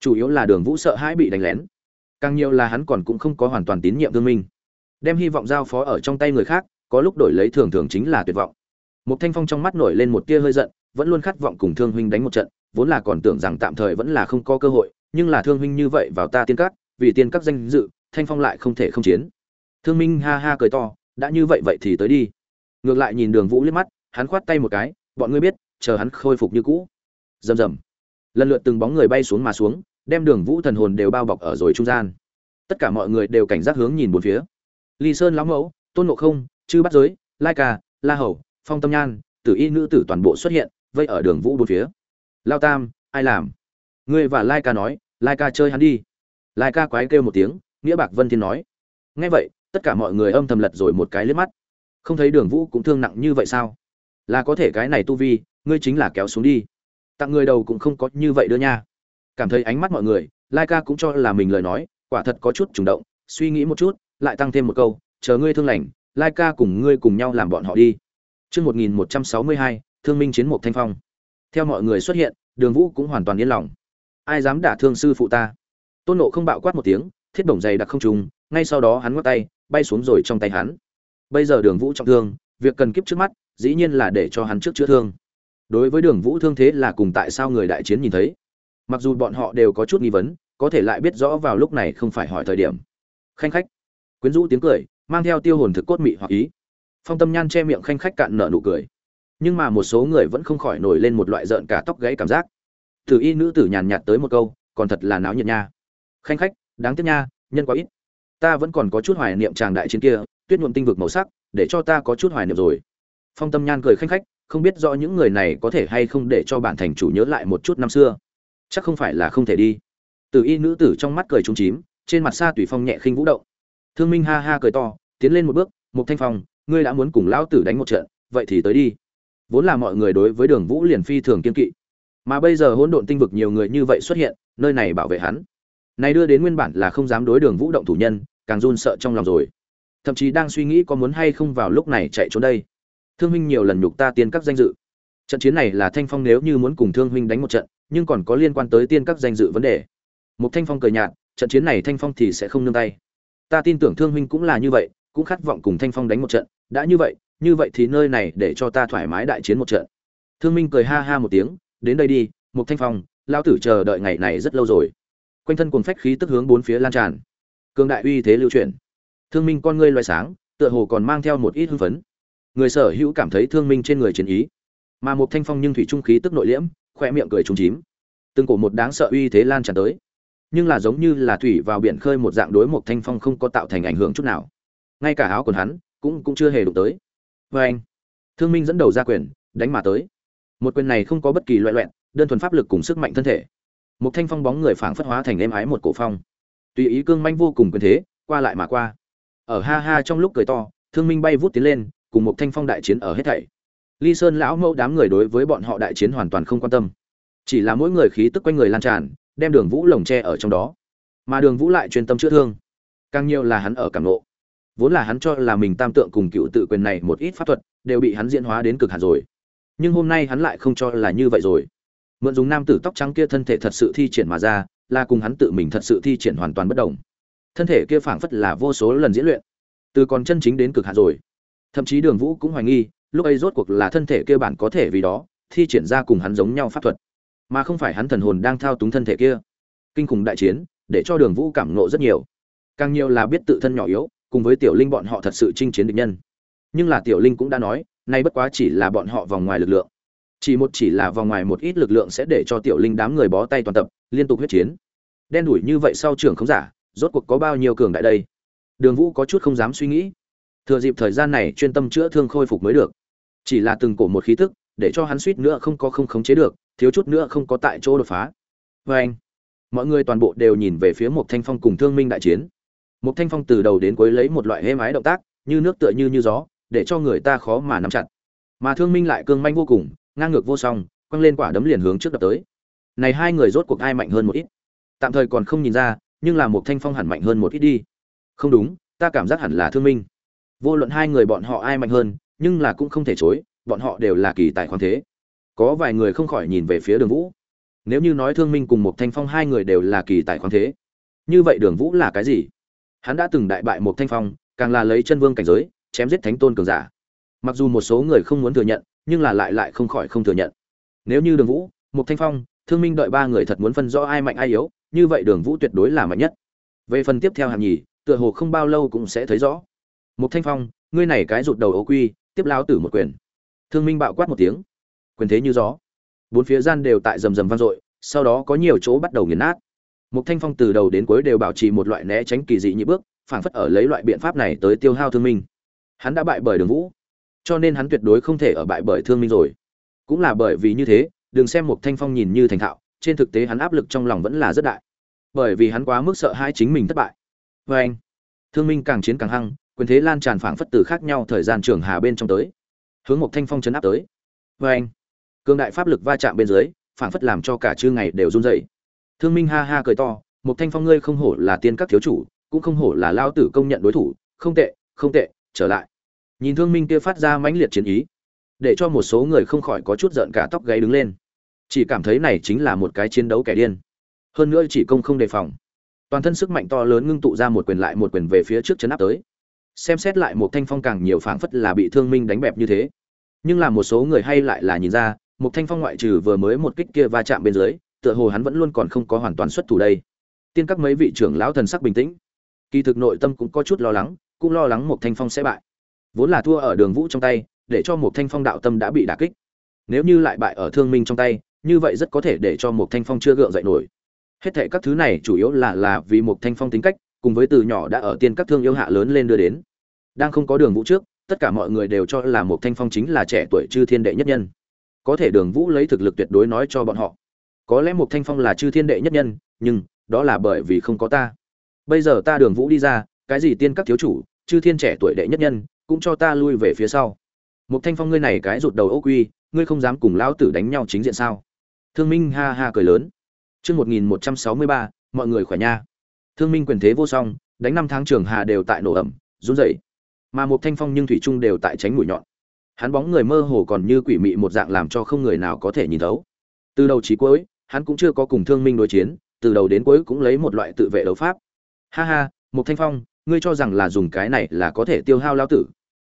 chủ yếu là đường vũ sợ hãi bị đánh lén. Càng nhiều là hắn còn cũng không có hoàn toàn tín nhiệm thương minh. Đem hy vọng giao phó ở trong tay người khác, có lúc đổi lấy thường thường chính là tuyệt vọng. Một thanh phong trong mắt nổi lên một tia hơi giận, vẫn luôn khát vọng cùng thương huynh đánh một trận, vốn là còn tưởng rằng tạm thời vẫn là không có cơ hội, nhưng là thương huynh như vậy vào ta tiên cát, vì tiên cắt danh dự, thanh phong lại không thể không chiến. Thương minh ha ha cười to, đã như vậy vậy thì tới đi. Ngược lại nhìn đường vũ liếc mắt, hắn khoát tay một cái, bọn ngươi biết, chờ hắn khôi phục như cũ. Rầm rầm. Lần lượt từng bóng người bay xuống mà xuống đem đường vũ thần hồn đều bao bọc ở rồi trung gian. Tất cả mọi người đều cảnh giác hướng nhìn bốn phía. Ly sơn lão mẫu, tôn ngộ không, chư bắt giới, lai ca, la hầu, phong tâm nhan, tử y nữ tử toàn bộ xuất hiện, vây ở đường vũ bốn phía. Lao tam, ai làm? Ngươi và lai ca nói, lai ca chơi hắn đi. Lai ca quái kêu một tiếng, nghĩa bạc vân thiên nói. Nghe vậy, tất cả mọi người âm thầm lật rồi một cái liếc mắt. Không thấy đường vũ cũng thương nặng như vậy sao? Là có thể cái này tu vi, ngươi chính là kéo xuống đi. Tặng người đầu cũng không có như vậy đưa nha cảm thấy ánh mắt mọi người lai ca cũng cho là mình lời nói quả thật có chút trùng động suy nghĩ một chút lại tăng thêm một câu chờ ngươi thương lành lai ca cùng ngươi cùng nhau làm bọn họ đi Trước 1162, thương minh chiến một thanh phong. Theo mọi người xuất hiện, đường vũ cũng hoàn toàn yên lòng. Ai dám đả thương sư phụ ta? Tôn nộ không bạo quát một tiếng, thiết bổng dày đặc không trùng, ngay sau đó hắn ngoắc tay, bay xuống rồi trong tay hắn. Bây giờ đường vũ trọng thương, việc cần kiếp trước mắt, dĩ nhiên là để cho hắn trước chữa thương. Đối với đường vũ thương thế là cùng tại sao người đại chiến nhìn thấy. Mặc dù bọn họ đều có chút nghi vấn, có thể lại biết rõ vào lúc này không phải hỏi thời điểm. Khanh khách, quyến rũ tiếng cười, mang theo tiêu hồn thực cốt mị hoặc ý. Phong tâm nhan che miệng khanh khách cạn nợ nụ cười. Nhưng mà một số người vẫn không khỏi nổi lên một loại rợn cả tóc gãy cảm giác. Từ y nữ tử nhàn nhạt tới một câu còn thật là náo nhiệt nha. Khanh khách đáng tiếc nha nhân quá ít. Ta vẫn còn có chút hoài niệm tràng đại chiến kia tuyết nhuộm tinh vực màu sắc để cho ta có chút hoài niệm rồi. Phong tâm nhan cười khanh khách không biết rõ những người này có thể hay không để cho bản thành chủ nhớ lại một chút năm xưa chắc không phải là không thể đi. Từ y nữ tử trong mắt cười trúng chím, trên mặt xa tùy phong nhẹ khinh vũ động. Thương minh ha ha cười to, tiến lên một bước một thanh phong, ngươi đã muốn cùng lão tử đánh một trận, vậy thì tới đi. Vốn là mọi người đối với đường vũ liền phi thường kiên kỵ. Mà bây giờ hỗn độn tinh vực nhiều người như vậy xuất hiện, nơi này bảo vệ hắn. Này đưa đến nguyên bản là không dám đối đường vũ động thủ nhân, càng run sợ trong lòng rồi. Thậm chí đang suy nghĩ có muốn hay không vào lúc này chạy trốn đây. Thương minh nhiều lần nhục ta tiên các danh dự trận chiến này là thanh phong nếu như muốn cùng thương huynh đánh một trận, nhưng còn có liên quan tới tiên các danh dự vấn đề. Một thanh phong cười nhạt, trận chiến này thanh phong thì sẽ không nương tay. Ta tin tưởng thương huynh cũng là như vậy, cũng khát vọng cùng thanh phong đánh một trận. Đã như vậy như vậy thì nơi này để cho ta thoải mái đại chiến một trận. Thương minh cười ha ha một tiếng, đến đây đi một thanh phong, lão tử chờ đợi ngày này rất lâu rồi. Quanh thân cuồng phách khí tức hướng bốn phía lan tràn. Cường đại uy thế lưu chuyển. Thương minh con ngươi loài sáng, tựa hồ còn mang theo một ít hưng phấn. Người sở hữu cảm thấy thương minh trên người chiến ý mà một thanh phong nhưng thủy trung khí tức nội liễm khoe miệng cười trúng chím. Từng cổ một đáng sợ uy thế lan tràn tới. Nhưng là giống như là thủy vào biển khơi một dạng đối một thanh phong không có tạo thành ảnh hưởng chút nào. Ngay cả áo quần hắn cũng cũng chưa hề đụng tới. Vê anh, thương minh dẫn đầu ra quyền, đánh mà tới. Một quyền này không có bất kỳ loại loẹn, đơn thuần pháp lực cùng sức mạnh thân thể. Một thanh phong bóng người phảng phất hóa thành êm ái một cổ phong. Tùy ý cương manh vô cùng quyền thế, qua lại mà qua. Ở ha ha trong lúc cười to, thương minh bay vút tiến lên, cùng một thanh phong đại chiến ở hết thảy ly sơn lão mẫu đám người đối với bọn họ đại chiến hoàn toàn không quan tâm. Chỉ là mỗi người khí tức quanh người lan tràn, đem đường vũ lồng tre ở trong đó. Mà đường vũ lại chuyên tâm chữa thương. Càng nhiều là hắn ở cảm nộ. Vốn là hắn cho là mình tam tượng cùng cựu tự quyền này một ít pháp thuật đều bị hắn diễn hóa đến cực hạn rồi. Nhưng hôm nay hắn lại không cho là như vậy rồi. Mượn dùng nam tử tóc trắng kia thân thể thật sự thi triển mà ra, là cùng hắn tự mình thật sự thi triển hoàn toàn bất đồng. Thân thể kia phảng phất là vô số lần diễn luyện. Từ còn chân chính đến cực hạn rồi. Thậm chí đường vũ cũng hoài nghi lúc ấy rốt cuộc là thân thể kia bản có thể vì đó, thi triển ra cùng hắn giống nhau pháp thuật. Mà không phải hắn thần hồn đang thao túng thân thể kia. Kinh khủng đại chiến, để cho đường vũ cảm nộ rất nhiều. Càng nhiều là biết tự thân nhỏ yếu, cùng với tiểu linh bọn họ thật sự chinh chiến địch nhân. Nhưng là tiểu linh cũng đã nói, nay bất quá chỉ là bọn họ vòng ngoài lực lượng. Chỉ một chỉ là vòng ngoài một ít lực lượng sẽ để cho tiểu linh đám người bó tay toàn tập, liên tục huyết chiến. Đen đủi như vậy sau trường không giả, rốt cuộc có bao nhiêu cường đại đây? Đường vũ có chút không dám suy nghĩ. Thừa dịp thời gian này chuyên tâm chữa thương khôi phục mới được chỉ là từng cổ một khí tức, để cho hắn suýt nữa không có không khống chế được, thiếu chút nữa không có tại chỗ đột phá. Vê anh, mọi người toàn bộ đều nhìn về phía một thanh phong cùng thương minh đại chiến. Một thanh phong từ đầu đến cuối lấy một loại hê mái động tác, như nước tựa như như gió, để cho người ta khó mà nắm chặt. Mà thương minh lại cương manh vô cùng, ngang ngược vô song, quăng lên quả đấm liền hướng trước đập tới. Này hai người rốt cuộc ai mạnh hơn một ít? Tạm thời còn không nhìn ra, nhưng là một thanh phong hẳn mạnh hơn một ít đi. Không đúng, ta cảm giác hẳn là thương minh. Vô luận hai người bọn họ ai mạnh hơn nhưng là cũng không thể chối, bọn họ đều là kỳ tài khoáng thế. Có vài người không khỏi nhìn về phía đường vũ. Nếu như nói thương minh cùng một thanh phong hai người đều là kỳ tài khoáng thế, như vậy đường vũ là cái gì? Hắn đã từng đại bại một thanh phong, càng là lấy chân vương cảnh giới, chém giết thánh tôn cường giả. Mặc dù một số người không muốn thừa nhận, nhưng là lại lại không khỏi không thừa nhận. Nếu như đường vũ một thanh phong, thương minh đợi ba người thật muốn phân rõ ai mạnh ai yếu, như vậy đường vũ tuyệt đối là mạnh nhất. Về phần tiếp theo hạng nhì, tựa hồ không bao lâu cũng sẽ thấy rõ. Một thanh phong, ngươi này cái rụt đầu ô quy tiếp lao tử một quyền. Thương minh bạo quát một tiếng. Quyền thế như gió. Bốn phía gian đều tại rầm rầm vang dội, sau đó có nhiều chỗ bắt đầu nghiền nát. Một thanh phong từ đầu đến cuối đều bảo trì một loại né tránh kỳ dị nhị bước phảng phất ở lấy loại biện pháp này tới tiêu hao thương minh. Hắn đã bại bởi đường vũ, cho nên hắn tuyệt đối không thể ở bại bởi thương minh rồi. Cũng là bởi vì như thế, đừng xem một thanh phong nhìn như thành thạo, trên thực tế hắn áp lực trong lòng vẫn là rất đại. Bởi vì hắn quá mức sợ hai chính mình thất bại. Vê anh, thương minh càng chiến càng hăng quyền thế lan tràn phảng phất từ khác nhau thời gian trường hà bên trong tới. Hướng một thanh phong chấn áp tới. Vê anh cương đại pháp lực va chạm bên dưới, phảng phất làm cho cả chư ngày đều run rẩy. Thương minh ha ha cười to một thanh phong ngươi không hổ là tiên các thiếu chủ, cũng không hổ là lao tử công nhận đối thủ, không tệ không tệ, trở lại. Nhìn thương minh kia phát ra mãnh liệt chiến ý, để cho một số người không khỏi có chút giận cả tóc gáy đứng lên. Chỉ cảm thấy này chính là một cái chiến đấu kẻ điên. Hơn nữa chỉ công không đề phòng. Toàn thân sức mạnh to lớn ngưng tụ ra một quyền lại một quyền về phía trước chấn áp tới xem xét lại một thanh phong càng nhiều phảng phất là bị thương minh đánh bẹp như thế. Nhưng là một số người hay lại là nhìn ra, một thanh phong ngoại trừ vừa mới một kích kia va chạm bên dưới, tựa hồ hắn vẫn luôn còn không có hoàn toàn xuất thủ đây. Tiên các mấy vị trưởng lão thần sắc bình tĩnh. Kỳ thực nội tâm cũng có chút lo lắng, cũng lo lắng một thanh phong sẽ bại. Vốn là thua ở đường vũ trong tay, để cho một thanh phong đạo tâm đã bị đả kích. Nếu như lại bại ở thương minh trong tay, như vậy rất có thể để cho một thanh phong chưa gượng dậy nổi. Hết thệ các thứ này chủ yếu là là vì một thanh phong tính cách cùng với từ nhỏ đã ở tiên các thương yêu hạ lớn lên đưa đến. Đang không có đường vũ trước tất cả mọi người đều cho là một thanh phong chính là trẻ tuổi chư thiên đệ nhất nhân. Có thể đường vũ lấy thực lực tuyệt đối nói cho bọn họ. Có lẽ một thanh phong là chư thiên đệ nhất nhân nhưng đó là bởi vì không có ta. Bây giờ ta đường vũ đi ra cái gì tiên các thiếu chủ chư thiên trẻ tuổi đệ nhất nhân cũng cho ta lui về phía sau. Một thanh phong ngươi này cái rụt đầu ô quy ngươi không dám cùng lão tử đánh nhau chính diện sao? Thương minh ha ha cười lớn. Chương 1163, mọi người khỏe nha. Thương Minh quyền thế vô song, đánh năm tháng trường hà đều tại nổ ẩm, run rẩy. Mà một thanh phong nhưng thủy trung đều tại tránh mũi nhọn. Hắn bóng người mơ hồ còn như quỷ mị một dạng làm cho không người nào có thể nhìn thấu. Từ đầu chí cuối, hắn cũng chưa có cùng Thương Minh đối chiến, từ đầu đến cuối cũng lấy một loại tự vệ đấu pháp. Ha ha, một thanh phong, ngươi cho rằng là dùng cái này là có thể tiêu hao lão tử.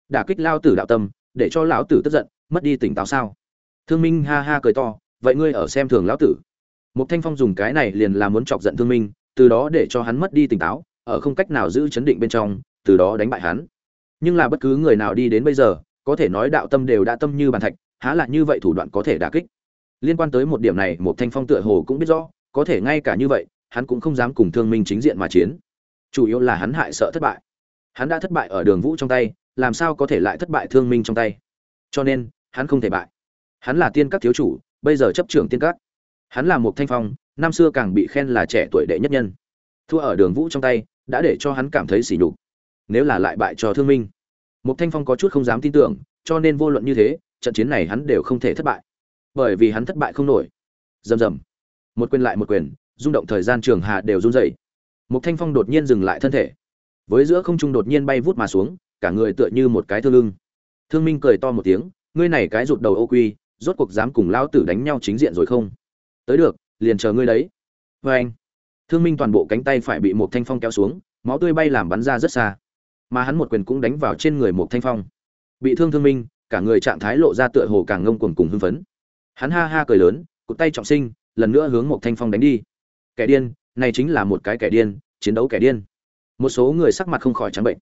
Đả kích lão tử đạo tâm, để cho lão tử tức giận, mất đi tỉnh táo sao? Thương Minh ha ha cười to, vậy ngươi ở xem thường lão tử một thanh phong dùng cái này liền là muốn chọc giận thương minh từ đó để cho hắn mất đi tỉnh táo, ở không cách nào giữ chấn định bên trong, từ đó đánh bại hắn. Nhưng là bất cứ người nào đi đến bây giờ, có thể nói đạo tâm đều đã tâm như bàn thạch, há là như vậy thủ đoạn có thể đả kích. Liên quan tới một điểm này, một thanh phong tựa hồ cũng biết rõ, có thể ngay cả như vậy, hắn cũng không dám cùng thương minh chính diện mà chiến. Chủ yếu là hắn hại sợ thất bại. Hắn đã thất bại ở đường vũ trong tay, làm sao có thể lại thất bại thương minh trong tay? Cho nên, hắn không thể bại. Hắn là tiên các thiếu chủ, bây giờ chấp trưởng tiên các hắn là một thanh phong, năm xưa càng bị khen là trẻ tuổi đệ nhất nhân. Thua ở đường vũ trong tay, đã để cho hắn cảm thấy sỉ nhục. Nếu là lại bại cho thương minh, một thanh phong có chút không dám tin tưởng, cho nên vô luận như thế, trận chiến này hắn đều không thể thất bại. Bởi vì hắn thất bại không nổi. Rầm rầm. Một quyền lại một quyền, rung động thời gian trường hà đều run dậy. một thanh phong đột nhiên dừng lại thân thể. Với giữa không trung đột nhiên bay vút mà xuống, cả người tựa như một cái thương lưng thương minh cười to một tiếng, ngươi này cái rụt đầu ô quy, rốt cuộc dám cùng lão tử đánh nhau chính diện rồi không? Tới được, liền chờ ngươi đấy. Vê anh, thương minh toàn bộ cánh tay phải bị một thanh phong kéo xuống, máu tươi bay làm bắn ra rất xa. Mà hắn một quyền cũng đánh vào trên người một thanh phong. Bị thương thương minh, cả người trạng thái lộ ra tựa hồ càng ngông cuồng cùng hưng phấn. Hắn ha ha cười lớn, cụt tay trọng sinh, lần nữa hướng một thanh phong đánh đi. Kẻ điên, này chính là một cái kẻ điên, chiến đấu kẻ điên. Một số người sắc mặt không khỏi trắng bệnh.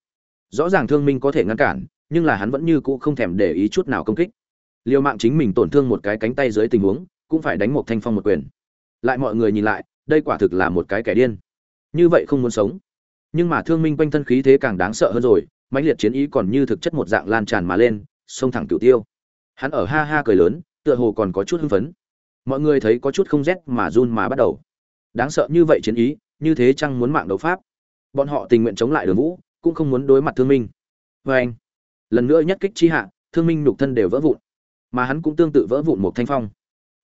Rõ ràng thương minh có thể ngăn cản, nhưng là hắn vẫn như cũ không thèm để ý chút nào công kích. Liều mạng chính mình tổn thương một cái cánh tay dưới tình huống cũng phải đánh một thanh phong một quyền. Lại mọi người nhìn lại, đây quả thực là một cái kẻ điên. Như vậy không muốn sống. Nhưng mà thương minh quanh thân khí thế càng đáng sợ hơn rồi, mãnh liệt chiến ý còn như thực chất một dạng lan tràn mà lên, xông thẳng cửu tiêu. Hắn ở ha ha cười lớn, tựa hồ còn có chút hưng phấn. Mọi người thấy có chút không rét mà run mà bắt đầu. Đáng sợ như vậy chiến ý, như thế chăng muốn mạng đấu pháp? Bọn họ tình nguyện chống lại đường vũ, cũng không muốn đối mặt thương minh. Vê anh, lần nữa nhất kích chi hạ, thương minh nhục thân đều vỡ vụn. Mà hắn cũng tương tự vỡ vụn một thanh phong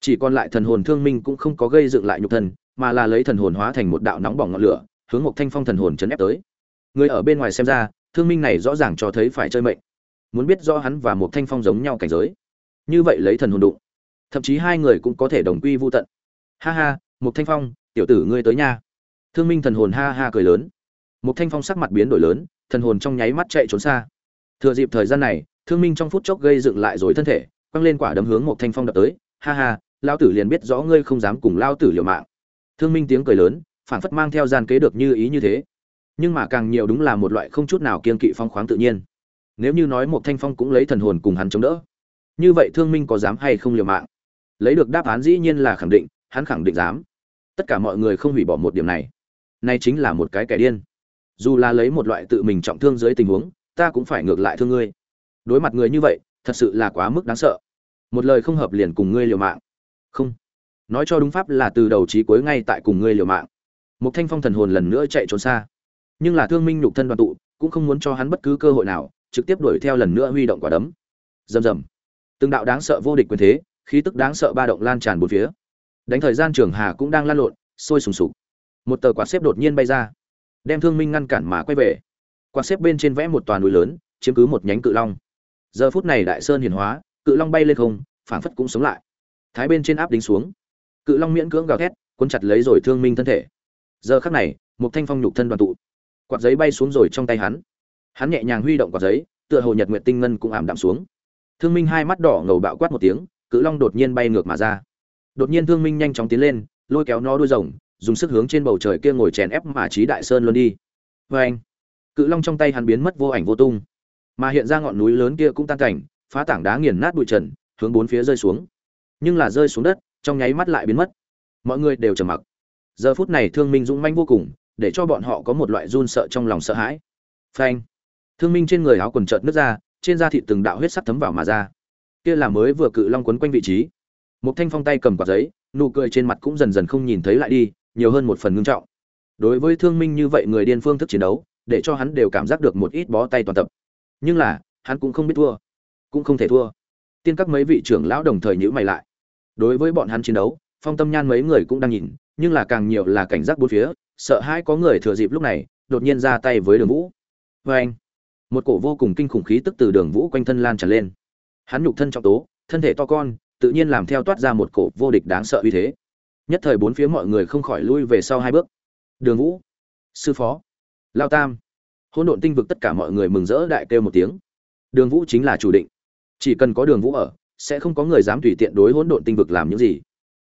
chỉ còn lại thần hồn thương minh cũng không có gây dựng lại nhục thân, mà là lấy thần hồn hóa thành một đạo nóng bỏng ngọn lửa, hướng một thanh phong thần hồn chấn ép tới. Người ở bên ngoài xem ra, thương minh này rõ ràng cho thấy phải chơi mệnh. Muốn biết rõ hắn và một thanh phong giống nhau cảnh giới. Như vậy lấy thần hồn đụng. Thậm chí hai người cũng có thể đồng quy vô tận. Ha ha một thanh phong, tiểu tử ngươi tới nha. Thương minh thần hồn ha ha cười lớn. Một thanh phong sắc mặt biến đổi lớn, thần hồn trong nháy mắt chạy trốn xa. Thừa dịp thời gian này, thương minh trong phút chốc gây dựng lại rồi thân thể, quăng lên quả đấm hướng một thanh phong đập tới. Ha ha lao tử liền biết rõ ngươi không dám cùng lao tử liều mạng. Thương minh tiếng cười lớn phản phất mang theo gian kế được như ý như thế. Nhưng mà càng nhiều đúng là một loại không chút nào kiên kỵ phong khoáng tự nhiên. Nếu như nói một thanh phong cũng lấy thần hồn cùng hắn chống đỡ, như vậy thương minh có dám hay không liều mạng? Lấy được đáp án dĩ nhiên là khẳng định, hắn khẳng định dám. Tất cả mọi người không hủy bỏ một điểm này. Nay chính là một cái kẻ điên. Dù là lấy một loại tự mình trọng thương dưới tình huống, ta cũng phải ngược lại thương ngươi. Đối mặt người như vậy, thật sự là quá mức đáng sợ. Một lời không hợp liền cùng ngươi liều mạng không. Nói cho đúng pháp là từ đầu chí cuối ngay tại cùng ngươi liều mạng. Một thanh phong thần hồn lần nữa chạy trốn xa. Nhưng là thương minh nhục thân đoàn tụ, cũng không muốn cho hắn bất cứ cơ hội nào, trực tiếp đuổi theo lần nữa huy động quả đấm. Rầm rầm. Từng đạo đáng sợ vô địch quyền thế, khí tức đáng sợ ba động lan tràn bốn phía. Đánh thời gian trường hà cũng đang lan lộn, sôi sùng sục. Một tờ quạt xếp đột nhiên bay ra, đem thương minh ngăn cản mà quay về. Quạt xếp bên trên vẽ một toàn núi lớn, chiếm cứ một nhánh cự long. Giờ phút này đại sơn hiển hóa, cự long bay lên không, phảng phất cũng sống lại thái bên trên áp đính xuống. Cự long miễn cưỡng gào thét, cuốn chặt lấy rồi thương minh thân thể. Giờ khắc này một thanh phong nhục thân đoàn tụ. Quạt giấy bay xuống rồi trong tay hắn. Hắn nhẹ nhàng huy động quạt giấy, tựa hồ nhật nguyệt tinh ngân cũng ảm đạm xuống. Thương minh hai mắt đỏ ngầu bạo quát một tiếng, cự long đột nhiên bay ngược mà ra. Đột nhiên thương minh nhanh chóng tiến lên, lôi kéo nó đuôi rồng, dùng sức hướng trên bầu trời kia ngồi chèn ép mà trí đại sơn luôn đi. Vê anh cự long trong tay hắn biến mất vô ảnh vô tung. Mà hiện ra ngọn núi lớn kia cũng tan cảnh, phá tảng đá nghiền nát bụi trần, hướng bốn phía rơi xuống nhưng là rơi xuống đất, trong nháy mắt lại biến mất. Mọi người đều trầm mặc. Giờ phút này thương minh dũng manh vô cùng, để cho bọn họ có một loại run sợ trong lòng sợ hãi. Phanh! Thương minh trên người áo quần trợt nước ra, trên da thịt từng đạo huyết sắc thấm vào mà ra. Kia là mới vừa cự long quấn quanh vị trí. Một thanh phong tay cầm quạt giấy, nụ cười trên mặt cũng dần dần không nhìn thấy lại đi, nhiều hơn một phần ngưng trọng. Đối với thương minh như vậy người điên phương thức chiến đấu, để cho hắn đều cảm giác được một ít bó tay toàn tập. Nhưng là, hắn cũng không biết thua. Cũng không thể thua. Tiên các mấy vị trưởng lão đồng thời nhữ mày lại đối với bọn hắn chiến đấu, phong tâm nhan mấy người cũng đang nhìn, nhưng là càng nhiều là cảnh giác bốn phía, sợ hãi có người thừa dịp lúc này, đột nhiên ra tay với đường vũ. Vê anh, một cổ vô cùng kinh khủng khí tức từ đường vũ quanh thân lan tràn lên. Hắn nhục thân trọng tố, thân thể to con, tự nhiên làm theo toát ra một cổ vô địch đáng sợ uy thế. Nhất thời bốn phía mọi người không khỏi lui về sau hai bước. Đường vũ, sư phó, lao tam, hỗn độn tinh vực tất cả mọi người mừng rỡ đại kêu một tiếng. Đường vũ chính là chủ định. Chỉ cần có đường vũ ở sẽ không có người dám tùy tiện đối hỗn độn tinh vực làm những gì.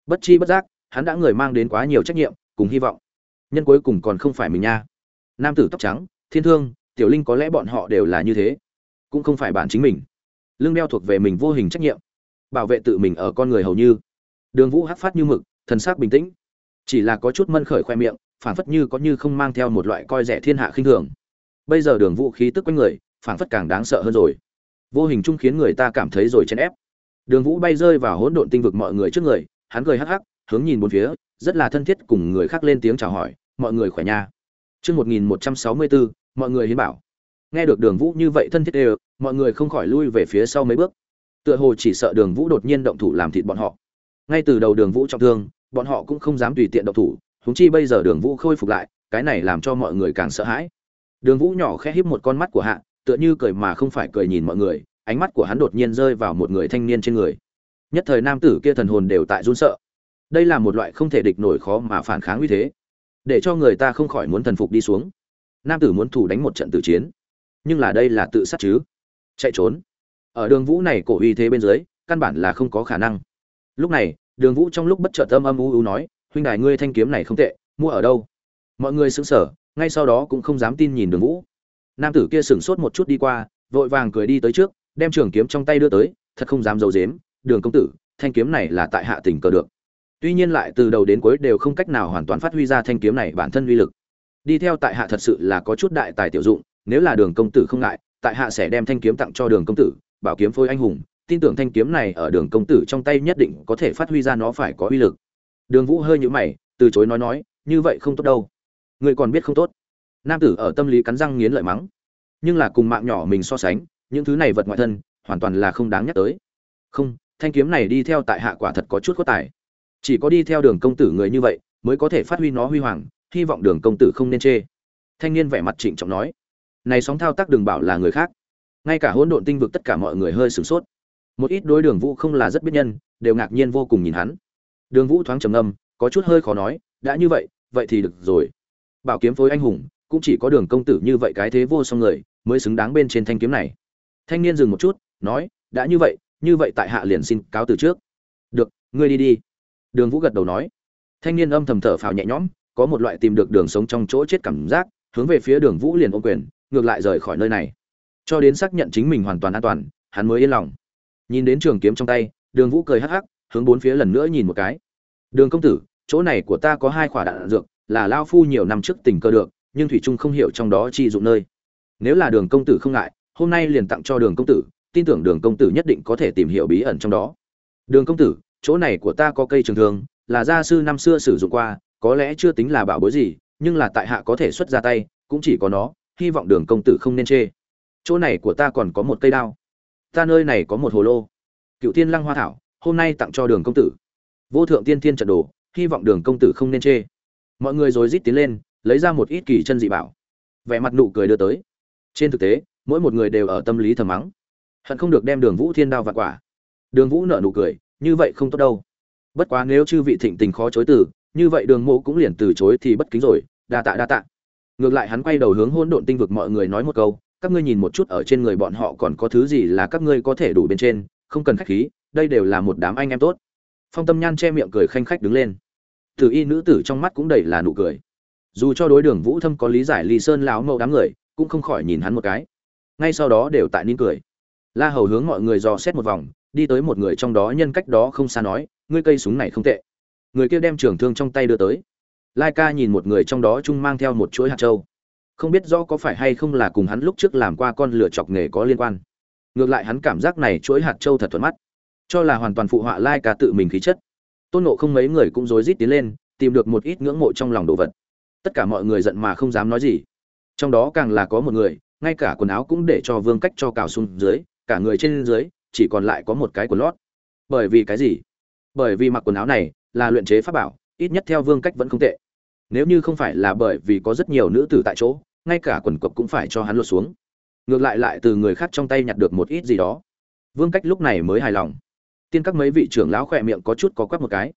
Bất chi bất giác, hắn đã người mang đến quá nhiều trách nhiệm, cùng hy vọng. Nhân cuối cùng còn không phải mình nha. Nam tử tóc trắng, thiên thương, tiểu linh có lẽ bọn họ đều là như thế. Cũng không phải bản chính mình. Lương đeo thuộc về mình vô hình trách nhiệm. Bảo vệ tự mình ở con người hầu như. Đường vũ hắc phát như mực, thần sắc bình tĩnh. Chỉ là có chút mân khởi khoe miệng phản phất như có như không mang theo một loại coi rẻ thiên hạ khinh thường. Bây giờ đường vũ khí tức quanh người phản phất càng đáng sợ hơn rồi. Vô hình chung khiến người ta cảm thấy rồi chấn ép đường vũ bay rơi vào hỗn độn tinh vực mọi người trước người hắn cười hắc hắc hướng nhìn bốn phía rất là thân thiết cùng người khác lên tiếng chào hỏi mọi người khỏe nha Chương 1164, mọi người hiến bảo. Nghe được đường vũ như vậy thân thiết đều, mọi người không khỏi lui về phía sau mấy bước. Tựa hồ chỉ sợ đường vũ đột nhiên động thủ làm thịt bọn họ. Ngay từ đầu đường vũ trọng thương, bọn họ cũng không dám tùy tiện động thủ, huống chi bây giờ đường vũ khôi phục lại, cái này làm cho mọi người càng sợ hãi. Đường Vũ nhỏ khẽ híp một con mắt của hạ, tựa như cười mà không phải cười nhìn mọi người, ánh mắt của hắn đột nhiên rơi vào một người thanh niên trên người. Nhất thời nam tử kia thần hồn đều tại run sợ. Đây là một loại không thể địch nổi khó mà phản kháng uy thế, để cho người ta không khỏi muốn thần phục đi xuống. Nam tử muốn thủ đánh một trận tử chiến, nhưng là đây là tự sát chứ? Chạy trốn. Ở Đường Vũ này cổ uy thế bên dưới, căn bản là không có khả năng. Lúc này, Đường Vũ trong lúc bất chợt âm âm u u nói, huynh đài ngươi thanh kiếm này không tệ, mua ở đâu? Mọi người sững sờ, ngay sau đó cũng không dám tin nhìn đường vũ nam tử kia sửng sốt một chút đi qua vội vàng cười đi tới trước đem trường kiếm trong tay đưa tới, thật không dám giấu dếm đường công tử, thanh kiếm này là tại hạ tình cờ được. Tuy nhiên lại từ đầu đến cuối đều không cách nào hoàn toàn phát huy ra thanh kiếm này bản thân uy lực. Đi theo tại hạ thật sự là có chút đại tài tiểu dụng, nếu là đường công tử không ngại, tại hạ sẽ đem thanh kiếm tặng cho đường công tử, bảo kiếm phôi anh hùng, tin tưởng thanh kiếm này ở đường công tử trong tay nhất định có thể phát huy ra nó phải có uy lực. Đường vũ hơi nhũ mày, từ chối nói nói, như vậy không tốt đâu. Người còn biết không tốt. Nam tử ở tâm lý cắn răng nghiến lợi mắng, nhưng là cùng mạng nhỏ mình so sánh những thứ này vật ngoại thân, hoàn toàn là không đáng nhắc tới. Không, thanh kiếm này đi theo tại hạ quả thật có chút có tài. Chỉ có đi theo đường công tử người như vậy, mới có thể phát huy nó huy hoàng, hy vọng đường công tử không nên chê. Thanh niên vẻ mặt trịnh trọng nói, này sóng thao tác đừng bảo là người khác. Ngay cả hỗn độn tinh vực tất cả mọi người hơi sửng sốt. Một ít đối đường vũ không là rất biết nhân, đều ngạc nhiên vô cùng nhìn hắn. Đường vũ thoáng trầm ngâm, có chút hơi khó nói, đã như vậy vậy thì được rồi. Bảo kiếm phối anh hùng, cũng chỉ có đường công tử như vậy cái thế vô song người, mới xứng đáng bên trên thanh kiếm này thanh niên dừng một chút, nói, đã như vậy như vậy tại hạ liền xin cáo từ trước. Được, ngươi đi đi. Đường vũ gật đầu nói. Thanh niên âm thầm thở phào nhẹ nhõm, có một loại tìm được đường sống trong chỗ chết cảm giác, hướng về phía đường vũ liền ôm quyền, ngược lại rời khỏi nơi này. Cho đến xác nhận chính mình hoàn toàn an toàn, hắn mới yên lòng. Nhìn đến trường kiếm trong tay, đường vũ cười hắc hắc, hướng bốn phía lần nữa nhìn một cái. Đường công tử, chỗ này của ta có hai quả đạn dược, là lao phu nhiều năm trước tình cơ được, nhưng thủy trung không hiểu trong đó chi dụng nơi. Nếu là đường công tử không ngại hôm nay liền tặng cho đường công tử, tin tưởng đường công tử nhất định có thể tìm hiểu bí ẩn trong đó. Đường công tử, chỗ này của ta có cây trường thương, là gia sư năm xưa sử dụng qua, có lẽ chưa tính là bảo bối gì, nhưng là tại hạ có thể xuất ra tay, cũng chỉ có nó, hy vọng đường công tử không nên chê. Chỗ này của ta còn có một cây đao. Ta nơi này có một hồ lô. Cựu tiên lăng hoa thảo, hôm nay tặng cho đường công tử. Vô thượng tiên tiên trận đồ, hy vọng đường công tử không nên chê. Mọi người rồi rít tiến lên, lấy ra một ít kỳ chân dị bảo. Vẻ mặt nụ cười đưa tới. Trên thực tế mỗi một người đều ở tâm lý thầm mắng. Hận không được đem đường vũ thiên đao vặt quả. Đường vũ nợ nụ cười, như vậy không tốt đâu. Bất quá nếu chư vị thịnh tình khó chối từ, như vậy đường mộ cũng liền từ chối thì bất kính rồi, đa tạ đa tạ. Ngược lại hắn quay đầu hướng hỗn độn tinh vực mọi người nói một câu, các ngươi nhìn một chút ở trên người bọn họ còn có thứ gì là các ngươi có thể đủ bên trên, không cần khách khí, đây đều là một đám anh em tốt. Phong tâm nhan che miệng cười khanh khách đứng lên. Tử y nữ tử trong mắt cũng đầy là nụ cười. Dù cho đối đường vũ thâm có lý giải lý sơn lão mẫu đám người, cũng không khỏi nhìn hắn một cái ngay sau đó đều tại nín cười. La hầu hướng mọi người dò xét một vòng, đi tới một người trong đó nhân cách đó không xa nói, ngươi cây súng này không tệ. Người kia đem trường thương trong tay đưa tới. Lai ca nhìn một người trong đó chung mang theo một chuỗi hạt trâu không biết rõ có phải hay không là cùng hắn lúc trước làm qua con lửa chọc nghề có liên quan. Ngược lại hắn cảm giác này chuỗi hạt trâu thật thuận mắt. Cho là hoàn toàn phụ họa lai ca tự mình khí chất. Tôn nộ không mấy người cũng rối rít tiến lên, tìm được một ít ngưỡng mộ trong lòng đồ vật. Tất cả mọi người giận mà không dám nói gì. Trong đó càng là có một người ngay cả quần áo cũng để cho vương cách cho cào xuống dưới, cả người trên dưới, chỉ còn lại có một cái quần lót. Bởi vì cái gì? Bởi vì mặc quần áo này là luyện chế pháp bảo, ít nhất theo vương cách vẫn không tệ. Nếu như không phải là bởi vì có rất nhiều nữ tử tại chỗ, ngay cả quần cộc cũng phải cho hắn lột xuống. Ngược lại lại từ người khác trong tay nhặt được một ít gì đó. Vương cách lúc này mới hài lòng. Tiên các mấy vị trưởng lão khỏe miệng có chút có quắp một cái.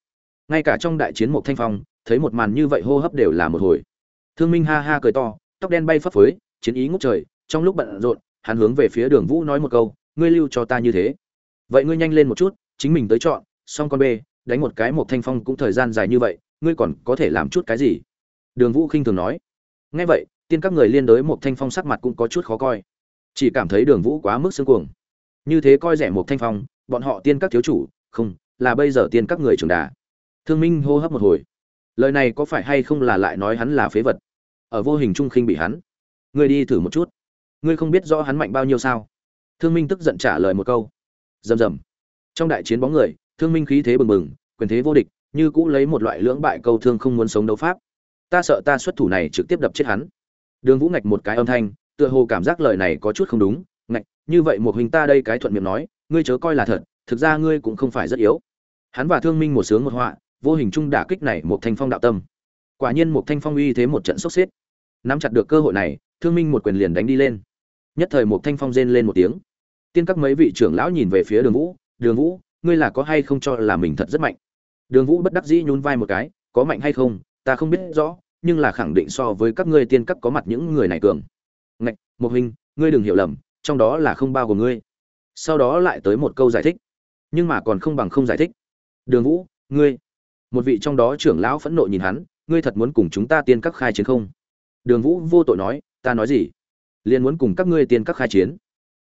Ngay cả trong đại chiến một thanh phong, thấy một màn như vậy hô hấp đều là một hồi. Thương minh ha ha cười to, tóc đen bay phấp phới, chiến ý ngút trời trong lúc bận rộn, hắn hướng về phía đường vũ nói một câu, ngươi lưu cho ta như thế. Vậy ngươi nhanh lên một chút, chính mình tới chọn, xong con b đánh một cái một thanh phong cũng thời gian dài như vậy, ngươi còn có thể làm chút cái gì? Đường vũ khinh thường nói. Ngay vậy, tiên các người liên đối một thanh phong sắc mặt cũng có chút khó coi. Chỉ cảm thấy đường vũ quá mức xương cuồng. Như thế coi rẻ một thanh phong, bọn họ tiên các thiếu chủ, không, là bây giờ tiên các người trưởng đà. Thương minh hô hấp một hồi. Lời này có phải hay không là lại nói hắn là phế vật? Ở vô hình trung khinh bị hắn. Ngươi đi thử một chút ngươi không biết rõ hắn mạnh bao nhiêu sao? Thương minh tức giận trả lời một câu. Rầm rầm. Trong đại chiến bóng người, thương minh khí thế bừng bừng, quyền thế vô địch, như cũ lấy một loại lưỡng bại câu thương không muốn sống đấu pháp. Ta sợ ta xuất thủ này trực tiếp đập chết hắn. Đường vũ ngạch một cái âm thanh, tựa hồ cảm giác lời này có chút không đúng. Ngạch, như vậy một hình ta đây cái thuận miệng nói, ngươi chớ coi là thật, thực ra ngươi cũng không phải rất yếu. Hắn và thương minh một sướng một họa, vô hình chung đả kích này một thanh phong đạo tâm. Quả nhiên một thanh phong uy thế một trận sốc xếp. Nắm chặt được cơ hội này, thương minh một quyền liền đánh đi lên nhất thời một thanh phong rên lên một tiếng. Tiên các mấy vị trưởng lão nhìn về phía đường vũ đường vũ, ngươi là có hay không cho là mình thật rất mạnh? Đường vũ bất đắc dĩ nhún vai một cái, có mạnh hay không, ta không biết rõ, nhưng là khẳng định so với các ngươi tiên các có mặt những người này cường. Ngạch một hình, ngươi đừng hiểu lầm, trong đó là không bao gồm ngươi. Sau đó lại tới một câu giải thích, nhưng mà còn không bằng không giải thích. Đường vũ, ngươi. Một vị trong đó trưởng lão phẫn nộ nhìn hắn, ngươi thật muốn cùng chúng ta tiên các khai chiến không? Đường vũ vô tội nói, ta nói gì? Liền muốn cùng các ngươi tiên các khai chiến.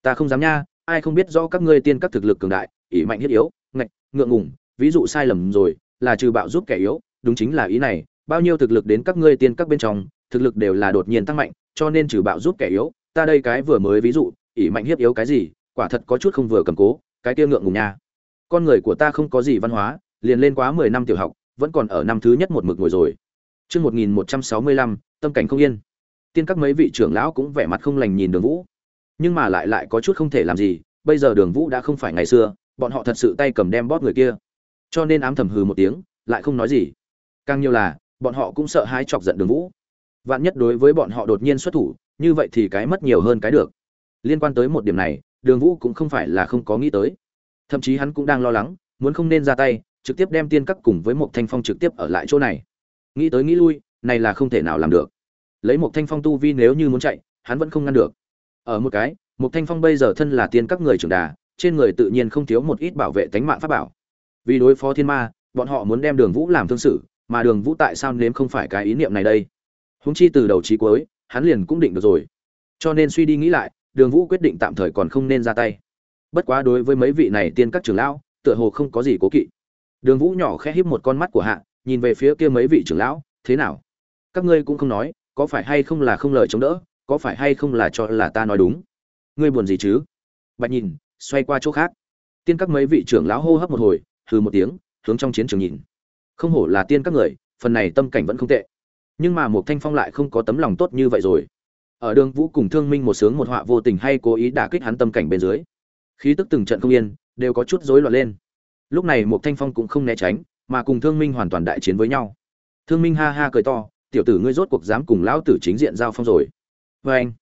Ta không dám nha ai không biết rõ các ngươi tiên các thực lực cường đại ỷ mạnh thiết yếu ngạch ngượng ngùng ví dụ sai lầm rồi là trừ bạo giúp kẻ yếu đúng chính là ý này bao nhiêu thực lực đến các ngươi tiên các bên trong thực lực đều là đột nhiên tăng mạnh cho nên trừ bạo giúp kẻ yếu ta đây cái vừa mới ví dụ ỷ mạnh hiếp yếu cái gì quả thật có chút không vừa cầm cố cái kia ngượng ngùng nha. Con người của ta không có gì văn hóa liền lên quá mười năm tiểu học vẫn còn ở năm thứ nhất một mực ngồi rồi. Chương 1165, tâm cảnh không yên. Tiên các mấy vị trưởng lão cũng vẻ mặt không lành nhìn Đường Vũ, nhưng mà lại lại có chút không thể làm gì, bây giờ Đường Vũ đã không phải ngày xưa, bọn họ thật sự tay cầm đem bóp người kia. Cho nên ám thầm hừ một tiếng, lại không nói gì. Càng nhiều là, bọn họ cũng sợ hãi chọc giận Đường Vũ. Vạn nhất đối với bọn họ đột nhiên xuất thủ, như vậy thì cái mất nhiều hơn cái được. Liên quan tới một điểm này, Đường Vũ cũng không phải là không có nghĩ tới. Thậm chí hắn cũng đang lo lắng, muốn không nên ra tay, trực tiếp đem tiên các cùng với một thanh phong trực tiếp ở lại chỗ này nghĩ tới nghĩ lui này là không thể nào làm được lấy một thanh phong tu vi nếu như muốn chạy, hắn vẫn không ngăn được. Ở một cái một thanh phong bây giờ thân là tiên các người trưởng đà, trên người tự nhiên không thiếu một ít bảo vệ tánh mạng pháp bảo. Vì đối phó thiên ma, bọn họ muốn đem đường vũ làm thương sự, mà đường vũ tại sao nếm không phải cái ý niệm này đây? Húng chi từ đầu trí cuối, hắn liền cũng định được rồi. Cho nên suy đi nghĩ lại, đường vũ quyết định tạm thời còn không nên ra tay. Bất quá đối với mấy vị này tiên các trưởng lão, tựa hồ không có gì cố kỵ. Đường vũ nhỏ khẽ híp một con mắt của hạ, nhìn về phía kia mấy vị trưởng lão, thế nào? Các ngươi cũng không nói có phải hay không là không lời chống đỡ, có phải hay không là cho là ta nói đúng? Ngươi buồn gì chứ? Bạch nhìn, xoay qua chỗ khác. Tiên các mấy vị trưởng lão hô hấp một hồi, hừ một tiếng, hướng trong chiến trường nhìn. Không hổ là tiên các người, phần này tâm cảnh vẫn không tệ. Nhưng mà một thanh phong lại không có tấm lòng tốt như vậy rồi. Ở đường vũ cùng thương minh một sướng một họa vô tình hay cố ý đả kích hắn tâm cảnh bên dưới. Khí tức từng trận không yên, đều có chút rối loạn lên. Lúc này một thanh phong cũng không né tránh, mà cùng thương minh hoàn toàn đại chiến với nhau. Thương minh ha ha cười to tiểu tử ngươi rốt cuộc dám cùng lão tử chính diện giao phong rồi. Vê anh,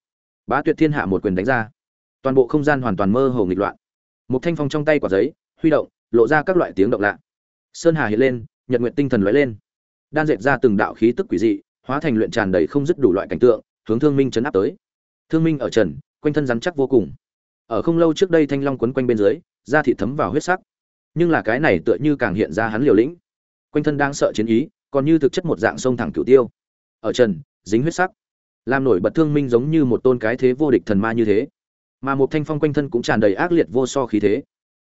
bá tuyệt thiên hạ một quyền đánh ra. Toàn bộ không gian hoàn toàn mơ hồ nghịch loạn. Một thanh phong trong tay quả giấy, huy động, lộ ra các loại tiếng động lạ. Sơn hà hiện lên, nhật nguyện tinh thần lóe lên. Đan dệt ra từng đạo khí tức quỷ dị, hóa thành luyện tràn đầy không dứt đủ loại cảnh tượng, hướng thương minh chấn áp tới. Thương minh ở trần, quanh thân rắn chắc vô cùng. Ở không lâu trước đây thanh long quấn quanh bên dưới, da thị thấm vào huyết sắc. Nhưng là cái này tựa như càng hiện ra hắn liều lĩnh. Quanh thân đang sợ chiến ý, còn như thực chất một dạng sông thẳng cửu tiêu ở trần, dính huyết sắc. Làm nổi bật thương minh giống như một tôn cái thế vô địch thần ma như thế. Mà một thanh phong quanh thân cũng tràn đầy ác liệt vô so khí thế.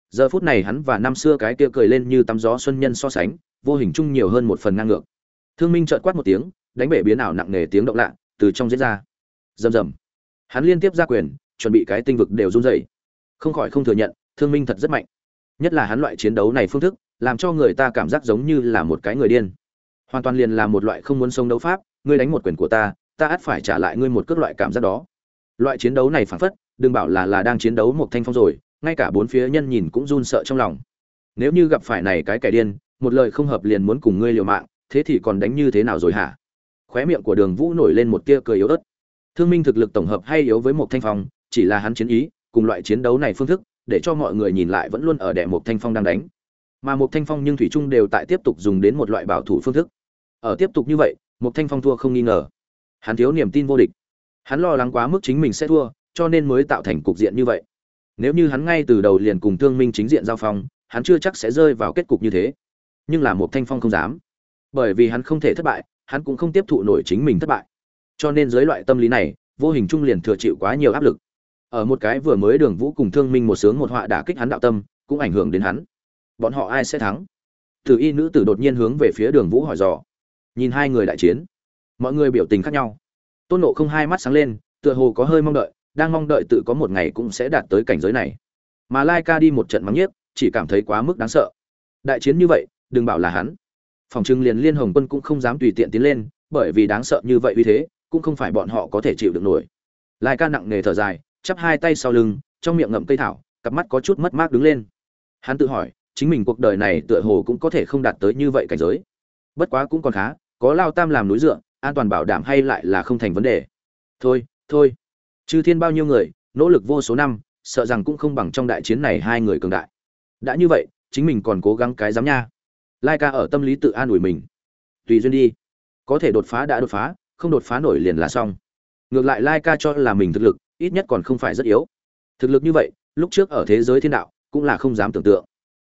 Giờ phút này hắn và năm xưa cái kia cười lên như tắm gió xuân nhân so sánh, vô hình chung nhiều hơn một phần ngang ngược. Thương minh trợn quát một tiếng, đánh bể biến ảo nặng nề tiếng động lạ, từ trong diễn ra. Rầm rầm. Hắn liên tiếp ra quyền, chuẩn bị cái tinh vực đều run rẩy. Không khỏi không thừa nhận, thương minh thật rất mạnh. Nhất là hắn loại chiến đấu này phương thức, làm cho người ta cảm giác giống như là một cái người điên. Hoàn toàn liền là một loại không muốn sống đấu pháp ngươi đánh một quyền của ta ta ắt phải trả lại ngươi một cước loại cảm giác đó. Loại chiến đấu này phản phất, đừng bảo là là đang chiến đấu một thanh phong rồi, ngay cả bốn phía nhân nhìn cũng run sợ trong lòng. Nếu như gặp phải này cái kẻ điên, một lời không hợp liền muốn cùng ngươi liều mạng, thế thì còn đánh như thế nào rồi hả? Khóe miệng của đường vũ nổi lên một tia cười yếu ớt. Thương minh thực lực tổng hợp hay yếu với một thanh phong, chỉ là hắn chiến ý, cùng loại chiến đấu này phương thức, để cho mọi người nhìn lại vẫn luôn ở đẻ một thanh phong đang đánh. Mà một thanh phong nhưng thủy trung đều tại tiếp tục dùng đến một loại bảo thủ phương thức. Ở tiếp tục như vậy một thanh phong thua không nghi ngờ. Hắn thiếu niềm tin vô địch. Hắn lo lắng quá mức chính mình sẽ thua, cho nên mới tạo thành cục diện như vậy. Nếu như hắn ngay từ đầu liền cùng thương minh chính diện giao phong, hắn chưa chắc sẽ rơi vào kết cục như thế. Nhưng là một thanh phong không dám. Bởi vì hắn không thể thất bại, hắn cũng không tiếp thụ nổi chính mình thất bại. Cho nên dưới loại tâm lý này, vô hình trung liền thừa chịu quá nhiều áp lực. Ở một cái vừa mới đường vũ cùng thương minh một sướng một họa đả kích hắn đạo tâm, cũng ảnh hưởng đến hắn. Bọn họ ai sẽ thắng? Từ y nữ tử đột nhiên hướng về phía đường vũ hỏi dò nhìn hai người đại chiến. Mọi người biểu tình khác nhau. Tôn nộ không hai mắt sáng lên, tựa hồ có hơi mong đợi, đang mong đợi tự có một ngày cũng sẽ đạt tới cảnh giới này. Mà lai ca đi một trận mắng nhiếc, chỉ cảm thấy quá mức đáng sợ. Đại chiến như vậy, đừng bảo là hắn. Phòng trưng liền liên hồng quân cũng không dám tùy tiện tiến lên, bởi vì đáng sợ như vậy uy thế, cũng không phải bọn họ có thể chịu được nổi. Lai ca nặng nề thở dài, chắp hai tay sau lưng, trong miệng ngậm cây thảo, cặp mắt có chút mất mát đứng lên. Hắn tự hỏi, chính mình cuộc đời này tựa hồ cũng có thể không đạt tới như vậy cảnh giới. Bất quá cũng còn khá có lao tam làm núi dựa, an toàn bảo đảm hay lại là không thành vấn đề. Thôi thôi. Chư thiên bao nhiêu người, nỗ lực vô số năm, sợ rằng cũng không bằng trong đại chiến này hai người cường đại. Đã như vậy, chính mình còn cố gắng cái dám nha. Lai ca ở tâm lý tự an ủi mình. Tùy duyên đi. Có thể đột phá đã đột phá, không đột phá nổi liền là xong. Ngược lại lai ca cho là mình thực lực, ít nhất còn không phải rất yếu. Thực lực như vậy, lúc trước ở thế giới thiên đạo, cũng là không dám tưởng tượng.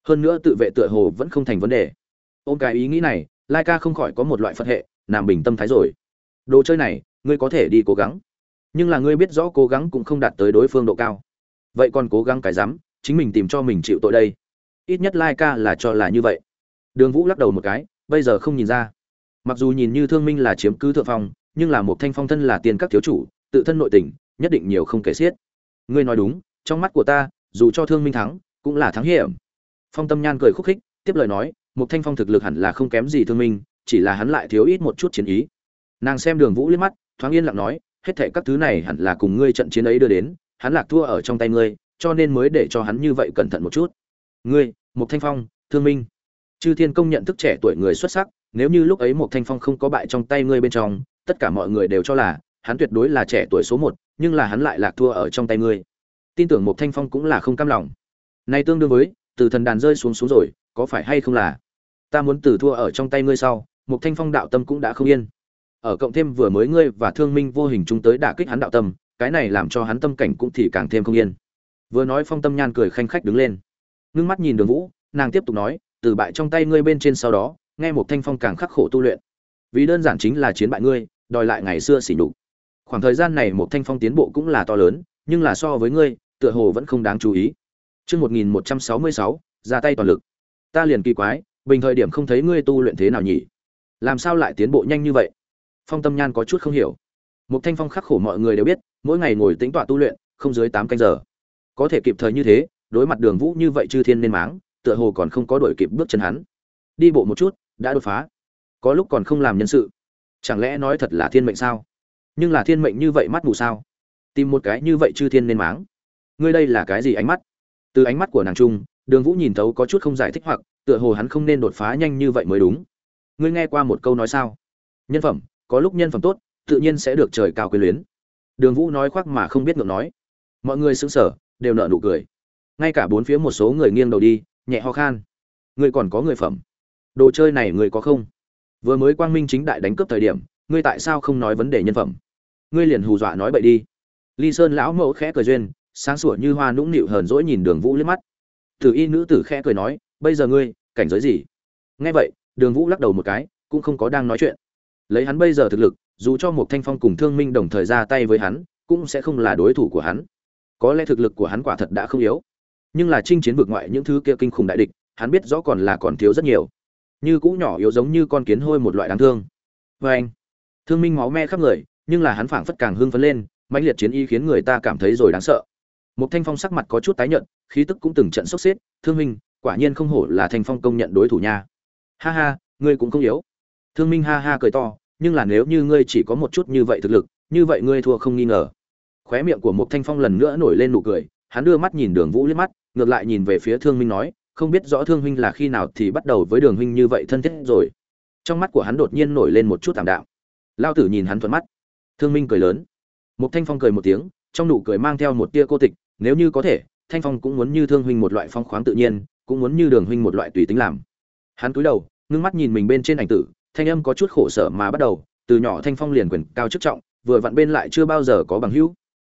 Hơn nữa tự vệ tựa hồ vẫn không thành vấn đề. Ôm cái ý nghĩ này lai ca không khỏi có một loại phật hệ làm bình tâm thái rồi. Đồ chơi này, ngươi có thể đi cố gắng. Nhưng là ngươi biết rõ cố gắng cũng không đạt tới đối phương độ cao. Vậy còn cố gắng cái rắm chính mình tìm cho mình chịu tội đây. Ít nhất lai ca là cho là như vậy. Đường vũ lắc đầu một cái, bây giờ không nhìn ra. Mặc dù nhìn như thương minh là chiếm cứ thượng phong, nhưng là một thanh phong thân là tiền các thiếu chủ, tự thân nội tình, nhất định nhiều không kể xiết. Ngươi nói đúng, trong mắt của ta, dù cho thương minh thắng, cũng là thắng hiểm. Phong tâm nhan cười khúc khích, tiếp lời nói một thanh phong thực lực hẳn là không kém gì thương minh, chỉ là hắn lại thiếu ít một chút chiến ý. Nàng xem đường vũ liếc mắt, thoáng yên lặng nói, hết thệ các thứ này hẳn là cùng ngươi trận chiến ấy đưa đến, hắn lạc thua ở trong tay ngươi, cho nên mới để cho hắn như vậy cẩn thận một chút. Ngươi một thanh phong, thương minh. Chư thiên công nhận thức trẻ tuổi người xuất sắc, nếu như lúc ấy một thanh phong không có bại trong tay ngươi bên trong, tất cả mọi người đều cho là, hắn tuyệt đối là trẻ tuổi số một, nhưng là hắn lại lạc thua ở trong tay ngươi. Tin tưởng một thanh phong cũng là không cam lòng. Nay tương đương với, từ thần đàn rơi xuống xuống rồi, có phải hay không là? Ta muốn từ thua ở trong tay ngươi sau một thanh phong đạo tâm cũng đã không yên. Ở cộng thêm vừa mới ngươi và thương minh vô hình chúng tới đả kích hắn đạo tâm cái này làm cho hắn tâm cảnh cũng thì càng thêm không yên. Vừa nói phong tâm nhan cười khanh khách đứng lên. Ngưng mắt nhìn đường vũ nàng tiếp tục nói từ bại trong tay ngươi bên trên sau đó nghe một thanh phong càng khắc khổ tu luyện. Vì đơn giản chính là chiến bại ngươi đòi lại ngày xưa xỉ nhục. Khoảng thời gian này một thanh phong tiến bộ cũng là to lớn nhưng là so với ngươi tựa hồ vẫn không đáng chú ý. Trước 1166, ra tay toàn lực. Ta liền kỳ quái, bình thời điểm không thấy ngươi tu luyện thế nào nhỉ? Làm sao lại tiến bộ nhanh như vậy? Phong Tâm Nhan có chút không hiểu. Một Thanh Phong khắc khổ mọi người đều biết, mỗi ngày ngồi tĩnh tọa tu luyện, không dưới tám canh giờ. Có thể kịp thời như thế, đối mặt Đường Vũ như vậy chư thiên nên máng, tựa hồ còn không có đuổi kịp bước chân hắn. Đi bộ một chút, đã đột phá. Có lúc còn không làm nhân sự. Chẳng lẽ nói thật là thiên mệnh sao? Nhưng là thiên mệnh như vậy mắt mù sao? Tìm một cái như vậy chư thiên nên máng. Ngươi đây là cái gì ánh mắt? Từ ánh mắt của nàng trung, Đường Vũ nhìn thấu có chút không giải thích hoặc, tựa hồ hắn không nên đột phá nhanh như vậy mới đúng. Ngươi nghe qua một câu nói sao? Nhân phẩm, có lúc nhân phẩm tốt, tự nhiên sẽ được trời cao quyền luyến. Đường Vũ nói khoác mà không biết ngượng nói. Mọi người sững sờ, đều nở nụ cười. Ngay cả bốn phía một số người nghiêng đầu đi, nhẹ ho khan. Ngươi còn có người phẩm. Đồ chơi này ngươi có không? Vừa mới quang minh chính đại đánh cướp thời điểm, ngươi tại sao không nói vấn đề nhân phẩm? Ngươi liền hù dọa nói bậy đi. Ly Sơn lão mẫu khẽ cười duyên, sáng sủa như hoa nũng nịu hờn dỗi nhìn Đường Vũ liếc mắt. Tử y nữ tử khẽ cười nói, "Bây giờ ngươi, cảnh giới gì?" Nghe vậy, Đường Vũ lắc đầu một cái, cũng không có đang nói chuyện. Lấy hắn bây giờ thực lực, dù cho một thanh phong cùng thương minh đồng thời ra tay với hắn cũng sẽ không là đối thủ của hắn. Có lẽ thực lực của hắn quả thật đã không yếu. Nhưng là chinh chiến vực ngoại những thứ kia kinh khủng đại địch hắn biết rõ còn là còn thiếu rất nhiều. Như cũ nhỏ yếu giống như con kiến hôi một loại đáng thương. Vê anh thương minh máu me khắp người nhưng là hắn phảng phất càng hưng phấn lên mãnh liệt chiến y khiến người ta cảm thấy rồi đáng sợ. Một thanh phong sắc mặt có chút tái nhợt khí tức cũng từng trận sốc xếp. Thương minh quả nhiên không hổ là thanh phong công nhận đối thủ nha. Ha ha, ngươi cũng không yếu. Thương minh ha ha cười to, nhưng là nếu như ngươi chỉ có một chút như vậy thực lực, như vậy ngươi thua không nghi ngờ. Khóe miệng của một thanh phong lần nữa nổi lên nụ cười, hắn đưa mắt nhìn đường vũ liếc mắt, ngược lại nhìn về phía thương minh nói, không biết rõ thương huynh là khi nào thì bắt đầu với đường huynh như vậy thân thiết rồi. Trong mắt của hắn đột nhiên nổi lên một chút thảm đạo lao tử nhìn hắn thuận mắt. Thương minh cười lớn. Một thanh phong cười một tiếng, trong nụ cười mang theo một tia cô tịch, nếu như có thể, thanh phong cũng muốn như thương huynh một loại phong khoáng tự nhiên cũng muốn như đường huynh một loại tùy tính làm. Hắn cúi đầu, ngưng mắt nhìn mình bên trên ảnh tử, thanh âm có chút khổ sở mà bắt đầu, từ nhỏ thanh phong liền quyền cao chức trọng, vừa vặn bên lại chưa bao giờ có bằng hữu.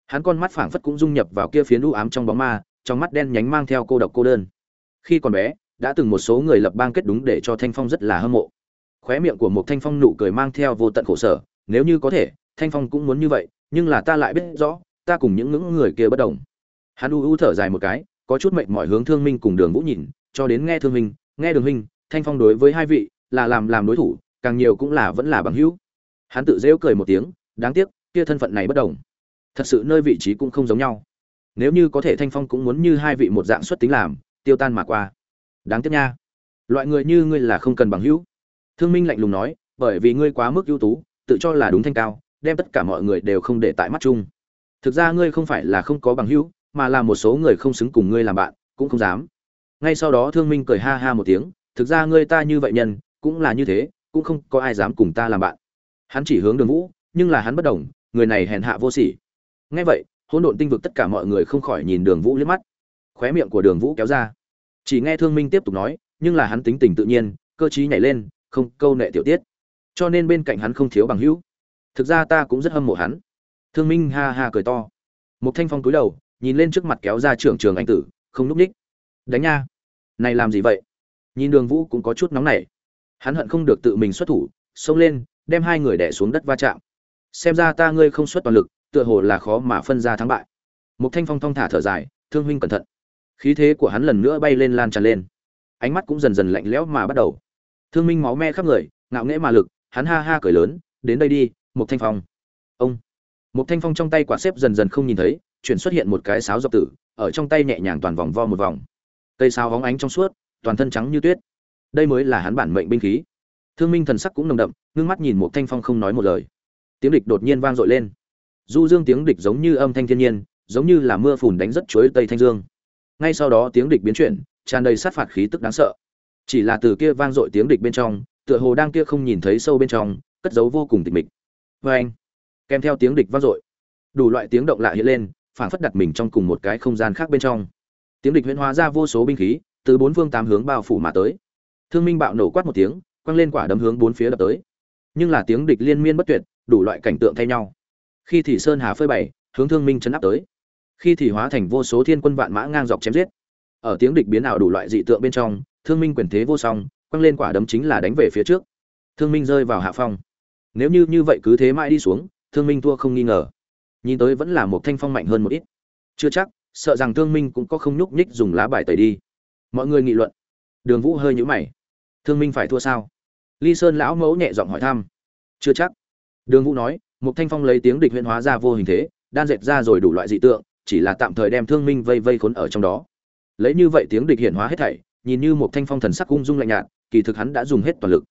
Hắn con mắt phảng phất cũng dung nhập vào kia phiến u ám trong bóng ma, trong mắt đen nhánh mang theo cô độc cô đơn. Khi còn bé, đã từng một số người lập bang kết đúng để cho thanh phong rất là hâm mộ. Khóe miệng của một thanh phong nụ cười mang theo vô tận khổ sở, nếu như có thể, thanh phong cũng muốn như vậy, nhưng là ta lại biết rõ, ta cùng những ngưỡng người kia bất đồng. Hắn u u thở dài một cái có chút mệnh mọi hướng thương minh cùng đường vũ nhìn, cho đến nghe thương minh, nghe đường minh thanh phong đối với hai vị là làm làm đối thủ, càng nhiều cũng là vẫn là bằng hữu. Hắn tự giễu cười một tiếng, đáng tiếc, kia thân phận này bất đồng. Thật sự nơi vị trí cũng không giống nhau. Nếu như có thể thanh phong cũng muốn như hai vị một dạng xuất tính làm, tiêu tan mà qua. Đáng tiếc nha. Loại người như ngươi là không cần bằng hữu. Thương minh lạnh lùng nói, bởi vì ngươi quá mức ưu tú, tự cho là đúng thanh cao, đem tất cả mọi người đều không để tại mắt chung. Thực ra ngươi không phải là không có bằng hữu mà là một số người không xứng cùng ngươi làm bạn, cũng không dám. Ngay sau đó thương minh cười ha ha một tiếng, thực ra ngươi ta như vậy nhân, cũng là như thế, cũng không có ai dám cùng ta làm bạn. Hắn chỉ hướng đường vũ, nhưng là hắn bất đồng người này hèn hạ vô sỉ. Ngay vậy, hỗn độn tinh vực tất cả mọi người không khỏi nhìn đường vũ liếc mắt. Khóe miệng của đường vũ kéo ra. Chỉ nghe thương minh tiếp tục nói, nhưng là hắn tính tình tự nhiên, cơ t nhảy lên, không câu nệ tiểu tiết. Cho nên bên cạnh hắn không thiếu bằng hữu. Thực ra ta cũng rất hâm mộ hắn. Thương minh ha ha cười to. Một thanh phong cúi đầu nhìn lên trước mặt kéo ra trưởng trường anh tử, không núp ních. Đánh nha. Này làm gì vậy? Nhìn đường vũ cũng có chút nóng nảy. Hắn hận không được tự mình xuất thủ, xông lên, đem hai người đẻ xuống đất va chạm. Xem ra ta ngươi không xuất toàn lực, tựa hồ là khó mà phân ra thắng bại. Một thanh phong thong thả thở dài, thương huynh cẩn thận. Khí thế của hắn lần nữa bay lên lan tràn lên. Ánh mắt cũng dần dần lạnh lẽo mà bắt đầu. Thương minh máu me khắp người, ngạo nghễ mà lực, hắn ha ha cười lớn, đến đây đi một thanh phong. Ông. Một thanh phong trong tay quả xếp dần dần không nhìn thấy chuyển xuất hiện một cái sáo dọc tử, ở trong tay nhẹ nhàng toàn vòng vo một vòng. Cây sáo hóng ánh trong suốt, toàn thân trắng như tuyết. Đây mới là hắn bản mệnh binh khí. Thương minh thần sắc cũng nồng đậm, ngưng mắt nhìn một thanh phong không nói một lời. Tiếng địch đột nhiên vang dội lên. Du dương tiếng địch giống như âm thanh thiên nhiên, giống như là mưa phùn đánh rất chuối tây thanh dương. Ngay sau đó tiếng địch biến chuyển, tràn đầy sát phạt khí tức đáng sợ. Chỉ là từ kia vang dội tiếng địch bên trong, tựa hồ đang kia không nhìn thấy sâu bên trong, cất giấu vô cùng tịch mịch. Vê anh kèm theo tiếng địch vang dội, đủ loại tiếng động lạ hiện lên phảng phất đặt mình trong cùng một cái không gian khác bên trong. Tiếng địch huyễn hóa ra vô số binh khí, từ bốn phương tám hướng bao phủ mà tới. Thương minh bạo nổ quát một tiếng, quăng lên quả đấm hướng bốn phía đập tới. Nhưng là tiếng địch liên miên bất tuyệt, đủ loại cảnh tượng thay nhau. Khi thì sơn hà phơi bày, hướng thương minh chấn áp tới. Khi thì hóa thành vô số thiên quân vạn mã ngang dọc chém giết. Ở tiếng địch biến ảo đủ loại dị tượng bên trong, thương minh quyền thế vô song, quăng lên quả đấm chính là đánh về phía trước. Thương minh rơi vào hạ phong. Nếu như như vậy cứ thế mãi đi xuống, thương minh thua không nghi ngờ nhìn tới vẫn là một thanh phong mạnh hơn một ít. Chưa chắc, sợ rằng thương minh cũng có không nhúc nhích dùng lá bài tẩy đi. Mọi người nghị luận. Đường vũ hơi nhũ mày. Thương minh phải thua sao? Ly sơn lão mẫu nhẹ giọng hỏi thăm. Chưa chắc. Đường vũ nói, một thanh phong lấy tiếng địch huyễn hóa ra vô hình thế, đan dệt ra rồi đủ loại dị tượng, chỉ là tạm thời đem thương minh vây vây khốn ở trong đó. Lấy như vậy tiếng địch hiển hóa hết thảy, nhìn như một thanh phong thần sắc ung dung lạnh nhạt, kỳ thực hắn đã dùng hết toàn lực.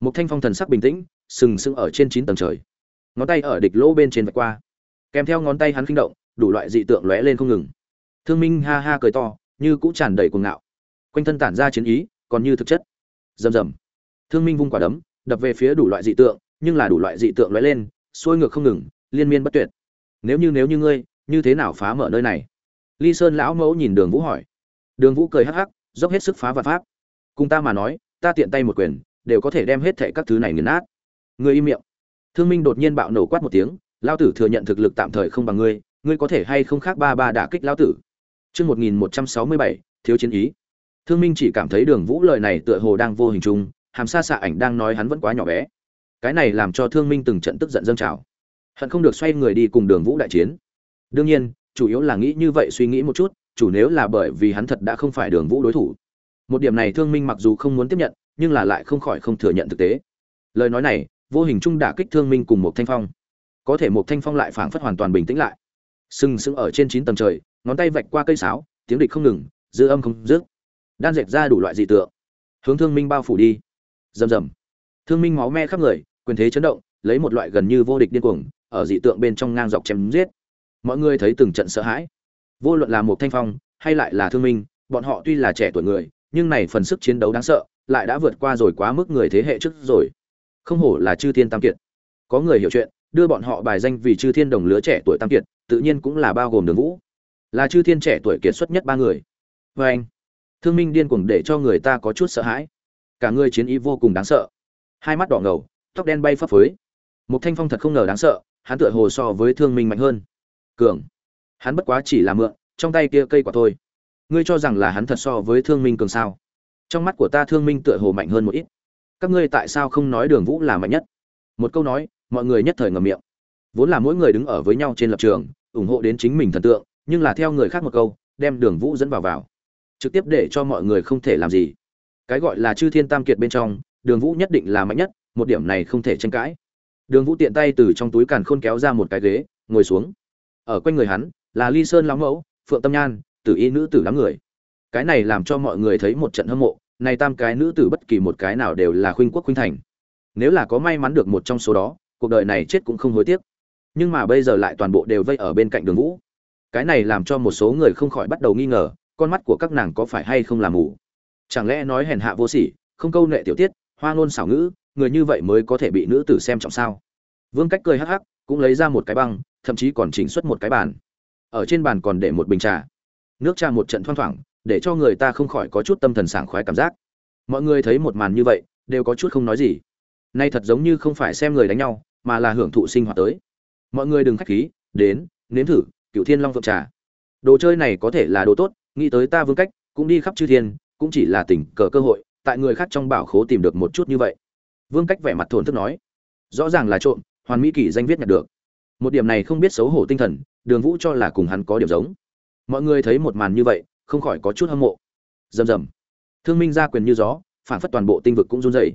Một thanh phong thần sắc bình tĩnh, sừng sững ở trên chín tầng trời. Ngón tay ở địch lỗ bên trên vạch qua kèm theo ngón tay hắn kinh động, đủ loại dị tượng lóe lên không ngừng. Thương minh ha ha cười to, như cũ tràn đầy cuồng ngạo. Quanh thân tản ra chiến ý, còn như thực chất. Rầm rầm. Thương minh vung quả đấm, đập về phía đủ loại dị tượng, nhưng là đủ loại dị tượng lóe lên, xuôi ngược không ngừng, liên miên bất tuyệt. Nếu như nếu như ngươi, như thế nào phá mở nơi này? Ly sơn lão mẫu nhìn đường vũ hỏi. Đường vũ cười hắc hắc, dốc hết sức phá và pháp. Cùng ta mà nói, ta tiện tay một quyền, đều có thể đem hết thệ các thứ này nghiền nát. Ngươi im miệng. Thương minh đột nhiên bạo nổ quát một tiếng lao tử thừa nhận thực lực tạm thời không bằng ngươi ngươi có thể hay không khác ba ba đả kích lao tử? Chương một nghìn một trăm sáu mươi bảy, thiếu chiến ý. Thương minh chỉ cảm thấy đường vũ lời này tựa hồ đang vô hình chung, hàm xa xạ ảnh đang nói hắn vẫn quá nhỏ bé. Cái này làm cho thương minh từng trận tức giận dâng trào. Hận không được xoay người đi cùng đường vũ đại chiến. Đương nhiên, chủ yếu là nghĩ như vậy suy nghĩ một chút, chủ nếu là bởi vì hắn thật đã không phải đường vũ đối thủ. Một điểm này thương minh mặc dù không muốn tiếp nhận, nhưng là lại không khỏi không thừa nhận thực tế. Lời nói này, vô hình chung đả kích thương minh cùng một thanh phong có thể một thanh phong lại phảng phất hoàn toàn bình tĩnh lại. Sừng sững ở trên chín tầng trời, ngón tay vạch qua cây sáo, tiếng địch không ngừng, dư âm không dứt. Đan dệt ra đủ loại dị tượng. Hướng thương minh bao phủ đi. Rầm rầm. Thương minh máu me khắp người, quyền thế chấn động, lấy một loại gần như vô địch điên cuồng, ở dị tượng bên trong ngang dọc chém giết. Mọi người thấy từng trận sợ hãi. Vô luận là một thanh phong, hay lại là thương minh, bọn họ tuy là trẻ tuổi người, nhưng này phần sức chiến đấu đáng sợ, lại đã vượt qua rồi quá mức người thế hệ trước rồi. Không hổ là chư thiên tam kiệt. Có người hiểu chuyện đưa bọn họ bài danh vì chư thiên đồng lứa trẻ tuổi tam kiệt, tự nhiên cũng là bao gồm đường vũ. Là chư thiên trẻ tuổi kiệt xuất nhất ba người. Vê anh, thương minh điên cuồng để cho người ta có chút sợ hãi. Cả người chiến ý vô cùng đáng sợ. Hai mắt đỏ ngầu, tóc đen bay phấp phới. Một thanh phong thật không ngờ đáng sợ, hắn tựa hồ so với thương minh mạnh hơn. Cường, hắn bất quá chỉ là mượn, trong tay kia cây quả thôi. Ngươi cho rằng là hắn thật so với thương minh cường sao? Trong mắt của ta thương minh tựa hồ mạnh hơn một ít. Các ngươi tại sao không nói đường vũ là mạnh nhất? Một câu nói mọi người nhất thời ngậm miệng. Vốn là mỗi người đứng ở với nhau trên lập trường, ủng hộ đến chính mình thần tượng, nhưng là theo người khác một câu, đem đường vũ dẫn vào vào. Trực tiếp để cho mọi người không thể làm gì. Cái gọi là chư thiên tam kiệt bên trong, đường vũ nhất định là mạnh nhất, một điểm này không thể tranh cãi. Đường vũ tiện tay từ trong túi càn khôn kéo ra một cái ghế, ngồi xuống. Ở quanh người hắn, là ly sơn lão mẫu, phượng tâm nhan, tử y nữ tử đám người. Cái này làm cho mọi người thấy một trận hâm mộ, này tam cái nữ tử bất kỳ một cái nào đều là khuynh quốc khuynh thành. Nếu là có may mắn được một trong số đó cuộc đời này chết cũng không hối tiếc. Nhưng mà bây giờ lại toàn bộ đều vây ở bên cạnh đường vũ. Cái này làm cho một số người không khỏi bắt đầu nghi ngờ, con mắt của các nàng có phải hay không là mù? Chẳng lẽ nói hèn hạ vô sỉ, không câu nệ tiểu tiết, hoa ngôn xảo ngữ, người như vậy mới có thể bị nữ tử xem trọng sao? Vương cách cười hắc hắc, cũng lấy ra một cái băng, thậm chí còn chỉnh xuất một cái bàn. Ở trên bàn còn để một bình trà. Nước trà một trận thoang thoảng, để cho người ta không khỏi có chút tâm thần sảng khoái cảm giác. Mọi người thấy một màn như vậy, đều có chút không nói gì. Nay thật giống như không phải xem người đánh nhau mà là hưởng thụ sinh hoạt tới. Mọi người đừng khách khí, đến, nếm thử, cựu thiên long phượng trà. Đồ chơi này có thể là đồ tốt, nghĩ tới ta vương cách, cũng đi khắp chư thiên, cũng chỉ là tình cờ cơ hội, tại người khác trong bảo khố tìm được một chút như vậy. Vương cách vẻ mặt thổn thức nói. Rõ ràng là trộm, hoàn mỹ kỷ danh viết nhặt được. Một điểm này không biết xấu hổ tinh thần, đường vũ cho là cùng hắn có điểm giống. Mọi người thấy một màn như vậy, không khỏi có chút hâm mộ. Rầm rầm. Thương minh ra quyền như gió, phản phất toàn bộ tinh vực cũng run rẩy.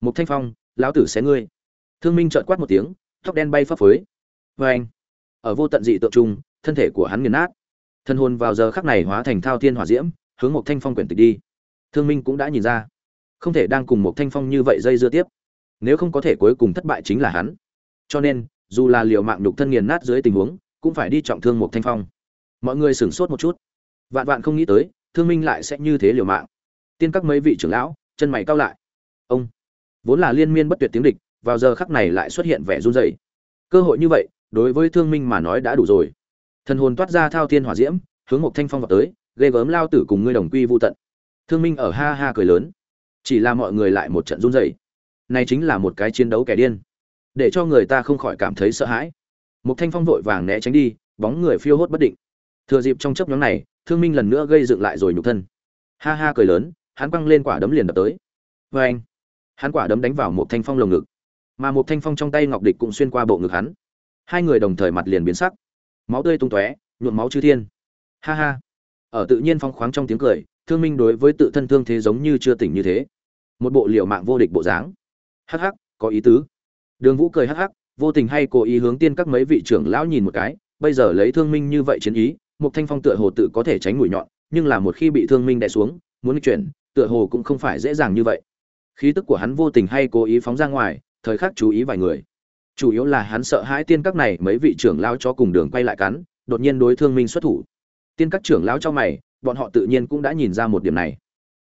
Mục thanh phong, lão tử xé ngươi thương minh trợn quát một tiếng, tóc đen bay phấp phới. Vê anh, ở vô tận dị tượng trung thân thể của hắn nghiền nát. Thân hồn vào giờ khắc này hóa thành thao thiên hỏa diễm, hướng một thanh phong quyển tịch đi. Thương minh cũng đã nhìn ra, không thể đang cùng một thanh phong như vậy dây dưa tiếp. Nếu không có thể cuối cùng thất bại chính là hắn. Cho nên, dù là liều mạng nhục thân nghiền nát dưới tình huống, cũng phải đi trọng thương một thanh phong. Mọi người sửng sốt một chút. Vạn vạn không nghĩ tới, thương minh lại sẽ như thế liều mạng. Tiên các mấy vị trưởng lão, chân mày cao lại. Ông, vốn là liên miên bất tuyệt tiếng địch vào giờ khắc này lại xuất hiện vẻ run rẩy. Cơ hội như vậy, đối với thương minh mà nói đã đủ rồi. Thần hồn toát ra thao thiên hỏa diễm, hướng mục thanh phong vọt tới, ghê gớm lao tử cùng ngươi đồng quy vu tận. Thương minh ở ha ha cười lớn. Chỉ là mọi người lại một trận run rẩy. Này chính là một cái chiến đấu kẻ điên. Để cho người ta không khỏi cảm thấy sợ hãi. Mục thanh phong vội vàng né tránh đi, bóng người phiêu hốt bất định. Thừa dịp trong chớp nhoáng này, thương minh lần nữa gây dựng lại rồi nhục thân. Ha ha cười lớn, hắn quăng lên quả đấm liền đập tới. Vê anh hắn quả đấm đánh vào mục thanh phong lồng ngực mà một thanh phong trong tay ngọc địch cũng xuyên qua bộ ngực hắn. Hai người đồng thời mặt liền biến sắc. Máu tươi tung tóe, nhuộm máu chư thiên. Ha ha. Ở tự nhiên phong khoáng trong tiếng cười, thương minh đối với tự thân thương thế giống như chưa tỉnh như thế. Một bộ liệu mạng vô địch bộ dáng. Hắc hắc, có ý tứ. Đường vũ cười hắc hắc, vô tình hay cố ý hướng tiên các mấy vị trưởng lão nhìn một cái. Bây giờ lấy thương minh như vậy chiến ý, một thanh phong tựa hồ tự có thể tránh mũi nhọn, nhưng là một khi bị thương minh đè xuống, muốn chuyển, tựa hồ cũng không phải dễ dàng như vậy. Khí tức của hắn vô tình hay cố ý phóng ra ngoài thời khắc chú ý vài người. Chủ yếu là hắn sợ hãi tiên các này mấy vị trưởng lão cho cùng đường quay lại cắn, đột nhiên đối thương minh xuất thủ. Tiên các trưởng lão cho mày, bọn họ tự nhiên cũng đã nhìn ra một điểm này.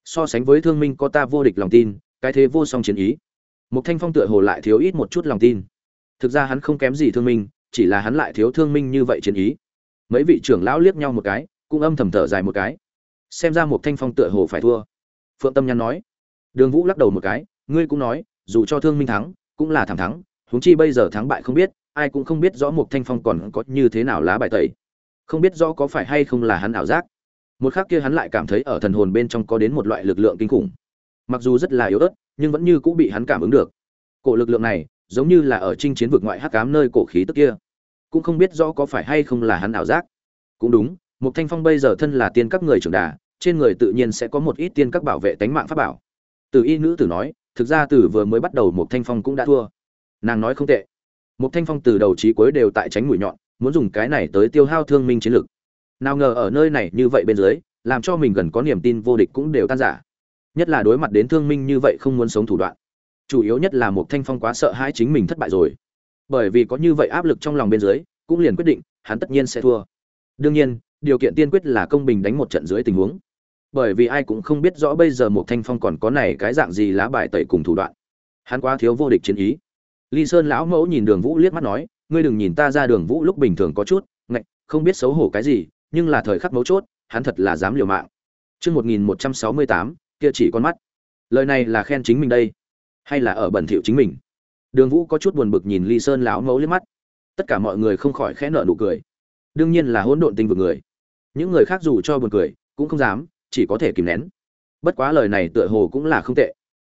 So sánh với thương minh có ta vô địch lòng tin, cái thế vô song chiến ý. Một thanh phong tựa hồ lại thiếu ít một chút lòng tin. Thực ra hắn không kém gì thương minh, chỉ là hắn lại thiếu thương minh như vậy chiến ý. Mấy vị trưởng lão liếc nhau một cái, cũng âm thầm thở dài một cái. Xem ra một thanh phong tựa hồ phải thua. Phượng tâm nhắn nói. Đường vũ lắc đầu một cái, ngươi cũng nói, dù cho thương minh thắng cũng là thảm thắng, huống chi bây giờ thắng bại không biết, ai cũng không biết rõ một thanh phong còn có như thế nào lá bài tẩy. Không biết rõ có phải hay không là hắn ảo giác. Một khác kia hắn lại cảm thấy ở thần hồn bên trong có đến một loại lực lượng kinh khủng. Mặc dù rất là yếu ớt, nhưng vẫn như cũng bị hắn cảm ứng được. Cổ lực lượng này, giống như là ở chinh chiến vực ngoại hắc cám nơi cổ khí tức kia. Cũng không biết rõ có phải hay không là hắn ảo giác. Cũng đúng một thanh phong bây giờ thân là tiên các người trưởng đà, trên người tự nhiên sẽ có một ít tiên các bảo vệ tánh mạng pháp bảo. Từ y nữ tử nói thực ra từ vừa mới bắt đầu một thanh phong cũng đã thua. Nàng nói không tệ. Một thanh phong từ đầu chí cuối đều tại tránh mũi nhọn, muốn dùng cái này tới tiêu hao thương minh chiến lực. Nào ngờ ở nơi này như vậy bên dưới, làm cho mình gần có niềm tin vô địch cũng đều tan giả nhất là đối mặt đến thương minh như vậy không muốn sống thủ đoạn. Chủ yếu nhất là một thanh phong quá sợ hãi chính mình thất bại rồi. Bởi vì có như vậy áp lực trong lòng bên dưới, cũng liền quyết định, hắn tất nhiên sẽ thua. Đương nhiên, điều kiện tiên quyết là công bình đánh một trận dưới tình huống bởi vì ai cũng không biết rõ bây giờ một thanh phong còn có này cái dạng gì lá bài tẩy cùng thủ đoạn hắn quá thiếu vô địch chiến ý ly sơn lão mẫu nhìn đường vũ liếc mắt nói ngươi đừng nhìn ta ra đường vũ lúc bình thường có chút ngạch không biết xấu hổ cái gì nhưng là thời khắc mấu chốt hắn thật là dám liều mạng Chương 1168, kia chỉ con mắt. Lời này là khen chính mình đây, hay là ở bẩn thỉu chính mình? Đường Vũ có chút buồn bực nhìn Ly Sơn lão mẫu liếc mắt. Tất cả mọi người không khỏi khẽ nở nụ cười. Đương nhiên là hỗn độn tinh vực người. Những người khác dù cho buồn cười, cũng không dám, chỉ có thể kìm nén. Bất quá lời này tựa hồ cũng là không tệ.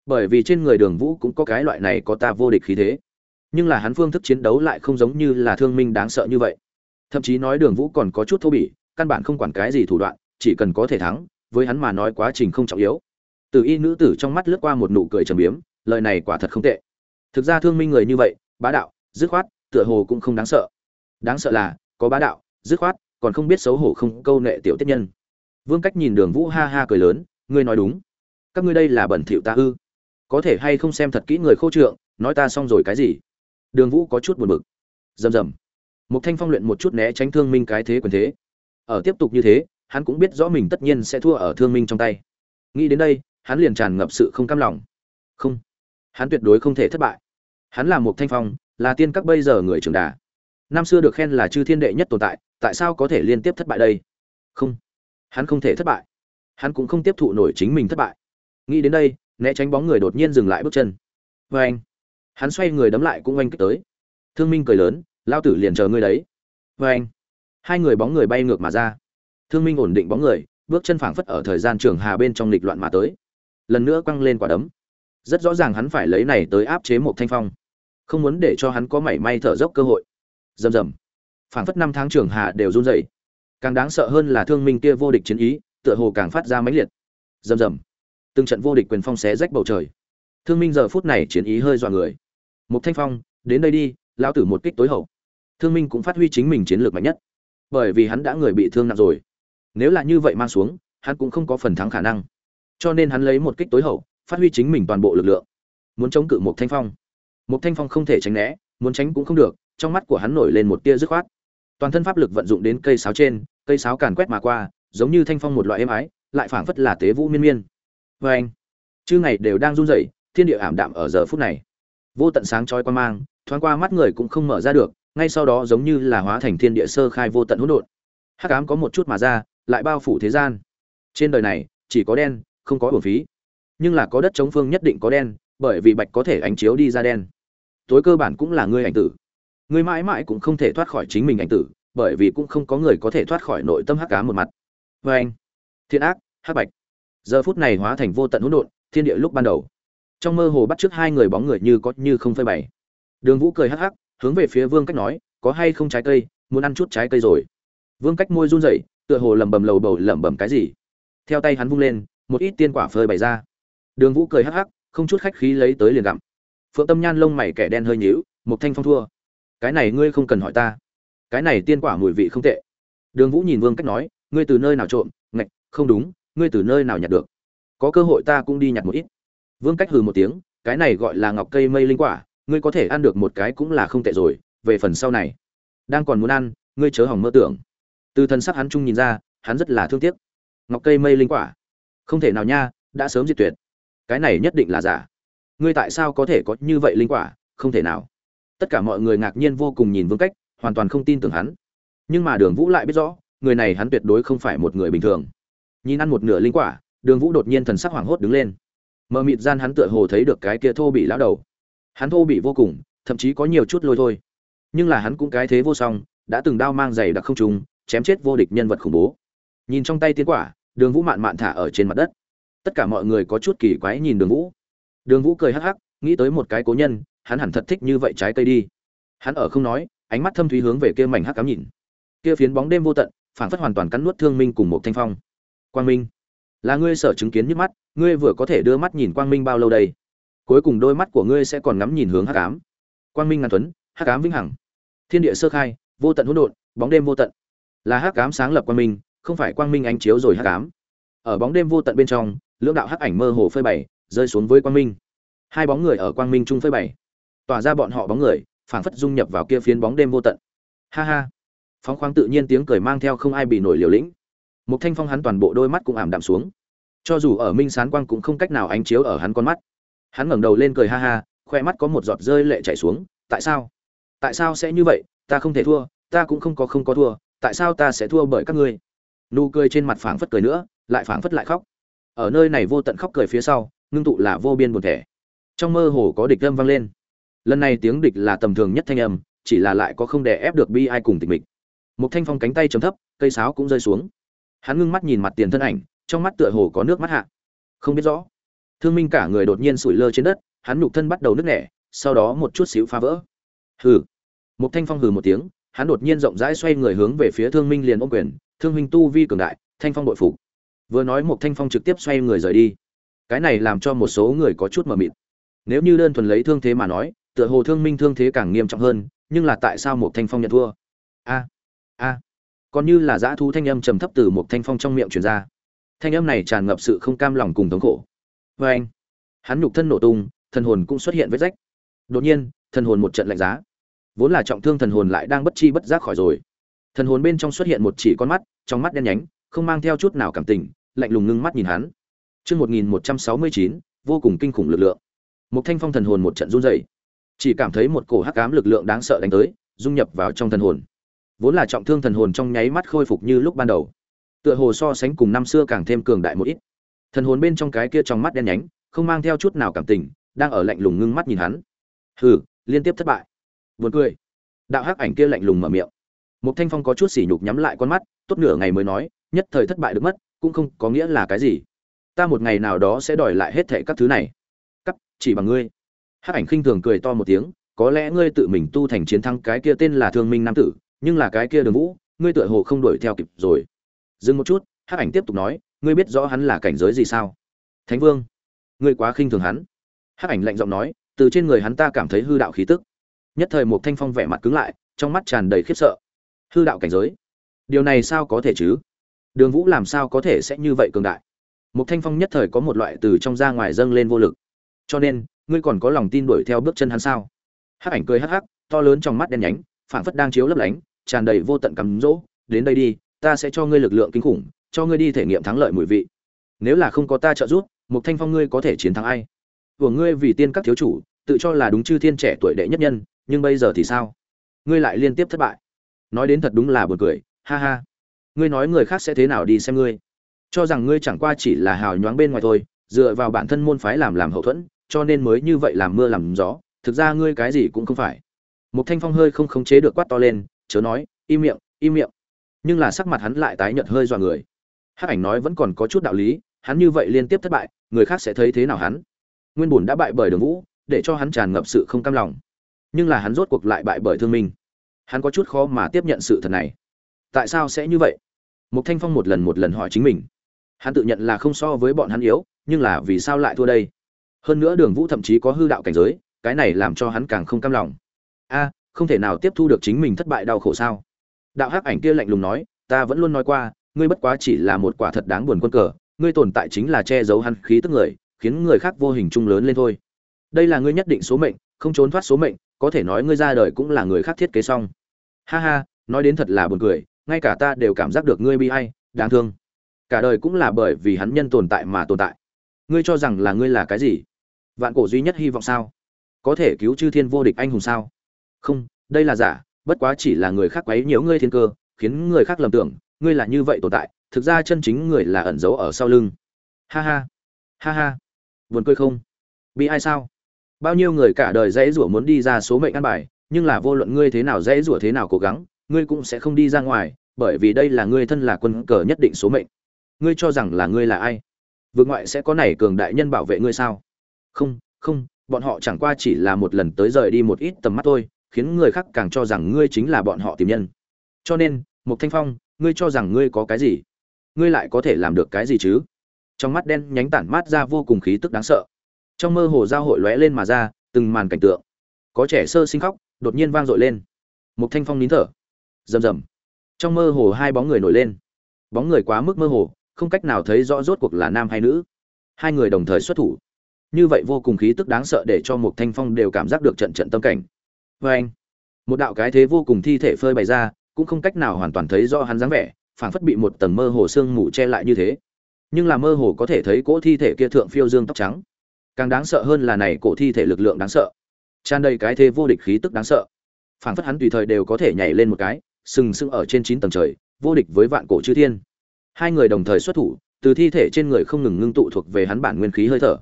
Bởi vì trên người Đường Vũ cũng có cái loại này có ta vô địch khí thế. Nhưng là hắn phương thức chiến đấu lại không giống như là thương minh đáng sợ như vậy. Thậm chí nói Đường Vũ còn có chút thô bỉ, căn bản không quản cái gì thủ đoạn, chỉ cần có thể thắng, với hắn mà nói quá trình không trọng yếu. Từ y nữ tử trong mắt lướt qua một nụ cười trầm biếm, lời này quả thật không tệ. Thực ra thương minh người như vậy, bá đạo, dứt khoát, tựa hồ cũng không đáng sợ. Đáng sợ là, có bá đạo, dứt khoát, còn không biết xấu hổ không câu nệ tiểu tiết nhân. Vương Cách nhìn Đường Vũ ha ha cười lớn, ngươi nói đúng. Các ngươi đây là bẩn thỉu ta ư? Có thể hay không xem thật kỹ người khô trượng, nói ta xong rồi cái gì? Đường Vũ có chút buồn bực. Rầm rầm. Một thanh phong luyện một chút né tránh thương minh cái thế quyền thế ở tiếp tục như thế hắn cũng biết rõ mình tất nhiên sẽ thua ở thương minh trong tay nghĩ đến đây hắn liền tràn ngập sự không cam lòng không hắn tuyệt đối không thể thất bại hắn là một thanh phong là tiên các bây giờ người trưởng đà năm xưa được khen là chư thiên đệ nhất tồn tại tại sao có thể liên tiếp thất bại đây không hắn không thể thất bại. Hắn cũng không tiếp thụ nổi chính mình thất bại. Nghĩ đến đây, né tránh bóng người đột nhiên dừng lại bước chân. Vê anh, hắn xoay người đấm lại cũng oanh kích tới. Thương minh cười lớn lao tử liền chờ ngươi đấy. Vê anh, hai người bóng người bay ngược mà ra. Thương minh ổn định bóng người, bước chân phảng phất ở thời gian trường hà bên trong lịch loạn mà tới. Lần nữa quăng lên quả đấm. Rất rõ ràng hắn phải lấy này tới áp chế một thanh phong. Không muốn để cho hắn có mảy may thở dốc cơ hội. Rầm rầm. Phảng phất năm tháng trường hà đều run rẩy càng đáng sợ hơn là thương minh kia vô địch chiến ý, tựa hồ càng phát ra mãnh liệt. Rầm rầm. Từng trận vô địch quyền phong xé rách bầu trời. Thương minh giờ phút này chiến ý hơi dọa người. Một thanh phong, đến đây đi lao tử một kích tối hậu. Thương minh cũng phát huy chính mình chiến lược mạnh nhất. Bởi vì hắn đã người bị thương nặng rồi. Nếu là như vậy mang xuống, hắn cũng không có phần thắng khả năng. Cho nên hắn lấy một kích tối hậu, phát huy chính mình toàn bộ lực lượng. Muốn chống cự một thanh phong. Một thanh phong không thể tránh né, muốn tránh cũng không được, trong mắt của hắn nổi lên một tia dứt khoát. Toàn thân pháp lực vận dụng đến cây sáo trên cây sáo càn quét mà qua giống như thanh phong một loại êm ái lại phảng phất là tế vũ miên miên vê anh chư ngày đều đang run rẩy thiên địa ảm đạm ở giờ phút này vô tận sáng trói quan mang thoáng qua mắt người cũng không mở ra được ngay sau đó giống như là hóa thành thiên địa sơ khai vô tận hỗn độn. Hắc ám có một chút mà ra, lại bao phủ thế gian. Trên đời này, chỉ có đen, không có hưởng phí. nhưng là có đất chống phương nhất định có đen bởi vì bạch có thể ánh chiếu đi ra đen tối cơ bản cũng là ngươi ảnh tử ngươi mãi mãi cũng không thể thoát khỏi chính mình ảnh tử bởi vì cũng không có người có thể thoát khỏi nội tâm hắc cá một mặt. Vê anh, thiên ác, hắc bạch. Giờ phút này hóa thành vô tận hỗn độn, thiên địa lúc ban đầu. Trong mơ hồ bắt trước hai người bóng người như có như không phơi bày. Đường vũ cười hắc hắc, hướng về phía vương cách nói, có hay không trái cây? Muốn ăn chút trái cây rồi. Vương cách môi run rẩy, tựa hồ lẩm bẩm lầu bầu lẩm bẩm cái gì. Theo tay hắn vung lên, một ít tiên quả phơi bày ra. Đường vũ cười hắc hắc, không chút khách khí lấy tới liền gặm. Phượng tâm nhan lông mày kẻ đen hơi nhíu một thanh phong thua. Cái này ngươi không cần hỏi ta cái này tiên quả mùi vị không tệ. Đường vũ nhìn vương cách nói, ngươi từ nơi nào trộm, ngạch, không đúng, ngươi từ nơi nào nhặt được? Có cơ hội ta cũng đi nhặt một ít. Vương cách hừ một tiếng, cái này gọi là ngọc cây mây linh quả, ngươi có thể ăn được một cái cũng là không tệ rồi, về phần sau này. Đang còn muốn ăn, ngươi chớ hỏng mơ tưởng. Từ thần sắc hắn trung nhìn ra, hắn rất là thương tiếc. Ngọc cây mây linh quả. Không thể nào nha, đã sớm diệt tuyệt. Cái này nhất định là giả. Ngươi tại sao có thể có như vậy linh quả? Không thể nào. Tất cả mọi người ngạc nhiên vô cùng nhìn vương cách hoàn toàn không tin tưởng hắn. Nhưng mà đường vũ lại biết rõ, người này hắn tuyệt đối không phải một người bình thường. Nhìn ăn một nửa linh quả, đường vũ đột nhiên thần sắc hoảng hốt đứng lên. Mờ mịt gian hắn tựa hồ thấy được cái kia thô bị lão đầu. Hắn thô bị vô cùng, thậm chí có nhiều chút lôi thôi. Nhưng là hắn cũng cái thế vô song, đã từng đao mang giày đặc không trùng, chém chết vô địch nhân vật khủng bố. Nhìn trong tay tiến quả, đường vũ mạn mạn thả ở trên mặt đất. Tất cả mọi người có chút kỳ quái nhìn đường vũ. Đường vũ cười hắc hắc, nghĩ tới một cái cố nhân, hắn hẳn thật thích như vậy trái cây đi. Hắn ở không nói ánh mắt thâm thúy hướng về kia mảnh hắc cám nhìn. Kia phiến bóng đêm vô tận, phảng phất hoàn toàn cắn nuốt thương minh cùng một thanh phong. Quang minh, là ngươi sở chứng kiến nhức mắt, ngươi vừa có thể đưa mắt nhìn quang minh bao lâu đây? Cuối cùng đôi mắt của ngươi sẽ còn ngắm nhìn hướng hắc ám. Quang minh ngàn tuấn, hắc ám vĩnh hằng. Thiên địa sơ khai, vô tận hỗn độn, bóng đêm vô tận. Là hắc ám sáng lập quang minh, không phải quang minh ánh chiếu rồi hắc ám. Ở bóng đêm vô tận bên trong, lưỡng đạo hắc ảnh mơ hồ phơi bày, rơi xuống với quang minh. Hai bóng người ở quang minh chung phơi bày. Tỏa ra bọn họ bóng người phảng phất dung nhập vào kia phiến bóng đêm vô tận. Ha ha. Phóng khoáng tự nhiên tiếng cười mang theo không ai bị nổi liều lĩnh. Một thanh phong hắn toàn bộ đôi mắt cũng ảm đạm xuống. Cho dù ở minh sán quang cũng không cách nào ánh chiếu ở hắn con mắt. Hắn ngẩng đầu lên cười ha ha, khoe mắt có một giọt rơi lệ chảy xuống. Tại sao? Tại sao sẽ như vậy? Ta không thể thua, ta cũng không có không có thua, tại sao ta sẽ thua bởi các ngươi? Nụ cười trên mặt phảng phất cười nữa, lại phảng phất lại khóc. Ở nơi này vô tận khóc cười phía sau, ngưng tụ là vô biên buồn thẻ. Trong mơ hồ có địch âm vang lên lần này tiếng địch là tầm thường nhất thanh âm, chỉ là lại có không đè ép được bi ai cùng tịch mịch. Một thanh phong cánh tay chấm thấp, cây sáo cũng rơi xuống. Hắn ngưng mắt nhìn mặt tiền thân ảnh, trong mắt tựa hồ có nước mắt hạ. Không biết rõ. Thương minh cả người đột nhiên sủi lơ trên đất, hắn nhục thân bắt đầu nứt nẻ, sau đó một chút xíu phá vỡ. Hừ. Một thanh phong hừ một tiếng, hắn đột nhiên rộng rãi xoay người hướng về phía thương minh liền ôm quyền, thương minh tu vi cường đại, thanh phong đội phục. Vừa nói một thanh phong trực tiếp xoay người rời đi. Cái này làm cho một số người có chút mờ mịt. Nếu như đơn thuần lấy thương thế mà nói tựa hồ thương minh thương thế càng nghiêm trọng hơn nhưng là tại sao một thanh phong nhận thua? A a còn như là dã thu thanh âm trầm thấp từ một thanh phong trong miệng truyền ra. Thanh âm này tràn ngập sự không cam lòng cùng thống khổ. Vê anh hắn nhục thân nổ tung thần hồn cũng xuất hiện vết rách. Đột nhiên thần hồn một trận lạnh giá. Vốn là trọng thương thần hồn lại đang bất chi bất giác khỏi rồi. Thần hồn bên trong xuất hiện một chỉ con mắt trong mắt đen nhánh không mang theo chút nào cảm tình lạnh lùng ngưng mắt nhìn hắn. Chương 1169, vô cùng kinh khủng lực lượng. Một thanh phong thần hồn một trận run rẩy, chỉ cảm thấy một cổ hắc ám lực lượng đáng sợ đánh tới, dung nhập vào trong thần hồn. Vốn là trọng thương thần hồn trong nháy mắt khôi phục như lúc ban đầu. Tựa hồ so sánh cùng năm xưa càng thêm cường đại một ít. Thần hồn bên trong cái kia trong mắt đen nhánh, không mang theo chút nào cảm tình, đang ở lạnh lùng ngưng mắt nhìn hắn. Hừ, liên tiếp thất bại. Buồn cười. Đạo hắc ảnh kia lạnh lùng mở miệng. Một thanh phong có chút sỉ nhục nhắm lại con mắt, tốt nửa ngày mới nói, nhất thời thất bại được mất, cũng không có nghĩa là cái gì ta một ngày nào đó sẽ đòi lại hết thệ các thứ này cắp chỉ bằng ngươi hắc ảnh khinh thường cười to một tiếng, có lẽ ngươi tự mình tu thành chiến thắng cái kia tên là thương minh nam tử, nhưng là cái kia đường vũ, ngươi tựa hồ không đuổi theo kịp rồi. Dừng một chút, hắc ảnh tiếp tục nói, ngươi biết rõ hắn là cảnh giới gì sao? Thánh vương. Ngươi quá khinh thường hắn. Hắc ảnh lạnh giọng nói, từ trên người hắn ta cảm thấy hư đạo khí tức. Nhất thời một thanh phong vẻ mặt cứng lại, trong mắt tràn đầy khiếp sợ. Hư đạo cảnh giới? Điều này sao có thể chứ? Đường vũ làm sao có thể sẽ như vậy cường đại? Một thanh phong nhất thời có một loại từ trong ra ngoài dâng lên vô lực. Cho nên ngươi còn có lòng tin đuổi theo bước chân hắn sao? Hắc ảnh cười hắc hắc, to lớn trong mắt đen nhánh, phảng phất đang chiếu lấp lánh, tràn đầy vô tận cắm rỗ đến đây đi, ta sẽ cho ngươi lực lượng kinh khủng, cho ngươi đi thể nghiệm thắng lợi mùi vị. Nếu là không có ta trợ giúp một thanh phong ngươi có thể chiến thắng ai? Của ngươi vì tiên các thiếu chủ, tự cho là đúng chư thiên trẻ tuổi đệ nhất nhân, nhưng bây giờ thì sao? Ngươi lại liên tiếp thất bại. Nói đến thật đúng là buồn cười, ha ha. Ngươi nói người khác sẽ thế nào đi xem ngươi? Cho rằng ngươi chẳng qua chỉ là hào nhoáng bên ngoài thôi, dựa vào bản thân môn phái làm làm hậu thuẫn cho nên mới như vậy làm mưa làm gió, thực ra ngươi cái gì cũng không phải. Một thanh phong hơi không khống chế được quát to lên, chớ nói, im miệng im miệng. Nhưng là sắc mặt hắn lại tái nhợt hơi dọa người. Hắc ảnh nói vẫn còn có chút đạo lý, hắn như vậy liên tiếp thất bại, người khác sẽ thấy thế nào hắn? Nguyên bùn đã bại bởi đường vũ, để cho hắn tràn ngập sự không cam lòng. Nhưng là hắn rốt cuộc lại bại bởi thương minh. Hắn có chút khó mà tiếp nhận sự thật này. Tại sao sẽ như vậy? Một thanh phong một lần một lần hỏi chính mình. Hắn tự nhận là không so với bọn hắn yếu, nhưng là vì sao lại thua đây? Hơn nữa đường vũ thậm chí có hư đạo cảnh giới, cái này làm cho hắn càng không cam lòng. A, không thể nào tiếp thu được chính mình thất bại đau khổ sao? Đạo hắc ảnh kia lạnh lùng nói, ta vẫn luôn nói qua, ngươi bất quá chỉ là một quả thật đáng buồn quân cờ, ngươi tồn tại chính là che giấu hắn khí tức người, khiến người khác vô hình chung lớn lên thôi. Đây là ngươi nhất định số mệnh, không trốn thoát số mệnh, có thể nói ngươi ra đời cũng là người khác thiết kế xong. Ha ha, nói đến thật là buồn cười, ngay cả ta đều cảm giác được ngươi bi ai, đáng thương. Cả đời cũng là bởi vì hắn nhân tồn tại mà tồn tại. Ngươi cho rằng là ngươi là cái gì? Vạn cổ duy nhất hy vọng sao? Có thể cứu chư thiên vô địch anh hùng sao? Không, đây là giả, bất quá chỉ là người khác quấy nhiễu ngươi thiên cơ, khiến người khác lầm tưởng, ngươi là như vậy tồn tại, thực ra chân chính người là ẩn giấu ở sau lưng. Ha ha ha ha. Buồn cười không? Bị ai sao? Bao nhiêu người cả đời dễ rủa muốn đi ra số mệnh ăn bài, nhưng là vô luận ngươi thế nào dễ rủa thế nào cố gắng, ngươi cũng sẽ không đi ra ngoài, bởi vì đây là ngươi thân là quân cờ nhất định số mệnh. Ngươi cho rằng là ngươi là ai? Vượt ngoại sẽ có này cường đại nhân bảo vệ ngươi sao? Không không, bọn họ chẳng qua chỉ là một lần tới rời đi một ít tầm mắt thôi, khiến người khác càng cho rằng ngươi chính là bọn họ tìm nhân. Cho nên một thanh phong, ngươi cho rằng ngươi có cái gì? Ngươi lại có thể làm được cái gì chứ? Trong mắt đen nhánh tản mát ra vô cùng khí tức đáng sợ. Trong mơ hồ giao hội lóe lên mà ra, từng màn cảnh tượng. Có trẻ sơ sinh khóc, đột nhiên vang dội lên. Một thanh phong nín thở. Rầm rầm. Trong mơ hồ hai bóng người nổi lên. Bóng người quá mức mơ hồ, không cách nào thấy rõ rốt cuộc là nam hay nữ. Hai người đồng thời xuất thủ như vậy vô cùng khí tức đáng sợ để cho một thanh phong đều cảm giác được trận trận tâm cảnh. Vê anh, một đạo cái thế vô cùng thi thể phơi bày ra, cũng không cách nào hoàn toàn thấy rõ hắn dáng vẻ, phảng phất bị một tầng mơ hồ sương mù che lại như thế. Nhưng là mơ hồ có thể thấy cỗ thi thể kia thượng phiêu dương tóc trắng. Càng đáng sợ hơn là này cổ thi thể lực lượng đáng sợ. Tràn đầy cái thế vô địch khí tức đáng sợ. Phảng phất hắn tùy thời đều có thể nhảy lên một cái, sừng sững ở trên chín tầng trời, vô địch với vạn cổ chư thiên. Hai người đồng thời xuất thủ, từ thi thể trên người không ngừng ngưng tụ thuộc về hắn bản nguyên khí hơi thở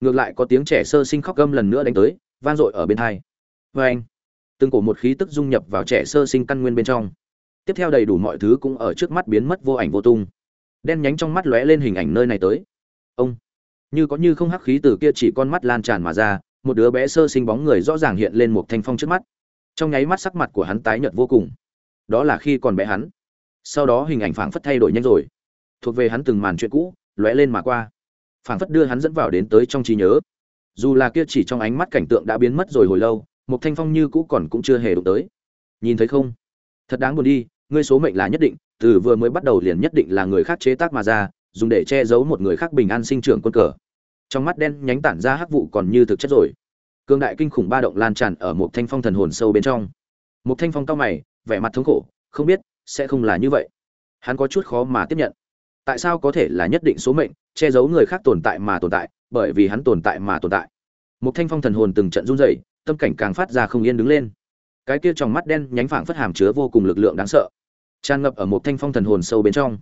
ngược lại có tiếng trẻ sơ sinh khóc gâm lần nữa đánh tới, vang dội ở bên hai. Vê anh, từng cổ một khí tức dung nhập vào trẻ sơ sinh căn nguyên bên trong. Tiếp theo đầy đủ mọi thứ cũng ở trước mắt biến mất vô ảnh vô tung. Đen nhánh trong mắt lóe lên hình ảnh nơi này tới. Ông, như có như không hắc khí từ kia chỉ con mắt lan tràn mà ra, một đứa bé sơ sinh bóng người rõ ràng hiện lên một thanh phong trước mắt. Trong nháy mắt sắc mặt của hắn tái nhợt vô cùng. Đó là khi còn bé hắn. Sau đó hình ảnh phảng phất thay đổi nhanh rồi. Thuộc về hắn từng màn chuyện cũ, lóe lên mà qua phảng phất đưa hắn dẫn vào đến tới trong trí nhớ. Dù là kia chỉ trong ánh mắt cảnh tượng đã biến mất rồi hồi lâu một thanh phong như cũ còn cũng chưa hề đụng tới. Nhìn thấy không? Thật đáng buồn đi, ngươi số mệnh là nhất định, từ vừa mới bắt đầu liền nhất định là người khác chế tác mà ra, dùng để che giấu một người khác bình an sinh trưởng quân cờ. Trong mắt đen nhánh tản ra hắc vụ còn như thực chất rồi. Cương đại kinh khủng ba động lan tràn ở một thanh phong thần hồn sâu bên trong. Một thanh phong cao mày, vẻ mặt thống khổ, không biết sẽ không là như vậy. Hắn có chút khó mà tiếp nhận tại sao có thể là nhất định số mệnh, che giấu người khác tồn tại mà tồn tại, bởi vì hắn tồn tại mà tồn tại. Một thanh phong thần hồn từng trận run rẩy, tâm cảnh càng phát ra không yên đứng lên. Cái kia trong mắt đen nhánh phảng phất hàm chứa vô cùng lực lượng đáng sợ, tràn ngập ở một thanh phong thần hồn sâu bên trong.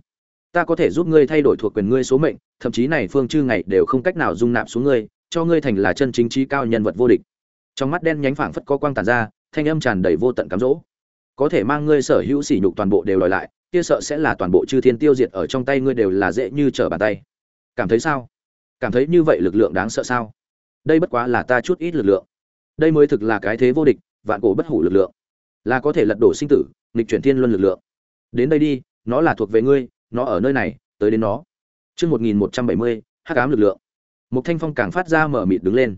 Ta có thể giúp ngươi thay đổi thuộc quyền ngươi số mệnh, thậm chí này phương chư ngày đều không cách nào dung nạp xuống ngươi, cho ngươi thành là chân chính trí cao nhân vật vô địch. Trong mắt đen nhánh phảng phất có quang tàn ra, thanh âm tràn đầy vô tận cám dỗ. Có thể mang ngươi sở hữu sỉ nhục toàn bộ đều đòi lại kia sợ sẽ là toàn bộ chư thiên tiêu diệt ở trong tay ngươi đều là dễ như trở bàn tay. Cảm thấy sao? Cảm thấy như vậy lực lượng đáng sợ sao? Đây bất quá là ta chút ít lực lượng. Đây mới thực là cái thế vô địch, vạn cổ bất hủ lực lượng. Là có thể lật đổ sinh tử, nghịch chuyển thiên luân lực lượng. Đến đây đi, nó là thuộc về ngươi, nó ở nơi này, tới đến nó. Chương một nghìn một trăm bảy mươi, hắc ám lực lượng. Một thanh phong càng phát ra mở mịt đứng lên.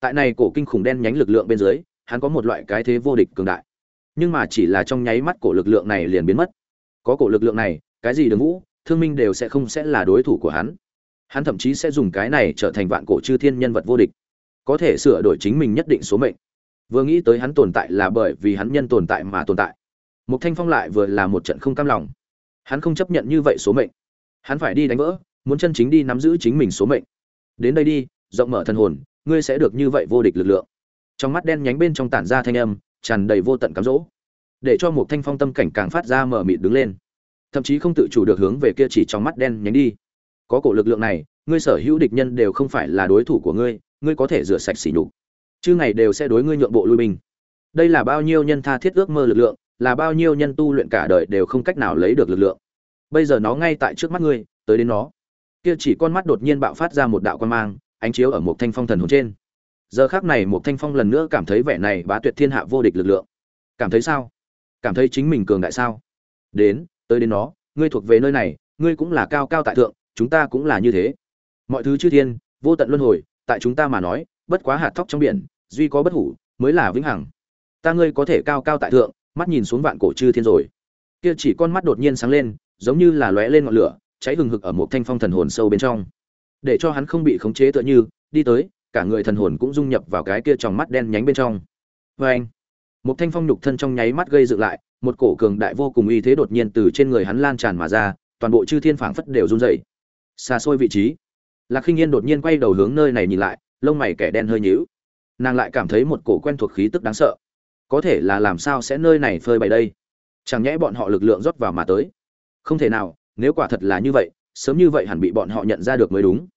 Tại này cổ kinh khủng đen nhánh lực lượng bên dưới, hắn có một loại cái thế vô địch cường đại. Nhưng mà chỉ là trong nháy mắt cổ lực lượng này liền biến mất có cổ lực lượng này, cái gì đường vũ, thương minh đều sẽ không sẽ là đối thủ của hắn. Hắn thậm chí sẽ dùng cái này trở thành vạn cổ chư thiên nhân vật vô địch. Có thể sửa đổi chính mình nhất định số mệnh. Vừa nghĩ tới hắn tồn tại là bởi vì hắn nhân tồn tại mà tồn tại. Một thanh phong lại vừa là một trận không cam lòng. Hắn không chấp nhận như vậy số mệnh. Hắn phải đi đánh vỡ, muốn chân chính đi nắm giữ chính mình số mệnh. Đến đây đi, rộng mở thân hồn, ngươi sẽ được như vậy vô địch lực lượng. Trong mắt đen nhánh bên trong tản ra thanh âm, tràn đầy vô tận cám dỗ để cho một thanh phong tâm cảnh càng phát ra mở mịt đứng lên. Thậm chí không tự chủ được hướng về kia chỉ trong mắt đen nhánh đi. Có cổ lực lượng này, ngươi sở hữu địch nhân đều không phải là đối thủ của ngươi ngươi có thể rửa sạch xỉ nhục. Chứ ngày đều sẽ đối ngươi nhượng bộ lui binh. Đây là bao nhiêu nhân tha thiết ước mơ lực lượng, là bao nhiêu nhân tu luyện cả đời đều không cách nào lấy được lực lượng. Bây giờ nó ngay tại trước mắt ngươi, tới đến nó. Kia chỉ con mắt đột nhiên bạo phát ra một đạo quan mang, ánh chiếu ở một thanh phong thần hồn trên. Giờ khác này một thanh phong lần nữa cảm thấy vẻ này bá tuyệt thiên hạ vô địch lực lượng. Cảm thấy sao? Cảm thấy chính mình cường đại sao? Đến, tới đến nó, ngươi thuộc về nơi này, ngươi cũng là cao cao tại thượng, chúng ta cũng là như thế. Mọi thứ chư thiên, vô tận luân hồi, tại chúng ta mà nói, bất quá hạt thóc trong biển, duy có bất hủ, mới là vĩnh hằng. Ta ngươi có thể cao cao tại thượng, mắt nhìn xuống vạn cổ chư thiên rồi. Kia chỉ con mắt đột nhiên sáng lên, giống như là lóe lên ngọn lửa, cháy hừng hực ở một thanh phong thần hồn sâu bên trong. Để cho hắn không bị khống chế tựa như, đi tới, cả người thần hồn cũng dung nhập vào cái kia trong mắt đen nhánh bên trong. Vê anh một thanh phong nhục thân trong nháy mắt gây dựng lại, một cổ cường đại vô cùng uy thế đột nhiên từ trên người hắn lan tràn mà ra, toàn bộ chư thiên phảng phất đều run rẩy. Xa xôi vị trí. Lạc khinh yên đột nhiên quay đầu hướng nơi này nhìn lại, lông mày kẻ đen hơi nhíu. Nàng lại cảm thấy một cổ quen thuộc khí tức đáng sợ. Có thể là làm sao sẽ nơi này phơi bày đây? Chẳng nhẽ bọn họ lực lượng rót vào mà tới? Không thể nào, nếu quả thật là như vậy, sớm như vậy hẳn bị bọn họ nhận ra được mới đúng.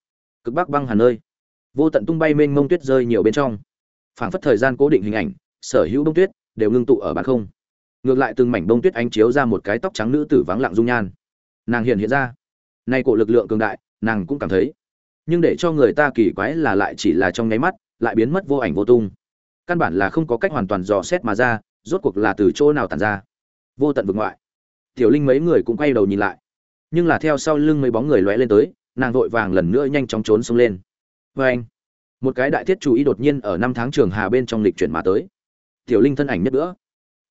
Cực bắc băng hàn nơi vô tận tung bay mênh mông tuyết rơi nhiều bên trong. Phảng phất thời gian cố định hình ảnh, sở hữu bông tuyết đều ngưng tụ ở bàn không. Ngược lại từng mảnh bông tuyết ánh chiếu ra một cái tóc trắng nữ tử vắng lặng dung nhan. Nàng hiện hiện ra. Nay cổ lực lượng cường đại, nàng cũng cảm thấy. Nhưng để cho người ta kỳ quái là lại chỉ là trong nháy mắt, lại biến mất vô ảnh vô tung. Căn bản là không có cách hoàn toàn dò xét mà ra, rốt cuộc là từ chỗ nào tàn ra. Vô tận vực ngoại. Tiểu linh mấy người cũng quay đầu nhìn lại. Nhưng là theo sau lưng mấy bóng người lóe lên tới, nàng vội vàng lần nữa nhanh chóng trốn xông lên. Vê anh một cái đại thiết chủ ý đột nhiên ở năm tháng trường hà bên trong lịch chuyển mà tới tiểu linh thân ảnh nhất nữa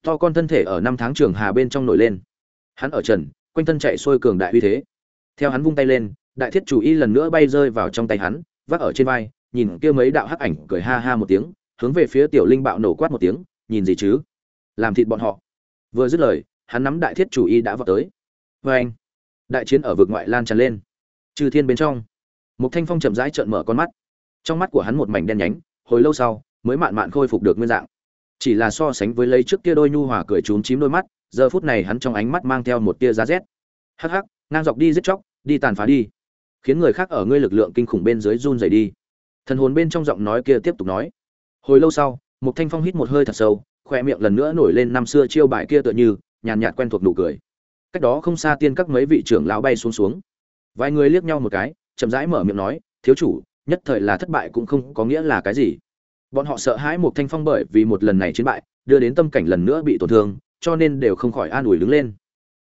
to con thân thể ở năm tháng trường hà bên trong nổi lên. Hắn ở trần, quanh thân chạy xuôi cường đại uy thế. Theo hắn vung tay lên, đại thiết chủ y lần nữa bay rơi vào trong tay hắn, vác ở trên vai, nhìn kia mấy đạo hắc ảnh cười ha ha một tiếng, hướng về phía tiểu linh bạo nổ quát một tiếng, nhìn gì chứ? Làm thịt bọn họ. Vừa dứt lời, hắn nắm đại thiết chủ y đã vào tới. Vê anh, đại chiến ở vực ngoại lan tràn lên. Trừ thiên bên trong một thanh phong chậm rãi trợn mở con mắt. Trong mắt của hắn một mảnh đen nhánh, hồi lâu sau, mới mạn mạn khôi phục được nguyên dạng chỉ là so sánh với lấy trước kia đôi nhu hòa cười trúng chím đôi mắt, giờ phút này hắn trong ánh mắt mang theo một tia giá rét. Hắc hắc, ngang dọc đi giết chóc, đi tàn phá đi. Khiến người khác ở ngươi lực lượng kinh khủng bên dưới run rẩy đi. Thần hồn bên trong giọng nói kia tiếp tục nói. Hồi lâu sau một thanh phong hít một hơi thật sâu, khoe miệng lần nữa nổi lên năm xưa chiêu bài kia tựa như, nhàn nhạt quen thuộc nụ cười. Cách đó không xa tiên các mấy vị trưởng lão bay xuống xuống. Vài người liếc nhau một cái, chậm rãi mở miệng nói, thiếu chủ, nhất thời là thất bại cũng không có nghĩa là cái gì bọn họ sợ hãi một thanh phong bởi vì một lần này chiến bại, đưa đến tâm cảnh lần nữa bị tổn thương, cho nên đều không khỏi an ủi đứng lên.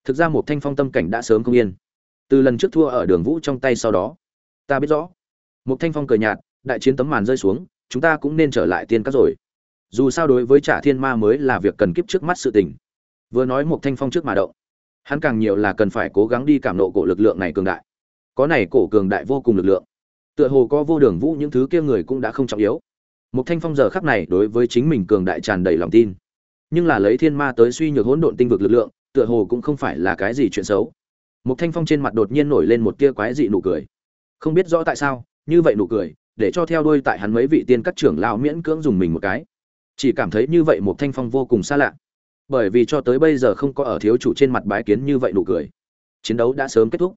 Thực ra một thanh phong tâm cảnh đã sớm không yên. Từ lần trước thua ở đường vũ trong tay sau đó, ta biết rõ. Một thanh phong cười nhạt, đại chiến tấm màn rơi xuống, chúng ta cũng nên trở lại tiên các rồi. Dù sao đối với trả thiên ma mới là việc cần kiếp trước mắt sự tình. Vừa nói một thanh phong trước mà động. Hắn càng nhiều là cần phải cố gắng đi cảm nộ cổ lực lượng này cường đại. Có này cổ cường đại vô cùng lực lượng. Tựa hồ có vô đường vũ những thứ kia người cũng đã không trọng yếu một thanh phong giờ khắc này đối với chính mình cường đại tràn đầy lòng tin. Nhưng là lấy thiên ma tới suy nhược hỗn độn tinh vực lực lượng, tựa hồ cũng không phải là cái gì chuyện xấu. Một thanh phong trên mặt đột nhiên nổi lên một tia quái dị nụ cười. Không biết rõ tại sao, như vậy nụ cười, để cho theo đuôi tại hắn mấy vị tiên các trưởng lão miễn cưỡng dùng mình một cái. Chỉ cảm thấy như vậy một thanh phong vô cùng xa lạ. Bởi vì cho tới bây giờ không có ở thiếu chủ trên mặt bái kiến như vậy nụ cười. Chiến đấu đã sớm kết thúc.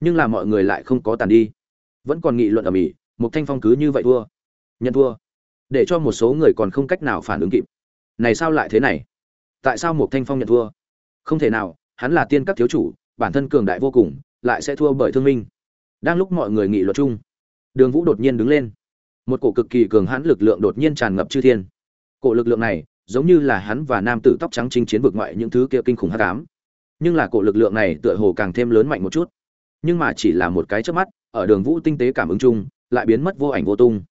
Nhưng là mọi người lại không có tàn đi. Vẫn còn nghị luận ở mỹ một thanh phong cứ như vậy thua. Nhận thua để cho một số người còn không cách nào phản ứng kịp. Này sao lại thế này? Tại sao một thanh phong nhận thua? Không thể nào, hắn là tiên các thiếu chủ, bản thân cường đại vô cùng, lại sẽ thua bởi thương minh. Đang lúc mọi người nghị luật chung, đường vũ đột nhiên đứng lên. Một cổ cực kỳ cường hãn lực lượng đột nhiên tràn ngập chư thiên. Cổ lực lượng này, giống như là hắn và nam tử tóc trắng chinh chiến vực ngoại những thứ kia kinh khủng hát cám nhưng là cổ lực lượng này tựa hồ càng thêm lớn mạnh một chút. Nhưng mà chỉ là một cái chớp mắt, ở đường vũ tinh tế cảm ứng chung, lại biến mất vô ảnh vô tung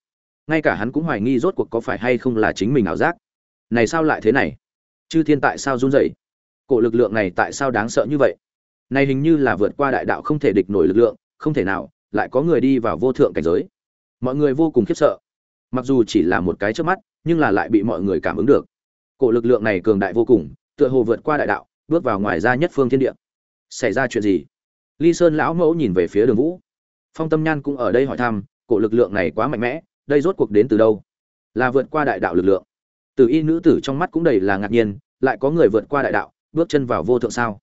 ngay cả hắn cũng hoài nghi rốt cuộc có phải hay không là chính mình ảo giác. Này sao lại thế này? Chư thiên tại sao run rẩy? Cổ lực lượng này tại sao đáng sợ như vậy? Này hình như là vượt qua đại đạo không thể địch nổi lực lượng, không thể nào, lại có người đi vào vô thượng cảnh giới. Mọi người vô cùng khiếp sợ. Mặc dù chỉ là một cái trước mắt, nhưng là lại bị mọi người cảm ứng được. Cổ lực lượng này cường đại vô cùng, tựa hồ vượt qua đại đạo, bước vào ngoài ra nhất phương thiên địa. Xảy ra chuyện gì? Ly sơn lão mẫu nhìn về phía đường vũ. Phong tâm nhan cũng ở đây hỏi thăm, cổ lực lượng này quá mạnh mẽ đây rốt cuộc đến từ đâu là vượt qua đại đạo lực lượng từ y nữ tử trong mắt cũng đầy là ngạc nhiên lại có người vượt qua đại đạo bước chân vào vô thượng sao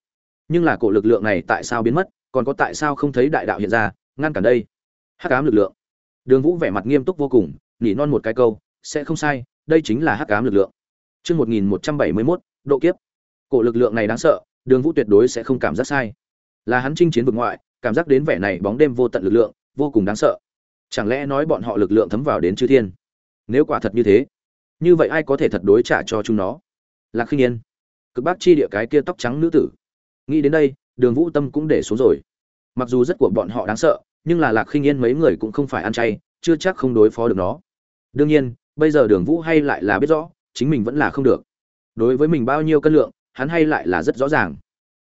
nhưng là cổ lực lượng này tại sao biến mất còn có tại sao không thấy đại đạo hiện ra ngăn cản đây hắc ám lực lượng đường vũ vẻ mặt nghiêm túc vô cùng nỉ non một cái câu sẽ không sai đây chính là hắc ám lực lượng Chương 1171, độ kiếp. Cổ lực lượng này đáng sợ, Đường Vũ tuyệt đối sẽ không cảm giác sai. Là hắn chinh chiến vực ngoại, cảm giác đến vẻ này bóng đêm vô tận lực lượng, vô cùng đáng sợ. Chẳng lẽ nói bọn họ lực lượng thấm vào đến chư thiên? Nếu quả thật như thế, như vậy ai có thể thật đối trả cho chúng nó? Lạc Khinh Yên, cực bác chi địa cái kia tóc trắng nữ tử. Nghĩ đến đây, Đường Vũ tâm cũng để xuống rồi. Mặc dù rất của bọn họ đáng sợ, nhưng là Lạc Khinh Yên mấy người cũng không phải ăn chay, chưa chắc không đối phó được nó. Đương nhiên, bây giờ Đường Vũ hay lại là biết rõ, chính mình vẫn là không được đối với mình bao nhiêu cân lượng hắn hay lại là rất rõ ràng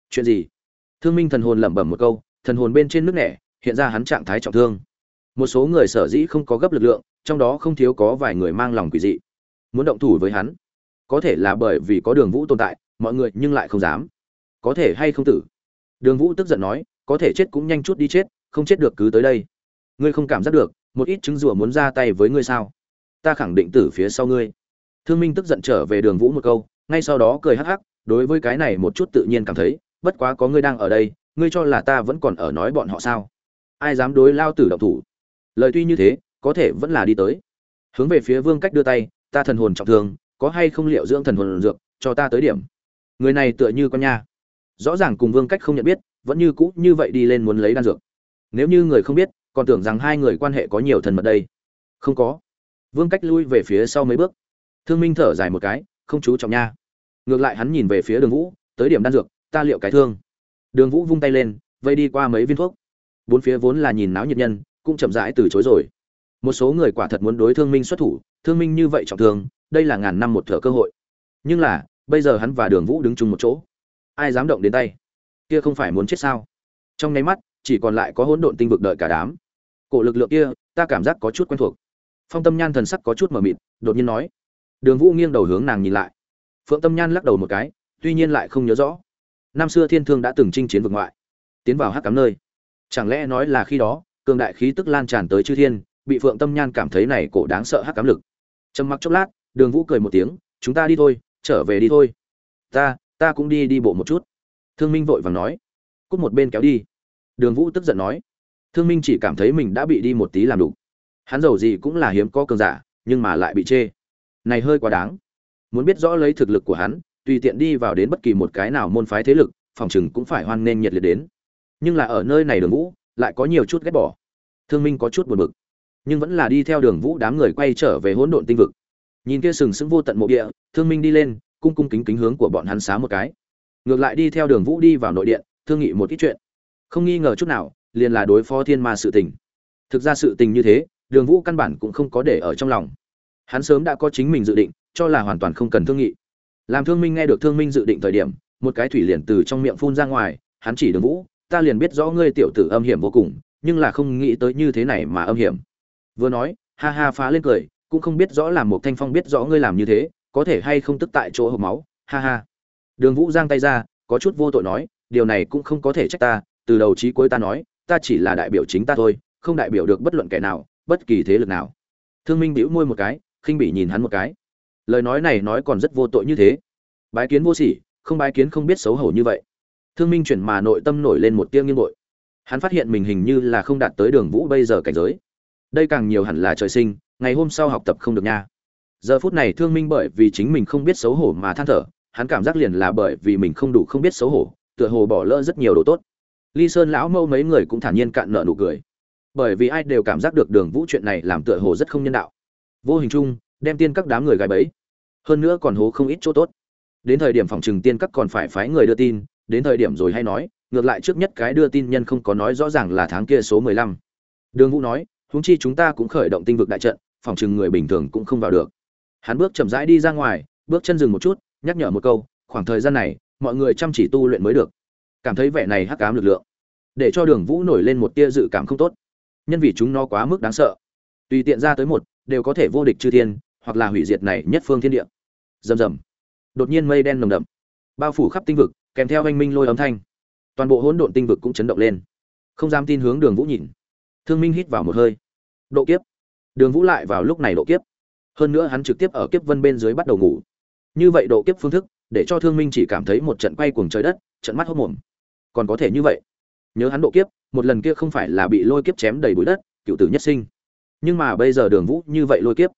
chuyện gì thương minh thần hồn lẩm bẩm một câu thần hồn bên trên nước nẻ hiện ra hắn trạng thái trọng thương một số người sở dĩ không có gấp lực lượng trong đó không thiếu có vài người mang lòng quỷ dị. Muốn động thủ với hắn có thể là bởi vì có đường vũ tồn tại mọi người nhưng lại không dám. Có thể hay không tử? Đường vũ tức giận nói có thể chết cũng nhanh chút đi chết không chết được cứ tới đây. Ngươi không cảm giác được một ít chứng rùa muốn ra tay với ngươi sao? Ta khẳng định tử phía sau ngươi. Thương Minh tức giận trở về Đường Vũ một câu, ngay sau đó cười hắc hắc, đối với cái này một chút tự nhiên cảm thấy, bất quá có ngươi đang ở đây, ngươi cho là ta vẫn còn ở nói bọn họ sao? Ai dám đối lao tử động thủ? Lời tuy như thế, có thể vẫn là đi tới. Hướng về phía Vương Cách đưa tay, ta thần hồn trọng thương, có hay không liệu dưỡng thần hồn dược, cho ta tới điểm. Người này tựa như con nha. Rõ ràng cùng Vương Cách không nhận biết, vẫn như cũ như vậy đi lên muốn lấy đan dược. Nếu như người không biết, còn tưởng rằng hai người quan hệ có nhiều thần mật đây. Không có. Vương Cách lui về phía sau mấy bước thương minh thở dài một cái không chú trọng nha ngược lại hắn nhìn về phía đường vũ tới điểm đan dược ta liệu cái thương đường vũ vung tay lên vây đi qua mấy viên thuốc bốn phía vốn là nhìn náo nhiệt nhân cũng chậm rãi từ chối rồi. Một số người quả thật muốn đối thương minh xuất thủ, thương minh như vậy trọng thương, đây là ngàn năm một thở cơ hội. Nhưng là, bây giờ hắn và đường vũ đứng chung một chỗ. Ai dám động đến tay? Kia không phải muốn chết sao? Trong nháy mắt, chỉ còn lại có hỗn độn tinh vực đợi cả đám. Cổ lực lượng kia, ta cảm giác có chút quen thuộc. Phong tâm nhan thần sắc có chút mờ mịt, đột nhiên nói. Đường vũ nghiêng đầu hướng nàng nhìn lại. Phượng tâm nhan lắc đầu một cái, tuy nhiên lại không nhớ rõ. Năm xưa thiên thương đã từng chinh chiến vực ngoại, tiến vào hắc cám nơi. Chẳng lẽ nói là khi đó cường đại khí tức lan tràn tới chư thiên, bị phượng tâm nhan cảm thấy này cổ đáng sợ hắc cám lực. Trầm mặc chốc lát, đường vũ cười một tiếng, chúng ta đi thôi, trở về đi thôi. Ta ta cũng đi đi bộ một chút. Thương minh vội vàng nói. Cút một bên kéo đi. Đường vũ tức giận nói. Thương minh chỉ cảm thấy mình đã bị đi một tí làm đủ. Hắn giàu gì cũng là hiếm có cường giả, nhưng mà lại bị chê. Này hơi quá đáng. Muốn biết rõ lấy thực lực của hắn, tùy tiện đi vào đến bất kỳ một cái nào môn phái thế lực, phòng chừng cũng phải hoan nghênh nhiệt liệt đến. Nhưng là ở nơi này đường vũ lại có nhiều chút ghét bỏ. Thương minh có chút buồn bực, nhưng vẫn là đi theo đường vũ đám người quay trở về hỗn độn tinh vực. Nhìn kia sừng sững vô tận mộ địa, thương minh đi lên, cung cung kính kính hướng của bọn hắn xá một cái. Ngược lại đi theo đường vũ đi vào nội điện, thương nghị một ít chuyện. Không nghi ngờ chút nào, liền là đối phó thiên ma sự tình. Thực ra sự tình như thế, đường vũ căn bản cũng không có để ở trong lòng. Hắn sớm đã có chính mình dự định, cho là hoàn toàn không cần thương nghị. Làm thương minh nghe được thương minh dự định thời điểm, một cái thủy liền từ trong miệng phun ra ngoài, hắn chỉ đường vũ ta liền biết rõ ngươi tiểu tử âm hiểm vô cùng, nhưng là không nghĩ tới như thế này mà âm hiểm. Vừa nói, ha ha phá lên cười, cũng không biết rõ là một thanh phong biết rõ ngươi làm như thế, có thể hay không tức tại chỗ hộp máu, ha ha. Đường vũ giang tay ra, có chút vô tội nói, điều này cũng không có thể trách ta, từ đầu chí cuối ta nói, ta chỉ là đại biểu chính ta thôi, không đại biểu được bất luận kẻ nào, bất kỳ thế lực nào. Thương minh bĩu môi một cái, khinh bỉ nhìn hắn một cái. Lời nói này nói còn rất vô tội như thế. Bái kiến vô sỉ, không bái kiến không biết xấu hổ như vậy thương minh chuyển mà nội tâm nổi lên một tiếng nghiêng bội hắn phát hiện mình hình như là không đạt tới đường vũ bây giờ cảnh giới. Đây càng nhiều hẳn là trời sinh, ngày hôm sau học tập không được nha. Giờ phút này thương minh bởi vì chính mình không biết xấu hổ mà than thở, hắn cảm giác liền là bởi vì mình không đủ không biết xấu hổ, tựa hồ bỏ lỡ rất nhiều đồ tốt. Ly sơn lão mâu mấy người cũng thản nhiên cạn nợ nụ cười. Bởi vì ai đều cảm giác được đường vũ chuyện này làm tựa hồ rất không nhân đạo. Vô hình chung, đem tiên các đám người gài bẫy. Hơn nữa còn hố không ít chỗ tốt. Đến thời điểm phòng trừng tiên các còn phải phái người đưa tin đến thời điểm rồi hay nói, ngược lại trước nhất cái đưa tin nhân không có nói rõ ràng là tháng kia số mười lăm. Đường vũ nói, huống chi chúng ta cũng khởi động tinh vực đại trận, phòng chừng người bình thường cũng không vào được. Hắn bước chậm rãi đi ra ngoài, bước chân dừng một chút, nhắc nhở một câu, khoảng thời gian này, mọi người chăm chỉ tu luyện mới được. Cảm thấy vẻ này hắc ám lực lượng, để cho đường vũ nổi lên một tia dự cảm không tốt. Nhân vì chúng nó quá mức đáng sợ. Tùy tiện ra tới một, đều có thể vô địch chư thiên, hoặc là hủy diệt này nhất phương thiên địa. Rầm rầm. Đột nhiên mây đen nồng đậm. Bao phủ khắp tinh vực kèm theo anh minh lôi âm thanh. Toàn bộ hỗn độn tinh vực cũng chấn động lên. Không dám tin hướng đường vũ nhìn. Thương minh hít vào một hơi. Độ kiếp. Đường vũ lại vào lúc này độ kiếp. Hơn nữa hắn trực tiếp ở kiếp vân bên dưới bắt đầu ngủ. Như vậy độ kiếp phương thức, để cho thương minh chỉ cảm thấy một trận quay cuồng trời đất, trận mắt hốc mồm. Còn có thể như vậy. Nhớ hắn độ kiếp, một lần kia không phải là bị lôi kiếp chém đầy bụi đất, cựu tử nhất sinh. Nhưng mà bây giờ đường vũ như vậy lôi kiếp,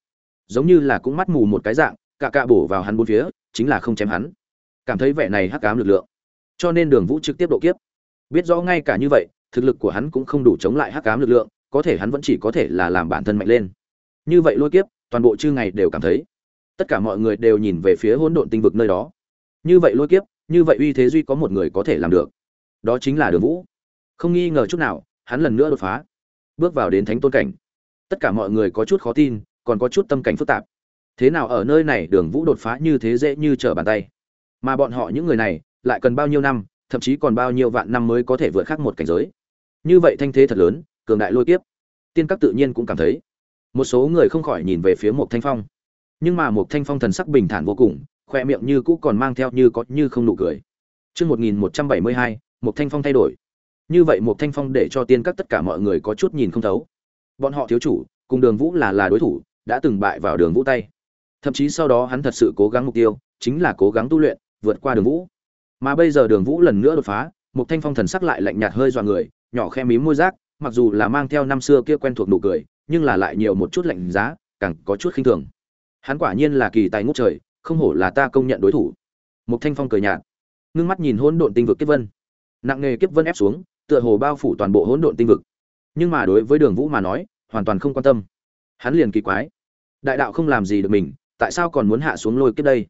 giống như là cũng mắt mù một cái dạng cạ cạ bổ vào hắn bốn phía, chính là không chém hắn. Cảm thấy vẻ này hắc ám lực lượng cho nên đường vũ trực tiếp độ kiếp. Biết rõ ngay cả như vậy, thực lực của hắn cũng không đủ chống lại hắc ám lực lượng, có thể hắn vẫn chỉ có thể là làm bản thân mạnh lên. Như vậy lôi kiếp, toàn bộ chư ngày đều cảm thấy. Tất cả mọi người đều nhìn về phía hỗn độn tinh vực nơi đó. Như vậy lôi kiếp, như vậy uy thế duy có một người có thể làm được. Đó chính là đường vũ. Không nghi ngờ chút nào, hắn lần nữa đột phá. Bước vào đến thánh tôn cảnh. Tất cả mọi người có chút khó tin, còn có chút tâm cảnh phức tạp. Thế nào ở nơi này đường vũ đột phá như thế dễ như trở bàn tay? Mà bọn họ những người này lại cần bao nhiêu năm thậm chí còn bao nhiêu vạn năm mới có thể vượt khác một cảnh giới như vậy thanh thế thật lớn cường đại lôi kiếp tiên các tự nhiên cũng cảm thấy một số người không khỏi nhìn về phía một thanh phong nhưng mà một thanh phong thần sắc bình thản vô cùng khoe miệng như cũ còn mang theo như có như không nụ cười Trước 1172, một thanh phong thay đổi. Như vậy một thanh phong để cho tiên các tất cả mọi người có chút nhìn không thấu. Bọn họ thiếu chủ, cùng đường vũ là là đối thủ, đã từng bại vào đường vũ tay. Thậm chí sau đó hắn thật sự cố gắng mục tiêu, chính là cố gắng tu luyện, vượt qua đường vũ. Mà bây giờ đường vũ lần nữa đột phá, một thanh phong thần sắc lại lạnh nhạt hơi dọa người, nhỏ khe mím môi rác, mặc dù là mang theo năm xưa kia quen thuộc nụ cười, nhưng là lại nhiều một chút lạnh giá, càng có chút khinh thường. Hắn quả nhiên là kỳ tài ngút trời, không hổ là ta công nhận đối thủ. Một thanh phong cười nhạt, ngưng mắt nhìn hỗn độn tinh vực kiếp vân. Nặng nề kiếp vân ép xuống, tựa hồ bao phủ toàn bộ hỗn độn tinh vực. Nhưng mà đối với Đường Vũ mà nói, hoàn toàn không quan tâm. Hắn liền kỳ quái, đại đạo không làm gì được mình, tại sao còn muốn hạ xuống lôi kiếp đây?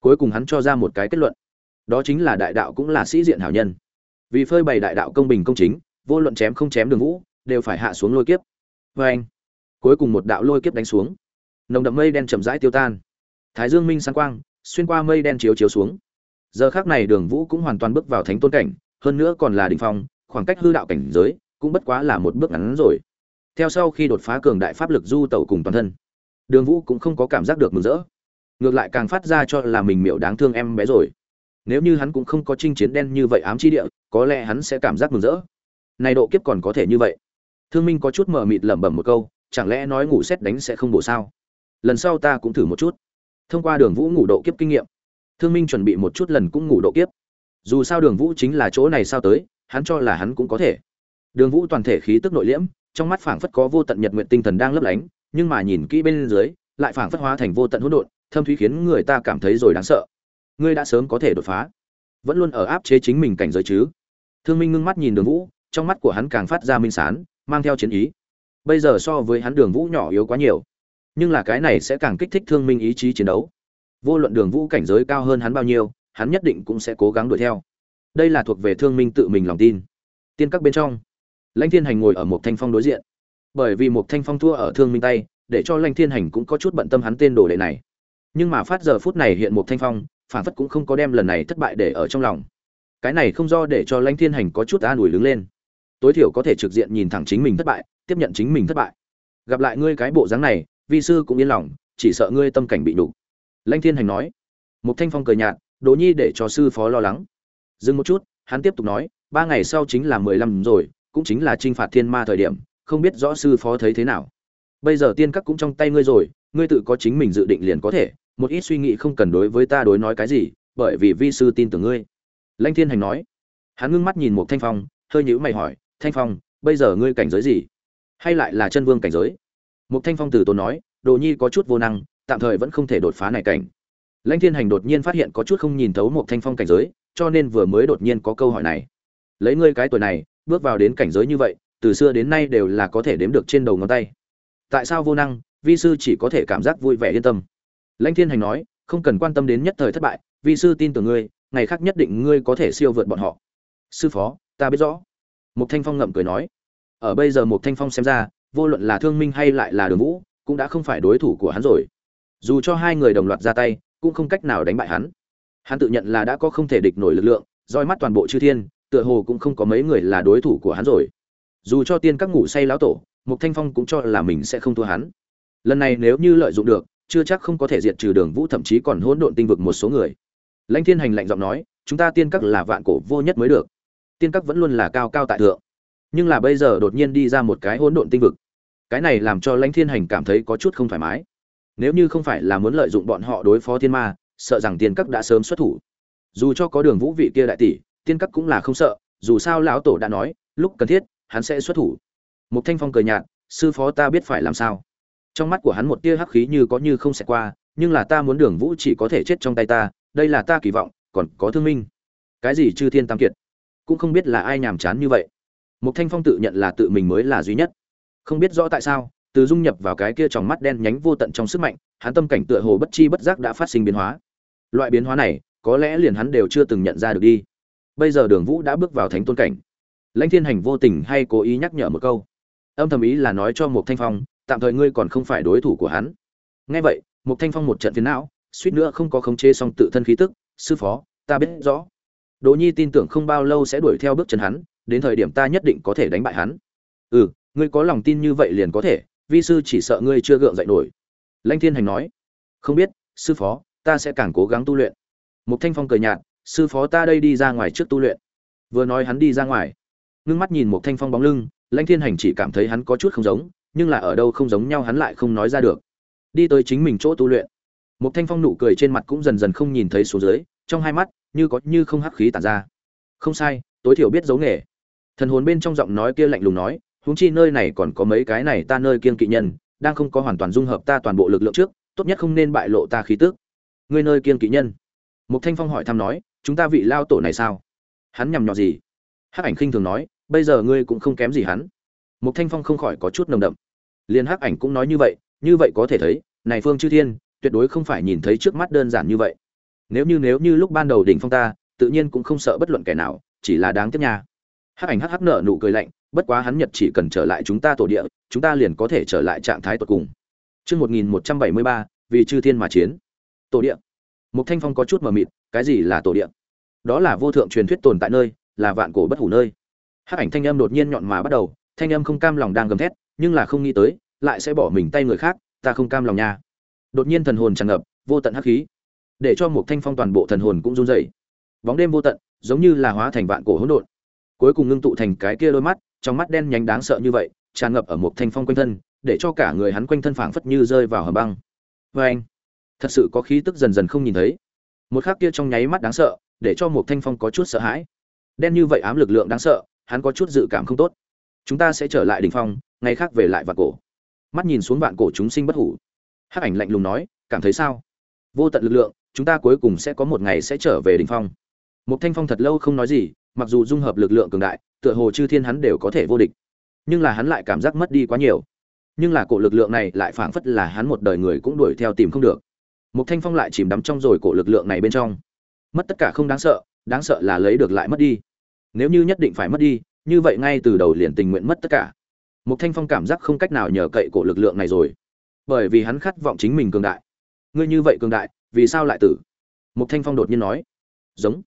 Cuối cùng hắn cho ra một cái kết luận, đó chính là đại đạo cũng là sĩ diện hảo nhân. Vì phơi bày đại đạo công bình công chính, vô luận chém không chém Đường Vũ, đều phải hạ xuống lôi kiếp. Và anh, cuối cùng một đạo lôi kiếp đánh xuống, nồng đậm mây đen chậm rãi tiêu tan. Thái Dương minh sáng quang, xuyên qua mây đen chiếu chiếu xuống. Giờ khắc này Đường Vũ cũng hoàn toàn bước vào thánh tôn cảnh, hơn nữa còn là đỉnh phong, khoảng cách hư đạo cảnh giới cũng bất quá là một bước ngắn rồi. Theo sau khi đột phá cường đại pháp lực du tẩu cùng toàn thân, Đường Vũ cũng không có cảm giác được mừng rỡ, ngược lại càng phát ra cho là mình miểu đáng thương em bé rồi. Nếu như hắn cũng không có chinh chiến đen như vậy ám chi địa, có lẽ hắn sẽ cảm giác mừng rỡ. Này độ kiếp còn có thể như vậy. Thương Minh có chút mờ mịt lẩm bẩm một câu, chẳng lẽ nói ngủ xét đánh sẽ không bổ sao? Lần sau ta cũng thử một chút. Thông qua Đường Vũ ngủ độ kiếp kinh nghiệm, Thương Minh chuẩn bị một chút lần cũng ngủ độ kiếp. Dù sao Đường Vũ chính là chỗ này sao tới, hắn cho là hắn cũng có thể. Đường Vũ toàn thể khí tức nội liễm, trong mắt phảng phất có vô tận nhật nguyện tinh thần đang lấp lánh, nhưng mà nhìn kỹ bên dưới, lại phảng phất hóa thành vô tận hỗn độn, thâm thúy khiến người ta cảm thấy rồi đáng sợ. Ngươi đã sớm có thể đột phá, vẫn luôn ở áp chế chính mình cảnh giới chứ? Thương Minh ngưng mắt nhìn Đường Vũ, trong mắt của hắn càng phát ra minh sán, mang theo chiến ý. Bây giờ so với hắn Đường Vũ nhỏ yếu quá nhiều, nhưng là cái này sẽ càng kích thích Thương Minh ý chí chiến đấu. Vô luận Đường Vũ cảnh giới cao hơn hắn bao nhiêu, hắn nhất định cũng sẽ cố gắng đuổi theo. Đây là thuộc về Thương Minh tự mình lòng tin. Tiên các bên trong, Lãnh Thiên Hành ngồi ở một thanh phong đối diện. Bởi vì một thanh phong thua ở Thương Minh tay, để cho Lãnh Thiên Hành cũng có chút bận tâm hắn tên đồ đệ này. Nhưng mà phát giờ phút này hiện một thanh phong, phản phất cũng không có đem lần này thất bại để ở trong lòng. Cái này không do để cho Lãnh Thiên Hành có chút an ủi đứng lên. Tối thiểu có thể trực diện nhìn thẳng chính mình thất bại, tiếp nhận chính mình thất bại. Gặp lại ngươi cái bộ dáng này, vi sư cũng yên lòng, chỉ sợ ngươi tâm cảnh bị đủ. Lãnh Thiên Hành nói. Một thanh phong cười nhạt, Đỗ Nhi để cho sư phó lo lắng. Dừng một chút, hắn tiếp tục nói, ba ngày sau chính là mười lăm rồi, cũng chính là trinh phạt thiên ma thời điểm, không biết rõ sư phó thấy thế nào. Bây giờ tiên các cũng trong tay ngươi rồi, ngươi tự có chính mình dự định liền có thể, một ít suy nghĩ không cần đối với ta đối nói cái gì, bởi vì vi sư tin tưởng ngươi. lanh Thiên Hành nói. Hắn ngưng mắt nhìn một Thanh Phong, hơi nhữ mày hỏi, Thanh Phong, bây giờ ngươi cảnh giới gì? Hay lại là chân vương cảnh giới? Một Thanh Phong từ tốn nói, Đồ Nhi có chút vô năng, tạm thời vẫn không thể đột phá này cảnh lãnh thiên hành đột nhiên phát hiện có chút không nhìn thấu một thanh phong cảnh giới cho nên vừa mới đột nhiên có câu hỏi này lấy ngươi cái tuổi này bước vào đến cảnh giới như vậy từ xưa đến nay đều là có thể đếm được trên đầu ngón tay tại sao vô năng vi sư chỉ có thể cảm giác vui vẻ yên tâm lãnh thiên hành nói, không cần quan tâm đến nhất thời thất bại vi sư tin tưởng ngươi, ngày khác nhất định ngươi có thể siêu vượt bọn họ. Sư phó, ta biết rõ. Một thanh phong ngậm cười nói, ở bây giờ một thanh phong xem ra, vô luận là thương minh hay lại là đường vũ, cũng đã không phải đối thủ của hắn rồi. Dù cho hai người đồng loạt ra tay, cũng không cách nào đánh bại hắn. Hắn tự nhận là đã có không thể địch nổi lực lượng, roi mắt toàn bộ chư thiên, tựa hồ cũng không có mấy người là đối thủ của hắn rồi. Dù cho tiên các ngủ say lão tổ, mục thanh phong cũng cho là mình sẽ không thua hắn. Lần này nếu như lợi dụng được chưa chắc không có thể diệt trừ đường vũ, thậm chí còn hỗn độn tinh vực một số người. Lãnh thiên hành lạnh giọng nói, chúng ta tiên các là vạn cổ vô nhất mới được. Tiên các vẫn luôn là cao cao tại thượng. Nhưng là bây giờ đột nhiên đi ra một cái hỗn độn tinh vực. Cái này làm cho lãnh thiên hành cảm thấy có chút không thoải mái. Nếu như không phải là muốn lợi dụng bọn họ đối phó thiên ma, sợ rằng tiên các đã sớm xuất thủ. Dù cho có đường vũ vị kia đại tỷ, tiên các cũng là không sợ, dù sao lão tổ đã nói, lúc cần thiết, hắn sẽ xuất thủ. Mục thanh phong cười nhạt, sư phó ta biết phải làm sao trong mắt của hắn một tia hắc khí như có như không sẽ qua, nhưng là ta muốn đường vũ chỉ có thể chết trong tay ta, đây là ta kỳ vọng, còn có thương minh. Cái gì chư thiên tam kiệt? Cũng không biết là ai nhàm chán như vậy. Một thanh phong tự nhận là tự mình mới là duy nhất. Không biết rõ tại sao, từ dung nhập vào cái kia trong mắt đen nhánh vô tận trong sức mạnh, hắn tâm cảnh tựa hồ bất chi bất giác đã phát sinh biến hóa. Loại biến hóa này, có lẽ liền hắn đều chưa từng nhận ra được đi. Bây giờ đường vũ đã bước vào thánh tôn cảnh. Lãnh thiên hành vô tình hay cố ý nhắc nhở một câu? Âm thầm ý là nói cho một thanh phong tạm thời ngươi còn không phải đối thủ của hắn. Nghe vậy một thanh phong một trận phiền não, suýt nữa không có khống chế xong tự thân khí tức, sư phó, ta biết rõ. Đỗ nhi tin tưởng không bao lâu sẽ đuổi theo bước chân hắn, đến thời điểm ta nhất định có thể đánh bại hắn. Ừ ngươi có lòng tin như vậy liền có thể, vi sư chỉ sợ ngươi chưa gượng dậy nổi. Lãnh thiên hành nói. Không biết, sư phó, ta sẽ càng cố gắng tu luyện. Một thanh phong cười nhạt, sư phó ta đây đi ra ngoài trước tu luyện. Vừa nói hắn đi ra ngoài, ngưng mắt nhìn một thanh phong bóng lưng, lãnh thiên hành chỉ cảm thấy hắn có chút không giống nhưng là ở đâu không giống nhau hắn lại không nói ra được. Đi tới chính mình chỗ tu luyện. Một thanh phong nụ cười trên mặt cũng dần dần không nhìn thấy số dưới, trong hai mắt, như có như không hắc khí tản ra. Không sai, tối thiểu biết giấu nghề. Thần hồn bên trong giọng nói kia lạnh lùng nói, huống chi nơi này còn có mấy cái này ta nơi kiên kỵ nhân, đang không có hoàn toàn dung hợp ta toàn bộ lực lượng trước, tốt nhất không nên bại lộ ta khí tức. Ngươi nơi kiên kỵ nhân. Một thanh phong hỏi thăm nói, chúng ta vị lao tổ này sao? Hắn nhằm nhọ gì? Hắc ảnh khinh thường nói, bây giờ ngươi cũng không kém gì hắn một thanh phong không khỏi có chút nồng đậm liên hắc ảnh cũng nói như vậy như vậy có thể thấy này phương chư thiên tuyệt đối không phải nhìn thấy trước mắt đơn giản như vậy nếu như nếu như lúc ban đầu đỉnh phong ta tự nhiên cũng không sợ bất luận kẻ nào chỉ là đáng tiếc nha hắc ảnh hắc hắc nở nụ cười lạnh bất quá hắn nhật chỉ cần trở lại chúng ta tổ địa chúng ta liền có thể trở lại trạng thái tột cùng Trước 1173, vì chư thiên mà chiến. Tổ địa. Một thanh phong có chút mờ mịt, cái gì là tổ địa? Đó là vô thượng truyền thuyết tồn tại nơi, là vạn cổ bất hủ nơi. Hắc ảnh thanh âm đột nhiên nhọn mà bắt đầu, thanh âm không cam lòng đang gầm thét, nhưng là không nghĩ tới, lại sẽ bỏ mình tay người khác, ta không cam lòng nha. Đột nhiên thần hồn tràn ngập, vô tận hắc khí, để cho một thanh phong toàn bộ thần hồn cũng run rẩy. Bóng đêm vô tận, giống như là hóa thành vạn cổ hỗn độn. Cuối cùng ngưng tụ thành cái kia đôi mắt, trong mắt đen nhánh đáng sợ như vậy, tràn ngập ở một thanh phong quanh thân, để cho cả người hắn quanh thân phảng phất như rơi vào hầm băng. Và anh, thật sự có khí tức dần dần không nhìn thấy. Một khắc kia trong nháy mắt đáng sợ, để cho một thanh phong có chút sợ hãi. Đen như vậy ám lực lượng đáng sợ, hắn có chút dự cảm không tốt. Chúng ta sẽ trở lại đỉnh phong, ngày khác về lại vạn cổ. Mắt nhìn xuống vạn cổ chúng sinh bất hủ. Hắc ảnh lạnh lùng nói, cảm thấy sao? Vô tận lực lượng, chúng ta cuối cùng sẽ có một ngày sẽ trở về đỉnh phong. Một thanh phong thật lâu không nói gì, mặc dù dung hợp lực lượng cường đại, tựa hồ chư thiên hắn đều có thể vô địch nhưng là hắn lại cảm giác mất đi quá nhiều nhưng là cổ lực lượng này lại phảng phất là hắn một đời người cũng đuổi theo tìm không được một thanh phong lại chìm đắm trong rồi cổ lực lượng này bên trong mất tất cả không đáng sợ đáng sợ là lấy được lại mất đi nếu như nhất định phải mất đi như vậy ngay từ đầu liền tình nguyện mất tất cả. Một thanh phong cảm giác không cách nào nhờ cậy cổ lực lượng này rồi. Bởi vì hắn khát vọng chính mình cường đại. Ngươi như vậy cường đại, vì sao lại tử? Một thanh phong đột nhiên nói. Giống.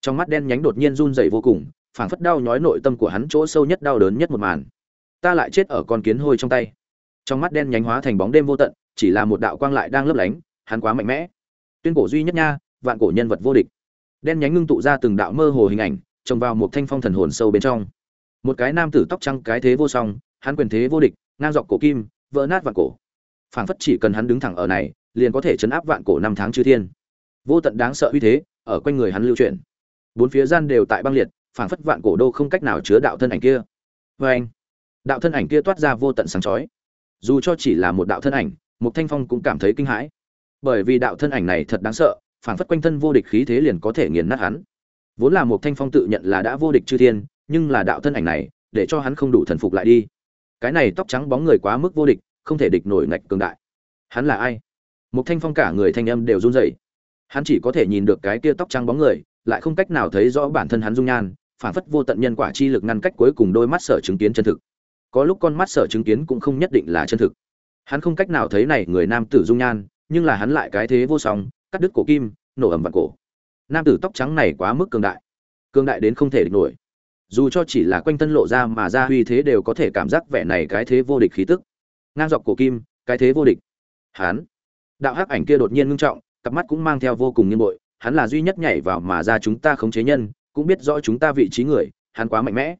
Trong mắt đen nhánh đột nhiên run rẩy vô cùng, phảng phất đau nhói nội tâm của hắn chỗ sâu nhất đau đớn nhất một màn. Ta lại chết ở con kiến hôi trong tay. Trong mắt đen nhánh hóa thành bóng đêm vô tận, chỉ là một đạo quang lại đang lấp lánh, hắn quá mạnh mẽ. Tuyên cổ duy nhất nha, vạn cổ nhân vật vô địch. Đen nhánh ngưng tụ ra từng đạo mơ hồ hình ảnh trồng vào một thanh phong thần hồn sâu bên trong một cái nam tử tóc trắng cái thế vô song, hắn quyền thế vô địch, ngang dọc cổ kim, vỡ nát vạn cổ. Phảng phất chỉ cần hắn đứng thẳng ở này, liền có thể chấn áp vạn cổ năm tháng chư thiên. Vô tận đáng sợ uy thế, ở quanh người hắn lưu chuyển. Bốn phía gian đều tại băng liệt, phảng phất vạn cổ đô không cách nào chứa đạo thân ảnh kia. Vê anh, đạo thân ảnh kia toát ra vô tận sáng chói. Dù cho chỉ là một đạo thân ảnh, mục thanh phong cũng cảm thấy kinh hãi. Bởi vì đạo thân ảnh này thật đáng sợ, phảng phất quanh thân vô địch khí thế liền có thể nghiền nát hắn. Vốn là một thanh phong tự nhận là đã vô địch chư thiên nhưng là đạo thân ảnh này, để cho hắn không đủ thần phục lại đi. Cái này tóc trắng bóng người quá mức vô địch, không thể địch nổi ngạch cường đại. Hắn là ai? Một thanh phong cả người thanh âm đều run rẩy. Hắn chỉ có thể nhìn được cái kia tóc trắng bóng người, lại không cách nào thấy rõ bản thân hắn dung nhan, phản phất vô tận nhân quả chi lực ngăn cách cuối cùng đôi mắt sở chứng kiến chân thực. Có lúc con mắt sở chứng kiến cũng không nhất định là chân thực. Hắn không cách nào thấy này người nam tử dung nhan, nhưng là hắn lại cái thế vô song, cắt đứt cổ kim, nổ ẩm vạn cổ. Nam tử tóc trắng này quá mức cường đại. Cường đại đến không thể địch nổi dù cho chỉ là quanh thân lộ ra mà ra uy thế đều có thể cảm giác vẻ này cái thế vô địch khí tức. Ngang dọc cổ kim, cái thế vô địch. Hắn đạo hắc ảnh kia đột nhiên ngưng trọng, cặp mắt cũng mang theo vô cùng nghiêm bội, hắn là duy nhất nhảy vào mà ra chúng ta khống chế nhân, cũng biết rõ chúng ta vị trí người, hắn quá mạnh mẽ.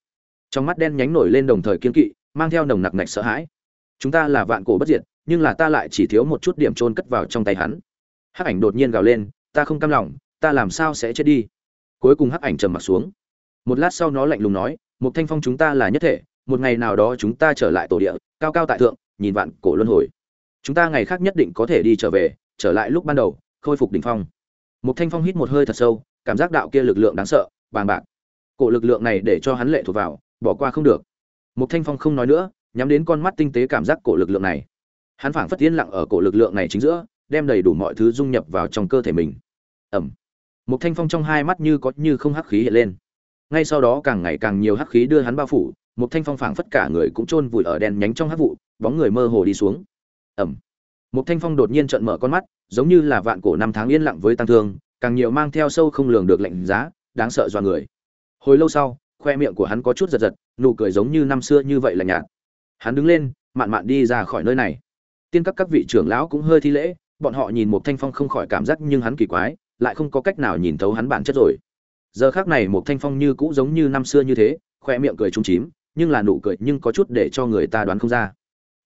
Trong mắt đen nhánh nổi lên đồng thời kiên kỵ, mang theo nồng nặc nạch sợ hãi. Chúng ta là vạn cổ bất diệt, nhưng là ta lại chỉ thiếu một chút điểm trôn cất vào trong tay hắn. Hắc ảnh đột nhiên gào lên, ta không cam lòng, ta làm sao sẽ chết đi? Cuối cùng hắc ảnh trầm mặt xuống một lát sau nó lạnh lùng nói một thanh phong chúng ta là nhất thể, một ngày nào đó chúng ta trở lại tổ địa, cao cao tại thượng, nhìn vạn cổ luân hồi. Chúng ta ngày khác nhất định có thể đi trở về, trở lại lúc ban đầu, khôi phục đỉnh phong. Một thanh phong hít một hơi thật sâu, cảm giác đạo kia lực lượng đáng sợ, bàng bạc. Cổ lực lượng này để cho hắn lệ thuộc vào, bỏ qua không được. Một thanh phong không nói nữa, nhắm đến con mắt tinh tế cảm giác cổ lực lượng này. Hắn phảng phất yên lặng ở cổ lực lượng này chính giữa, đem đầy đủ mọi thứ dung nhập vào trong cơ thể mình. Ẩm một thanh phong trong hai mắt như có như không hắc khí hiện lên ngay sau đó càng ngày càng nhiều hắc khí đưa hắn bao phủ, một thanh phong phảng phất cả người cũng chôn vùi ở đèn nhánh trong hắc vụ, bóng người mơ hồ đi xuống. Ẩm một thanh phong đột nhiên trợn mở con mắt, giống như là vạn cổ năm tháng yên lặng với tăng thương, càng nhiều mang theo sâu không lường được lạnh giá, đáng sợ dọa người. Hồi lâu sau, khoe miệng của hắn có chút giật giật, nụ cười giống như năm xưa như vậy là nhạt. Hắn đứng lên, mạn mạn đi ra khỏi nơi này. Tiên các các vị trưởng lão cũng hơi thi lễ, bọn họ nhìn một thanh phong không khỏi cảm giác nhưng hắn kỳ quái, lại không có cách nào nhìn thấu hắn bản chất rồi giờ khác này một thanh phong như cũ giống như năm xưa như thế, khoe miệng cười trung chím, nhưng là nụ cười nhưng có chút để cho người ta đoán không ra.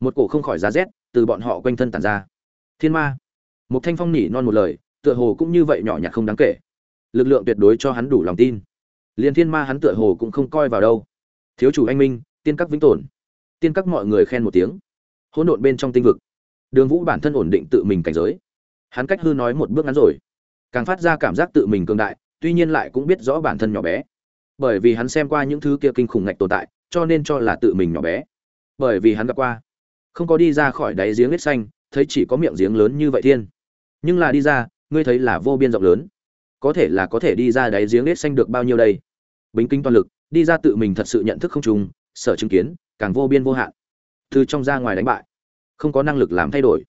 Một cổ không khỏi giá rét từ bọn họ quanh thân tàn ra. Thiên ma. Một thanh phong nỉ non một lời, tựa hồ cũng như vậy nhỏ nhặt không đáng kể. Lực lượng tuyệt đối cho hắn đủ lòng tin. Liền thiên ma hắn tựa hồ cũng không coi vào đâu. Thiếu chủ anh minh, tiên các vĩnh tồn. Tiên các mọi người khen một tiếng. Hỗn độn bên trong tinh vực. Đường vũ bản thân ổn định tự mình cảnh giới. Hắn cách hư nói một bước ngắn rồi. Càng phát ra cảm giác tự mình cường đại tuy nhiên lại cũng biết rõ bản thân nhỏ bé. Bởi vì hắn xem qua những thứ kia kinh khủng ngạch tồn tại, cho nên cho là tự mình nhỏ bé. Bởi vì hắn gặp qua. Không có đi ra khỏi đáy giếng hết xanh, thấy chỉ có miệng giếng lớn như vậy thiên. Nhưng là đi ra, ngươi thấy là vô biên rộng lớn. Có thể là có thể đi ra đáy giếng hết xanh được bao nhiêu đây? Bính kinh toàn lực, đi ra tự mình thật sự nhận thức không trùng, sở chứng kiến, càng vô biên vô hạn. Từ trong ra ngoài đánh bại, không có năng lực làm thay đổi.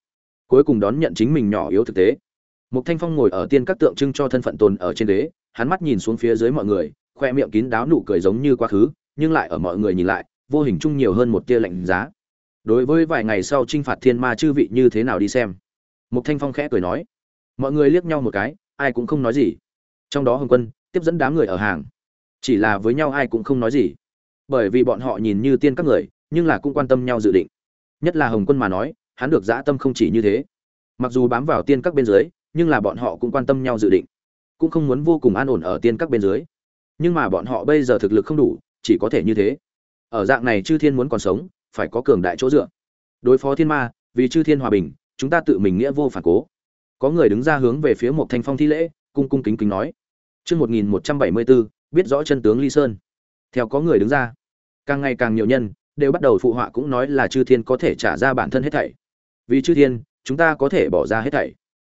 Cuối cùng đón nhận chính mình nhỏ yếu thực tế. Một thanh phong ngồi ở tiên các tượng trưng cho thân phận tồn ở trên đế hắn mắt nhìn xuống phía dưới mọi người, khoe miệng kín đáo nụ cười giống như quá khứ, nhưng lại ở mọi người nhìn lại, vô hình chung nhiều hơn một tia lạnh giá. Đối với vài ngày sau t r i n h phạt thiên ma chư vị như thế nào đi xem? Một thanh phong khẽ cười nói. Mọi người liếc nhau một cái, ai cũng không nói gì. Trong đó hồng quân tiếp dẫn đám người ở hàng. Chỉ là với nhau ai cũng không nói gì. Bởi vì bọn họ nhìn như tiên các người, nhưng là cũng quan tâm nhau dự định. Nhất là hồng quân mà nói, hắn được dã tâm không chỉ như thế. Mặc dù bám vào tiên các bên dưới, nhưng là bọn họ cũng quan tâm nhau dự định cũng không muốn vô cùng an ổn ở tiên các bên dưới. Nhưng mà bọn họ bây giờ thực lực không đủ chỉ có thể như thế. Ở dạng này chư thiên muốn còn sống phải có cường đại chỗ dựa. Đối phó thiên ma vì chư thiên hòa bình chúng ta tự mình nghĩa vô phản cố. Có người đứng ra hướng về phía một thanh phong thi lễ cung cung kính kính nói. Chương một nghìn một trăm bảy mươi 1174, biết rõ chân tướng ly sơn. Theo có người đứng ra càng ngày càng nhiều nhân đều bắt đầu phụ họa cũng nói là chư thiên có thể trả ra bản thân hết thảy. Vì chư thiên chúng ta có thể bỏ ra hết thảy.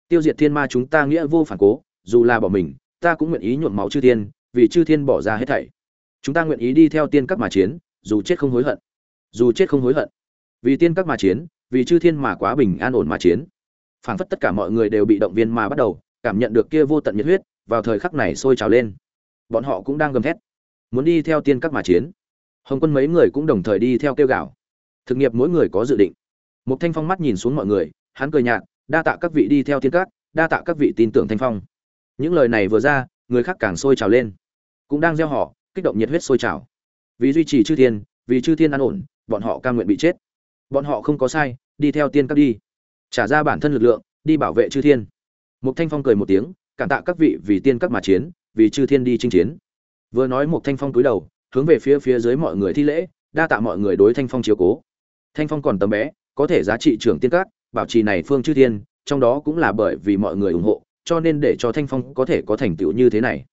Tiêu diệt thiên ma chúng ta nghĩa vô phản cố dù là bỏ mình, ta cũng nguyện ý nhuộm máu chư thiên, vì chư thiên bỏ ra hết thảy. Chúng ta nguyện ý đi theo tiên các mà chiến, dù chết không hối hận. Dù chết không hối hận. Vì tiên các mà chiến, vì chư thiên mà quá bình an ổn mà chiến. Phảng phất tất cả mọi người đều bị động viên mà bắt đầu, cảm nhận được kia vô tận nhiệt huyết, vào thời khắc này sôi trào lên. Bọn họ cũng đang gầm thét, muốn đi theo tiên các mà chiến. Hồng quân mấy người cũng đồng thời đi theo kêu gào. Thực nghiệp mỗi người có dự định. Một thanh phong mắt nhìn xuống mọi người, hắn cười nhạt, đa tạ các vị đi theo tiên các, đa tạ các vị tin tưởng thanh phong những lời này vừa ra, người khác càng sôi trào lên. Cũng đang gieo họ, kích động nhiệt huyết sôi trào. Vì duy trì chư thiên, vì chư thiên an ổn, bọn họ cam nguyện bị chết. Bọn họ không có sai, đi theo tiên các đi. Trả ra bản thân lực lượng, đi bảo vệ chư thiên. Một thanh phong cười một tiếng, cảm tạ các vị vì tiên các mà chiến, vì chư thiên đi chinh chiến. Vừa nói một thanh phong cúi đầu, hướng về phía phía dưới mọi người thi lễ, đa tạ mọi người đối thanh phong chiếu cố. Thanh phong còn tấm bé, có thể giá trị trưởng tiên các, bảo trì này phương chư thiên, trong đó cũng là bởi vì mọi người ủng hộ cho nên để cho thanh phong có thể có thành tựu như thế này.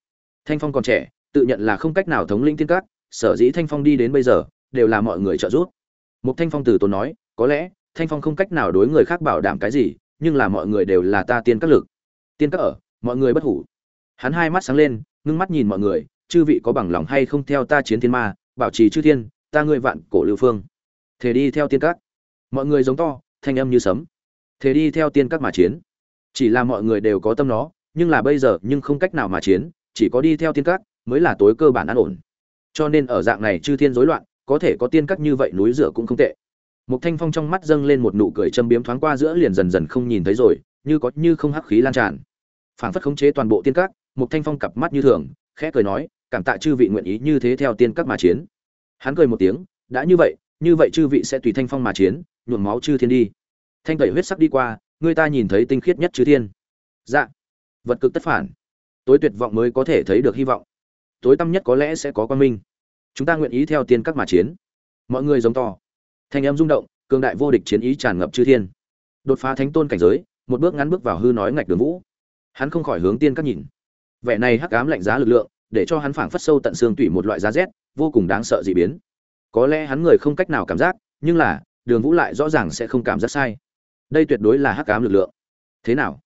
Thanh phong còn trẻ, tự nhận là không cách nào thống lĩnh tiên cát. sở dĩ thanh phong đi đến bây giờ, đều là mọi người trợ giúp. Một thanh phong từ tốn nói, có lẽ, thanh phong không cách nào đối người khác bảo đảm cái gì, nhưng là mọi người đều là ta tiên các lực. Tiên các ở, mọi người bất hủ. Hắn hai mắt sáng lên, ngưng mắt nhìn mọi người, chư vị có bằng lòng hay không theo ta chiến thiên ma, bảo trì chư thiên, ta ngươi vạn cổ lưu phương. Thế đi theo tiên các. Mọi người giống to, thanh âm như sấm. Thế đi theo tiên các mà chiến chỉ là mọi người đều có tâm nó, nhưng là bây giờ nhưng không cách nào mà chiến, chỉ có đi theo tiên các mới là tối cơ bản an ổn. Cho nên ở dạng này chư thiên rối loạn, có thể có tiên các như vậy núi rửa cũng không tệ. Một thanh phong trong mắt dâng lên một nụ cười châm biếm thoáng qua giữa liền dần dần không nhìn thấy rồi, như có như không hắc khí lan tràn. Phảng phất khống chế toàn bộ tiên các một thanh phong cặp mắt như thường, khẽ cười nói, cảm tạ chư vị nguyện ý như thế theo tiên các mà chiến. Hắn cười một tiếng, đã như vậy như vậy chư vị sẽ tùy thanh phong mà chiến, nhuộm máu chư thiên đi. Thanh tẩy huyết sắc đi qua người ta nhìn thấy tinh khiết nhất chư thiên. Dạ. Vật cực tất phản. Tối tuyệt vọng mới có thể thấy được hy vọng. Tối tăm nhất có lẽ sẽ có quan minh. Chúng ta nguyện ý theo tiên các mà chiến. Mọi người giống to. Thanh em rung động, cường đại vô địch chiến ý tràn ngập chư thiên. Đột phá thánh tôn cảnh giới, một bước ngắn bước vào hư nói ngạch đường vũ. Hắn không khỏi hướng tiên các nhìn. Vẻ này hắc ám lạnh giá lực lượng, để cho hắn phảng phất sâu tận xương tủy một loại giá rét, vô cùng đáng sợ dị biến. Có lẽ hắn người không cách nào cảm giác, nhưng là, đường vũ lại rõ ràng sẽ không cảm giác sai đây tuyệt đối là hắc ám lực lượng. Thế nào?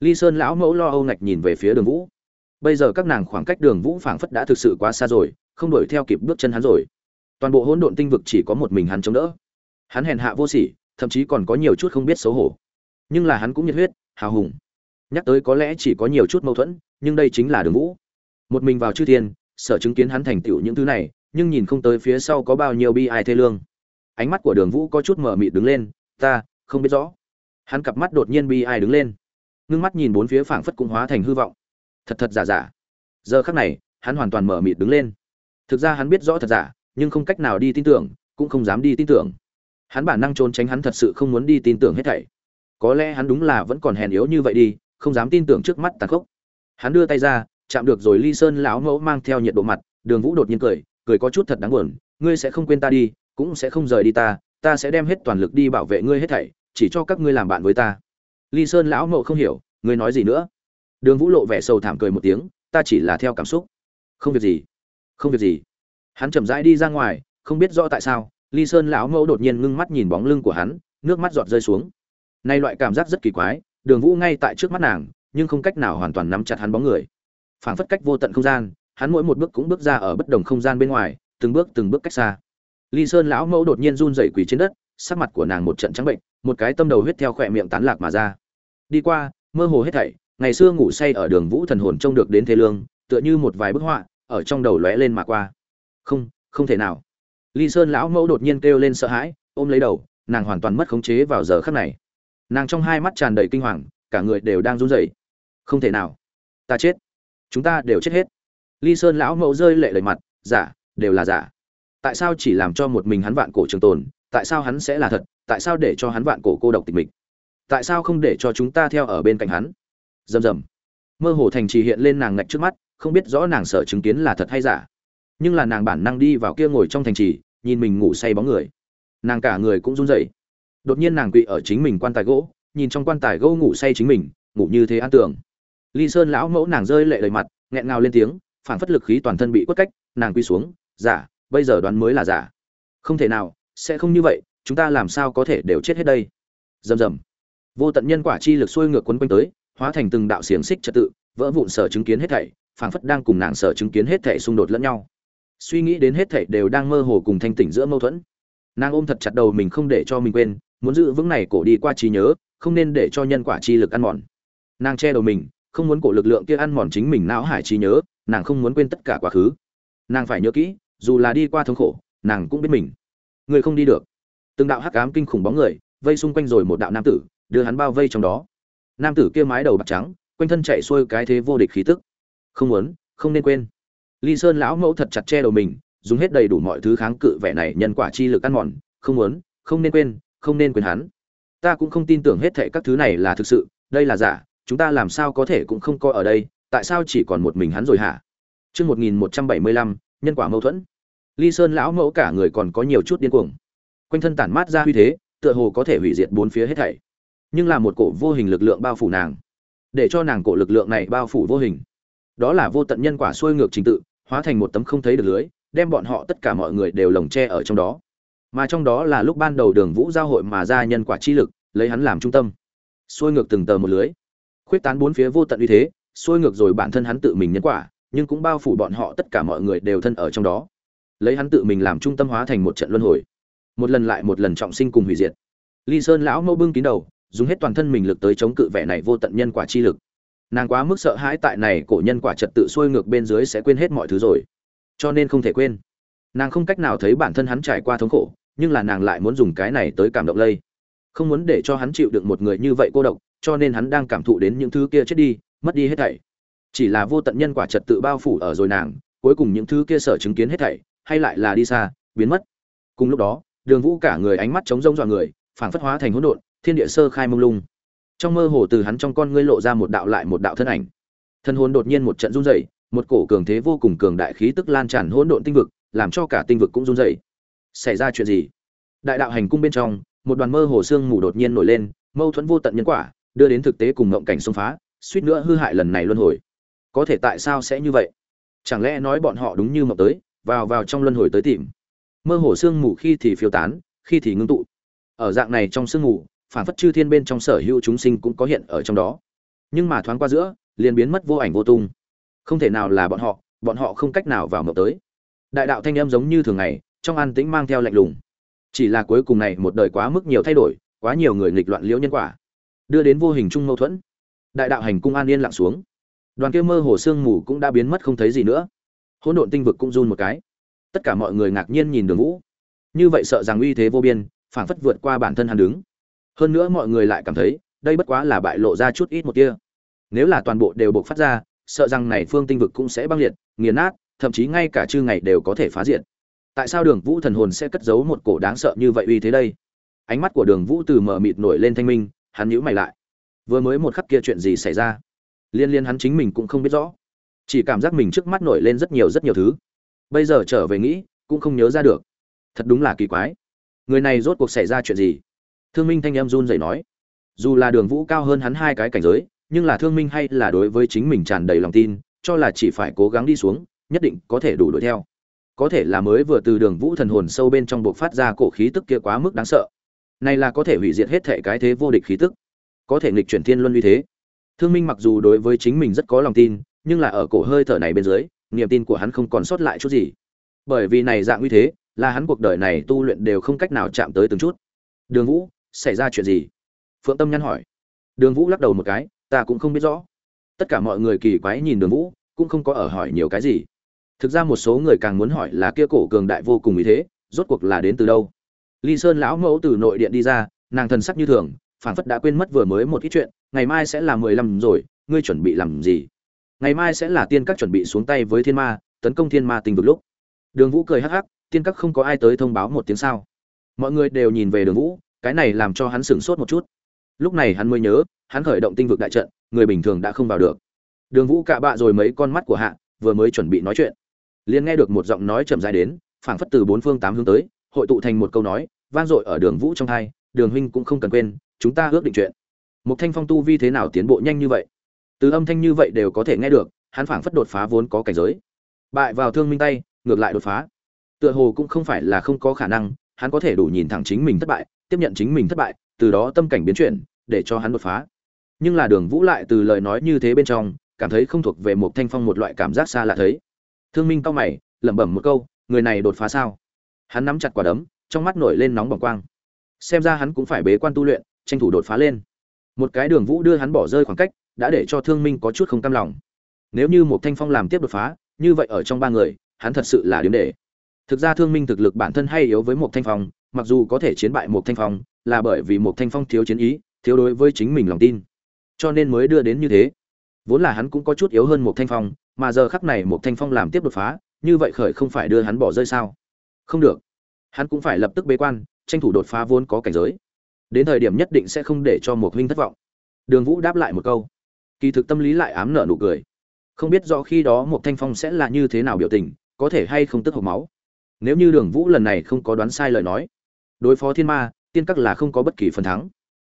Ly sơn lão mẫu lo âu ngạch nhìn về phía đường vũ. Bây giờ các nàng khoảng cách đường vũ phảng phất đã thực sự quá xa rồi, không đuổi theo kịp bước chân hắn rồi. Toàn bộ hỗn độn tinh vực chỉ có một mình hắn chống đỡ. Hắn hèn hạ vô sỉ, thậm chí còn có nhiều chút không biết xấu hổ. Nhưng là hắn cũng nhiệt huyết, hào hùng. Nhắc tới có lẽ chỉ có nhiều chút mâu thuẫn, nhưng đây chính là đường vũ. Một mình vào chư thiên, sở chứng kiến hắn thành tựu những thứ này, nhưng nhìn không tới phía sau có bao nhiêu bi ai thê lương. Ánh mắt của đường vũ có chút mở mịt đứng lên, ta, không biết rõ hắn cặp mắt đột nhiên bi ai đứng lên. Ngưng mắt nhìn bốn phía phảng phất cũng hóa thành hư vọng. Thật thật giả giả. Giờ khắc này, hắn hoàn toàn mở mịt đứng lên. Thực ra hắn biết rõ thật giả, nhưng không cách nào đi tin tưởng, cũng không dám đi tin tưởng. Hắn bản năng trốn tránh hắn thật sự không muốn đi tin tưởng hết thảy. Có lẽ hắn đúng là vẫn còn hèn yếu như vậy đi, không dám tin tưởng trước mắt tàn khốc. Hắn đưa tay ra, chạm được rồi ly sơn lão mẫu mang theo nhiệt độ mặt, đường vũ đột nhiên cười cười có chút thật đáng buồn, ngươi sẽ không quên ta đi, cũng sẽ không rời đi ta ta sẽ đem hết toàn lực đi bảo vệ ngươi hết thảy chỉ cho các ngươi làm bạn với ta. Ly sơn lão mẫu không hiểu, ngươi nói gì nữa? Đường vũ lộ vẻ sầu thảm cười một tiếng, ta chỉ là theo cảm xúc. Không việc gì, không việc gì. Hắn chậm rãi đi ra ngoài, không biết rõ tại sao, ly sơn lão mẫu đột nhiên ngưng mắt nhìn bóng lưng của hắn, nước mắt giọt rơi xuống. Nay loại cảm giác rất kỳ quái, đường vũ ngay tại trước mắt nàng, nhưng không cách nào hoàn toàn nắm chặt hắn bóng người. Phảng phất cách vô tận không gian, hắn mỗi một bước cũng bước ra ở bất đồng không gian bên ngoài, từng bước từng bước cách xa. Ly sơn lão mẫu đột nhiên run rẩy quỳ trên đất, sắc mặt của nàng một trận trắng bệnh một cái tâm đầu huyết theo khỏe miệng tán lạc mà ra. Đi qua, mơ hồ hết thảy, ngày xưa ngủ say ở đường vũ thần hồn trông được đến thế lương, tựa như một vài bức họa, ở trong đầu lóe lên mà qua. Không không thể nào. Ly sơn lão mẫu đột nhiên kêu lên sợ hãi, ôm lấy đầu, nàng hoàn toàn mất khống chế vào giờ khắc này. Nàng trong hai mắt tràn đầy kinh hoàng, cả người đều đang run rẩy. Không thể nào. Ta chết. Chúng ta đều chết hết. Ly sơn lão mẫu rơi lệ lời mặt, giả, đều là giả. Tại sao chỉ làm cho một mình hắn vạn cổ trường tồn tại sao hắn sẽ là thật? Tại sao để cho hắn vạn cổ cô độc tịch mịch? Tại sao không để cho chúng ta theo ở bên cạnh hắn? Rầm rầm. Mơ hồ thành trì hiện lên nàng ngạch trước mắt, không biết rõ nàng sợ chứng kiến là thật hay giả. Nhưng là nàng bản năng đi vào kia ngồi trong thành trì, nhìn mình ngủ say bóng người. Nàng cả người cũng run rẩy. Đột nhiên nàng quỵ ở chính mình quan tài gỗ, nhìn trong quan tài gỗ ngủ say chính mình, ngủ như thế an tưởng ly sơn lão mẫu nàng rơi lệ lời mặt, nghẹn ngào lên tiếng phản phất lực khí toàn thân bị quất cách, nàng quy xuống, giả, bây giờ đoán mới là giả. Không thể nào sẽ không như vậy, chúng ta làm sao có thể đều chết hết đây? Rầm rầm. Vô tận nhân quả chi lực xuôi ngược quấn quanh tới, hóa thành từng đạo xiềng xích trật tự, vỡ vụn sở chứng kiến hết thảy, phảng phất đang cùng nàng sở chứng kiến hết thảy xung đột lẫn nhau. Suy nghĩ đến hết thảy đều đang mơ hồ cùng thanh tỉnh giữa mâu thuẫn. Nàng ôm thật chặt đầu mình không để cho mình quên, muốn giữ vững này cổ đi qua trí nhớ, không nên để cho nhân quả chi lực ăn mòn. Nàng che đầu mình, không muốn cổ lực lượng kia ăn mòn chính mình não hải trí nhớ, nàng không muốn quên tất cả quá khứ. Nàng phải nhớ kỹ, dù là đi qua thống khổ, nàng cũng biết mình người không đi được. Từng đạo hắc ám kinh khủng bóng người vây xung quanh rồi một đạo nam tử đưa hắn bao vây trong đó. Nam tử kia mái đầu bạc trắng quanh thân chạy xuôi cái thế vô địch khí tức. Không muốn không nên quên. Ly sơn lão mẫu thật chặt che đầu mình dùng hết đầy đủ mọi thứ kháng cự vẻ này nhân quả chi lực ăn mòn. Không muốn không nên quên không nên quên hắn. Ta cũng không tin tưởng hết thệ các thứ này là thực sự đây là giả chúng ta làm sao có thể cũng không coi ở đây tại sao chỉ còn một mình hắn rồi hả? Trước 1175, nhân quả mâu thuẫn. Ly Sơn lão mẫu cả người còn có nhiều chút điên cuồng. Quanh thân tản mát ra huy thế, tựa hồ có thể hủy diệt bốn phía hết thảy. Nhưng là một cổ vô hình lực lượng bao phủ nàng, để cho nàng cổ lực lượng này bao phủ vô hình. Đó là vô tận nhân quả xuôi ngược trình tự, hóa thành một tấm không thấy được lưới, đem bọn họ tất cả mọi người đều lồng che ở trong đó. Mà trong đó là lúc ban đầu Đường Vũ giao hội mà ra nhân quả chi lực, lấy hắn làm trung tâm, xuôi ngược từng tờ một lưới khuyết tán bốn phía vô tận uy thế xuôi ngược rồi bản thân hắn tự mình nhân quả nhưng cũng bao phủ bọn họ tất cả mọi người đều thân ở trong đó lấy hắn tự mình làm trung tâm hóa thành một trận luân hồi. Một lần lại một lần trọng sinh cùng hủy diệt. Ly sơn lão mẫu bưng kín đầu, dùng hết toàn thân mình lực tới chống cự vẻ này vô tận nhân quả chi lực. Nàng quá mức sợ hãi tại này cổ nhân quả trật tự xuôi ngược bên dưới sẽ quên hết mọi thứ rồi. Cho nên không thể quên. Nàng không cách nào thấy bản thân hắn trải qua thống khổ, nhưng là nàng lại muốn dùng cái này tới cảm động lây. Không muốn để cho hắn chịu được một người như vậy cô độc, cho nên hắn đang cảm thụ đến những thứ kia chết đi, mất đi hết thảy. Chỉ là vô tận nhân quả trật tự bao phủ ở rồi nàng, cuối cùng những thứ kia sở chứng kiến hết thảy hay lại là đi xa, biến mất. Cùng lúc đó, đường vũ cả người ánh mắt trống rông dọa người, phảng phất hóa thành hỗn độn, thiên địa sơ khai mông lung. Trong mơ hồ từ hắn trong con ngươi lộ ra một đạo lại một đạo thân ảnh. Thân hồn đột nhiên một trận run rẩy, một cổ cường thế vô cùng cường đại khí tức lan tràn hỗn độn tinh vực, làm cho cả tinh vực cũng run rẩy. Xảy ra chuyện gì? Đại đạo hành cung bên trong, một đoàn mơ hồ xương mù đột nhiên nổi lên, mâu thuẫn vô tận nhân quả, đưa đến thực tế cùng ngộng cảnh xông phá, suýt nữa hư hại lần này luân hồi. Có thể tại sao sẽ như vậy? Chẳng lẽ nói bọn họ đúng như mộng tới? Vào vào trong luân hồi tới tìm. Mơ hồ sương mù khi thì phiêu tán, khi thì ngưng tụ. Ở dạng này trong sương mù, phản phất chư thiên bên trong sở hữu chúng sinh cũng có hiện ở trong đó. Nhưng mà thoáng qua giữa, liền biến mất vô ảnh vô tung. Không thể nào là bọn họ bọn họ không cách nào vào mộng tới. Đại đạo thanh âm giống như thường ngày, trong an tĩnh mang theo lạnh lùng. Chỉ là cuối cùng này một đời quá mức nhiều thay đổi, quá nhiều người nghịch loạn liễu nhân quả, đưa đến vô hình chung mâu thuẫn. Đại đạo hành cung an yên lặng xuống. Đoàn kia mơ hồ sương mù cũng đã biến mất không thấy gì nữa hỗn độn tinh vực cũng run một cái. Tất cả mọi người ngạc nhiên nhìn đường vũ. Như vậy sợ rằng uy thế vô biên, phảng phất vượt qua bản thân hắn đứng. Hơn nữa mọi người lại cảm thấy, đây bất quá là bại lộ ra chút ít một tia. Nếu là toàn bộ đều buộc phát ra, sợ rằng này phương tinh vực cũng sẽ băng liệt, nghiền nát, thậm chí ngay cả chư ngày đều có thể phá diệt. Tại sao đường vũ thần hồn sẽ cất giấu một cổ đáng sợ như vậy uy thế đây? Ánh mắt của đường vũ từ mờ mịt nổi lên thanh minh, hắn nhíu mày lại. Vừa mới một khắc kia chuyện gì xảy ra? Liên liên hắn chính mình cũng không biết rõ chỉ cảm giác mình trước mắt nổi lên rất nhiều rất nhiều thứ. Bây giờ trở về nghĩ, cũng không nhớ ra được. Thật đúng là kỳ quái. Người này rốt cuộc xảy ra chuyện gì? Thương minh thanh em run dậy nói. Dù là đường vũ cao hơn hắn hai cái cảnh giới, nhưng là thương minh hay là đối với chính mình tràn đầy lòng tin, cho là chỉ phải cố gắng đi xuống, nhất định có thể đủ đuổi theo. Có thể là mới vừa từ đường vũ thần hồn sâu bên trong buộc phát ra cổ khí tức kia quá mức đáng sợ. Này là có thể hủy diệt hết thể cái thế vô địch khí tức. Có thể nghịch chuyển thiên luân uy thế. Thương minh mặc dù đối với chính mình rất có lòng tin nhưng là ở cổ hơi thở này bên dưới, niềm tin của hắn không còn sót lại chút gì. Bởi vì này dạng uy thế, là hắn cuộc đời này tu luyện đều không cách nào chạm tới từng chút. Đường vũ, xảy ra chuyện gì? Phượng tâm nhăn hỏi. Đường vũ lắc đầu một cái, ta cũng không biết rõ. Tất cả mọi người kỳ quái nhìn đường vũ, cũng không có ở hỏi nhiều cái gì. Thực ra một số người càng muốn hỏi là kia cổ cường đại vô cùng ý thế, rốt cuộc là đến từ đâu? Ly sơn lão mẫu từ nội điện đi ra, nàng thần sắc như thường, phảng phất đã quên mất vừa mới một ít chuyện, ngày mai sẽ là mười lăm rồi, ngươi chuẩn bị làm gì? Ngày mai sẽ là tiên các chuẩn bị xuống tay với thiên ma, tấn công thiên ma tình vực lúc. Đường vũ cười hắc hắc, tiên các không có ai tới thông báo một tiếng sao. Mọi người đều nhìn về đường vũ, cái này làm cho hắn sửng sốt một chút. Lúc này hắn mới nhớ, hắn khởi động tinh vực đại trận, người bình thường đã không vào được. Đường vũ cạ bạ rồi mấy con mắt của hạ, vừa mới chuẩn bị nói chuyện. Liền nghe được một giọng nói chậm dài đến, phảng phất từ bốn phương tám hướng tới, hội tụ thành một câu nói, vang dội ở đường vũ trong hai đường huynh cũng không cần quên, chúng ta ước định chuyện. Một thanh phong tu vi thế nào tiến bộ nhanh như vậy? Từ âm thanh như vậy đều có thể nghe được, hắn phảng phất đột phá vốn có cảnh giới. Bại vào thương minh tay, ngược lại đột phá. Tựa hồ cũng không phải là không có khả năng, hắn có thể đủ nhìn thẳng chính mình thất bại, tiếp nhận chính mình thất bại, từ đó tâm cảnh biến chuyển, để cho hắn đột phá. Nhưng là đường vũ lại từ lời nói như thế bên trong, cảm thấy không thuộc về một thanh phong một loại cảm giác xa lạ thấy. Thương minh cao mày, lẩm bẩm một câu, người này đột phá sao? Hắn nắm chặt quả đấm, trong mắt nổi lên nóng bỏng quang. Xem ra hắn cũng phải bế quan tu luyện, tranh thủ đột phá lên. Một cái đường vũ đưa hắn bỏ rơi khoảng cách đã để cho thương minh có chút không cam lòng. Nếu như một thanh phong làm tiếp đột phá, như vậy ở trong ba người, hắn thật sự là điểm để. Thực ra thương minh thực lực bản thân hay yếu với một thanh phong, mặc dù có thể chiến bại một thanh phong, là bởi vì một thanh phong thiếu chiến ý, thiếu đối với chính mình lòng tin. Cho nên mới đưa đến như thế. Vốn là hắn cũng có chút yếu hơn một thanh phong, mà giờ khắc này một thanh phong làm tiếp đột phá, như vậy khởi không phải đưa hắn bỏ rơi sao? Không được. Hắn cũng phải lập tức bế quan, tranh thủ đột phá vốn có cảnh giới. Đến thời điểm nhất định sẽ không để cho một huynh thất vọng. Đường vũ đáp lại một câu kỳ thực tâm lý lại ám nợ nụ cười. Không biết rõ khi đó một thanh phong sẽ là như thế nào biểu tình, có thể hay không tức hộp máu. Nếu như đường vũ lần này không có đoán sai lời nói, đối phó thiên ma, tiên các là không có bất kỳ phần thắng.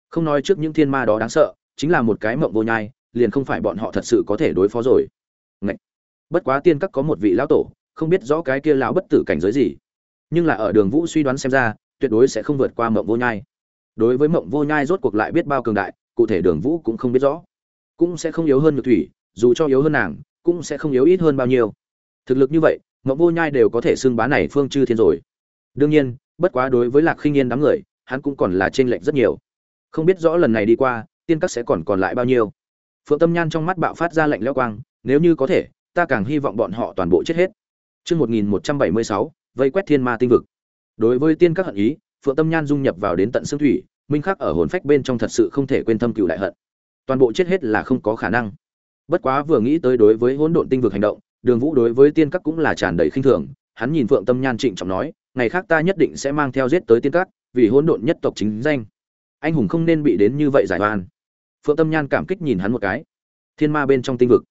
Không nói trước những thiên ma đó đáng sợ, chính là một cái mộng vô nhai, liền không phải bọn họ thật sự có thể đối phó rồi. Ngậy! bất quá tiên các có một vị lão tổ, không biết rõ cái kia lão bất tử cảnh giới gì. Nhưng là ở đường vũ suy đoán xem ra, tuyệt đối sẽ không vượt qua mộng vô nhai. Đối với mộng vô nhai rốt cuộc lại biết bao cường đại, cụ thể đường vũ cũng không biết rõ cũng sẽ không yếu hơn nhược thủy dù cho yếu hơn nàng cũng sẽ không yếu ít hơn bao nhiêu. Thực lực như vậy mộng vô nhai đều có thể xưng bá này phương chư thiên rồi. Đương nhiên bất quá đối với lạc khinh yên đám người hắn cũng còn là trên lệnh rất nhiều. Không biết rõ lần này đi qua tiên các sẽ còn còn lại bao nhiêu. Phượng tâm nhan trong mắt bạo phát ra lệnh leo quang nếu như có thể ta càng hy vọng bọn họ toàn bộ chết hết. Trước 1176, vây quét thiên ma tinh vực. Đối với tiên các hận ý, Phượng Tâm Nhan dung nhập vào đến tận xương thủy, minh khắc ở hồn phách bên trong thật sự không thể quên thâm cựu đại hận. Toàn bộ chết hết là không có khả năng. Bất quá vừa nghĩ tới đối với hỗn độn tinh vực hành động, Đường Vũ đối với tiên các cũng là tràn đầy khinh thường, hắn nhìn Phượng Tâm Nhan trịnh trọng nói, ngày khác ta nhất định sẽ mang theo giết tới tiên các, vì hỗn độn nhất tộc chính danh. Anh hùng không nên bị đến như vậy giải oan. Phượng Tâm Nhan cảm kích nhìn hắn một cái. Thiên ma bên trong tinh vực.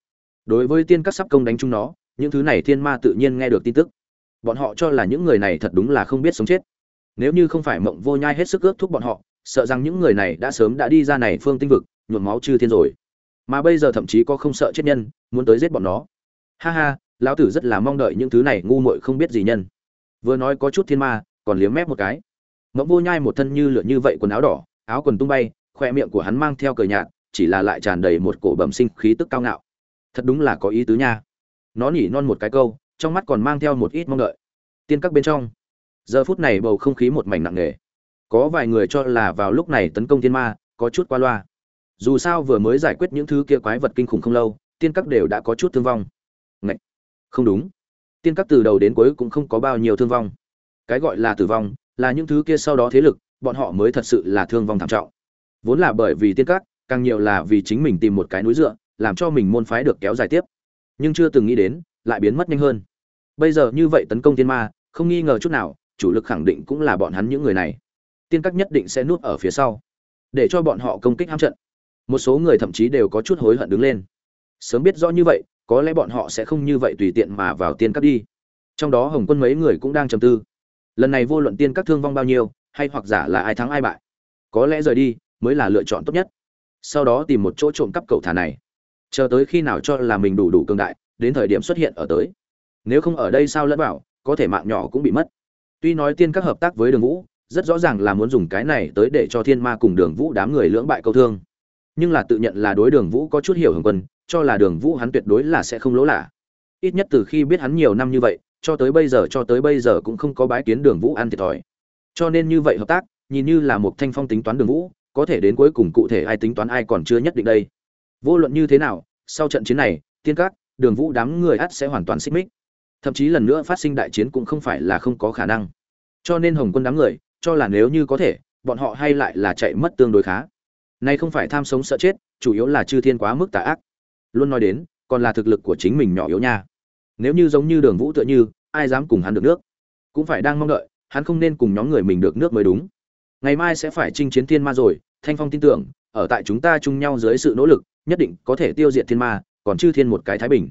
Đối với tiên các sắp công đánh chúng nó, những thứ này thiên ma tự nhiên nghe được tin tức bọn họ cho là những người này thật đúng là không biết sống chết nếu như không phải mộng vô nhai hết sức ước thúc bọn họ sợ rằng những người này đã sớm đã đi ra này phương tinh vực nhuộm máu chư thiên rồi. Mà bây giờ thậm chí có không sợ chết nhân, muốn tới giết bọn nó. Ha ha, lão tử rất là mong đợi những thứ này, ngu muội không biết gì nhân. Vừa nói có chút thiên ma, còn liếm mép một cái. Mẫu vô nhai một thân như lượn như vậy quần áo đỏ, áo quần tung bay, khoe miệng của hắn mang theo cờ nhạt, chỉ là lại tràn đầy một cổ bẩm sinh khí tức cao ngạo. Thật đúng là có ý tứ nha. Nó nhỉ non một cái câu, trong mắt còn mang theo một ít mong đợi. Tiên các bên trong. Giờ phút này bầu không khí một mảnh nặng nề. Có vài người cho là vào lúc này tấn công thiên ma, có chút qua loa dù sao vừa mới giải quyết những thứ kia quái vật kinh khủng không lâu, tiên các đều đã có chút thương vong. Ngậy! không đúng. Tiên các từ đầu đến cuối cũng không có bao nhiêu thương vong. Cái gọi là tử vong, là những thứ kia sau đó thế lực, bọn họ mới thật sự là thương vong thảm trọng. Vốn là bởi vì tiên các, càng nhiều là vì chính mình tìm một cái núi dựa, làm cho mình môn phái được kéo dài tiếp. Nhưng chưa từng nghĩ đến, lại biến mất nhanh hơn. Bây giờ như vậy tấn công tiên ma, không nghi ngờ chút nào, chủ lực khẳng định cũng là bọn hắn những người này. Tiên các nhất định sẽ nuốt ở phía sau, để cho bọn họ công kích ham trận một số người thậm chí đều có chút hối hận đứng lên. Sớm biết rõ như vậy, có lẽ bọn họ sẽ không như vậy tùy tiện mà vào tiên các đi. Trong đó hồng quân mấy người cũng đang trầm tư. Lần này vô luận tiên các thương vong bao nhiêu, hay hoặc giả là ai thắng ai bại, có lẽ rời đi mới là lựa chọn tốt nhất. Sau đó tìm một chỗ trộm cắp cậu thả này. Chờ tới khi nào cho là mình đủ đủ cường đại, đến thời điểm xuất hiện ở tới. Nếu không ở đây sao lẫn bảo có thể mạng nhỏ cũng bị mất. Tuy nói tiên các hợp tác với đường vũ, rất rõ ràng là muốn dùng cái này tới để cho thiên ma cùng đường vũ đám người lưỡng bại câu thương nhưng là tự nhận là đối đường vũ có chút hiểu hưởng quân, cho là đường vũ hắn tuyệt đối là sẽ không lỗ lạ. Ít nhất từ khi biết hắn nhiều năm như vậy, cho tới bây giờ cho tới bây giờ cũng không có bái kiến đường vũ ăn thiệt thòi. Cho nên như vậy hợp tác, nhìn như là một thanh phong tính toán đường vũ, có thể đến cuối cùng cụ thể ai tính toán ai còn chưa nhất định đây. Vô luận như thế nào, sau trận chiến này, tiên các, đường vũ đám người ắt sẽ hoàn toàn xích mích. Thậm chí lần nữa phát sinh đại chiến cũng không phải là không có khả năng. Cho nên hồng quân đám người, cho là nếu như có thể, bọn họ hay lại là chạy mất tương đối khá nay không phải tham sống sợ chết, chủ yếu là chư thiên quá mức tà ác. Luôn nói đến, còn là thực lực của chính mình nhỏ yếu nha. Nếu như giống như đường vũ tựa như, ai dám cùng hắn được nước? Cũng phải đang mong đợi, hắn không nên cùng nhóm người mình được nước mới đúng. Ngày mai sẽ phải chinh chiến thiên ma rồi, thanh phong tin tưởng, ở tại chúng ta chung nhau dưới sự nỗ lực, nhất định có thể tiêu diệt thiên ma, còn chư thiên một cái thái bình.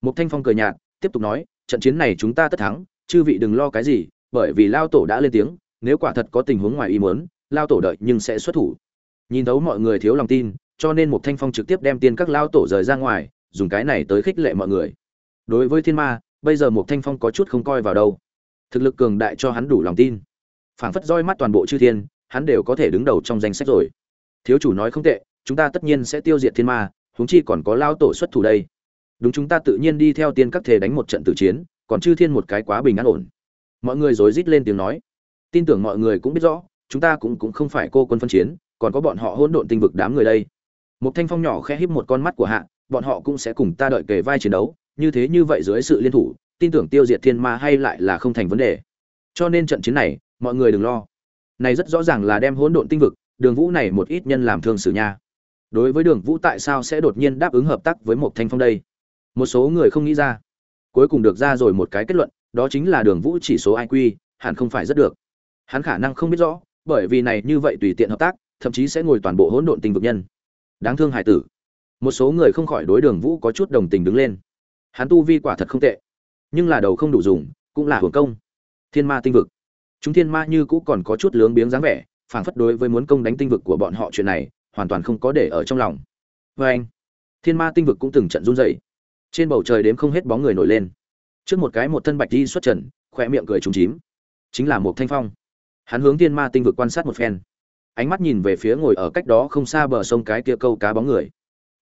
Một thanh phong cười nhạt, tiếp tục nói, trận chiến này chúng ta tất thắng, chư vị đừng lo cái gì, bởi vì lao tổ đã lên tiếng, nếu quả thật có tình huống ngoài ý muốn, lao tổ đợi nhưng sẽ xuất thủ nhìn thấu mọi người thiếu lòng tin, cho nên một thanh phong trực tiếp đem tiên các lao tổ rời ra ngoài, dùng cái này tới khích lệ mọi người. Đối với thiên ma, bây giờ một thanh phong có chút không coi vào đâu. Thực lực cường đại cho hắn đủ lòng tin. Phảng phất roi mắt toàn bộ chư thiên, hắn đều có thể đứng đầu trong danh sách rồi. Thiếu chủ nói không tệ, chúng ta tất nhiên sẽ tiêu diệt thiên ma, huống chi còn có lao tổ xuất thủ đây. Đúng chúng ta tự nhiên đi theo tiên các thể đánh một trận tử chiến, còn chư thiên một cái quá bình an ổn. Mọi người rối rít lên tiếng nói. Tin tưởng mọi người cũng biết rõ, chúng ta cũng cũng không phải cô quân phân chiến còn có bọn họ hỗn độn tinh vực đám người đây. Một thanh phong nhỏ khẽ híp một con mắt của hạ, bọn họ cũng sẽ cùng ta đợi kề vai chiến đấu, như thế như vậy dưới sự liên thủ, tin tưởng tiêu diệt thiên ma hay lại là không thành vấn đề. Cho nên trận chiến này, mọi người đừng lo. Này rất rõ ràng là đem hỗn độn tinh vực, đường vũ này một ít nhân làm thương xử nha. Đối với đường vũ tại sao sẽ đột nhiên đáp ứng hợp tác với một thanh phong đây? Một số người không nghĩ ra. Cuối cùng được ra rồi một cái kết luận, đó chính là đường vũ chỉ số iq hẳn không phải rất được. Hắn khả năng không biết rõ, bởi vì này như vậy tùy tiện hợp tác thậm chí sẽ ngồi toàn bộ hỗn độn tinh vực nhân. Đáng thương hải tử. Một số người không khỏi đối đường vũ có chút đồng tình đứng lên. Hắn tu vi quả thật không tệ, nhưng là đầu không đủ dùng, cũng là hưởng công. Thiên ma tinh vực. Chúng thiên ma như cũ còn có chút lướng biếng dáng vẻ, phảng phất đối với muốn công đánh tinh vực của bọn họ chuyện này, hoàn toàn không có để ở trong lòng. Vê anh, thiên ma tinh vực cũng từng trận run dậy trên bầu trời đếm không hết bóng người nổi lên. Trước một cái một thân bạch đi xuất trần, khỏe miệng cười trúng chím. Chính là một thanh phong. Hắn hướng thiên ma tinh vực quan sát một phen ánh mắt nhìn về phía ngồi ở cách đó không xa bờ sông cái kia câu cá bóng người.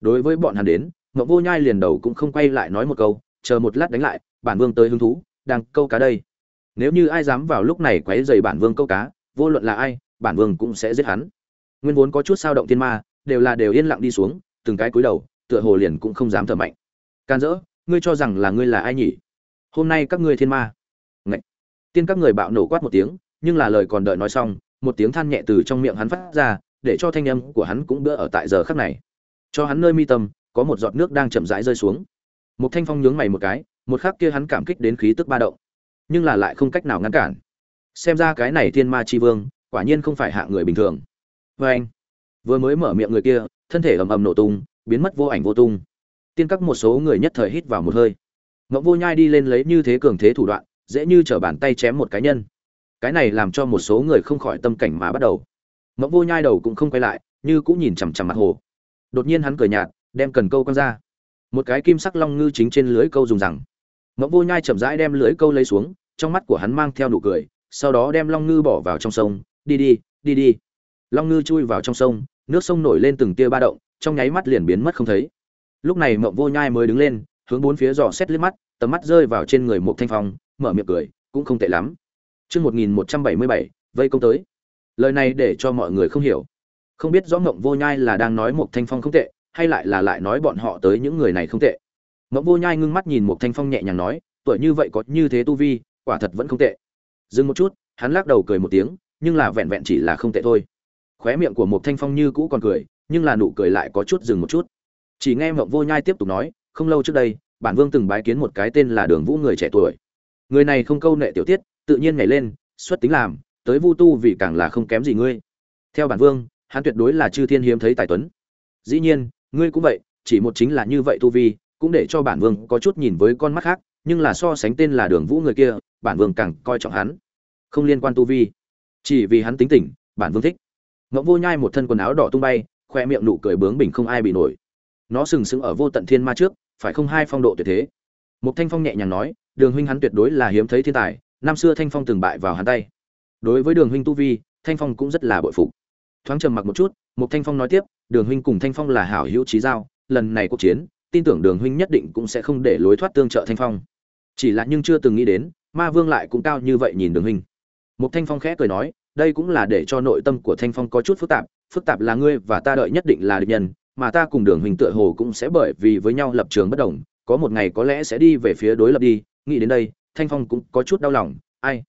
Đối với bọn hắn đến ngậu vô nhai liền đầu cũng không quay lại nói một câu, chờ một lát đánh lại, bản vương tới hứng thú, đang câu cá đây. Nếu như ai dám vào lúc này quấy dày bản vương câu cá, vô luận là ai, bản vương cũng sẽ giết hắn. Nguyên vốn có chút sao động thiên ma, đều là đều yên lặng đi xuống, từng cái cúi đầu, tựa hồ liền cũng không dám thở mạnh. Can dỡ, ngươi cho rằng là ngươi là ai nhỉ? Hôm nay các ngươi thiên ma. Ngậy. tiên các người bạo nổ quát một tiếng, nhưng là lời còn đợi nói xong một tiếng than nhẹ từ trong miệng hắn phát ra, để cho thanh âm của hắn cũng bữa ở tại giờ khắc này. Cho hắn nơi mi tâm, có một giọt nước đang chậm rãi rơi xuống. Một thanh phong nhướng mày một cái, một khắc kia hắn cảm kích đến khí tức ba động. Nhưng là lại không cách nào ngăn cản. Xem ra cái này thiên ma chi vương, quả nhiên không phải hạ người bình thường. Vê anh, vừa mới mở miệng người kia, thân thể ầm ầm nổ tung, biến mất vô ảnh vô tung. Tiên các một số người nhất thời hít vào một hơi. Ngậm vô nhai đi lên lấy như thế cường thế thủ đoạn, dễ như trở bàn tay chém một cá nhân cái này làm cho một số người không khỏi tâm cảnh mà bắt đầu. Mẫu vô nhai đầu cũng không quay lại, như cũng nhìn chằm chằm mặt hồ. Đột nhiên hắn cười nhạt, đem cần câu quăng ra. Một cái kim sắc long ngư chính trên lưới câu dùng rằng. Mẫu vô nhai chậm rãi đem lưới câu lấy xuống, trong mắt của hắn mang theo nụ cười, sau đó đem long ngư bỏ vào trong sông, đi đi đi đi. Long ngư chui vào trong sông, nước sông nổi lên từng tia ba động, trong nháy mắt liền biến mất không thấy. Lúc này mộng vô nhai mới đứng lên, hướng bốn phía dò xét liếc mắt, tầm mắt rơi vào trên người một thanh phong, mở miệng cười, cũng không tệ lắm. Chương 1177, vây công tới. Lời này để cho mọi người không hiểu. Không biết rõ Ngộng Vô Nhai là đang nói một Thanh Phong không tệ, hay lại là lại nói bọn họ tới những người này không tệ. Ngộng Vô Nhai ngưng mắt nhìn một Thanh Phong nhẹ nhàng nói, tuổi như vậy có như thế tu vi, quả thật vẫn không tệ. Dừng một chút, hắn lắc đầu cười một tiếng, nhưng là vẹn vẹn chỉ là không tệ thôi. Khóe miệng của một Thanh Phong như cũ còn cười, nhưng là nụ cười lại có chút dừng một chút. Chỉ nghe Ngộng Vô Nhai tiếp tục nói, không lâu trước đây, bản vương từng bái kiến một cái tên là Đường Vũ người trẻ tuổi. Người này không câu nệ tiểu tiết, tự nhiên nhảy lên, xuất tính làm, tới vu tu vì càng là không kém gì ngươi. Theo bản vương, hắn tuyệt đối là chư thiên hiếm thấy tài tuấn. Dĩ nhiên, ngươi cũng vậy, chỉ một chính là như vậy tu vi, cũng để cho bản vương có chút nhìn với con mắt khác, nhưng là so sánh tên là đường vũ người kia, bản vương càng coi trọng hắn. Không liên quan tu vi. Chỉ vì hắn tính tình, bản vương thích. Ngẫu vô nhai một thân quần áo đỏ tung bay khoe miệng nụ cười bướng bình không ai bị nổi. Nó sừng sững ở vô tận thiên ma trước, phải không hai phong độ tuyệt thế. Một thanh phong nhẹ nhàng nói, đường huynh hắn tuyệt đối là hiếm thấy thiên tài năm xưa thanh phong từng bại vào hắn tay. Đối với đường huynh tu vi, thanh phong cũng rất là bội phục. Thoáng trầm mặc một chút một thanh phong nói tiếp, đường huynh cùng thanh phong là hảo hữu trí giao, lần này cuộc chiến, tin tưởng đường huynh nhất định cũng sẽ không để lối thoát tương trợ thanh phong. Chỉ là nhưng chưa từng nghĩ đến, ma vương lại cũng cao như vậy nhìn đường huynh. Một thanh phong khẽ cười nói, đây cũng là để cho nội tâm của thanh phong có chút phức tạp phức tạp là ngươi và ta đợi nhất định là địch nhân, mà ta cùng đường huynh tựa hồ cũng sẽ bởi vì với nhau lập trường bất đồng, có một ngày có lẽ sẽ đi về phía đối lập đi, nghĩ đến đây thanh phong cũng có chút đau lòng, ai?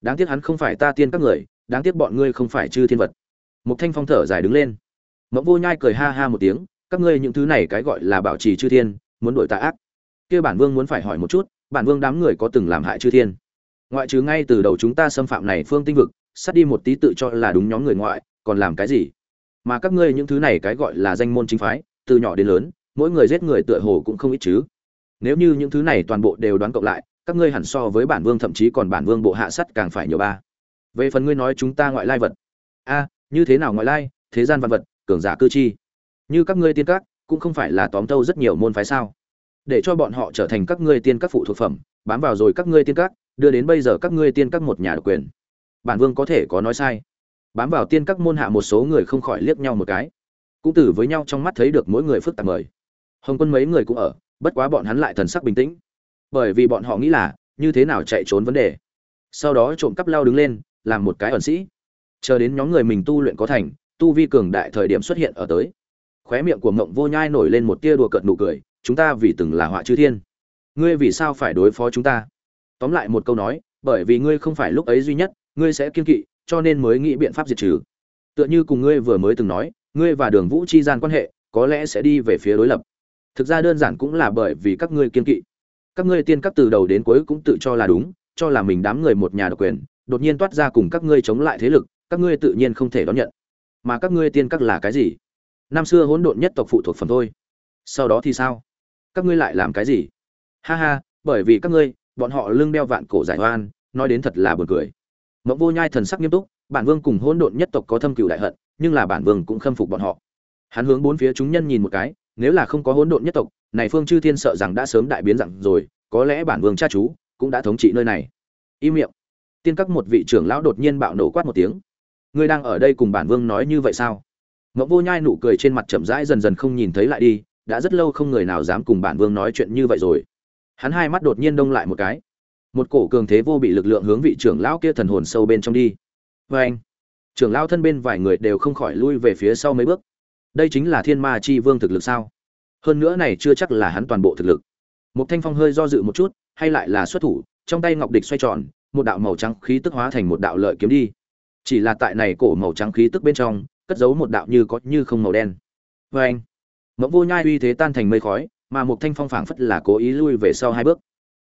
Đáng tiếc hắn không phải ta tiên các người, đáng tiếc bọn ngươi không phải chư thiên vật. Một thanh phong thở dài đứng lên. Mẫu vô nhai cười ha ha một tiếng, các ngươi những thứ này cái gọi là bảo trì chư thiên, muốn đổi tà ác. Kia bản vương muốn phải hỏi một chút, bản vương đám người có từng làm hại chư thiên? Ngoại trừ ngay từ đầu chúng ta xâm phạm này phương tinh vực, sát đi một tí tự cho là đúng nhóm người ngoại, còn làm cái gì? Mà các ngươi những thứ này cái gọi là danh môn chính phái, từ nhỏ đến lớn, mỗi người giết người tựa hồ cũng không ít chứ. Nếu như những thứ này toàn bộ đều đoán cộng lại các ngươi hẳn so với bản vương, thậm chí còn bản vương bộ hạ sắt càng phải nhiều ba. Về phần ngươi nói chúng ta ngoại lai vật. A, như thế nào ngoại lai? Thế gian văn vật, cường giả cư chi. Như các ngươi tiên các, cũng không phải là tóm tâu rất nhiều môn phái sao? Để cho bọn họ trở thành các ngươi tiên các phụ thuộc phẩm, bám vào rồi các ngươi tiên các, đưa đến bây giờ các ngươi tiên các một nhà độc quyền. Bản vương có thể có nói sai. Bám vào tiên các môn hạ một số người không khỏi liếc nhau một cái. Cũng tử với nhau trong mắt thấy được mỗi người phức tạp mời. Hồng quân mấy người cũng ở, bất quá bọn hắn lại thần sắc bình tĩnh bởi vì bọn họ nghĩ là, như thế nào chạy trốn vấn đề. Sau đó trộm cắp lao đứng lên, làm một cái ẩn sĩ. Chờ đến nhóm người mình tu luyện có thành, tu vi cường đại thời điểm xuất hiện ở tới. Khóe miệng của mộng vô nhai nổi lên một tia đùa cợt nụ cười, chúng ta vì từng là họa chư thiên. Ngươi vì sao phải đối phó chúng ta? Tóm lại một câu nói, bởi vì ngươi không phải lúc ấy duy nhất, ngươi sẽ kiên kỵ, cho nên mới nghĩ biện pháp diệt trừ. Tựa như cùng ngươi vừa mới từng nói, ngươi và đường vũ chi gian quan hệ, có lẽ sẽ đi về phía đối lập. Thực ra đơn giản cũng là bởi vì các ngươi kiên kỵ các ngươi tiên các từ đầu đến cuối cũng tự cho là đúng, cho là mình đám người một nhà độc quyền, đột nhiên toát ra cùng các ngươi chống lại thế lực, các ngươi tự nhiên không thể đón nhận. Mà các ngươi tiên các là cái gì? Năm xưa hỗn độn nhất tộc phụ thuộc phẩm thôi. Sau đó thì sao? Các ngươi lại làm cái gì? Ha ha, bởi vì các ngươi, bọn họ lưng đeo vạn cổ giải oan, nói đến thật là buồn cười. Mẫu vô nhai thần sắc nghiêm túc, bản vương cùng hỗn độn nhất tộc có thâm cửu đại hận, nhưng là bản vương cũng khâm phục bọn họ. Hắn hướng bốn phía chúng nhân nhìn một cái, nếu là không có hỗn độn nhất tộc này phương chư thiên sợ rằng đã sớm đại biến dạng rồi, có lẽ bản vương cha chú cũng đã thống trị nơi này. Im miệng. Tiên các một vị trưởng lão đột nhiên bạo nổ quát một tiếng. Ngươi đang ở đây cùng bản vương nói như vậy sao? Ngọc vô nhai nụ cười trên mặt chậm rãi dần dần không nhìn thấy lại đi, đã rất lâu không người nào dám cùng bản vương nói chuyện như vậy rồi. Hắn hai mắt đột nhiên đông lại một cái. Một cổ cường thế vô bị lực lượng hướng vị trưởng lão kia thần hồn sâu bên trong đi. Vê anh, trưởng lão thân bên vài người đều không khỏi lui về phía sau mấy bước. Đây chính là thiên ma chi vương thực lực sao? Hơn nữa này chưa chắc là hắn toàn bộ thực lực. Một thanh phong hơi do dự một chút, hay lại là xuất thủ, trong tay ngọc địch xoay tròn, một đạo màu trắng khí tức hóa thành một đạo lợi kiếm đi. Chỉ là tại này cổ màu trắng khí tức bên trong, cất giấu một đạo như có như không màu đen. Vâng. Vê anh mẫu vô nhai uy thế tan thành mây khói, mà một thanh phong phảng phất là cố ý lui về sau hai bước.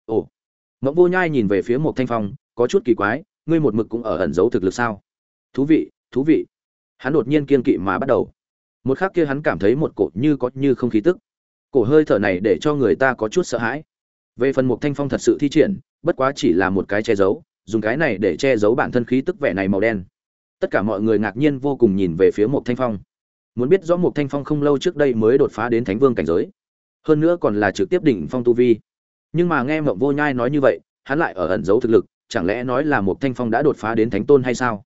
Ồ. Mẫu vô nhai nhìn về phía một thanh phong, có chút kỳ quái, ngươi một mực cũng ở ẩn giấu thực lực sao? Thú vị thú vị. Hắn đột nhiên kiên kỵ mà bắt đầu. Một khắc kia hắn cảm thấy một cột như có như không khí tức cổ hơi thở này để cho người ta có chút sợ hãi. Về phần mục thanh phong thật sự thi triển, bất quá chỉ là một cái che giấu, dùng cái này để che giấu bản thân khí tức vẻ này màu đen. Tất cả mọi người ngạc nhiên vô cùng nhìn về phía mục thanh phong. Muốn biết rõ mục thanh phong không lâu trước đây mới đột phá đến thánh vương cảnh giới, hơn nữa còn là trực tiếp đỉnh phong tu vi. Nhưng mà nghe mộng vô nhai nói như vậy, hắn lại ở ẩn giấu thực lực, chẳng lẽ nói là mục thanh phong đã đột phá đến thánh tôn hay sao?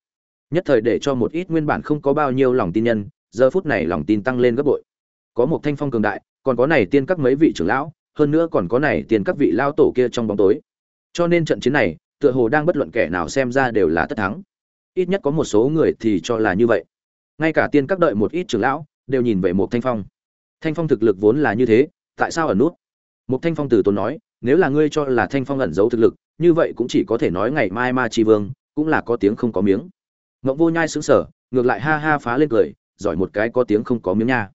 Nhất thời để cho một ít nguyên bản không có bao nhiêu lòng tin nhân, giờ phút này lòng tin tăng lên gấp bội. Có một thanh phong cường đại còn có này tiên các mấy vị trưởng lão, hơn nữa còn có này tiên các vị lao tổ kia trong bóng tối. Cho nên trận chiến này, tựa hồ đang bất luận kẻ nào xem ra đều là tất thắng. Ít nhất có một số người thì cho là như vậy. Ngay cả tiên các đợi một ít trưởng lão, đều nhìn về một thanh phong. Thanh phong thực lực vốn là như thế, tại sao ở nút? Một thanh phong từ tốn nói, nếu là ngươi cho là thanh phong ẩn giấu thực lực, như vậy cũng chỉ có thể nói ngày mai ma chi vương, cũng là có tiếng không có miếng. Ngộng vô nhai xứng sở ngược lại ha ha phá lên cười, giỏi một cái có tiếng không có miếng nha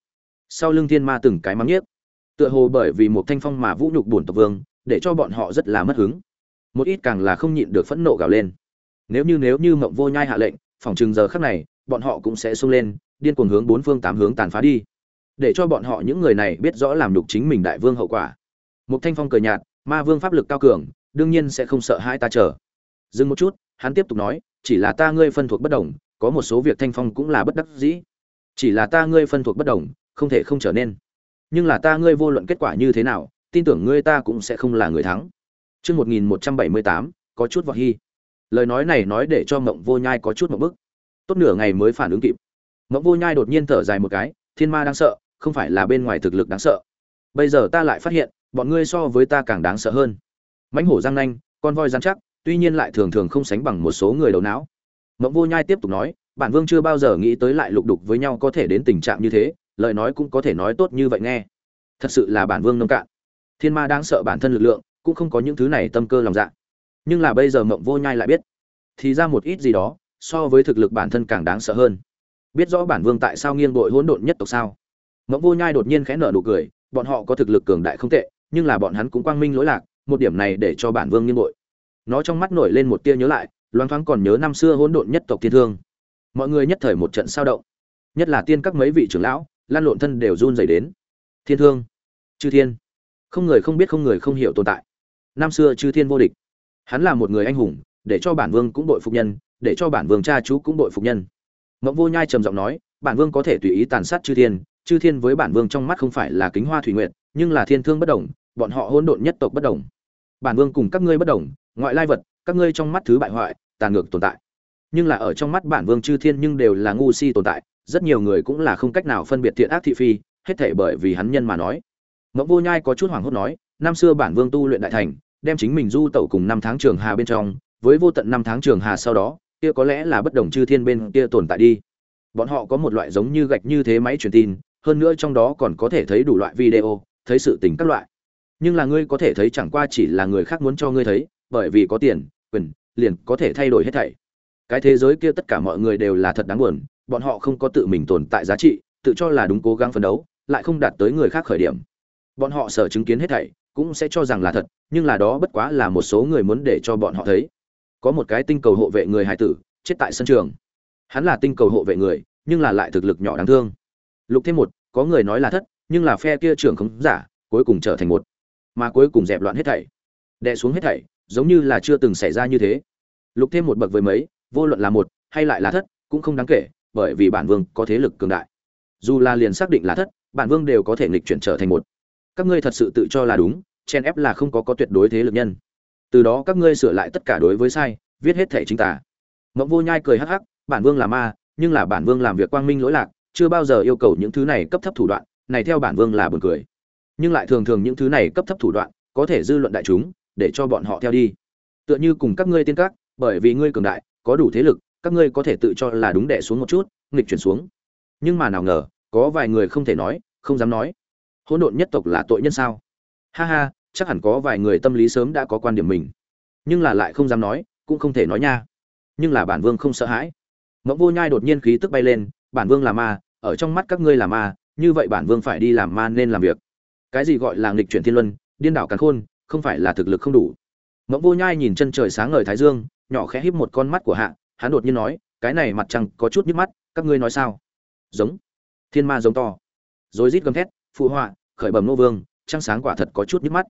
sau lưng thiên ma từng cái mắng nhiếc. Tựa hồ bởi vì một thanh phong mà vũ nhục bổn tộc vương, để cho bọn họ rất là mất hứng. Một ít càng là không nhịn được phẫn nộ gào lên. Nếu như nếu như mộng vô nhai hạ lệnh, phòng chừng giờ khắc này, bọn họ cũng sẽ xông lên, điên cuồng hướng bốn phương tám hướng tàn phá đi. Để cho bọn họ những người này biết rõ làm nhục chính mình đại vương hậu quả. Một thanh phong cười nhạt, ma vương pháp lực cao cường, đương nhiên sẽ không sợ hai ta chờ. Dừng một chút, hắn tiếp tục nói, chỉ là ta ngươi phân thuộc bất đồng, có một số việc thanh phong cũng là bất đắc dĩ. Chỉ là ta ngươi phân thuộc bất đồng không thể không trở nên nhưng là ta ngươi vô luận kết quả như thế nào tin tưởng ngươi ta cũng sẽ không là người thắng Trước 1178, có chút vọt hy. Lời nói này nói để cho Mộng Vô Nhai có chút một bức. Tốt nửa ngày mới phản ứng kịp. Mộng Vô Nhai đột nhiên thở dài một cái, thiên ma đang sợ, không phải là bên ngoài thực lực đáng sợ. Bây giờ ta lại phát hiện, bọn ngươi so với ta càng đáng sợ hơn. Mãnh hổ răng nanh, con voi rắn chắc, tuy nhiên lại thường thường không sánh bằng một số người đầu não. Mộng Vô Nhai tiếp tục nói, bản vương chưa bao giờ nghĩ tới lại lục đục với nhau có thể đến tình trạng như thế, lời nói cũng có thể nói tốt như vậy nghe. Thật sự là bản vương nông cạn. Thiên ma đang sợ bản thân lực lượng, cũng không có những thứ này tâm cơ lòng dạ. Nhưng là bây giờ mộng vô nhai lại biết thì ra một ít gì đó so với thực lực bản thân càng đáng sợ hơn. Biết rõ bản vương tại sao nghiêng đội hỗn độn nhất tộc sao? Mộng vô nhai đột nhiên khẽ nở nụ cười bọn họ có thực lực cường đại không tệ nhưng là bọn hắn cũng quang minh lỗi lạc một điểm này để cho bản vương nghiêng đội nó trong mắt nổi lên một tia nhớ lại loáng thoáng còn nhớ năm xưa hỗn độn nhất tộc thiên thương. Mọi người nhất thời một trận sao động. Nhất là tiên các mấy vị trưởng lão lan lộn thân đều run rẩy đến. Thiên thương, chư thiên. Không người không biết, không người không hiểu tồn tại. Năm xưa chư thiên vô địch. Hắn là một người anh hùng, để cho bản vương cũng đội phục nhân, để cho bản vương cha chú cũng đội phục nhân. Ngọc vô nhai trầm giọng nói, bản vương có thể tùy ý tàn sát chư thiên chư thiên với bản vương trong mắt không phải là kính hoa thủy nguyện nhưng là thiên thương bất đồng, bọn họ hôn độn nhất tộc bất đồng. Bản vương cùng các ngươi bất đồng, ngoại lai vật, các ngươi trong mắt thứ bại hoại, tàn ngược tồn tại. Nhưng là ở trong mắt bản vương chư thiên nhưng đều là ngu si tồn tại rất nhiều người cũng là không cách nào phân biệt thiện ác thị phi, hết thể bởi vì hắn nhân mà nói. Ngọc vô nhai có chút hoảng hốt nói, năm xưa bản vương tu luyện đại thành, đem chính mình du tẩu cùng năm tháng trường hà bên trong, với vô tận năm tháng trường hà sau đó, kia có lẽ là bất đồng chư thiên bên kia tồn tại đi. Bọn họ có một loại giống như gạch như thế máy truyền tin, hơn nữa trong đó còn có thể thấy đủ loại video, thấy sự tình các loại. Nhưng là ngươi có thể thấy chẳng qua chỉ là người khác muốn cho ngươi thấy, bởi vì có tiền, quyền, liền có thể thay đổi hết thảy. Cái thế giới kia tất cả mọi người đều là thật đáng buồn bọn họ không có tự mình tồn tại giá trị, tự cho là đúng cố gắng phấn đấu, lại không đạt tới người khác khởi điểm. Bọn họ sở chứng kiến hết thảy, cũng sẽ cho rằng là thật, nhưng là đó bất quá là một số người muốn để cho bọn họ thấy. Có một cái tinh cầu hộ vệ người hải tử, chết tại sân trường. Hắn là tinh cầu hộ vệ người, nhưng là lại thực lực nhỏ đáng thương. Lục thêm một, có người nói là thất, nhưng là phe kia trưởng không giả, cuối cùng trở thành một. Mà cuối cùng dẹp loạn hết thảy. Đè xuống hết thảy, giống như là chưa từng xảy ra như thế. Lục thêm một bậc với mấy, vô luận là một hay lại là thất, cũng không đáng kể bởi vì bản vương có thế lực cường đại. Dù là liền xác định là thất, bản vương đều có thể nghịch chuyển trở thành một. Các ngươi thật sự tự cho là đúng, chen ép là không có có tuyệt đối thế lực nhân. Từ đó các ngươi sửa lại tất cả đối với sai, viết hết thể chính tả. Mộng vô nhai cười hắc hắc, bản vương là ma, nhưng là bản vương làm việc quang minh lỗi lạc, chưa bao giờ yêu cầu những thứ này cấp thấp thủ đoạn, này theo bản vương là buồn cười. Nhưng lại thường thường những thứ này cấp thấp thủ đoạn, có thể dư luận đại chúng, để cho bọn họ theo đi. Tựa như cùng các ngươi tiên các, bởi vì ngươi cường đại, có đủ thế lực các ngươi có thể tự cho là đúng đẻ xuống một chút, nghịch chuyển xuống. Nhưng mà nào ngờ, có vài người không thể nói, không dám nói. Hỗn độn nhất tộc là tội nhân sao? Ha ha, chắc hẳn có vài người tâm lý sớm đã có quan điểm mình. Nhưng là lại không dám nói, cũng không thể nói nha. Nhưng là bản vương không sợ hãi. Mẫu vô nhai đột nhiên khí tức bay lên, bản vương là ma, ở trong mắt các ngươi là ma, như vậy bản vương phải đi làm ma nên làm việc. Cái gì gọi là nghịch chuyển thiên luân, điên đảo càn khôn, không phải là thực lực không đủ. Mẫu vô nhai nhìn chân trời sáng ngời thái dương, nhỏ khẽ híp một con mắt của hạ hắn đột nhiên nói, cái này mặt trăng có chút nhức mắt, các ngươi nói sao? Giống. Thiên ma giống to. Rồi rít gầm thét, phụ họa, khởi bẩm nô vương, trăng sáng quả thật có chút nhức mắt.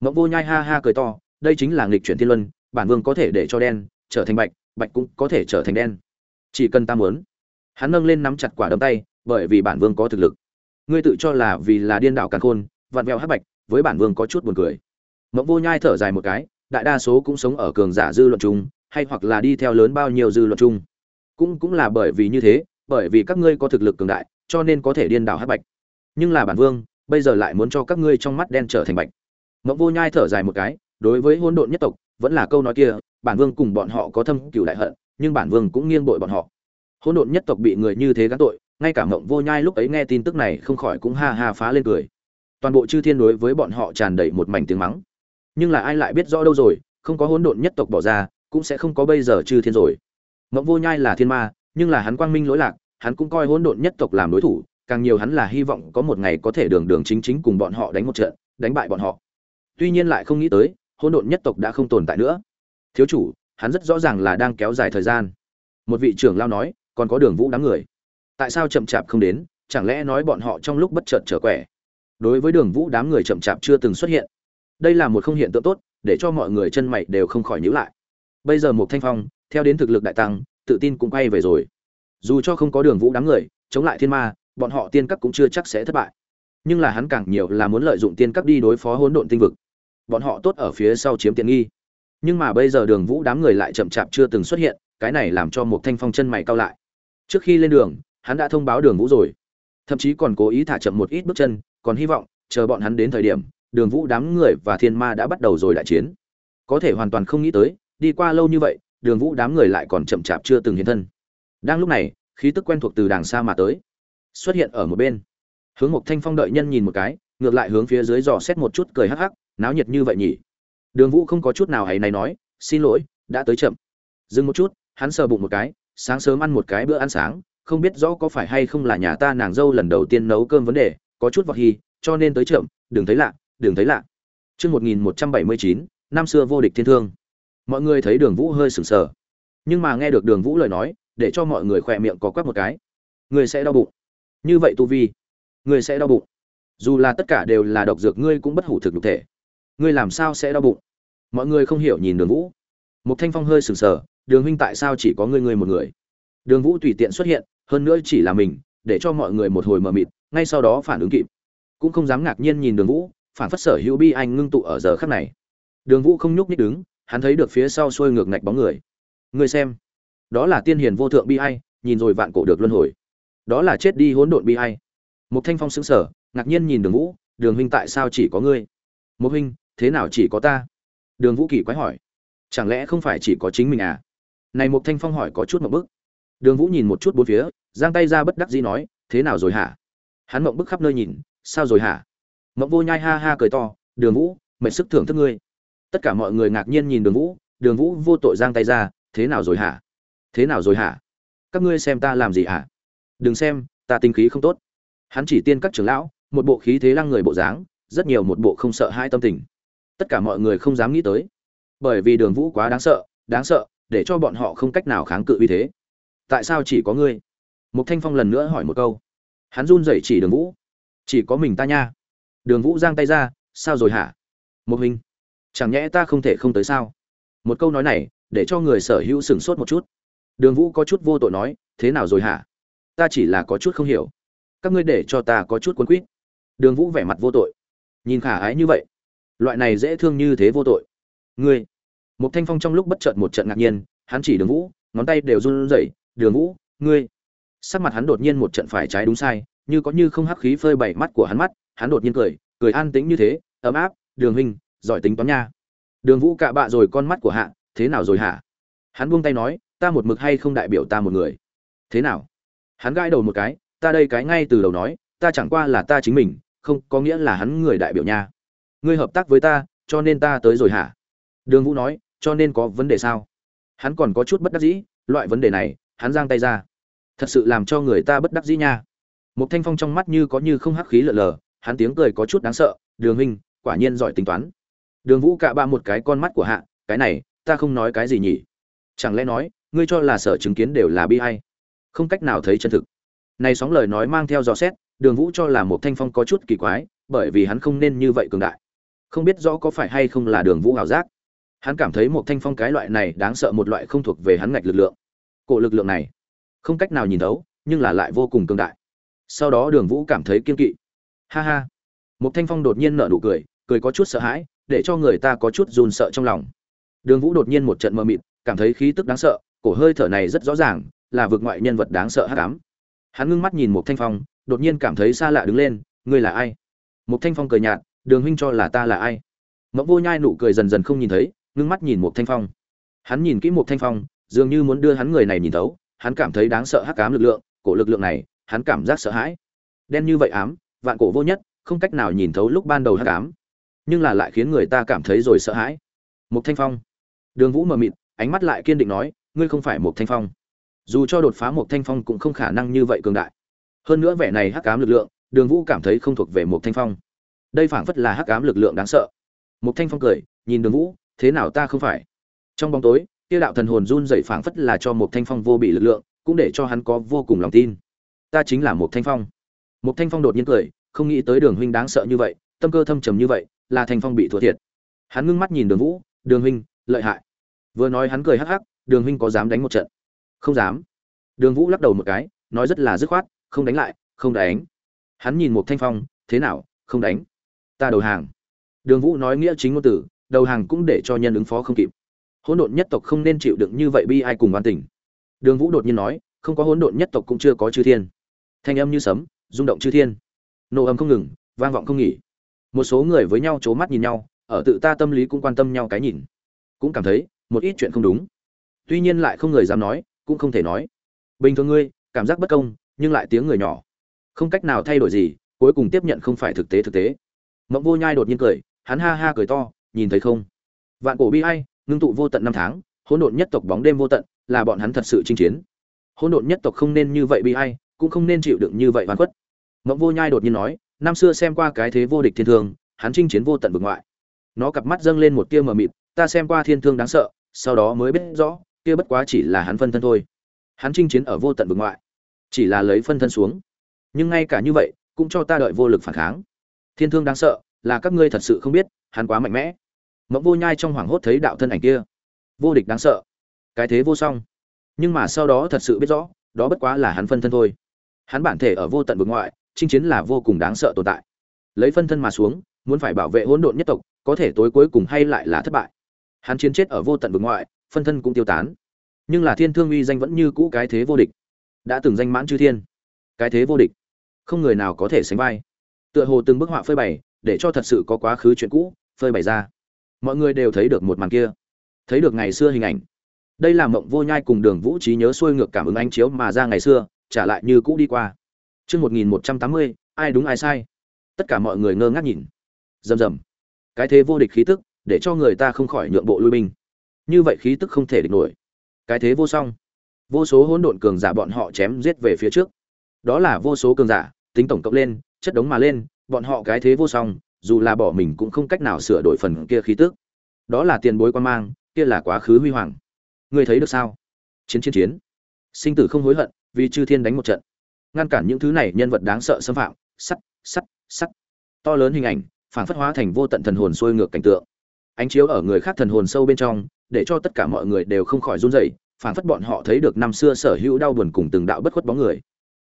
Mộng vô nhai ha ha cười to, đây chính là nghịch chuyển thiên luân, bản vương có thể để cho đen trở thành bạch bạch cũng có thể trở thành đen. Chỉ cần ta muốn. Hắn nâng lên nắm chặt quả đấm tay, bởi vì bản vương có thực lực. Ngươi tự cho là vì là điên đảo càn khôn, vặn vẹo hắc bạch, với bản vương có chút buồn cười. Mộng vô nhai thở dài một cái, đại đa số cũng sống ở cường giả dư luận chung hay hoặc là đi theo lớn bao nhiêu dư luận chung. Cũng cũng là bởi vì như thế, bởi vì các ngươi có thực lực cường đại, cho nên có thể điên đảo hắc bạch. Nhưng là bản vương, bây giờ lại muốn cho các ngươi trong mắt đen trở thành bạch. Mộng vô nhai thở dài một cái, đối với hôn độn nhất tộc, vẫn là câu nói kia, bản vương cùng bọn họ có thâm cửu đại hận, nhưng bản vương cũng nghiêng bội bọn họ. Hôn độn nhất tộc bị người như thế gắn tội, ngay cả mộng vô nhai lúc ấy nghe tin tức này không khỏi cũng ha ha phá lên cười. Toàn bộ chư thiên đối với bọn họ tràn đầy một mảnh tiếng mắng. Nhưng là ai lại biết rõ đâu rồi, không có hỗn độn nhất tộc bỏ ra cũng sẽ không có bây giờ chư thiên rồi. Mộng vô nhai là thiên ma, nhưng là hắn quang minh lỗi lạc, hắn cũng coi hỗn độn nhất tộc làm đối thủ, càng nhiều hắn là hy vọng có một ngày có thể đường đường chính chính cùng bọn họ đánh một trận, đánh bại bọn họ. Tuy nhiên lại không nghĩ tới, hỗn độn nhất tộc đã không tồn tại nữa. Thiếu chủ, hắn rất rõ ràng là đang kéo dài thời gian. Một vị trưởng lao nói, còn có đường vũ đám người. Tại sao chậm chạp không đến, chẳng lẽ nói bọn họ trong lúc bất chợt trở quẻ? Đối với đường vũ đám người chậm chạp chưa từng xuất hiện. Đây là một không hiện tượng tốt, để cho mọi người chân mày đều không khỏi nhíu lại bây giờ một thanh phong, theo đến thực lực đại tăng, tự tin cũng quay về rồi. Dù cho không có đường vũ đám người, chống lại thiên ma, bọn họ tiên các cũng chưa chắc sẽ thất bại. Nhưng là hắn càng nhiều là muốn lợi dụng tiên các đi đối phó hỗn độn tinh vực. Bọn họ tốt ở phía sau chiếm tiện nghi. Nhưng mà bây giờ đường vũ đám người lại chậm chạp chưa từng xuất hiện, cái này làm cho một thanh phong chân mày cao lại. Trước khi lên đường, hắn đã thông báo đường vũ rồi. Thậm chí còn cố ý thả chậm một ít bước chân, còn hy vọng, chờ bọn hắn đến thời điểm, đường vũ đám người và thiên ma đã bắt đầu rồi đại chiến. Có thể hoàn toàn không nghĩ tới đi qua lâu như vậy, đường vũ đám người lại còn chậm chạp chưa từng hiện thân. Đang lúc này, khí tức quen thuộc từ đàng xa mà tới, xuất hiện ở một bên. Hướng một thanh phong đợi nhân nhìn một cái, ngược lại hướng phía dưới dò xét một chút cười hắc hắc, náo nhiệt như vậy nhỉ? Đường vũ không có chút nào hay này nói, xin lỗi, đã tới chậm. Dừng một chút, hắn sờ bụng một cái, sáng sớm ăn một cái bữa ăn sáng, không biết rõ có phải hay không là nhà ta nàng dâu lần đầu tiên nấu cơm vấn đề, có chút vọt hy cho nên tới chậm, đừng thấy lạ, đừng thấy lạ. Chương một nghìn một trăm bảy mươi chín, năm xưa vô địch thiên thương mọi người thấy đường vũ hơi sừng sờ. Nhưng mà nghe được đường vũ lời nói, để cho mọi người khỏe miệng có quét một cái. Người sẽ đau bụng. Như vậy tu vi, người sẽ đau bụng. Dù là tất cả đều là độc dược, ngươi cũng bất hủ thực lục thể. Ngươi làm sao sẽ đau bụng? Mọi người không hiểu nhìn đường vũ. Một thanh phong hơi sừng sờ, đường huynh tại sao chỉ có ngươi ngươi một người? Đường vũ tùy tiện xuất hiện, hơn nữa chỉ là mình, để cho mọi người một hồi mờ mịt, ngay sau đó phản ứng kịp. Cũng không dám ngạc nhiên nhìn đường vũ, phản phất sở hữu bi anh ngưng tụ ở giờ khắc này. Đường vũ không nhúc nhích đứng hắn thấy được phía sau xuôi ngược ngạch bóng người. Người xem đó là tiên hiền vô thượng bi ai nhìn rồi vạn cổ được luân hồi. Đó là chết đi hỗn độn bi ai. Một thanh phong sững sờ, ngạc nhiên nhìn đường vũ đường huynh tại sao chỉ có ngươi? Một huynh thế nào chỉ có ta? Đường vũ kỳ quái hỏi. Chẳng lẽ không phải chỉ có chính mình à? Này một thanh phong hỏi có chút một bức. Đường vũ nhìn một chút bốn phía giang tay ra bất đắc dĩ nói thế nào rồi hả? Hắn mộng bức khắp nơi nhìn sao rồi hả? Mộng vô nhai ha ha cười to đường vũ mệnh sức thưởng thức ngươi tất cả mọi người ngạc nhiên nhìn đường vũ đường vũ, vô tội giang tay ra, thế nào rồi hả? Thế nào rồi hả? Các ngươi xem ta làm gì hả? Đừng xem, ta tinh khí không tốt. Hắn chỉ tiên các trưởng lão, một bộ khí thế lăng người bộ dáng, rất nhiều một bộ không sợ hai tâm tình. Tất cả mọi người không dám nghĩ tới. Bởi vì đường vũ quá đáng sợ đáng sợ, để cho bọn họ không cách nào kháng cự uy thế. Tại sao chỉ có ngươi? Mục thanh phong lần nữa hỏi một câu. Hắn run rẩy chỉ đường vũ. Chỉ có mình ta nha. Đường vũ giang tay ra, sao rồi hả? Một hình chẳng nhẽ ta không thể không tới sao? Một câu nói này, để cho người sở hữu sửng sốt một chút. Đường vũ có chút vô tội nói, thế nào rồi hả? Ta chỉ là có chút không hiểu. Các ngươi để cho ta có chút cuốn quýt. Đường vũ vẻ mặt vô tội. Nhìn khả ái như vậy, loại này dễ thương như thế vô tội. Ngươi. Một thanh phong trong lúc bất chợt một trận ngạc nhiên, hắn chỉ đường vũ, ngón tay đều run rẩy, đường vũ, ngươi. Sắc mặt hắn đột nhiên một trận phải trái đúng sai, như có như không hắc khí phơi bảy mắt của hắn mắt, hắn đột nhiên cười cười an tĩnh như thế, ấm áp, đường huynh giỏi tính toán nha. Đường vũ cạ bạ rồi con mắt của hạ, thế nào rồi hả? Hắn buông tay nói, ta một mực hay không đại biểu ta một người. Thế nào? Hắn gãi đầu một cái, ta đây cái ngay từ đầu nói, ta chẳng qua là ta chính mình, không có nghĩa là hắn người đại biểu nha. Ngươi hợp tác với ta, cho nên ta tới rồi hả? Đường vũ nói, cho nên có vấn đề sao? Hắn còn có chút bất đắc dĩ, loại vấn đề này, hắn giang tay ra. Thật sự làm cho người ta bất đắc dĩ nha. Một thanh phong trong mắt như có như không hắc khí lờ lờ, hắn tiếng cười có chút đáng sợ, đường huynh, quả nhiên giỏi tính toán đường vũ cạ ba một cái con mắt của hạ, cái này, ta không nói cái gì nhỉ? Chẳng lẽ nói, ngươi cho là sở chứng kiến đều là bi hay không cách nào thấy chân thực. Này sóng lời nói mang theo dò xét, đường vũ cho là một thanh phong có chút kỳ quái, bởi vì hắn không nên như vậy cường đại. Không biết rõ có phải hay không là đường vũ ảo giác. Hắn cảm thấy một thanh phong cái loại này đáng sợ một loại không thuộc về hắn ngạch lực lượng. Cổ lực lượng này, không cách nào nhìn thấu, nhưng là lại vô cùng cường đại. Sau đó đường vũ cảm thấy kiên kỵ. Ha ha. Một thanh phong đột nhiên nở nụ cười cười có chút sợ hãi để cho người ta có chút run sợ trong lòng. Đường vũ đột nhiên một trận mơ mịt, cảm thấy khí tức đáng sợ, cổ hơi thở này rất rõ ràng, là vượt ngoại nhân vật đáng sợ hắc ám. Hắn ngưng mắt nhìn một thanh phong, đột nhiên cảm thấy xa lạ đứng lên, ngươi là ai? Một thanh phong cười nhạt, đường huynh cho là ta là ai? Mộng vô nhai nụ cười dần dần không nhìn thấy, ngưng mắt nhìn một thanh phong. Hắn nhìn kỹ một thanh phong, dường như muốn đưa hắn người này nhìn thấu, hắn cảm thấy đáng sợ hắc ám lực lượng, cổ lực lượng này, hắn cảm giác sợ hãi. Đen như vậy ám, vạn cổ vô nhất, không cách nào nhìn thấu lúc ban đầu hắc ám nhưng là lại khiến người ta cảm thấy rồi sợ hãi. Một thanh phong. Đường vũ mờ mịt, ánh mắt lại kiên định nói, ngươi không phải một thanh phong. Dù cho đột phá một thanh phong cũng không khả năng như vậy cường đại. Hơn nữa vẻ này hắc ám lực lượng, đường vũ cảm thấy không thuộc về một thanh phong. Đây phảng phất là hắc ám lực lượng đáng sợ. Một thanh phong cười, nhìn đường vũ, thế nào ta không phải? Trong bóng tối, kia đạo thần hồn run dậy phảng phất là cho một thanh phong vô bị lực lượng, cũng để cho hắn có vô cùng lòng tin. Ta chính là một thanh phong. Một thanh phong đột nhiên cười, không nghĩ tới đường huynh đáng sợ như vậy, tâm cơ thâm trầm như vậy là thanh phong bị thua thiệt. Hắn ngưng mắt nhìn đường vũ, đường huynh, lợi hại. Vừa nói hắn cười hắc hắc, đường huynh có dám đánh một trận? Không dám. Đường vũ lắc đầu một cái, nói rất là dứt khoát, không đánh lại, không đánh. Hắn nhìn một thanh phong, thế nào, không đánh? Ta đầu hàng. Đường vũ nói nghĩa chính ngôn tử đầu hàng cũng để cho nhân ứng phó không kịp. Hỗn độn nhất tộc không nên chịu đựng như vậy bi ai cùng oan tình. Đường vũ đột nhiên nói, không có hỗn độn nhất tộc cũng chưa có chư thiên. Thanh âm như sấm, rung động chư thiên. Nổ âm không ngừng, vang vọng không nghỉ một số người với nhau c h ố mắt nhìn nhau, ở tự ta tâm lý cũng quan tâm nhau cái nhìn. Cũng cảm thấy, một ít chuyện không đúng. Tuy nhiên lại không người dám nói, cũng không thể nói. Bình thường ngươi, cảm giác bất công, nhưng lại tiếng người nhỏ. Không cách nào thay đổi gì, cuối cùng tiếp nhận không phải thực tế thực tế. Mộng vô nhai đột nhiên cười, hắn ha ha cười to, nhìn thấy không? Vạn cổ bi ai, ngưng tụ vô tận năm tháng, hỗn độn nhất tộc bóng đêm vô tận, là bọn hắn thật sự chinh chiến. Hỗn độn nhất tộc không nên như vậy bi ai, cũng không nên chịu đựng như vậy hoàn khuất. Mộng vô nhai đột nhiên nói năm xưa xem qua cái thế vô địch thiên thương, hắn chinh chiến vô tận vực ngoại. Nó cặp mắt dâng lên một tia mờ mịt, ta xem qua thiên thương đáng sợ, sau đó mới biết rõ, kia bất quá chỉ là hắn phân thân thôi. Hắn chinh chiến ở vô tận vực ngoại, chỉ là lấy phân thân xuống. Nhưng ngay cả như vậy, cũng cho ta đợi vô lực phản kháng. Thiên thương đáng sợ, là các ngươi thật sự không biết, hắn quá mạnh mẽ. Mộng vô nhai trong hoảng hốt thấy đạo thân ảnh kia. Vô địch đáng sợ. Cái thế vô song. Nhưng mà sau đó thật sự biết rõ, đó bất quá là hắn phân thân thôi. Hắn bản thể ở vô tận vực ngoại chinh chiến là vô cùng đáng sợ tồn tại. Lấy phân thân mà xuống, muốn phải bảo vệ hỗn độn nhất tộc, có thể tối cuối cùng hay lại là thất bại. Hắn chiến chết ở vô tận vực ngoại, phân thân cũng tiêu tán. Nhưng là thiên thương uy danh vẫn như cũ cái thế vô địch. Đã từng danh mãn chư thiên. Cái thế vô địch. Không người nào có thể sánh vai. Tựa hồ từng bức họa phơi bày, để cho thật sự có quá khứ chuyện cũ, phơi bày ra. Mọi người đều thấy được một màn kia. Thấy được ngày xưa hình ảnh. Đây là mộng vô nhai cùng đường vũ trí nhớ xuôi ngược cảm ứng ánh chiếu mà ra ngày xưa, trả lại như cũ đi qua chương một nghìn một trăm tám mươi, ai đúng ai sai? Tất cả mọi người ngơ ngác nhìn. Rầm rầm. Cái thế vô địch khí tức, để cho người ta không khỏi nhượng bộ lui binh. Như vậy khí tức không thể địch nổi. Cái thế vô song. Vô số hỗn độn cường giả bọn họ chém giết về phía trước. Đó là vô số cường giả, tính tổng cộng lên, chất đống mà lên, bọn họ cái thế vô song, dù là bỏ mình cũng không cách nào sửa đổi phần kia khí tức. Đó là tiền bối quan mang, kia là quá khứ huy hoàng. Ngươi thấy được sao? Chiến chiến chiến. Sinh tử không hối hận, vì chư thiên đánh một trận ngăn cản những thứ này nhân vật đáng sợ xâm phạm. Sắt sắt sắt. To lớn hình ảnh, phản phất hóa thành vô tận thần hồn xuôi ngược cảnh tượng. Ánh chiếu ở người khác thần hồn sâu bên trong, để cho tất cả mọi người đều không khỏi run rẩy, phản phất bọn họ thấy được năm xưa sở hữu đau buồn cùng từng đạo bất khuất bóng người.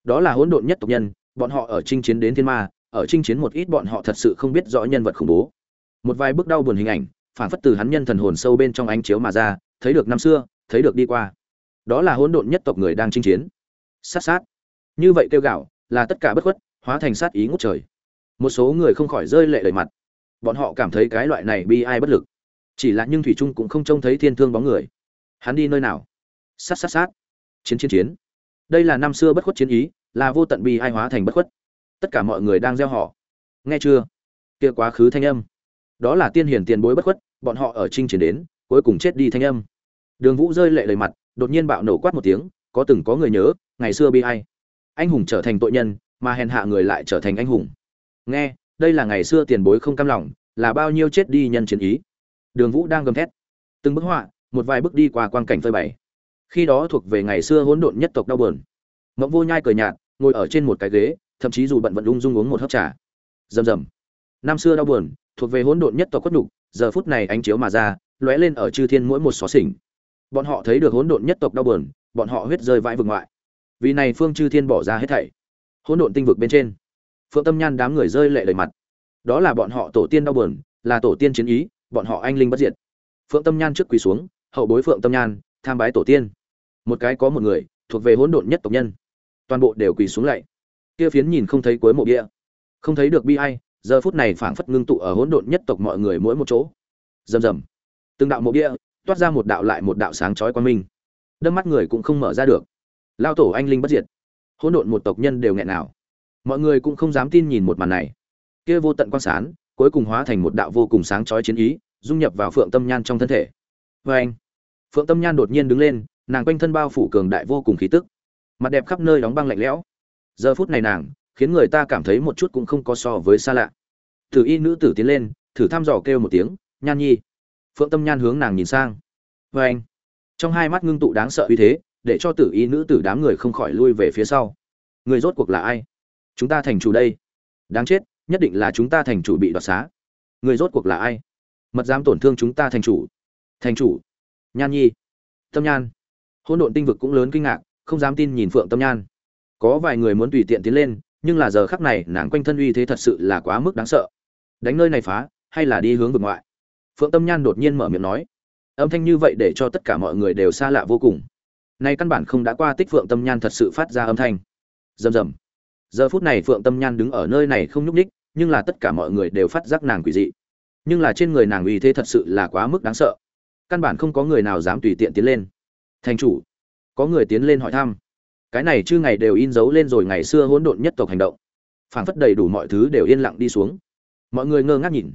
Đó là hỗn độn nhất tộc nhân, bọn họ ở chinh chiến đến thiên ma, ở chinh chiến một ít bọn họ thật sự không biết rõ nhân vật khủng bố. Một vài bước đau buồn hình ảnh, phản phất từ hắn nhân thần hồn sâu bên trong ánh chiếu mà ra, thấy được năm xưa, thấy được đi qua. Đó là hỗn độn nhất tộc người đang chinh chiến. Sát sát như vậy kêu gạo là tất cả bất khuất, hóa thành sát ý ngút trời. Một số người không khỏi rơi lệ lời mặt. Bọn họ cảm thấy cái loại này bi ai bất lực. Chỉ là nhưng thủy trung cũng không trông thấy thiên thương bóng người. Hắn đi nơi nào? Sát sát sát. Chiến chiến chiến. Đây là năm xưa bất khuất chiến ý, là vô tận bi ai hóa thành bất khuất. Tất cả mọi người đang gieo họ. Nghe chưa? Kia quá khứ thanh âm. Đó là tiên hiển tiền bối bất khuất, bọn họ ở trinh chiến đến, cuối cùng chết đi thanh âm. Đường vũ rơi lệ lời mặt, đột nhiên bạo nổ quát một tiếng, có từng có người nhớ, ngày xưa bi ai anh hùng trở thành tội nhân, mà hèn hạ người lại trở thành anh hùng. Nghe, đây là ngày xưa tiền bối không cam lòng, là bao nhiêu chết đi nhân chiến ý. Đường vũ đang gầm thét. Từng bức họa, một vài bước đi qua quang cảnh phơi bày. Khi đó thuộc về ngày xưa hỗn độn nhất tộc đau buồn. Mộng vô nhai cười nhạt, ngồi ở trên một cái ghế, thậm chí dù bận vận ung dung uống một hớp trà. Rầm rầm. Năm xưa đau buồn, thuộc về hỗn độn nhất tộc quất nhục, giờ phút này ánh chiếu mà ra, lóe lên ở chư thiên mỗi một xó xỉnh. Bọn họ thấy được hỗn độn nhất tộc đau buồn, bọn họ huyết rơi vãi vực ngoại vì này phương chư thiên bỏ ra hết thảy. Hỗn độn tinh vực bên trên, phượng tâm nhan đám người rơi lệ đầy mặt. Đó là bọn họ tổ tiên đau buồn, là tổ tiên chiến ý, bọn họ anh linh bất diệt. Phượng tâm nhan trước quỳ xuống, hậu bối phượng tâm nhan, tham bái tổ tiên. Một cái có một người, thuộc về hỗn độn nhất tộc nhân. Toàn bộ đều quỳ xuống lạy. Kia phiến nhìn không thấy cuối mộ bia không thấy được bi ai, giờ phút này phảng phất ngưng tụ ở hỗn độn nhất tộc mọi người mỗi một chỗ. Rầm rầm. Từng đạo mộ bia toát ra một đạo lại một đạo sáng chói quan minh. Đâm mắt người cũng không mở ra được lao tổ anh linh bất diệt. Hỗn độn một tộc nhân đều nghẹn nào. Mọi người cũng không dám tin nhìn một màn này. Kia vô tận quan sán, cuối cùng hóa thành một đạo vô cùng sáng chói chiến ý, dung nhập vào phượng tâm nhan trong thân thể. Vê anh, phượng tâm nhan đột nhiên đứng lên, nàng quanh thân bao phủ cường đại vô cùng khí tức. Mặt đẹp khắp nơi đóng băng lạnh lẽo. Giờ phút này nàng, khiến người ta cảm thấy một chút cũng không có so với xa lạ. Thử y nữ tử tiến lên, thử thăm dò kêu một tiếng, nhan nhi. Phượng tâm nhan hướng nàng nhìn sang. Vê anh, trong hai mắt ngưng tụ đáng sợ uy thế để cho tử y nữ tử đám người không khỏi lui về phía sau. Người rốt cuộc là ai? Chúng ta thành chủ đây. Đáng chết, nhất định là chúng ta thành chủ bị đoạt xá. Người rốt cuộc là ai? Mật dám tổn thương chúng ta thành chủ. Thành chủ. Nhan nhi. Tâm nhan. Hỗn độn tinh vực cũng lớn kinh ngạc, không dám tin nhìn phượng tâm nhan. Có vài người muốn tùy tiện tiến lên, nhưng là giờ khắc này nàng quanh thân uy thế thật sự là quá mức đáng sợ. Đánh nơi này phá, hay là đi hướng vực ngoại? Phượng tâm nhan đột nhiên mở miệng nói. Âm thanh như vậy để cho tất cả mọi người đều xa lạ vô cùng nay căn bản không đã qua tích phượng tâm nhan thật sự phát ra âm thanh. Rầm rầm. Giờ phút này phượng tâm nhan đứng ở nơi này không nhúc ních nhưng là tất cả mọi người đều phát giác nàng quỷ dị. Nhưng là trên người nàng uy thế thật sự là quá mức đáng sợ. Căn bản không có người nào dám tùy tiện tiến lên. Thành chủ, có người tiến lên hỏi thăm. Cái này chưa ngày đều in dấu lên rồi ngày xưa hỗn độn nhất tộc hành động. Phảng phất đầy đủ mọi thứ đều yên lặng đi xuống. Mọi người ngơ ngác nhìn.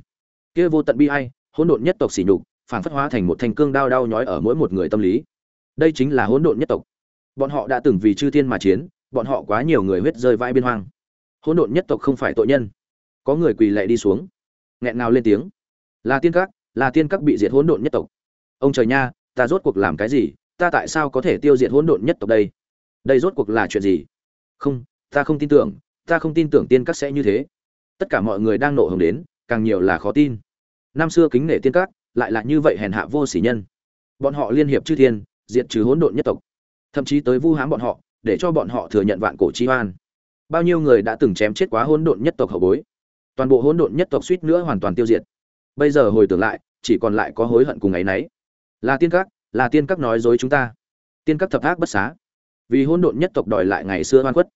Kia vô tận bi ai, hỗn độn nhất tộc xỉ nhục, phảng phất hóa thành một thanh cương đao đau nhói ở mỗi một người tâm lý đây chính là hỗn độn nhất tộc. Bọn họ đã từng vì chư thiên mà chiến, bọn họ quá nhiều người huyết rơi vãi biên hoang. Hỗn độn nhất tộc không phải tội nhân. Có người quỳ lệ đi xuống, nghẹn nào lên tiếng. Là tiên các, là tiên các bị diệt hỗn độn nhất tộc. Ông trời nha, ta rốt cuộc làm cái gì? Ta tại sao có thể tiêu diệt hỗn độn nhất tộc đây? Đây rốt cuộc là chuyện gì? Không, ta không tin tưởng, ta không tin tưởng tiên các sẽ như thế. Tất cả mọi người đang nộ hồng đến, càng nhiều là khó tin. Năm xưa kính nể tiên các, lại là như vậy hèn hạ vô sỉ nhân. Bọn họ liên hiệp chư thiên diệt trừ hỗn độn nhất tộc. Thậm chí tới vu hãm bọn họ, để cho bọn họ thừa nhận vạn cổ chi oan. Bao nhiêu người đã từng chém chết quá hỗn độn nhất tộc hậu bối. Toàn bộ hỗn độn nhất tộc suýt nữa hoàn toàn tiêu diệt. Bây giờ hồi tưởng lại, chỉ còn lại có hối hận cùng ấy nấy là tiên các, là tiên các nói dối chúng ta. Tiên các thập ác bất xá. Vì hỗn độn nhất tộc đòi lại ngày xưa oan khuất.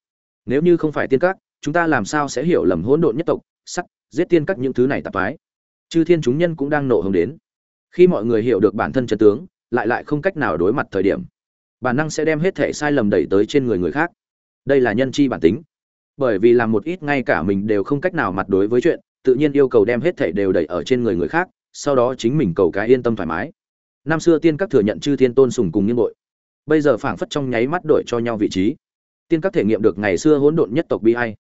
Nếu như không phải tiên các, chúng ta làm sao sẽ hiểu lầm hỗn độn nhất tộc sắc giết tiên các những thứ này tạp ái chư thiên chúng nhân cũng đang nộ hồng đến. Khi mọi người hiểu được bản thân chân tướng lại lại không cách nào đối mặt thời điểm. Bản năng sẽ đem hết thể sai lầm đẩy tới trên người người khác. Đây là nhân chi bản tính. Bởi vì làm một ít ngay cả mình đều không cách nào mặt đối với chuyện, tự nhiên yêu cầu đem hết thể đều đẩy ở trên người người khác, sau đó chính mình cầu cái yên tâm thoải mái. Năm xưa tiên các thừa nhận chư thiên tôn sùng cùng nghiêng bội. Bây giờ phảng phất trong nháy mắt đổi cho nhau vị trí. Tiên các thể nghiệm được ngày xưa hỗn độn nhất tộc bi hay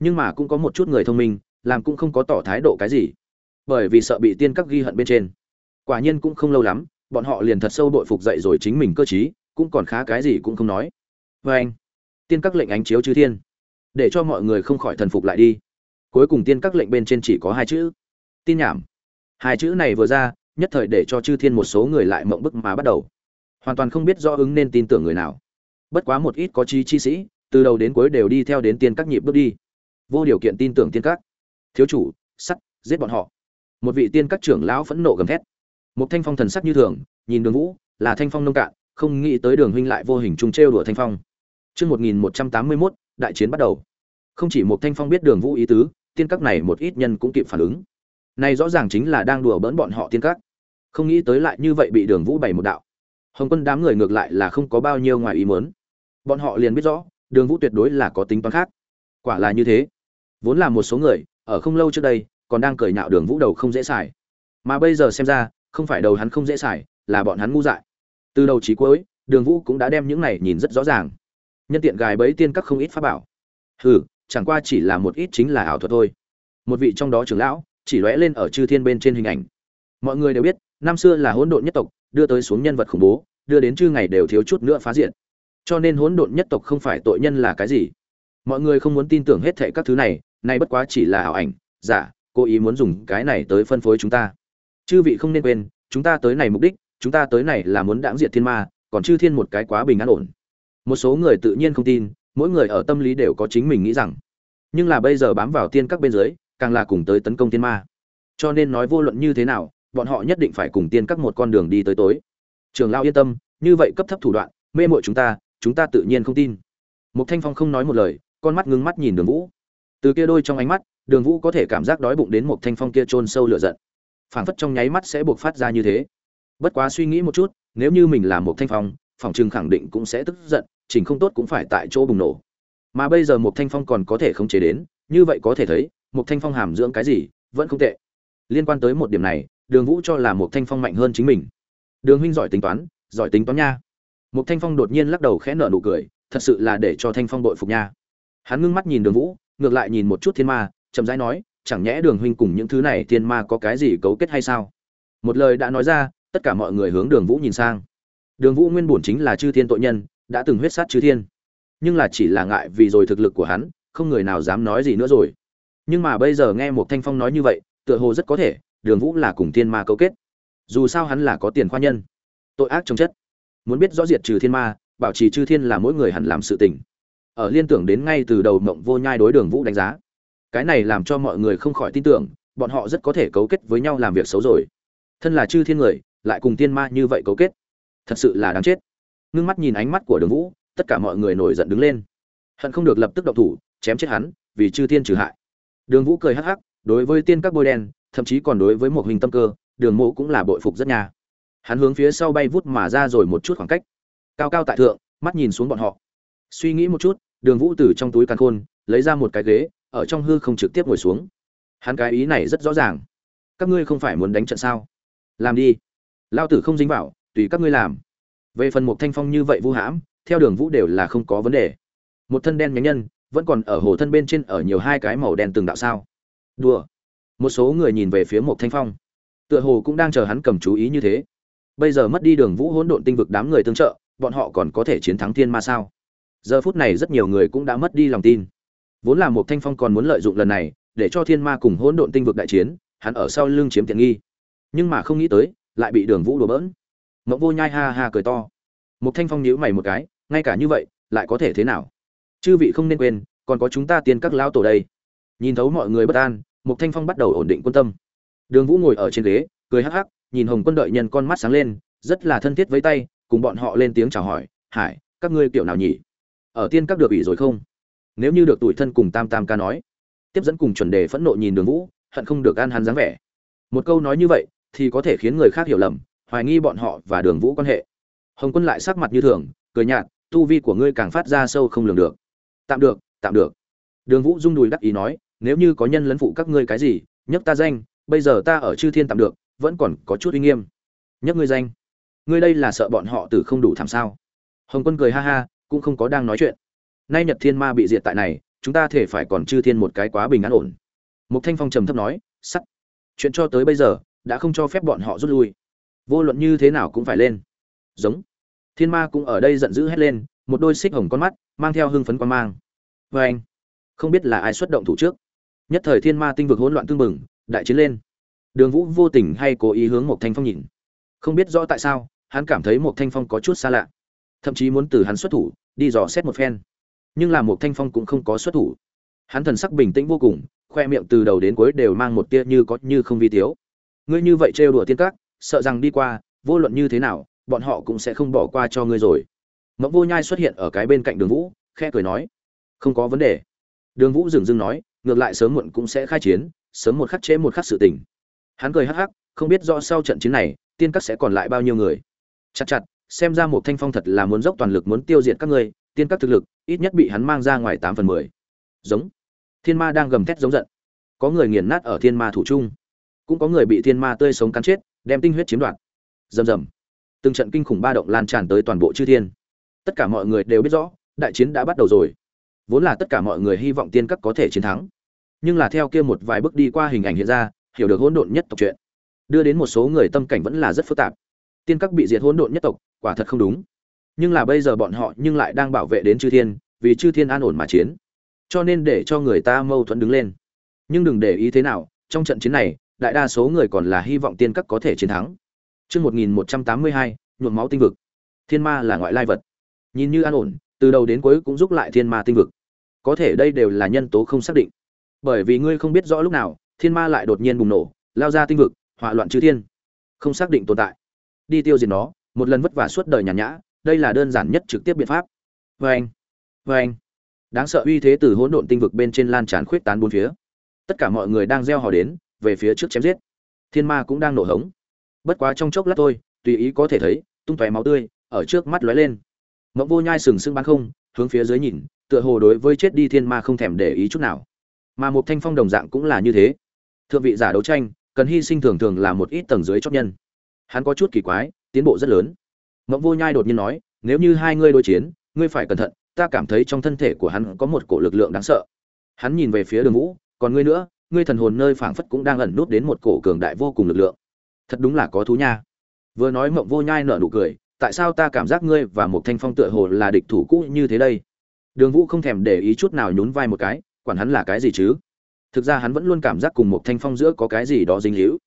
nhưng mà cũng có một chút người thông minh, làm cũng không có tỏ thái độ cái gì. Bởi vì sợ bị tiên các ghi hận bên trên. Quả nhiên cũng không lâu lắm bọn họ liền thật sâu bội phục dậy rồi chính mình cơ chí cũng còn khá cái gì cũng không nói. Vê anh, tiên các lệnh ánh chiếu chư thiên. Để cho mọi người không khỏi thần phục lại đi. Cuối cùng tiên các lệnh bên trên chỉ có hai chữ. Tin nhảm. Hai chữ này vừa ra, nhất thời để cho chư thiên một số người lại mộng bức mà bắt đầu. Hoàn toàn không biết rõ ứng nên tin tưởng người nào. Bất quá một ít có trí chi sĩ, từ đầu đến cuối đều đi theo đến tiên các nhịp bước đi. Vô điều kiện tin tưởng tiên các. Thiếu chủ, sắt, giết bọn họ. Một vị tiên các trưởng lão phẫn nộ gầm thét một thanh phong thần sắc như thường nhìn đường vũ là thanh phong nông cạn không nghĩ tới đường huynh lại vô hình trùng trêu đùa thanh phong Chương 1181, đại chiến bắt đầu. Không chỉ một Thanh Phong biết Đường Vũ ý tứ, tiên các này một ít nhân cũng kịp phản ứng. Này rõ ràng chính là đang đùa bỡn bọn họ tiên các. Không nghĩ tới lại như vậy bị Đường Vũ bày một đạo. Hồng Quân đám người ngược lại là không có bao nhiêu ngoài ý muốn. Bọn họ liền biết rõ, Đường Vũ tuyệt đối là có tính toán khác. Quả là như thế. Vốn là một số người, ở không lâu trước đây, còn đang cười nhạo Đường Vũ đầu không dễ xài. Mà bây giờ xem ra, không phải đầu hắn không dễ xài, là bọn hắn ngu dại. Từ đầu chí cuối, Đường Vũ cũng đã đem những này nhìn rất rõ ràng. Nhân tiện gài bẫy tiên các không ít pháp bảo. Hừ chẳng qua chỉ là một ít chính là ảo thuật thôi. Một vị trong đó trưởng lão chỉ lóe lên ở chư thiên bên trên hình ảnh. Mọi người đều biết năm xưa là hỗn độn nhất tộc đưa tới xuống nhân vật khủng bố đưa đến chư ngày đều thiếu chút nữa phá diện cho nên hỗn độn nhất tộc không phải tội nhân là cái gì. Mọi người không muốn tin tưởng hết thệ các thứ này nay bất quá chỉ là ảo ảnh giả cố ý muốn dùng cái này tới phân phối chúng ta chư vị không nên quên, chúng ta tới này mục đích, chúng ta tới này là muốn đãng diệt thiên ma, còn chư thiên một cái quá bình an ổn. Một số người tự nhiên không tin, mỗi người ở tâm lý đều có chính mình nghĩ rằng. Nhưng là bây giờ bám vào tiên các bên dưới, càng là cùng tới tấn công tiên ma. Cho nên nói vô luận như thế nào, bọn họ nhất định phải cùng tiên các một con đường đi tới tối. Trường lao yên tâm, như vậy cấp thấp thủ đoạn, mê mội chúng ta chúng ta tự nhiên không tin. Một thanh phong không nói một lời, con mắt ngưng mắt nhìn đường vũ. Từ kia đôi trong ánh mắt, đường vũ có thể cảm giác đói bụng đến một thanh phong kia chôn sâu lửa giận phảng phất trong nháy mắt sẽ buộc phát ra như thế. Bất quá suy nghĩ một chút, nếu như mình là một thanh phong, phòng trừng khẳng định cũng sẽ tức giận, chỉnh không tốt cũng phải tại chỗ bùng nổ. Mà bây giờ một thanh phong còn có thể khống chế đến, như vậy có thể thấy, một thanh phong hàm dưỡng cái gì, vẫn không tệ. Liên quan tới một điểm này, đường vũ cho là một thanh phong mạnh hơn chính mình. Đường huynh giỏi tính toán, giỏi tính toán nha. Một thanh phong đột nhiên lắc đầu khẽ nở nụ cười, thật sự là để cho thanh phong đội phục nha. Hắn ngưng mắt nhìn đường vũ, ngược lại nhìn một chút thiên ma, chậm rãi nói chẳng nhẽ đường huynh cùng những thứ này thiên ma có cái gì cấu kết hay sao? Một lời đã nói ra, tất cả mọi người hướng đường vũ nhìn sang. Đường vũ nguyên bổn chính là chư thiên tội nhân, đã từng huyết sát chư thiên. Nhưng là chỉ là ngại vì rồi thực lực của hắn, không người nào dám nói gì nữa rồi. Nhưng mà bây giờ nghe một thanh phong nói như vậy, tựa hồ rất có thể, đường vũ là cùng thiên ma cấu kết. Dù sao hắn là có tiền khoa nhân. Tội ác trong chất. Muốn biết rõ diệt trừ thiên ma, bảo trì chư thiên là mỗi người hẳn làm sự tình. Ở liên tưởng đến ngay từ đầu mộng vô nhai đối đường vũ đánh giá cái này làm cho mọi người không khỏi tin tưởng, bọn họ rất có thể cấu kết với nhau làm việc xấu rồi. Thân là chư thiên người, lại cùng tiên ma như vậy cấu kết, thật sự là đáng chết. Ngưng mắt nhìn ánh mắt của đường vũ, tất cả mọi người nổi giận đứng lên. Hận không được lập tức động thủ, chém chết hắn, vì chư thiên trừ hại. Đường vũ cười hắc hắc, đối với tiên các bôi đen, thậm chí còn đối với một hình tâm cơ, đường mộ cũng là bội phục rất nhà hắn hướng phía sau bay vút mà ra rồi một chút khoảng cách. Cao cao tại thượng, mắt nhìn xuống bọn họ. Suy nghĩ một chút, đường vũ từ trong túi càn khôn, lấy ra một cái ghế ở trong hư không trực tiếp ngồi xuống. Hắn cái ý này rất rõ ràng. Các ngươi không phải muốn đánh trận sao? Làm đi. Lao tử không dính vào, tùy các ngươi làm. Về phần một thanh phong như vậy vũ hãm, theo đường vũ đều là không có vấn đề. Một thân đen nhánh nhân, vẫn còn ở hồ thân bên trên ở nhiều hai cái màu đen từng đạo sao. Đùa. Một số người nhìn về phía một thanh phong. Tựa hồ cũng đang chờ hắn cầm chú ý như thế. Bây giờ mất đi đường vũ hỗn độn tinh vực đám người tương trợ, bọn họ còn có thể chiến thắng thiên ma sao? Giờ phút này rất nhiều người cũng đã mất đi lòng tin vốn là một thanh phong còn muốn lợi dụng lần này để cho thiên ma cùng hỗn độn tinh vực đại chiến, hắn ở sau lưng chiếm tiện nghi. Nhưng mà không nghĩ tới, lại bị đường vũ đổ bỡn. Mộng vô nhai ha ha cười to. Một thanh phong nhíu mày một cái, ngay cả như vậy, lại có thể thế nào? Chư vị không nên quên, còn có chúng ta tiên các lão tổ đây. Nhìn thấu mọi người bất an một thanh phong bắt đầu ổn định quân tâm. Đường vũ ngồi ở trên ghế, cười hắc hắc, nhìn hồng quân đợi nhân con mắt sáng lên, rất là thân thiết với tay, cùng bọn họ lên tiếng chào hỏi, hải, các ngươi kiểu nào nhỉ? Ở tiên các được ủy rồi không? Nếu như được tuổi thân cùng tam tam ca nói, tiếp dẫn cùng chuẩn đề phẫn nộ nhìn đường vũ, hận không được ăn hắn dáng vẻ. Một câu nói như vậy thì có thể khiến người khác hiểu lầm, hoài nghi bọn họ và đường vũ quan hệ. Hồng quân lại sắc mặt như thường, cười nhạt, tu vi của ngươi càng phát ra sâu không lường được. Tạm được tạm được. Đường vũ rung đùi đắc ý nói, nếu như có nhân lấn phụ các ngươi cái gì, nhấc ta danh, bây giờ ta ở chư thiên tạm được, vẫn còn có chút uy nghiêm. Nhấc ngươi danh. Ngươi đây là sợ bọn họ tử không đủ thảm sao? Hồng quân cười ha ha, cũng không có đang nói chuyện nay nhật thiên ma bị diệt tại này, chúng ta thể phải còn chư thiên một cái quá bình an ổn. Một thanh phong trầm thấp nói, sắt. Chuyện cho tới bây giờ, đã không cho phép bọn họ rút lui. Vô luận như thế nào cũng phải lên. Giống. Thiên ma cũng ở đây giận dữ hét lên, một đôi xích hồng con mắt, mang theo hưng phấn quan mang. Vê anh, không biết là ai xuất động thủ trước. Nhất thời thiên ma tinh vực hỗn loạn tương bừng, đại chiến lên. Đường vũ vô tình hay cố ý hướng một thanh phong nhìn. Không biết rõ tại sao, hắn cảm thấy một thanh phong có chút xa lạ. Thậm chí muốn từ hắn xuất thủ, đi dò xét một phen nhưng là một thanh phong cũng không có xuất thủ. Hắn thần sắc bình tĩnh vô cùng, khoe miệng từ đầu đến cuối đều mang một tia như có như không vi tiếu. Ngươi như vậy trêu đùa tiên các, sợ rằng đi qua, vô luận như thế nào, bọn họ cũng sẽ không bỏ qua cho ngươi rồi. Mẫu vô nhai xuất hiện ở cái bên cạnh đường vũ khe cười nói, không có vấn đề. Đường vũ dừng dưng nói, ngược lại sớm muộn cũng sẽ khai chiến, sớm một khắc chế một khắc sự tình. Hắn cười hắc hắc, không biết do sau trận chiến này, tiên các sẽ còn lại bao nhiêu người? Chặt chặt, xem ra một thanh phong thật là muốn dốc toàn lực muốn tiêu diệt các ngươi, tiên các thực lực ít nhất bị hắn mang ra ngoài tám phần mười. Giống. Thiên ma đang gầm thét giống giận. Có người nghiền nát ở thiên ma thủ trung. Cũng có người bị thiên ma tươi sống cắn chết, đem tinh huyết chiếm đoạt. Rầm rầm. Từng trận kinh khủng ba động lan tràn tới toàn bộ chư thiên. Tất cả mọi người đều biết rõ, đại chiến đã bắt đầu rồi. Vốn là tất cả mọi người hy vọng tiên các có thể chiến thắng. Nhưng là theo kia một vài bước đi qua hình ảnh hiện ra, hiểu được hỗn độn nhất tộc chuyện. Đưa đến một số người tâm cảnh vẫn là rất phức tạp. Tiên các bị diệt hỗn độn nhất tộc, quả thật không đúng nhưng là bây giờ bọn họ nhưng lại đang bảo vệ đến chư thiên vì chư thiên an ổn mà chiến cho nên để cho người ta mâu thuẫn đứng lên nhưng đừng để ý thế nào trong trận chiến này đại đa số người còn là hy vọng tiên các có thể chiến thắng Trước 1182, nhuộm máu tinh vực. Thiên ma là ngoại lai vật. Nhìn như an ổn, từ đầu đến cuối cũng giúp lại thiên ma tinh vực. Có thể đây đều là nhân tố không xác định. Bởi vì ngươi không biết rõ lúc nào, thiên ma lại đột nhiên bùng nổ, lao ra tinh vực, hỏa loạn chư thiên. Không xác định tồn tại. Đi tiêu diệt nó, một lần vất vả suốt đời nhàn nhã, đây là đơn giản nhất trực tiếp biện pháp. Vâng, vâng. Đáng sợ uy thế từ hỗn độn tinh vực bên trên lan tràn khuyết tán bốn phía. Tất cả mọi người đang gieo hò đến, về phía trước chém giết. Thiên ma cũng đang nổ hống. Bất quá trong chốc lát thôi, tùy ý có thể thấy, tung tóe máu tươi ở trước mắt lóe lên. Mộng Vô Nhai sừng sững bán không, hướng phía dưới nhìn, tựa hồ đối với chết đi thiên ma không thèm để ý chút nào. Mà một thanh phong đồng dạng cũng là như thế. Thượng vị giả đấu tranh, cần hy sinh thường thường là một ít tầng dưới chót nhân. Hắn có chút kỳ quái, tiến bộ rất lớn. Mộng Vô Nhai đột nhiên nói, nếu như hai ngươi đối chiến, ngươi phải cẩn thận, ta cảm thấy trong thân thể của hắn có một cổ lực lượng đáng sợ. Hắn nhìn về phía Đường Vũ, còn ngươi nữa, ngươi thần hồn nơi phảng phất cũng đang ẩn nút đến một cổ cường đại vô cùng lực lượng. Thật đúng là có thú nha. Vừa nói Mộng Vô Nhai nở nụ cười, tại sao ta cảm giác ngươi và một thanh phong tựa hồ là địch thủ cũ như thế đây? Đường Vũ không thèm để ý chút nào nhún vai một cái, quản hắn là cái gì chứ? Thực ra hắn vẫn luôn cảm giác cùng một thanh phong giữa có cái gì đó dính líu.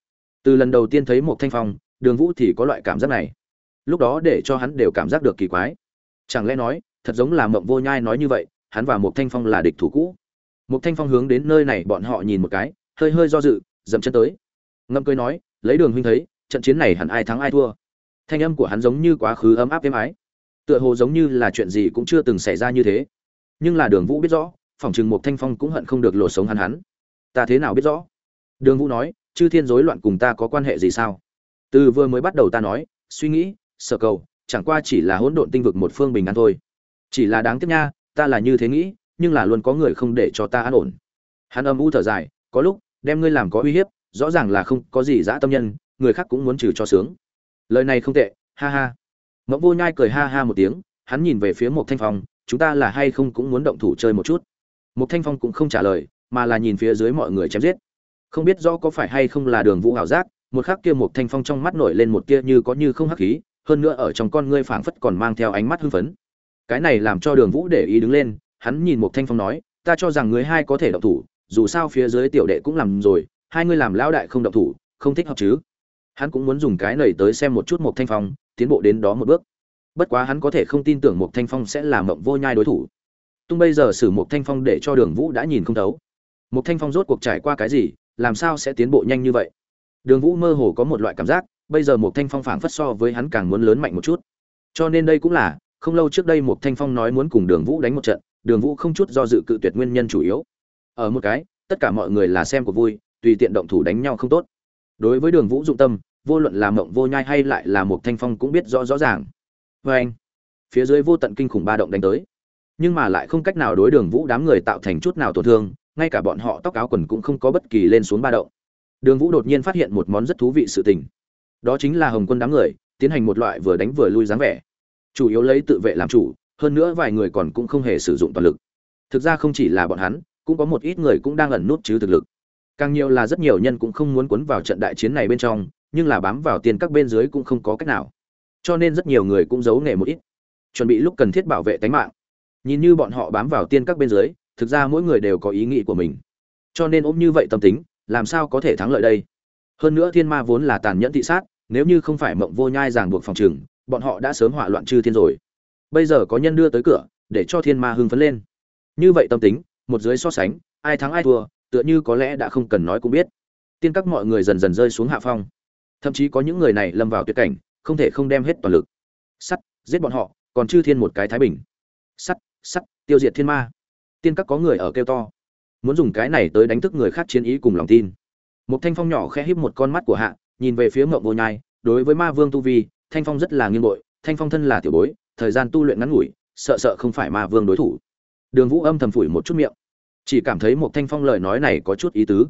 Từ lần đầu tiên thấy một thanh phong, Đường Vũ thì có loại cảm giác này. Lúc đó để cho hắn đều cảm giác được kỳ quái. Chẳng lẽ nói, thật giống là Mộng Vô Nhai nói như vậy, hắn và Mục thanh phong là địch thủ cũ. Mục thanh phong hướng đến nơi này bọn họ nhìn một cái, hơi hơi do dự, dậm chân tới. Ngâm cười nói, lấy Đường huynh thấy, trận chiến này hẳn ai thắng ai thua. Thanh âm của hắn giống như quá khứ ấm áp êm ái, tựa hồ giống như là chuyện gì cũng chưa từng xảy ra như thế. Nhưng là Đường Vũ biết rõ, phỏng chừng Mục thanh phong cũng hận không được lộ sống hắn hắn. Ta thế nào biết rõ? Đường Vũ nói, chư thiên rối loạn cùng ta có quan hệ gì sao? Từ vừa mới bắt đầu ta nói, suy nghĩ, sở cầu, chẳng qua chỉ là hỗn độn tinh vực một phương bình an thôi. Chỉ là đáng tiếc nha, ta là như thế nghĩ, nhưng là luôn có người không để cho ta an ổn. Hắn âm u thở dài, có lúc đem ngươi làm có uy hiếp, rõ ràng là không có gì dã tâm nhân, người khác cũng muốn trừ cho sướng. Lời này không tệ, ha ha. mẫu Vô Nhai cười ha ha một tiếng, hắn nhìn về phía một Thanh Phong, chúng ta là hay không cũng muốn động thủ chơi một chút. Một Thanh Phong cũng không trả lời, mà là nhìn phía dưới mọi người chém giết. Không biết rõ có phải hay không là Đường Vũ ảo giác, một khắc kia một Thanh Phong trong mắt nổi lên một kia như có như không hắc khí, hơn nữa ở trong con ngươi phảng phất còn mang theo ánh mắt hưng phấn. Cái này làm cho Đường Vũ để ý đứng lên, hắn nhìn một Thanh Phong nói, ta cho rằng người hai có thể động thủ, dù sao phía dưới tiểu đệ cũng làm rồi, hai người làm lão đại không động thủ, không thích hợp chứ? Hắn cũng muốn dùng cái này tới xem một chút một Thanh Phong, tiến bộ đến đó một bước. Bất quá hắn có thể không tin tưởng một Thanh Phong sẽ là mộng vô nhai đối thủ. Tung bây giờ xử một Thanh Phong để cho Đường Vũ đã nhìn không thấu. Một Thanh Phong rốt cuộc trải qua cái gì, làm sao sẽ tiến bộ nhanh như vậy? Đường Vũ mơ hồ có một loại cảm giác, bây giờ một Thanh Phong phảng phất so với hắn càng muốn lớn mạnh một chút. Cho nên đây cũng là, không lâu trước đây một Thanh Phong nói muốn cùng Đường Vũ đánh một trận, Đường Vũ không chút do dự cự tuyệt nguyên nhân chủ yếu. Ở một cái, tất cả mọi người là xem của vui, tùy tiện động thủ đánh nhau không tốt. Đối với Đường Vũ dụng tâm, vô luận là mộng vô nhai hay lại là một thanh phong cũng biết rõ rõ ràng vê anh phía dưới vô tận kinh khủng ba động đánh tới nhưng mà lại không cách nào đối đường vũ đám người tạo thành chút nào tổn thương ngay cả bọn họ tóc áo quần cũng không có bất kỳ lên xuống ba động đường vũ đột nhiên phát hiện một món rất thú vị sự tình đó chính là hồng quân đám người, tiến hành một loại vừa đánh vừa lui dáng vẻ. Chủ yếu lấy tự vệ làm chủ, hơn nữa vài người còn cũng không hề sử dụng toàn lực. Thực ra không chỉ là bọn hắn, cũng có một ít người cũng đang ẩn nút chứ thực lực. Càng nhiều là rất nhiều nhân cũng không muốn cuốn vào trận đại chiến này bên trong, nhưng là bám vào tiền các bên dưới cũng không có cách nào. Cho nên rất nhiều người cũng giấu nghề một ít. Chuẩn bị lúc cần thiết bảo vệ tính mạng. Nhìn như bọn họ bám vào tiên các bên dưới, thực ra mỗi người đều có ý nghĩ của mình. Cho nên ôm như vậy tâm tính, làm sao có thể thắng lợi đây? Hơn nữa thiên ma vốn là tàn nhẫn thị sát nếu như không phải mộng vô nhai ràng buộc phòng trừng, bọn họ đã sớm hỏa loạn chư thiên rồi. Bây giờ có nhân đưa tới cửa, để cho thiên ma hưng phấn lên. Như vậy tâm tính, một dưới so sánh, ai thắng ai thua, tựa như có lẽ đã không cần nói cũng biết. Tiên các mọi người dần dần rơi xuống hạ phong. Thậm chí có những người này lâm vào tuyệt cảnh, không thể không đem hết toàn lực. Sắt, giết bọn họ, còn chư thiên một cái thái bình. Sắt sắt, tiêu diệt thiên ma. Tiên các có người ở kêu to. Muốn dùng cái này tới đánh thức người khác chiến ý cùng lòng tin. Một thanh phong nhỏ khẽ híp một con mắt của hạ nhìn về phía Ngộng vô nhai, đối với ma vương tu vi, thanh phong rất là nghiêng bội, thanh phong thân là tiểu bối, thời gian tu luyện ngắn ngủi, sợ sợ không phải ma vương đối thủ. Đường vũ âm thầm phủi một chút miệng, chỉ cảm thấy một thanh phong lời nói này có chút ý tứ.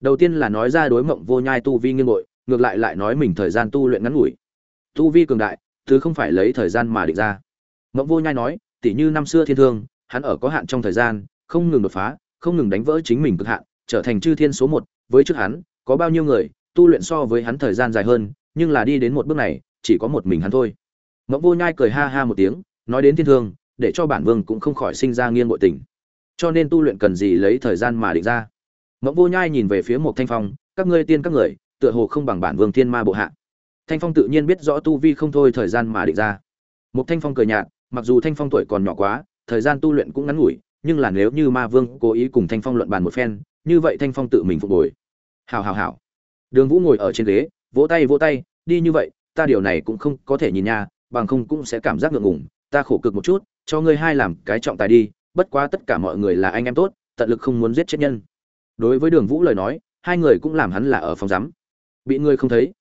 Đầu tiên là nói ra đối Ngộng vô nhai tu vi nghiêng bội, ngược lại lại nói mình thời gian tu luyện ngắn ngủi. Tu vi cường đại, thứ không phải lấy thời gian mà định ra. Ngộng vô nhai nói tỉ như năm xưa thiên thương, hắn ở có hạn trong thời gian, không ngừng đột phá, không ngừng đánh vỡ chính mình cực hạn, trở thành chư thiên số một, với trước hắn, có bao nhiêu người tu luyện so với hắn thời gian dài hơn, nhưng là đi đến một bước này, chỉ có một mình hắn thôi. Mộc vô nhai cười ha ha một tiếng, nói đến thiên thương, để cho bản vương cũng không khỏi sinh ra nghiêng bội tình. Cho nên tu luyện cần gì lấy thời gian mà định ra. Mộc vô nhai nhìn về phía một thanh phong, các ngươi tiên các người, tựa hồ không bằng bản vương thiên ma bộ hạ. Thanh phong tự nhiên biết rõ tu vi không thôi thời gian mà định ra. Một thanh phong cười nhạt, mặc dù thanh phong tuổi còn nhỏ quá, thời gian tu luyện cũng ngắn ngủi, nhưng là nếu như ma vương cố ý cùng thanh phong luận bàn một phen, như vậy thanh phong tự mình phục hồi. Hào hào hào đường vũ ngồi ở trên ghế, vỗ tay vỗ tay, đi như vậy, ta điều này cũng không có thể nhìn nha, bằng không cũng sẽ cảm giác ngượng ngùng, ta khổ cực một chút, cho ngươi hai làm cái trọng tài đi, bất quá tất cả mọi người là anh em tốt, tận lực không muốn giết chết nhân. Đối với đường vũ lời nói, hai người cũng làm hắn là ở phòng giám. Bị ngươi không thấy,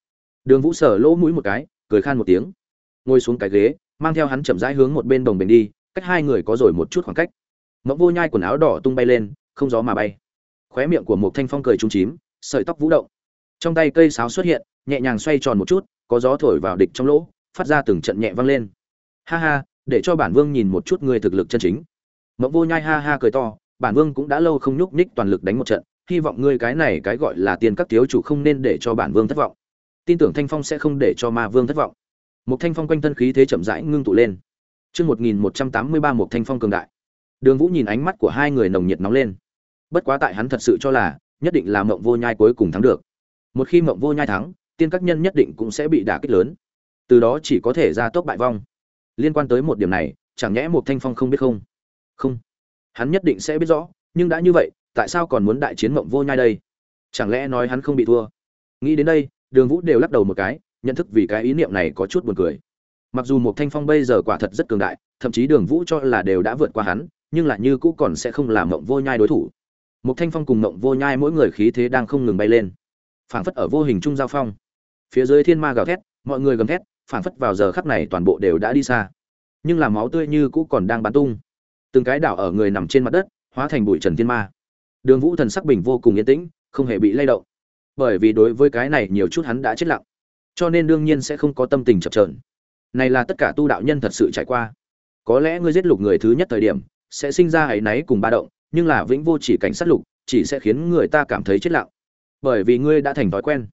đường vũ sở lỗ mũi một cái, cười khan một tiếng. Ngồi xuống cái ghế, mang theo hắn chậm rãi hướng một bên đồng bền đi, cách hai người có rồi một chút khoảng cách. Mộng vô nhai quần áo đỏ tung bay lên, không gió mà bay. Khóe miệng của một thanh phong cười trúng chím, sợi tóc vũ động trong tay cây sáo xuất hiện nhẹ nhàng xoay tròn một chút có gió thổi vào địch trong lỗ phát ra từng trận nhẹ vang lên ha ha để cho bản vương nhìn một chút người thực lực chân chính mộng vô nhai ha ha cười to bản vương cũng đã lâu không nhúc nhích toàn lực đánh một trận hy vọng ngươi cái này cái gọi là tiền các thiếu chủ không nên để cho bản vương thất vọng tin tưởng thanh phong sẽ không để cho ma vương thất vọng một thanh phong quanh thân khí thế chậm rãi ngưng tụ lên Chương 1183 một thanh phong cường đại. Đường Vũ nhìn ánh mắt của hai người nồng nhiệt nóng lên. Bất quá tại hắn thật sự cho là, nhất định là Mộng Vô Nhai cuối cùng thắng được. Một khi Mộng Vô Nhai thắng, tiên các nhân nhất định cũng sẽ bị đả kích lớn. Từ đó chỉ có thể ra tốc bại vong. Liên quan tới một điểm này, chẳng nhẽ một thanh phong không biết không? Không. Hắn nhất định sẽ biết rõ, nhưng đã như vậy, tại sao còn muốn đại chiến Mộng Vô Nhai đây? Chẳng lẽ nói hắn không bị thua? Nghĩ đến đây, Đường Vũ đều lắc đầu một cái, nhận thức vì cái ý niệm này có chút buồn cười mặc dù một thanh phong bây giờ quả thật rất cường đại thậm chí đường vũ cho là đều đã vượt qua hắn nhưng lại như cũ còn sẽ không làm mộng vô nhai đối thủ một thanh phong cùng mộng vô nhai mỗi người khí thế đang không ngừng bay lên phảng phất ở vô hình trung giao phong. Phía dưới thiên ma gào thét, mọi người gầm thét, phảng phất vào giờ khắc này toàn bộ đều đã đi xa. Nhưng là máu tươi như cũ còn đang bắn tung. Từng cái đảo ở người nằm trên mặt đất, hóa thành bụi trần thiên ma. Đường vũ thần sắc bình vô cùng yên tĩnh, không hề bị lay động. Bởi vì đối với cái này nhiều chút hắn đã chết lặng, cho nên đương nhiên sẽ không có tâm tình chập trờn này là tất cả tu đạo nhân thật sự trải qua. Có lẽ ngươi giết lục người thứ nhất thời điểm, sẽ sinh ra áy náy cùng ba động, nhưng là vĩnh vô chỉ cảnh sát lục, chỉ sẽ khiến người ta cảm thấy chết lặng bởi vì ngươi đã thành thói quen.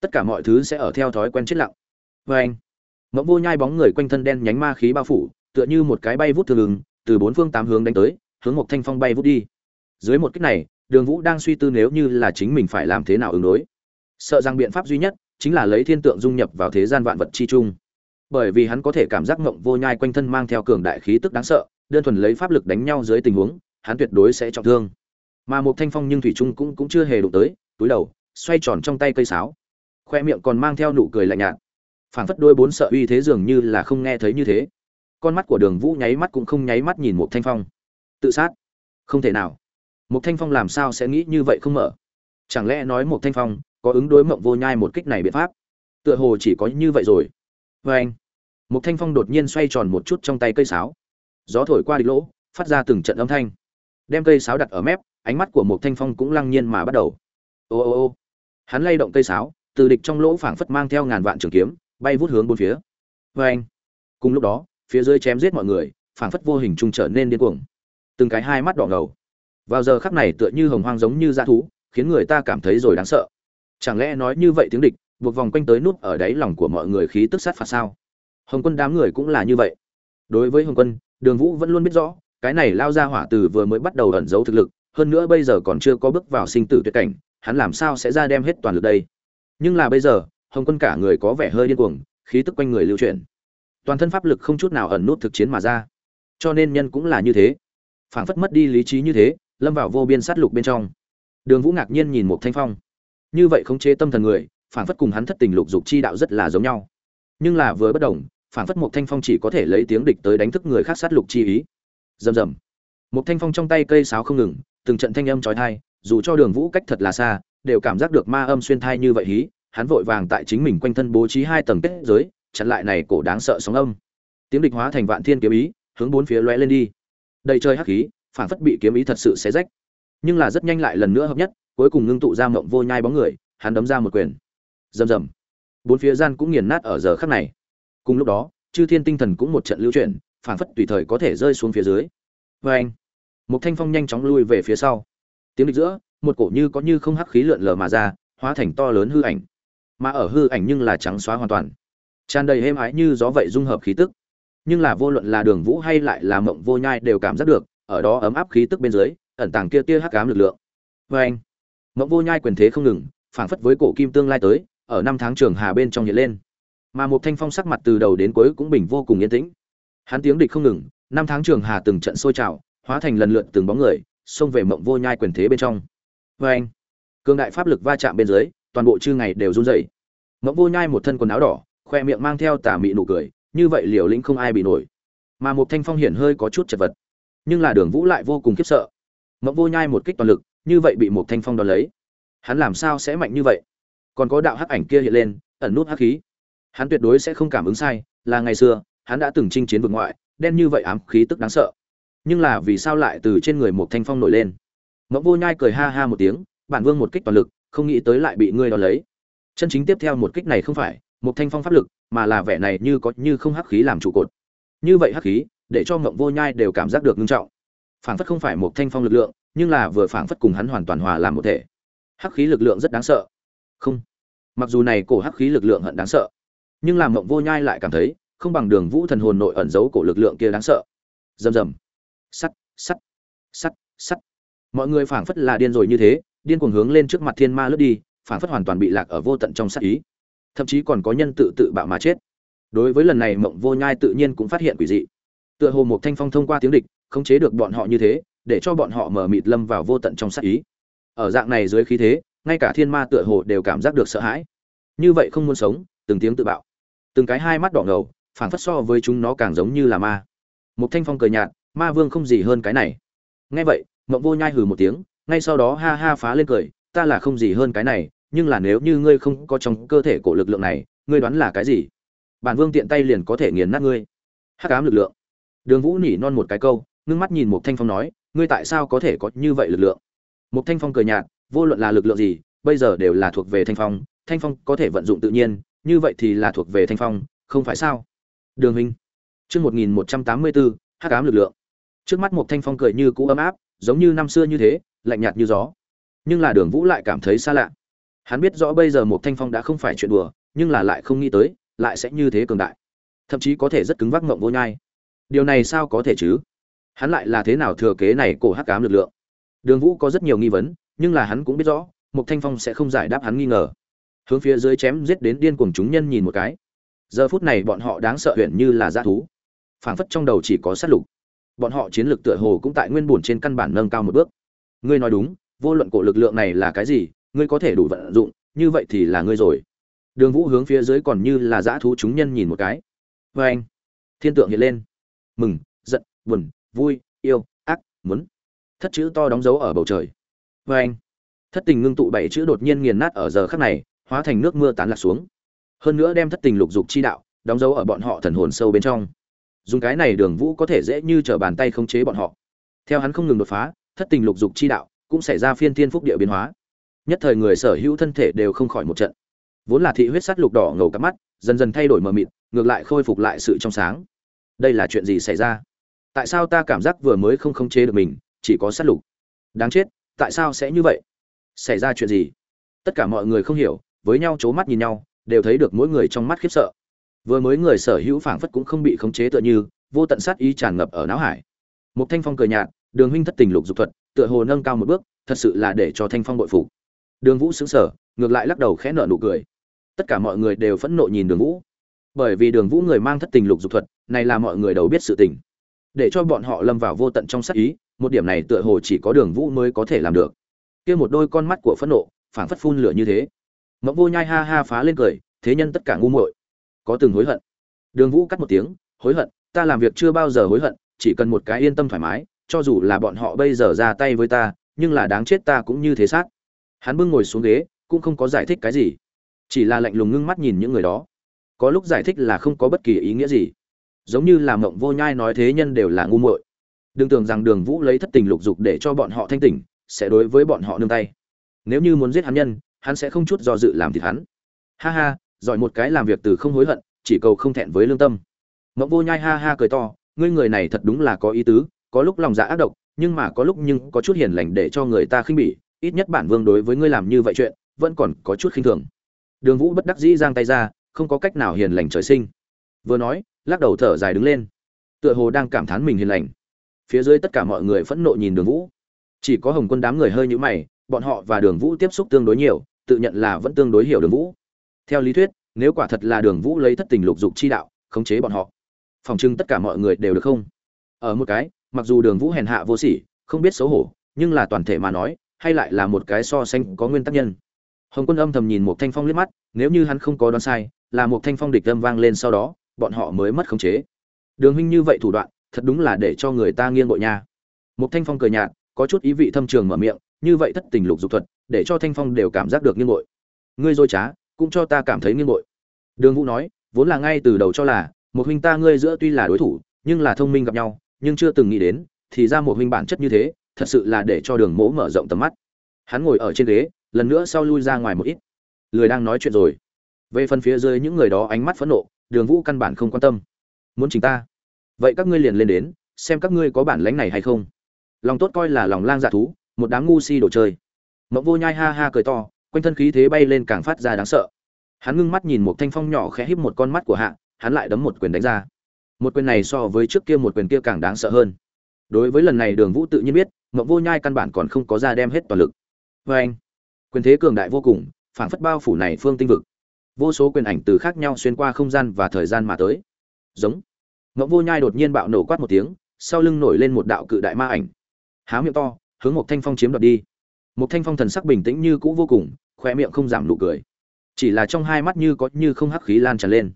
Tất cả mọi thứ sẽ ở theo thói quen chết lặng. Vê anh mẫu vô nhai bóng người quanh thân đen nhánh ma khí bao phủ, tựa như một cái bay vút thường ứng, từ bốn phương tám hướng đánh tới, hướng một thanh phong bay vút đi. Dưới một cách này, đường vũ đang suy tư nếu như là chính mình phải làm thế nào ứng đối. Sợ rằng biện pháp duy nhất chính là lấy thiên tượng dung nhập vào thế gian vạn vật chi chung. Bởi vì hắn có thể cảm giác ngộng vô nhai quanh thân mang theo cường đại khí tức đáng sợ, đơn thuần lấy pháp lực đánh nhau dưới tình huống, hắn tuyệt đối sẽ trọng thương mà một thanh phong nhưng thủy trung cũng cũng chưa hề đụng tới, túi đầu, xoay tròn trong tay cây sáo. Khoe miệng còn mang theo nụ cười lạnh nhạt. Phảng phất đôi bốn sợ uy thế dường như là không nghe thấy như thế. Con mắt của đường vũ nháy mắt cũng không nháy mắt nhìn một thanh phong. Tự sát. Không thể nào. Một thanh phong làm sao sẽ nghĩ như vậy không mở? Chẳng lẽ nói một thanh phong có ứng đối mộng vô nhai một kích này biện pháp? Tựa hồ chỉ có như vậy rồi. Vê anh, một thanh phong đột nhiên xoay tròn một chút trong tay cây sáo. Gió thổi qua địch lỗ, phát ra từng trận âm thanh. Đem cây sáo đặt ở mép ánh mắt của một thanh phong cũng lăng nhiên mà bắt đầu. Ô ô ô. Hắn lay động cây sáo, từ địch trong lỗ phảng phất mang theo ngàn vạn trường kiếm, bay vút hướng bốn phía. Vê anh, cùng lúc đó, phía dưới chém giết mọi người, phảng phất vô hình trung trở nên điên cuồng. Từng cái hai mắt đỏ ngầu. Vào giờ khắc này tựa như hồng hoang giống như dã thú, khiến người ta cảm thấy rồi đáng sợ. Chẳng lẽ nói như vậy tiếng địch, buộc vòng quanh tới nút ở đáy lòng của mọi người khí tức sát phạt sao? Hồng quân đám người cũng là như vậy. Đối với hồng quân, đường vũ vẫn luôn biết rõ, cái này lao ra hỏa từ vừa mới bắt đầu ẩn giấu thực lực hơn nữa bây giờ còn chưa có bước vào sinh tử tuyệt cảnh, hắn làm sao sẽ ra đem hết toàn lực đây? Nhưng là bây giờ, hồng quân cả người có vẻ hơi điên cuồng, khí tức quanh người lưu chuyển. Toàn thân pháp lực không chút nào ẩn nút thực chiến mà ra. Cho nên nhân cũng là như thế. Phảng phất mất đi lý trí như thế, lâm vào vô biên sát lục bên trong. Đường vũ ngạc nhiên nhìn một thanh phong. Như vậy khống chế tâm thần người phản phất cùng hắn thất tình lục dục chi đạo rất là giống nhau. Nhưng là vừa bất đồng phản phất một thanh phong chỉ có thể lấy tiếng địch tới đánh thức người khác sát lục chi ý. Rầm rầm. Một thanh phong trong tay cây sáo không ngừng từng trận thanh âm trói thai, dù cho đường vũ cách thật là xa, đều cảm giác được ma âm xuyên thai như vậy hí, hắn vội vàng tại chính mình quanh thân bố trí hai tầng kết giới, chặn lại này cổ đáng sợ sóng âm. Tiếng địch hóa thành vạn thiên kiếm ý, hướng bốn phía lóe lên đi. Đầy trời hắc khí phản phất bị kiếm ý thật sự xé rách. Nhưng là rất nhanh lại lần nữa hợp nhất, cuối cùng ngưng tụ ra mộng vô nhai bóng người, hắn đấm ra một quyền. Rầm rầm. Bốn phía gian cũng nghiền nát ở giờ khắc này. Cùng lúc đó, chư thiên tinh thần cũng một trận lưu chuyển phản phất tùy thời có thể rơi xuống phía dưới. Vê anh một thanh phong nhanh chóng lui về phía sau. Tiếng địch giữa, một cổ như có như không hắc khí lượn lờ mà ra, hóa thành to lớn hư ảnh. Mà ở hư ảnh nhưng là trắng xóa hoàn toàn. Tràn đầy êm ái như gió vậy dung hợp khí tức. Nhưng là vô luận là đường vũ hay lại là mộng vô nhai đều cảm giác được, ở đó ấm áp khí tức bên dưới, ẩn tàng kia tia hắc ám lực lượng. Vê anh, mộng vô nhai quyền thế không ngừng, phảng phất với cổ kim tương lai tới, ở năm tháng trường hà bên trong hiện lên. Mà một thanh phong sắc mặt từ đầu đến cuối cũng bình vô cùng yên tĩnh. Hắn tiếng địch không ngừng, năm tháng trường hà từng trận sôi trào hóa thành lần lượt từng bóng người, xông về mộng vô nhai quyền thế bên trong. Vê anh cương đại pháp lực va chạm bên dưới, toàn bộ chư ngày đều run rẩy. Mộng vô nhai một thân quần áo đỏ, khoe miệng mang theo tà mị nụ cười, như vậy liều lĩnh không ai bị nổi. Mà một thanh phong hiển hơi có chút chật vật, nhưng là đường vũ lại vô cùng khiếp sợ. Mộng vô nhai một kích toàn lực, như vậy bị một thanh phong đón lấy. Hắn làm sao sẽ mạnh như vậy? Còn có đạo hắc ảnh kia hiện lên, ẩn nút hắc khí. Hắn tuyệt đối sẽ không cảm ứng sai, là ngày xưa, hắn đã từng chinh chiến vượt ngoại, đen như vậy ám khí tức đáng sợ nhưng là vì sao lại từ trên người một thanh phong nổi lên? Mẫu vô nhai cười ha ha một tiếng, bản vương một kích toàn lực, không nghĩ tới lại bị ngươi đón lấy. Chân chính tiếp theo một kích này không phải một thanh phong pháp lực, mà là vẻ này như có như không hắc khí làm trụ cột. Như vậy hắc khí, để cho mộng vô nhai đều cảm giác được ngưng trọng. Phảng phất không phải một thanh phong lực lượng, nhưng là vừa phảng phất cùng hắn hoàn toàn hòa làm một thể. Hắc khí lực lượng rất đáng sợ. Không. Mặc dù này cổ hắc khí lực lượng hận đáng sợ, nhưng làm mộng vô nhai lại cảm thấy không bằng đường vũ thần hồn nội ẩn giấu cổ lực lượng kia đáng sợ. Rầm rầm sắt sắt sắt sắt. Mọi người phảng phất là điên rồi như thế, điên cuồng hướng lên trước mặt thiên ma lướt đi, phảng phất hoàn toàn bị lạc ở vô tận trong sát ý. Thậm chí còn có nhân tự tự bạo mà chết. Đối với lần này mộng vô nhai tự nhiên cũng phát hiện quỷ dị. Tựa hồ một thanh phong thông qua tiếng địch, khống chế được bọn họ như thế, để cho bọn họ mở mịt lâm vào vô tận trong sát ý. Ở dạng này dưới khí thế, ngay cả thiên ma tựa hồ đều cảm giác được sợ hãi. Như vậy không muốn sống, từng tiếng tự bạo. Từng cái hai mắt đỏ ngầu, phảng phất so với chúng nó càng giống như là ma. Một thanh phong cười nhạt ma vương không gì hơn cái này. Nghe vậy, mộng vô nhai hừ một tiếng, ngay sau đó ha ha phá lên cười, ta là không gì hơn cái này, nhưng là nếu như ngươi không có trong cơ thể cổ lực lượng này, ngươi đoán là cái gì? Bản vương tiện tay liền có thể nghiền nát ngươi. Hắc ám lực lượng. Đường vũ nỉ non một cái câu, ngưng mắt nhìn một thanh phong nói, ngươi tại sao có thể có như vậy lực lượng? Một thanh phong cười nhạt, vô luận là lực lượng gì, bây giờ đều là thuộc về thanh phong thanh phong có thể vận dụng tự nhiên, như vậy thì là thuộc về thanh phong, không phải sao? Đường hình chương một nghìn một trăm tám mươi bốn, hắc ám lực lượng trước mắt một thanh phong cười như cũ ấm áp, giống như năm xưa như thế, lạnh nhạt như gió. Nhưng là đường vũ lại cảm thấy xa lạ. Hắn biết rõ bây giờ một thanh phong đã không phải chuyện đùa, nhưng là lại không nghĩ tới, lại sẽ như thế cường đại. Thậm chí có thể rất cứng vác ngộng vô nhai. Điều này sao có thể chứ? Hắn lại là thế nào thừa kế này cổ hắc ám lực lượng? Đường vũ có rất nhiều nghi vấn, nhưng là hắn cũng biết rõ một thanh phong sẽ không giải đáp hắn nghi ngờ. Hướng phía dưới chém giết đến điên cuồng chúng nhân nhìn một cái. Giờ phút này bọn họ đáng sợ huyện như là dã thú. Phảng phất trong đầu chỉ có sát lục bọn họ chiến lược tựa hồ cũng tại nguyên bổn trên căn bản nâng cao một bước. Ngươi nói đúng, vô luận cổ lực lượng này là cái gì, ngươi có thể đủ vận dụng, như vậy thì là ngươi rồi. Đường vũ hướng phía dưới còn như là dã thú chúng nhân nhìn một cái. Và anh, thiên tượng hiện lên. Mừng, giận, buồn, vui, yêu, ác, muốn. Thất chữ to đóng dấu ở bầu trời. Và anh, thất tình ngưng tụ bảy chữ đột nhiên nghiền nát ở giờ khắc này, hóa thành nước mưa tán lạc xuống. Hơn nữa đem thất tình lục dục chi đạo, đóng dấu ở bọn họ thần hồn sâu bên trong dùng cái này đường vũ có thể dễ như trở bàn tay khống chế bọn họ. Theo hắn không ngừng đột phá, thất tình lục dục chi đạo cũng xảy ra phiên thiên phúc địa biến hóa. Nhất thời người sở hữu thân thể đều không khỏi một trận. Vốn là thị huyết sắt lục đỏ ngầu cắp mắt, dần dần thay đổi mờ mịt, ngược lại khôi phục lại sự trong sáng. Đây là chuyện gì xảy ra? Tại sao ta cảm giác vừa mới không khống chế được mình, chỉ có sát lục? Đáng chết, tại sao sẽ như vậy? Xảy ra chuyện gì? Tất cả mọi người không hiểu, với nhau c h ố mắt nhìn nhau, đều thấy được mỗi người trong mắt khiếp sợ vừa mới người sở hữu phảng phất cũng không bị khống chế tựa như, vô tận sát ý tràn ngập ở não hải. Một thanh phong cười nhạt, đường huynh thất tình lục dục thuật, tựa hồ nâng cao một bước, thật sự là để cho thanh phong bội phục. Đường vũ xứng sở ngược lại lắc đầu khẽ nợ nụ cười. Tất cả mọi người đều phẫn nộ nhìn đường vũ. Bởi vì đường vũ người mang thất tình lục dục thuật, này là mọi người đầu biết sự tình. Để cho bọn họ lâm vào vô tận trong sát ý, một điểm này tựa hồ chỉ có đường vũ mới có thể làm được. Kia một đôi con mắt của phẫn nộ, phảng phất phun lửa như thế. Mẫu vô nhai ha ha phá lên cười, thế nhân tất cả ngu muội có từng hối hận. Đường vũ cắt một tiếng, hối hận, ta làm việc chưa bao giờ hối hận, chỉ cần một cái yên tâm thoải mái, cho dù là bọn họ bây giờ ra tay với ta, nhưng là đáng chết ta cũng như thế xác. hắn bưng ngồi xuống ghế, cũng không có giải thích cái gì, chỉ là lạnh lùng ngưng mắt nhìn những người đó. Có lúc giải thích là không có bất kỳ ý nghĩa gì. Giống như là mộng vô nhai nói thế nhân đều là ngu muội. Đừng tưởng rằng đường vũ lấy thất tình lục dục để cho bọn họ thanh tỉnh, sẽ đối với bọn họ nương tay. Nếu như muốn giết hắn nhân, hắn sẽ không chút do dự làm thịt hắn. Ha ha giỏi một cái làm việc từ không hối hận, chỉ cầu không thẹn với lương tâm. Mộng vô nhai ha ha cười to, ngươi người này thật đúng là có ý tứ, có lúc lòng dạ ác độc, nhưng mà có lúc nhưng có chút hiền lành để cho người ta khinh bỉ, ít nhất bản vương đối với ngươi làm như vậy chuyện, vẫn còn có chút khinh thường. Đường vũ bất đắc dĩ giang tay ra, không có cách nào hiền lành trời sinh. Vừa nói, lắc đầu thở dài đứng lên. Tựa hồ đang cảm thán mình hiền lành. Phía dưới tất cả mọi người phẫn nộ nhìn đường vũ. Chỉ có hồng quân đám người hơi nhũ mày, bọn họ và đường vũ tiếp xúc tương đối nhiều, tự nhận là vẫn tương đối hiểu đường vũ theo lý thuyết, nếu quả thật là đường vũ lấy thất tình lục dục chi đạo, khống chế bọn họ, phòng trưng tất cả mọi người đều được không? Ở một cái, mặc dù đường vũ hèn hạ vô sỉ, không biết xấu hổ, nhưng là toàn thể mà nói, hay lại là một cái so sánh có nguyên tắc nhân. Hồng quân âm thầm nhìn một thanh phong liếc mắt, nếu như hắn không có đoán sai, là một thanh phong địch âm vang lên sau đó, bọn họ mới mất khống chế. Đường huynh như vậy thủ đoạn, thật đúng là để cho người ta nghiêng bội nha. Một thanh phong cười nhạt, có chút ý vị thâm trường mở miệng, như vậy thất tình lục dục thuật, để cho thanh phong đều cảm giác được nghiêng bội. Ngươi dối trá cũng cho ta cảm thấy nghiêng bội. Đường vũ nói, vốn là ngay từ đầu cho là, một huynh ta ngươi giữa tuy là đối thủ, nhưng là thông minh gặp nhau, nhưng chưa từng nghĩ đến, thì ra một huynh bản chất như thế, thật sự là để cho đường mỗ mở rộng tầm mắt. Hắn ngồi ở trên ghế, lần nữa sau lui ra ngoài một ít. Lười đang nói chuyện rồi. Về phần phía dưới những người đó ánh mắt phẫn nộ, đường vũ căn bản không quan tâm. Muốn chính ta? Vậy các ngươi liền lên đến, xem các ngươi có bản lánh này hay không. Lòng tốt coi là lòng lang dạ thú, một đám ngu si đồ chơi. Mộng vô nhai ha ha cười to quanh thân khí thế bay lên càng phát ra đáng sợ. Hắn ngưng mắt nhìn một thanh phong nhỏ khẽ híp một con mắt của hạ, hắn lại đấm một quyền đánh ra. Một quyền này so với trước kia một quyền kia càng đáng sợ hơn. Đối với lần này đường vũ tự nhiên biết, mộng vô nhai căn bản còn không có ra đem hết toàn lực. Vê anh, quyền thế cường đại vô cùng, phảng phất bao phủ này phương tinh vực. Vô số quyền ảnh từ khác nhau xuyên qua không gian và thời gian mà tới. Giống. Mộng vô nhai đột nhiên bạo nổ quát một tiếng, sau lưng nổi lên một đạo cự đại ma ảnh. Há miệng to, hướng một thanh phong chiếm đoạt đi một thanh phong thần sắc bình tĩnh như cũ vô cùng khoe miệng không giảm nụ cười. Chỉ là trong hai mắt như có như không hắc khí lan tràn lên.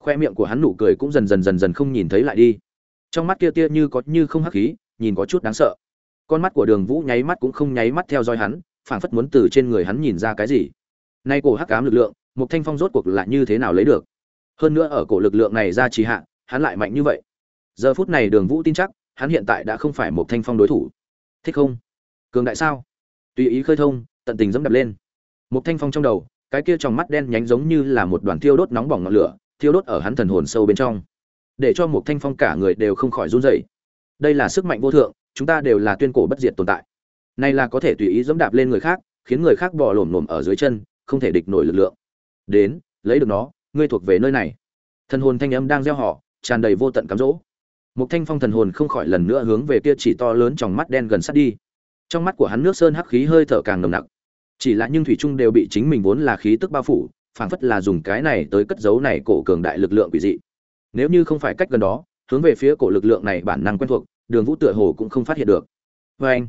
Khoe miệng của hắn nụ cười cũng dần dần dần dần không nhìn thấy lại đi. Trong mắt kia tia như có như không hắc khí, nhìn có chút đáng sợ. Con mắt của đường vũ nháy mắt cũng không nháy mắt theo dõi hắn, phảng phất muốn từ trên người hắn nhìn ra cái gì. Nay cổ hắc ám lực lượng một thanh phong rốt cuộc lại như thế nào lấy được? Hơn nữa ở cổ lực lượng này ra trì hạ, hắn lại mạnh như vậy. Giờ phút này đường vũ tin chắc, hắn hiện tại đã không phải một thanh phong đối thủ. Thích không? Cường đại sao? Tùy ý khơi thông, tận tình dẫm đập lên. Một thanh phong trong đầu, cái kia trong mắt đen nhánh giống như là một đoàn thiêu đốt nóng bỏng ngọn lửa, thiêu đốt ở hắn thần hồn sâu bên trong. Để cho một thanh phong cả người đều không khỏi run rẩy. Đây là sức mạnh vô thượng, chúng ta đều là tuyên cổ bất diệt tồn tại. Nay là có thể tùy ý dẫm đạp lên người khác, khiến người khác bò lổm lổm ở dưới chân, không thể địch nổi lực lượng. Đến, lấy được nó, ngươi thuộc về nơi này. Thần hồn thanh âm đang gieo họ tràn đầy vô tận cám dỗ. Một thanh phong thần hồn không khỏi lần nữa hướng về kia chỉ to lớn trong mắt đen gần sát đi trong mắt của hắn nước sơn hắc khí hơi thở càng nồng nặc. Chỉ là nhưng thủy trung đều bị chính mình vốn là khí tức bao phủ, phảng phất là dùng cái này tới cất giấu này cổ cường đại lực lượng quỷ dị. Nếu như không phải cách gần đó, hướng về phía cổ lực lượng này bản năng quen thuộc, đường vũ tựa hồ cũng không phát hiện được. Vê anh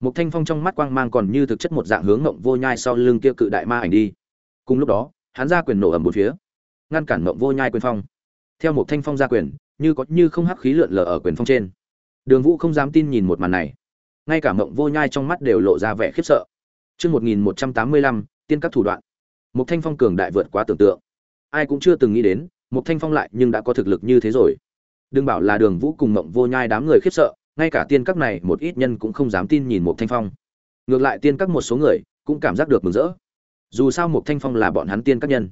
một thanh phong trong mắt quang mang còn như thực chất một dạng hướng ngộng vô nhai sau lưng kia cự đại ma ảnh đi. Cùng lúc đó, hắn ra quyền nổ ầm một phía, ngăn cản ngộng vô nhai quyền phong. Theo một thanh phong ra quyền, như có như không hắc khí lượn lờ ở quyền phong trên. Đường vũ không dám tin nhìn một màn này ngay cả mộng vô nhai trong mắt đều lộ ra vẻ khiếp sợ Trước 1185, tiên các thủ đoạn. Một thanh phong cường đại vượt quá tưởng tượng. Ai cũng chưa từng nghĩ đến, một thanh phong lại nhưng đã có thực lực như thế rồi. Đừng bảo là đường vũ cùng mộng vô nhai đám người khiếp sợ, ngay cả tiên các này một ít nhân cũng không dám tin nhìn một thanh phong. Ngược lại tiên các một số người cũng cảm giác được mừng rỡ. Dù sao một thanh phong là bọn hắn tiên các nhân.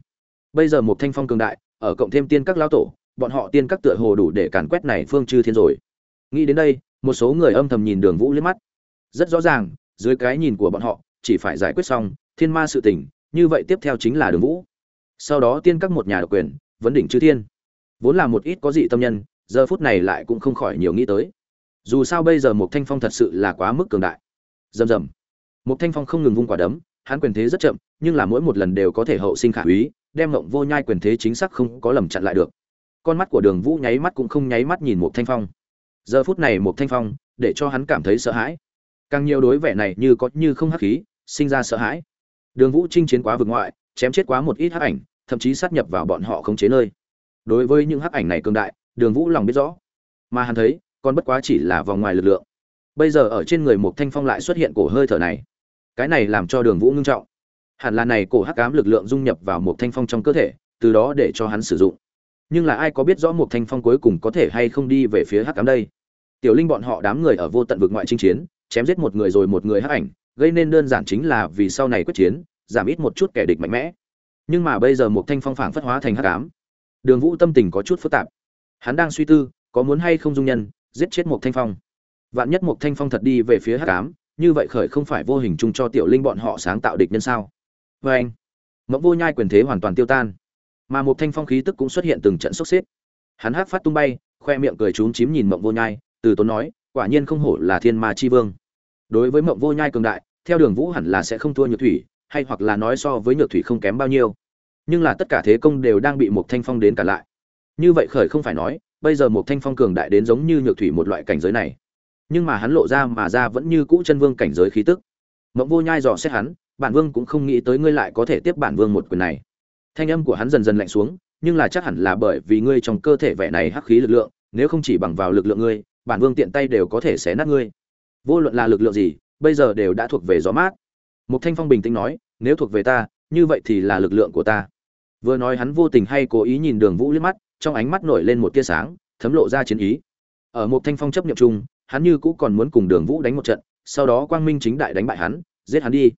Bây giờ một thanh phong cường đại, ở cộng thêm tiên các lao tổ, bọn họ tiên các tựa hồ đủ để càn quét này phương chư thiên rồi. Nghĩ đến đây, một số người âm thầm nhìn Đường Vũ liếc mắt. Rất rõ ràng, dưới cái nhìn của bọn họ, chỉ phải giải quyết xong thiên ma sự tình, như vậy tiếp theo chính là Đường Vũ. Sau đó tiên các một nhà độc quyền, vấn đỉnh chư thiên. Vốn là một ít có dị tâm nhân, giờ phút này lại cũng không khỏi nhiều nghĩ tới. Dù sao bây giờ một Thanh Phong thật sự là quá mức cường đại. Rầm rầm. một Thanh Phong không ngừng vung quả đấm, hắn quyền thế rất chậm, nhưng là mỗi một lần đều có thể hậu sinh khả úy, đem ngộng vô nhai quyền thế chính xác không có lầm chặn lại được con mắt của đường vũ nháy mắt cũng không nháy mắt nhìn một thanh phong giờ phút này một thanh phong để cho hắn cảm thấy sợ hãi. Càng nhiều đối vẻ này như có như không hắc khí, sinh ra sợ hãi. Đường vũ chinh chiến quá vực ngoại, chém chết quá một ít hắc ảnh, thậm chí sát nhập vào bọn họ không chế nơi. Đối với những hắc ảnh này cường đại, đường vũ lòng biết rõ. Mà hắn thấy, còn bất quá chỉ là vòng ngoài lực lượng. Bây giờ ở trên người một thanh phong lại xuất hiện cổ hơi thở này. Cái này làm cho đường vũ ngưng trọng. Hẳn là này cổ hắc ám lực lượng dung nhập vào một thanh phong trong cơ thể, từ đó để cho hắn sử dụng nhưng là ai có biết rõ một thanh phong cuối cùng có thể hay không đi về phía hắc ám đây? Tiểu linh bọn họ đám người ở vô tận vực ngoại chinh chiến, chém giết một người rồi một người hắc ảnh, gây nên đơn giản chính là vì sau này quyết chiến, giảm ít một chút kẻ địch mạnh mẽ. Nhưng mà bây giờ một thanh phong phảng phất hóa thành hắc ám. Đường vũ tâm tình có chút phức tạp. Hắn đang suy tư, có muốn hay không dung nhân, giết chết một thanh phong. Vạn nhất một thanh phong thật đi về phía hắc ám, như vậy khởi không phải vô hình chung cho tiểu linh bọn họ sáng tạo địch nhân sao? Vê anh mẫu vô nhai quyền thế hoàn toàn tiêu tan mà một thanh phong khí tức cũng xuất hiện từng trận sốc xếp. Hắn hát phát tung bay, khoe miệng cười trúng chím nhìn mộng vô nhai, từ tốn nói, quả nhiên không hổ là thiên ma chi vương. Đối với mộng vô nhai cường đại, theo đường vũ hẳn là sẽ không thua nhược thủy, hay hoặc là nói so với nhược thủy không kém bao nhiêu. Nhưng là tất cả thế công đều đang bị một thanh phong đến cả lại. Như vậy khởi không phải nói, bây giờ một thanh phong cường đại đến giống như nhược thủy một loại cảnh giới này. Nhưng mà hắn lộ ra mà ra vẫn như cũ chân vương cảnh giới khí tức. Mộng vô nhai dò xét hắn, bản vương cũng không nghĩ tới ngươi lại có thể tiếp bản vương một quyền này thanh âm của hắn dần dần lạnh xuống, nhưng là chắc hẳn là bởi vì ngươi trong cơ thể vẻ này hắc khí lực lượng, nếu không chỉ bằng vào lực lượng ngươi, bản vương tiện tay đều có thể xé nát ngươi. Vô luận là lực lượng gì, bây giờ đều đã thuộc về gió mát. Một thanh phong bình tĩnh nói, nếu thuộc về ta, như vậy thì là lực lượng của ta. Vừa nói hắn vô tình hay cố ý nhìn đường vũ liếc mắt, trong ánh mắt nổi lên một tia sáng, thấm lộ ra chiến ý. Ở một thanh phong chấp nhậm chung, hắn như cũ còn muốn cùng đường vũ đánh một trận, sau đó quang minh chính đại đánh bại hắn, giết hắn đi.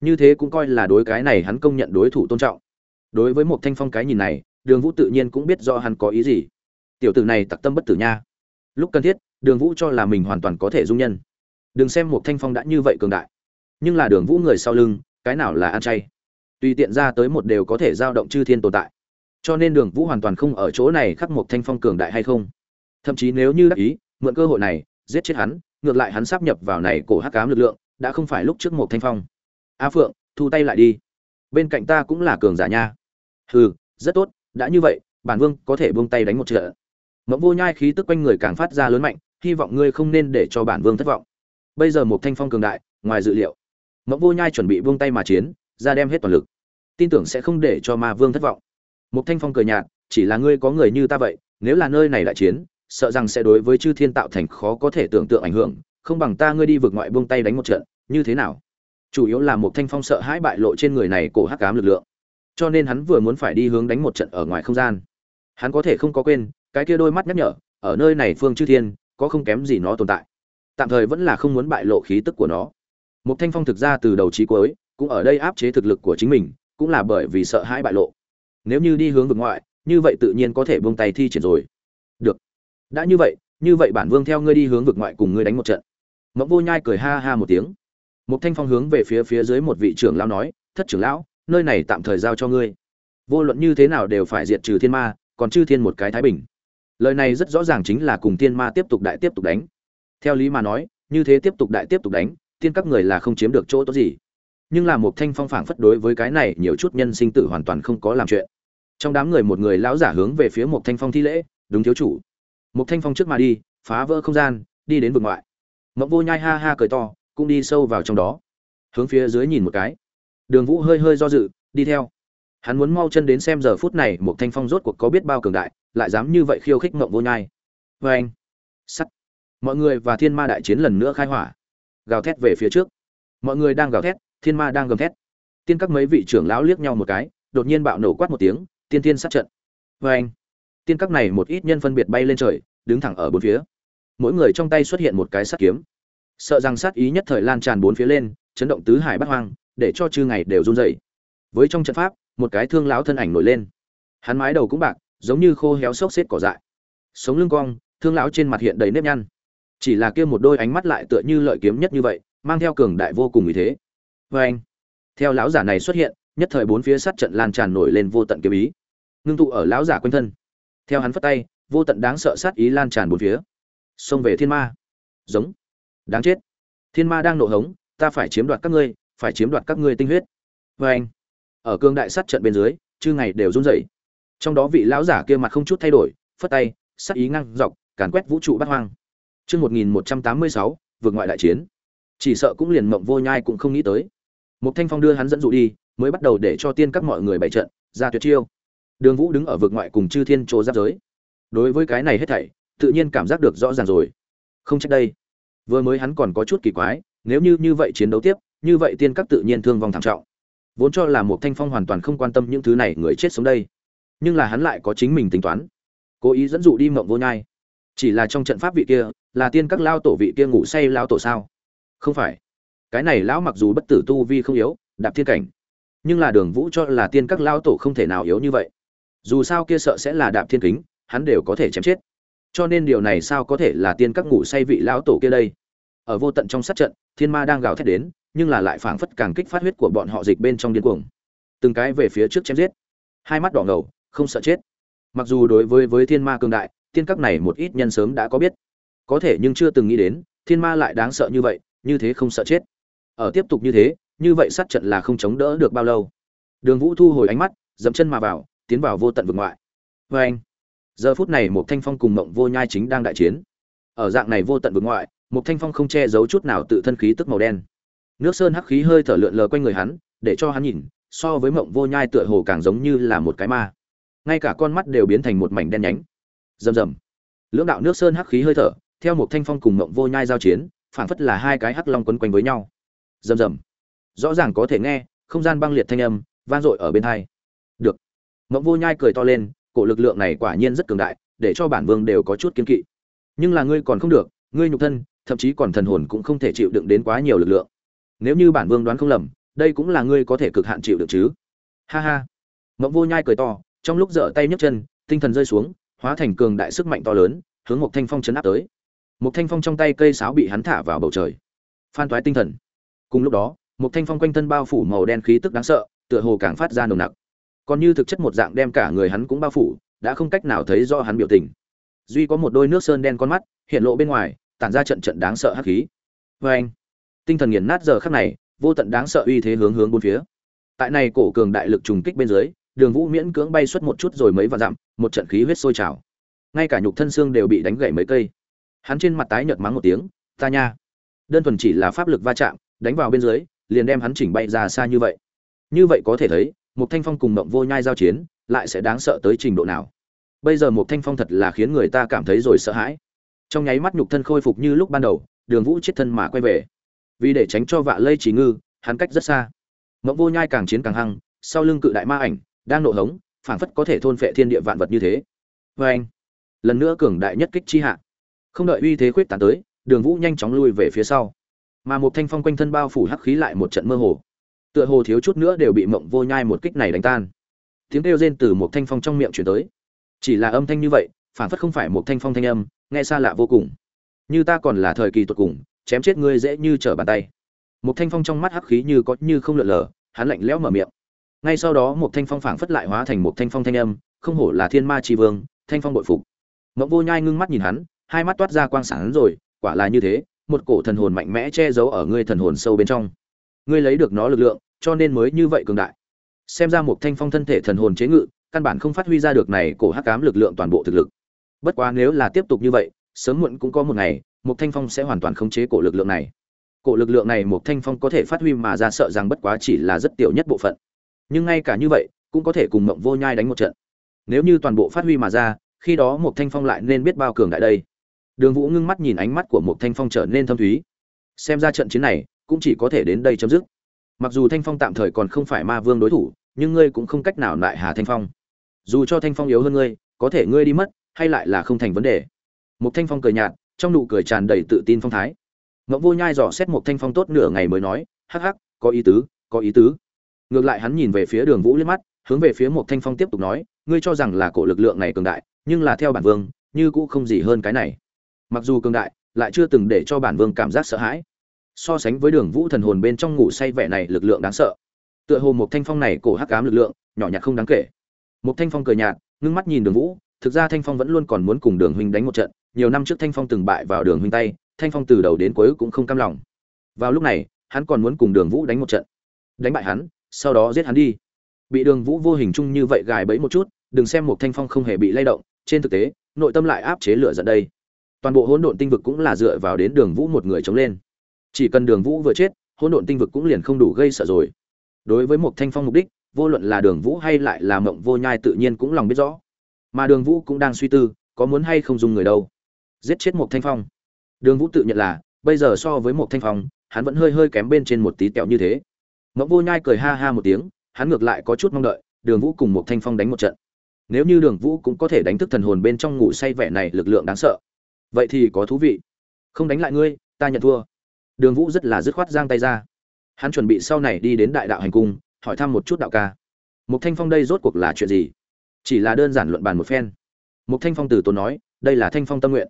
Như thế cũng coi là đối cái này hắn công nhận đối thủ tôn trọng đối với một thanh phong cái nhìn này, đường vũ tự nhiên cũng biết do hắn có ý gì. Tiểu tử này tặc tâm bất tử nha. Lúc cần thiết, đường vũ cho là mình hoàn toàn có thể dung nhân. Đừng xem một thanh phong đã như vậy cường đại. Nhưng là đường vũ người sau lưng, cái nào là ăn chay? Tùy tiện ra tới một đều có thể giao động chư thiên tồn tại. Cho nên đường vũ hoàn toàn không ở chỗ này khắc một thanh phong cường đại hay không. Thậm chí nếu như đắc ý, mượn cơ hội này, giết chết hắn, ngược lại hắn sắp nhập vào này cổ hắc cám lực lượng, đã không phải lúc trước một thanh phong. A phượng, thu tay lại đi bên cạnh ta cũng là cường giả nha. Hừ, rất tốt, đã như vậy, bản vương có thể buông tay đánh một trận. Mẫu vô nhai khí tức quanh người càng phát ra lớn mạnh, hy vọng ngươi không nên để cho bản vương thất vọng. Bây giờ một thanh phong cường đại, ngoài dự liệu. Mẫu vô nhai chuẩn bị buông tay mà chiến, ra đem hết toàn lực. Tin tưởng sẽ không để cho ma vương thất vọng. Một thanh phong cười nhạt, chỉ là ngươi có người như ta vậy, nếu là nơi này đại chiến, sợ rằng sẽ đối với chư thiên tạo thành khó có thể tưởng tượng ảnh hưởng, không bằng ta ngươi đi vượt ngoại buông tay đánh một trận, như thế nào? Chủ yếu là một thanh phong sợ hãi bại lộ trên người này cổ hắc cám lực lượng. Cho nên hắn vừa muốn phải đi hướng đánh một trận ở ngoài không gian. Hắn có thể không có quên, cái kia đôi mắt nhắc nhở, ở nơi này phương chư thiên, có không kém gì nó tồn tại. Tạm thời vẫn là không muốn bại lộ khí tức của nó. Một thanh phong thực ra từ đầu chí cuối, cũng ở đây áp chế thực lực của chính mình, cũng là bởi vì sợ hãi bại lộ. Nếu như đi hướng vực ngoại, như vậy tự nhiên có thể buông tay thi triển rồi. Được. Đã như vậy như vậy bản vương theo ngươi đi hướng vực ngoại cùng ngươi đánh một trận. Mẫu vô nhai cười ha ha một tiếng một thanh phong hướng về phía phía dưới một vị trưởng lão nói, thất trưởng lão, nơi này tạm thời giao cho ngươi. Vô luận như thế nào đều phải diệt trừ thiên ma, còn chư thiên một cái thái bình. Lời này rất rõ ràng chính là cùng thiên ma tiếp tục đại tiếp tục đánh. Theo lý mà nói, như thế tiếp tục đại tiếp tục đánh tiên các người là không chiếm được chỗ tốt gì. Nhưng là một thanh phong phảng phất đối với cái này nhiều chút nhân sinh tử hoàn toàn không có làm chuyện. Trong đám người một người lão giả hướng về phía một thanh phong thi lễ, đúng thiếu chủ. Một thanh phong trước mà đi, phá vỡ không gian, đi đến vực ngoại. Mộng vô nhai ha ha cười to cũng đi sâu vào trong đó. Hướng phía dưới nhìn một cái. Đường vũ hơi hơi do dự, đi theo. Hắn muốn mau chân đến xem giờ phút này một thanh phong rốt cuộc có biết bao cường đại, lại dám như vậy khiêu khích mộng vô nhai. Vê anh. Sắt. Mọi người và thiên ma đại chiến lần nữa khai hỏa. Gào thét về phía trước. Mọi người đang gào thét, thiên ma đang gầm thét. Tiên các mấy vị trưởng lão liếc nhau một cái, đột nhiên bạo nổ quát một tiếng, tiên tiên sát trận. Vê anh. Tiên các này một ít nhân phân biệt bay lên trời, đứng thẳng ở bốn phía. Mỗi người trong tay xuất hiện một cái sắt kiếm sợ rằng sát ý nhất thời lan tràn bốn phía lên, chấn động tứ hải bát hoang, để cho chư ngày đều run rẩy. Với trong trận pháp, một cái thương lão thân ảnh nổi lên. Hắn mái đầu cũng bạc, giống như khô héo xốc xếp cỏ dại. Sống lưng cong, thương lão trên mặt hiện đầy nếp nhăn. Chỉ là kia một đôi ánh mắt lại tựa như lợi kiếm nhất như vậy, mang theo cường đại vô cùng ý thế. Vê anh, theo lão giả này xuất hiện, nhất thời bốn phía sát trận lan tràn nổi lên vô tận kiếm ý. Ngưng tụ ở lão giả quanh thân. Theo hắn phất tay, vô tận đáng sợ sát ý lan tràn bốn phía. Xông về thiên ma. Giống đáng chết. Thiên ma đang nộ hống, ta phải chiếm đoạt các ngươi, phải chiếm đoạt các ngươi tinh huyết. Vê anh, ở cương đại sát trận bên dưới, chư ngày đều run rẩy. Trong đó vị lão giả kia mặt không chút thay đổi, phất tay sắc ý ngang dọc, càn quét vũ trụ bát hoang. Chương một nghìn một trăm tám mươi sáu, vượt ngoại đại chiến. Chỉ sợ cũng liền mộng vô nhai cũng không nghĩ tới. Một thanh phong đưa hắn dẫn dụ đi, mới bắt đầu để cho tiên các mọi người bày trận, ra tuyệt chiêu. Đường vũ đứng ở vực ngoại cùng chư thiên chỗ giáp giới. Đối với cái này hết thảy, tự nhiên cảm giác được rõ ràng rồi. Không trách đây vừa mới hắn còn có chút kỳ quái, nếu như như vậy chiến đấu tiếp, như vậy tiên các tự nhiên thương vong thảm trọng. Vốn cho là một thanh phong hoàn toàn không quan tâm những thứ này người chết sống đây. Nhưng là hắn lại có chính mình tính toán. Cố ý dẫn dụ đi mộng vô nhai. Chỉ là trong trận pháp vị kia, là tiên các lao tổ vị kia ngủ say lao tổ sao? Không phải. Cái này lão mặc dù bất tử tu vi không yếu, đạp thiên cảnh. Nhưng là đường vũ cho là tiên các lao tổ không thể nào yếu như vậy. Dù sao kia sợ sẽ là đạp thiên kính, hắn đều có thể chém chết cho nên điều này sao có thể là tiên các ngủ say vị lão tổ kia đây? Ở vô tận trong sát trận, thiên ma đang gào thét đến, nhưng là lại phảng phất càng kích phát huyết của bọn họ dịch bên trong điên cuồng. Từng cái về phía trước chém giết. Hai mắt đỏ ngầu, không sợ chết. Mặc dù đối với với thiên ma cường đại, tiên các này một ít nhân sớm đã có biết. Có thể nhưng chưa từng nghĩ đến, thiên ma lại đáng sợ như vậy, như thế không sợ chết. Ở tiếp tục như thế, như vậy sát trận là không chống đỡ được bao lâu. Đường vũ thu hồi ánh mắt, dậm chân mà vào, tiến vào vô tận vực ngoại. Vê anh giờ phút này một thanh phong cùng mộng vô nhai chính đang đại chiến. Ở dạng này vô tận vực ngoại một thanh phong không che giấu chút nào tự thân khí tức màu đen. Nước sơn hắc khí hơi thở lượn lờ quanh người hắn, để cho hắn nhìn, so với mộng vô nhai tựa hồ càng giống như là một cái ma. Ngay cả con mắt đều biến thành một mảnh đen nhánh. Rầm rầm. Lưỡng đạo nước sơn hắc khí hơi thở, theo một thanh phong cùng mộng vô nhai giao chiến, phảng phất là hai cái hắc long quấn quanh với nhau. Rầm rầm. Rõ ràng có thể nghe, không gian băng liệt thanh âm vang dội ở bên hai. Được. Mộng vô nhai cười to lên cổ lực lượng này quả nhiên rất cường đại, để cho bản vương đều có chút kiên kỵ. Nhưng là ngươi còn không được, ngươi nhục thân, thậm chí còn thần hồn cũng không thể chịu đựng đến quá nhiều lực lượng. Nếu như bản vương đoán không lầm, đây cũng là ngươi có thể cực hạn chịu được chứ. Ha ha. Mộng vô nhai cười to, trong lúc giở tay nhấc chân, tinh thần rơi xuống, hóa thành cường đại sức mạnh to lớn, hướng một thanh phong chấn áp tới. Một thanh phong trong tay cây sáo bị hắn thả vào bầu trời. Phan toái tinh thần. Cùng lúc đó một thanh phong quanh thân bao phủ màu đen khí tức đáng sợ, tựa hồ càng phát ra nồng nặc còn như thực chất một dạng đem cả người hắn cũng bao phủ, đã không cách nào thấy do hắn biểu tình. Duy có một đôi nước sơn đen con mắt, hiện lộ bên ngoài, tản ra trận trận đáng sợ hắc khí. Vê anh, tinh thần nghiền nát giờ khắc này, vô tận đáng sợ uy thế hướng hướng bốn phía. Tại này cổ cường đại lực trùng kích bên dưới, đường vũ miễn cưỡng bay suốt một chút rồi mấy vạn dặm, một trận khí huyết sôi trào. Ngay cả nhục thân xương đều bị đánh gãy mấy cây. Hắn trên mặt tái nhợt mắng một tiếng, ta nha, đơn thuần chỉ là pháp lực va chạm, đánh vào bên dưới, liền đem hắn chỉnh bay ra xa như vậy. Như vậy có thể thấy một thanh phong cùng mộng vô nhai giao chiến, lại sẽ đáng sợ tới trình độ nào? Bây giờ một thanh phong thật là khiến người ta cảm thấy rồi sợ hãi. Trong nháy mắt nhục thân khôi phục như lúc ban đầu, đường vũ chết thân mà quay về. Vì để tránh cho vạ lây chỉ ngư, hắn cách rất xa. Mộng vô nhai càng chiến càng hăng, sau lưng cự đại ma ảnh, đang nộ hống, phảng phất có thể thôn phệ thiên địa vạn vật như thế. Vê anh, lần nữa cường đại nhất kích chi hạ. Không đợi uy thế khuyết tán tới, đường vũ nhanh chóng lui về phía sau. Mà một thanh phong quanh thân bao phủ hắc khí lại một trận mơ hồ tựa hồ thiếu chút nữa đều bị mộng vô nhai một kích này đánh tan. Tiếng kêu rên từ một thanh phong trong miệng chuyển tới. Chỉ là âm thanh như vậy, phản phất không phải một thanh phong thanh âm, nghe xa lạ vô cùng. Như ta còn là thời kỳ tuột cùng, chém chết ngươi dễ như trở bàn tay. Một thanh phong trong mắt hắc khí như có như không lượn lờ, hắn lạnh lẽo mở miệng. Ngay sau đó một thanh phong phảng phất lại hóa thành một thanh phong thanh âm, không hổ là thiên ma tri vương, thanh phong bội phục. Mộng vô nhai ngưng mắt nhìn hắn, hai mắt toát ra quang sáng rồi, quả là như thế, một cổ thần hồn mạnh mẽ che giấu ở ngươi thần hồn sâu bên trong. Ngươi lấy được nó lực lượng cho nên mới như vậy cường đại. Xem ra một thanh phong thân thể thần hồn chế ngự, căn bản không phát huy ra được này cổ hắc ám lực lượng toàn bộ thực lực. Bất quá nếu là tiếp tục như vậy, sớm muộn cũng có một ngày một thanh phong sẽ hoàn toàn khống chế cổ lực lượng này. Cổ lực lượng này một thanh phong có thể phát huy mà ra sợ rằng bất quá chỉ là rất tiểu nhất bộ phận. Nhưng ngay cả như vậy, cũng có thể cùng mộng vô nhai đánh một trận. Nếu như toàn bộ phát huy mà ra, khi đó một thanh phong lại nên biết bao cường đại đây. Đường vũ ngưng mắt nhìn ánh mắt của một thanh phong trở nên thâm thúy. Xem ra trận chiến này cũng chỉ có thể đến đây chấm dứt mặc dù thanh phong tạm thời còn không phải ma vương đối thủ, nhưng ngươi cũng không cách nào lại hà thanh phong. Dù cho thanh phong yếu hơn ngươi, có thể ngươi đi mất, hay lại là không thành vấn đề. Một thanh phong cười nhạt, trong nụ cười tràn đầy tự tin phong thái. Ngẫm vô nhai dò xét một thanh phong tốt nửa ngày mới nói, hắc hắc, có ý tứ, có ý tứ. Ngược lại hắn nhìn về phía đường vũ liếc mắt, hướng về phía một thanh phong tiếp tục nói, ngươi cho rằng là cổ lực lượng này cường đại, nhưng là theo bản vương, như cũ không gì hơn cái này. Mặc dù cường đại, lại chưa từng để cho bản vương cảm giác sợ hãi so sánh với đường vũ thần hồn bên trong ngủ say vẻ này lực lượng đáng sợ. Tựa hồ một thanh phong này cổ hắc ám lực lượng, nhỏ nhặt không đáng kể. Một thanh phong cười nhạt, ngưng mắt nhìn đường vũ, thực ra thanh phong vẫn luôn còn muốn cùng đường huynh đánh một trận, nhiều năm trước thanh phong từng bại vào đường huynh tay, thanh phong từ đầu đến cuối cũng không cam lòng. Vào lúc này, hắn còn muốn cùng đường vũ đánh một trận. Đánh bại hắn, sau đó giết hắn đi. Bị đường vũ vô hình chung như vậy gài bẫy một chút, đừng xem một thanh phong không hề bị lay động, trên thực tế, nội tâm lại áp chế lửa giận đây. Toàn bộ hỗn độn tinh vực cũng là dựa vào đến đường vũ một người chống lên chỉ cần đường vũ vừa chết, hỗn độn tinh vực cũng liền không đủ gây sợ rồi. Đối với một thanh phong mục đích, vô luận là đường vũ hay lại là mộng vô nhai tự nhiên cũng lòng biết rõ. Mà đường vũ cũng đang suy tư, có muốn hay không dùng người đâu. Giết chết một thanh phong. Đường vũ tự nhận là, bây giờ so với một thanh phong, hắn vẫn hơi hơi kém bên trên một tí tẹo như thế. Mộng vô nhai cười ha ha một tiếng, hắn ngược lại có chút mong đợi, đường vũ cùng một thanh phong đánh một trận. Nếu như đường vũ cũng có thể đánh thức thần hồn bên trong ngủ say vẻ này lực lượng đáng sợ, vậy thì có thú vị. Không đánh lại ngươi, ta nhận thua đường vũ rất là dứt khoát giang tay ra. Hắn chuẩn bị sau này đi đến đại đạo hành cung, hỏi thăm một chút đạo ca. Mục thanh phong đây rốt cuộc là chuyện gì? Chỉ là đơn giản luận bàn một phen. Mục thanh phong từ tốn nói, đây là thanh phong tâm nguyện.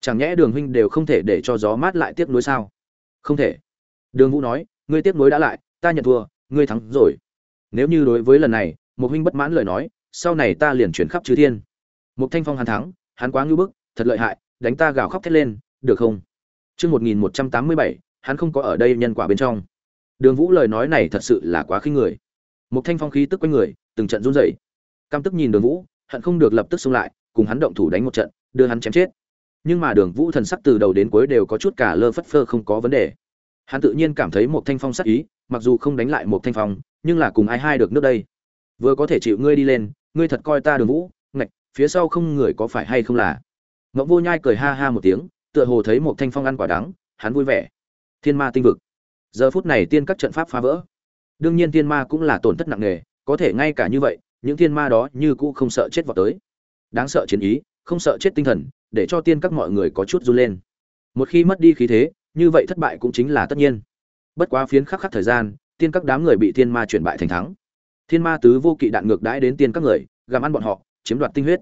Chẳng nhẽ đường huynh đều không thể để cho gió mát lại tiếp nối sao? Không thể. Đường vũ nói, ngươi tiếp nối đã lại, ta nhận thua, ngươi thắng rồi. Nếu như đối với lần này một huynh bất mãn lời nói, sau này ta liền chuyển khắp chư thiên. Một thanh phong hắn thắng, hắn quá ngưu bức, thật lợi hại, đánh ta gào khóc thét lên, được không? Chương một nghìn một trăm tám mươi bảy hắn không có ở đây nhân quả bên trong. Đường vũ lời nói này thật sự là quá khinh người. Một thanh phong khí tức quanh người, từng trận run rẩy. Cam tức nhìn đường vũ, hận không được lập tức xông lại, cùng hắn động thủ đánh một trận, đưa hắn chém chết. Nhưng mà đường vũ thần sắc từ đầu đến cuối đều có chút cả lơ phất phơ không có vấn đề. Hắn tự nhiên cảm thấy một thanh phong sắc ý, mặc dù không đánh lại một thanh phong, nhưng là cùng ai hai được nước đây. Vừa có thể chịu ngươi đi lên, ngươi thật coi ta đường vũ, ngạch, phía sau không người có phải hay không là? Ngậm vô nhai cười ha ha một tiếng, tựa hồ thấy một thanh phong ăn quả đắng, hắn vui vẻ thiên ma tinh vực. Giờ phút này tiên các trận pháp phá vỡ. Đương nhiên thiên ma cũng là tổn thất nặng nề, có thể ngay cả như vậy, những thiên ma đó như cũ không sợ chết vào tới. Đáng sợ chiến ý, không sợ chết tinh thần, để cho tiên các mọi người có chút run lên. Một khi mất đi khí thế, như vậy thất bại cũng chính là tất nhiên. Bất quá phiến khắc khắc thời gian, tiên các đám người bị thiên ma chuyển bại thành thắng. Thiên ma tứ vô kỵ đạn ngược đãi đến tiên các người, gặm ăn bọn họ, chiếm đoạt tinh huyết.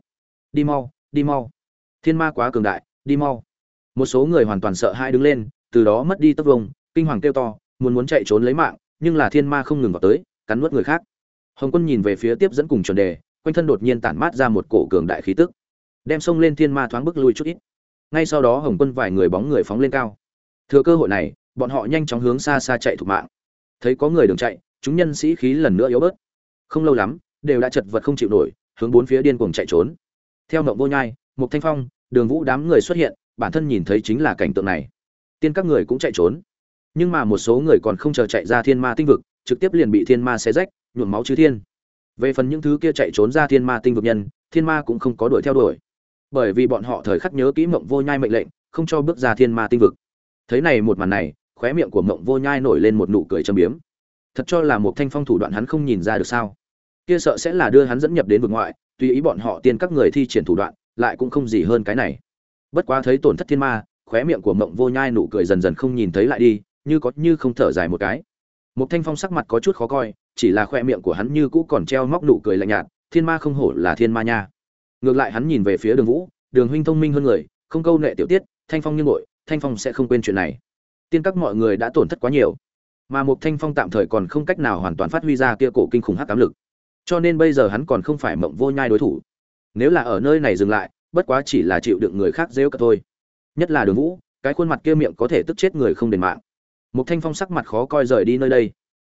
Đi mau đi mau. Thiên ma quá cường đại, đi mau. Một số người hoàn toàn sợ hai đứng lên từ đó mất đi tấc vông, kinh hoàng kêu to, muốn muốn chạy trốn lấy mạng, nhưng là thiên ma không ngừng vào tới, cắn nuốt người khác. Hồng quân nhìn về phía tiếp dẫn cùng chuẩn đề, quanh thân đột nhiên tản mát ra một cổ cường đại khí tức. Đem sông lên thiên ma thoáng bước lui chút ít. Ngay sau đó hồng quân vài người bóng người phóng lên cao. Thừa cơ hội này, bọn họ nhanh chóng hướng xa xa chạy thục mạng. Thấy có người đường chạy, chúng nhân sĩ khí lần nữa yếu bớt. Không lâu lắm, đều đã chật vật không chịu nổi, hướng bốn phía điên cuồng chạy trốn. Theo mộng vô nhai một thanh phong, đường vũ đám người xuất hiện, bản thân nhìn thấy chính là cảnh tượng này tiên các người cũng chạy trốn. Nhưng mà một số người còn không chờ chạy ra thiên ma tinh vực, trực tiếp liền bị thiên ma xé rách, nhuộm máu chứ thiên. Về phần những thứ kia chạy trốn ra thiên ma tinh vực nhân, thiên ma cũng không có đuổi theo đuổi. Bởi vì bọn họ thời khắc nhớ kỹ mộng vô nhai mệnh lệnh, không cho bước ra thiên ma tinh vực. Thấy này một màn này, khóe miệng của mộng vô nhai nổi lên một nụ cười châm biếm. Thật cho là một thanh phong thủ đoạn hắn không nhìn ra được sao. Kia sợ sẽ là đưa hắn dẫn nhập đến vực ngoại, tùy ý bọn họ tiên các người thi triển thủ đoạn, lại cũng không gì hơn cái này. Bất quá thấy tổn thất thiên ma khóe miệng của mộng vô nhai nụ cười dần dần không nhìn thấy lại đi, như có như không thở dài một cái. Một thanh phong sắc mặt có chút khó coi, chỉ là khoe miệng của hắn như cũ còn treo móc nụ cười lạnh nhạt, thiên ma không hổ là thiên ma nha. Ngược lại hắn nhìn về phía đường vũ, đường huynh thông minh hơn người, không câu nệ tiểu tiết, thanh phong như ngội, thanh phong sẽ không quên chuyện này. Tiên các mọi người đã tổn thất quá nhiều, mà một thanh phong tạm thời còn không cách nào hoàn toàn phát huy ra kia cổ kinh khủng hắc ám lực. Cho nên bây giờ hắn còn không phải mộng vô nhai đối thủ. Nếu là ở nơi này dừng lại, bất quá chỉ là chịu đựng người khác rêu cả thôi nhất là đường vũ, cái khuôn mặt kia miệng có thể tức chết người không đền mạng. Một thanh phong sắc mặt khó coi rời đi nơi đây.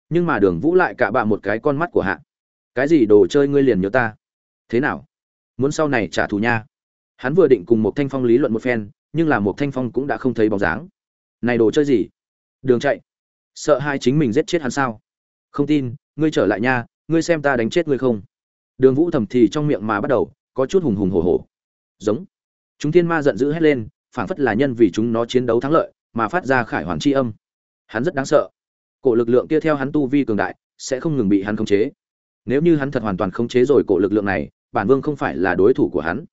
Nhưng mà đường vũ lại cạ bạ một cái con mắt của hạ. Cái gì đồ chơi ngươi liền nhớ ta? Thế nào? Muốn sau này trả thù nha. Hắn vừa định cùng một thanh phong lý luận một phen, nhưng là một thanh phong cũng đã không thấy bóng dáng. Này đồ chơi gì? Đường chạy. Sợ hai chính mình giết chết hắn sao? Không tin, ngươi trở lại nha, ngươi xem ta đánh chết ngươi không? Đường vũ thầm thì trong miệng mà bắt đầu, có chút hùng hùng hổ hổ. Giống. Chúng thiên ma giận dữ hét lên phảng phất là nhân vì chúng nó chiến đấu thắng lợi, mà phát ra khải hoàn tri âm. Hắn rất đáng sợ. Cổ lực lượng kia theo hắn tu vi cường đại, sẽ không ngừng bị hắn khống chế. Nếu như hắn thật hoàn toàn khống chế rồi cổ lực lượng này, bản vương không phải là đối thủ của hắn.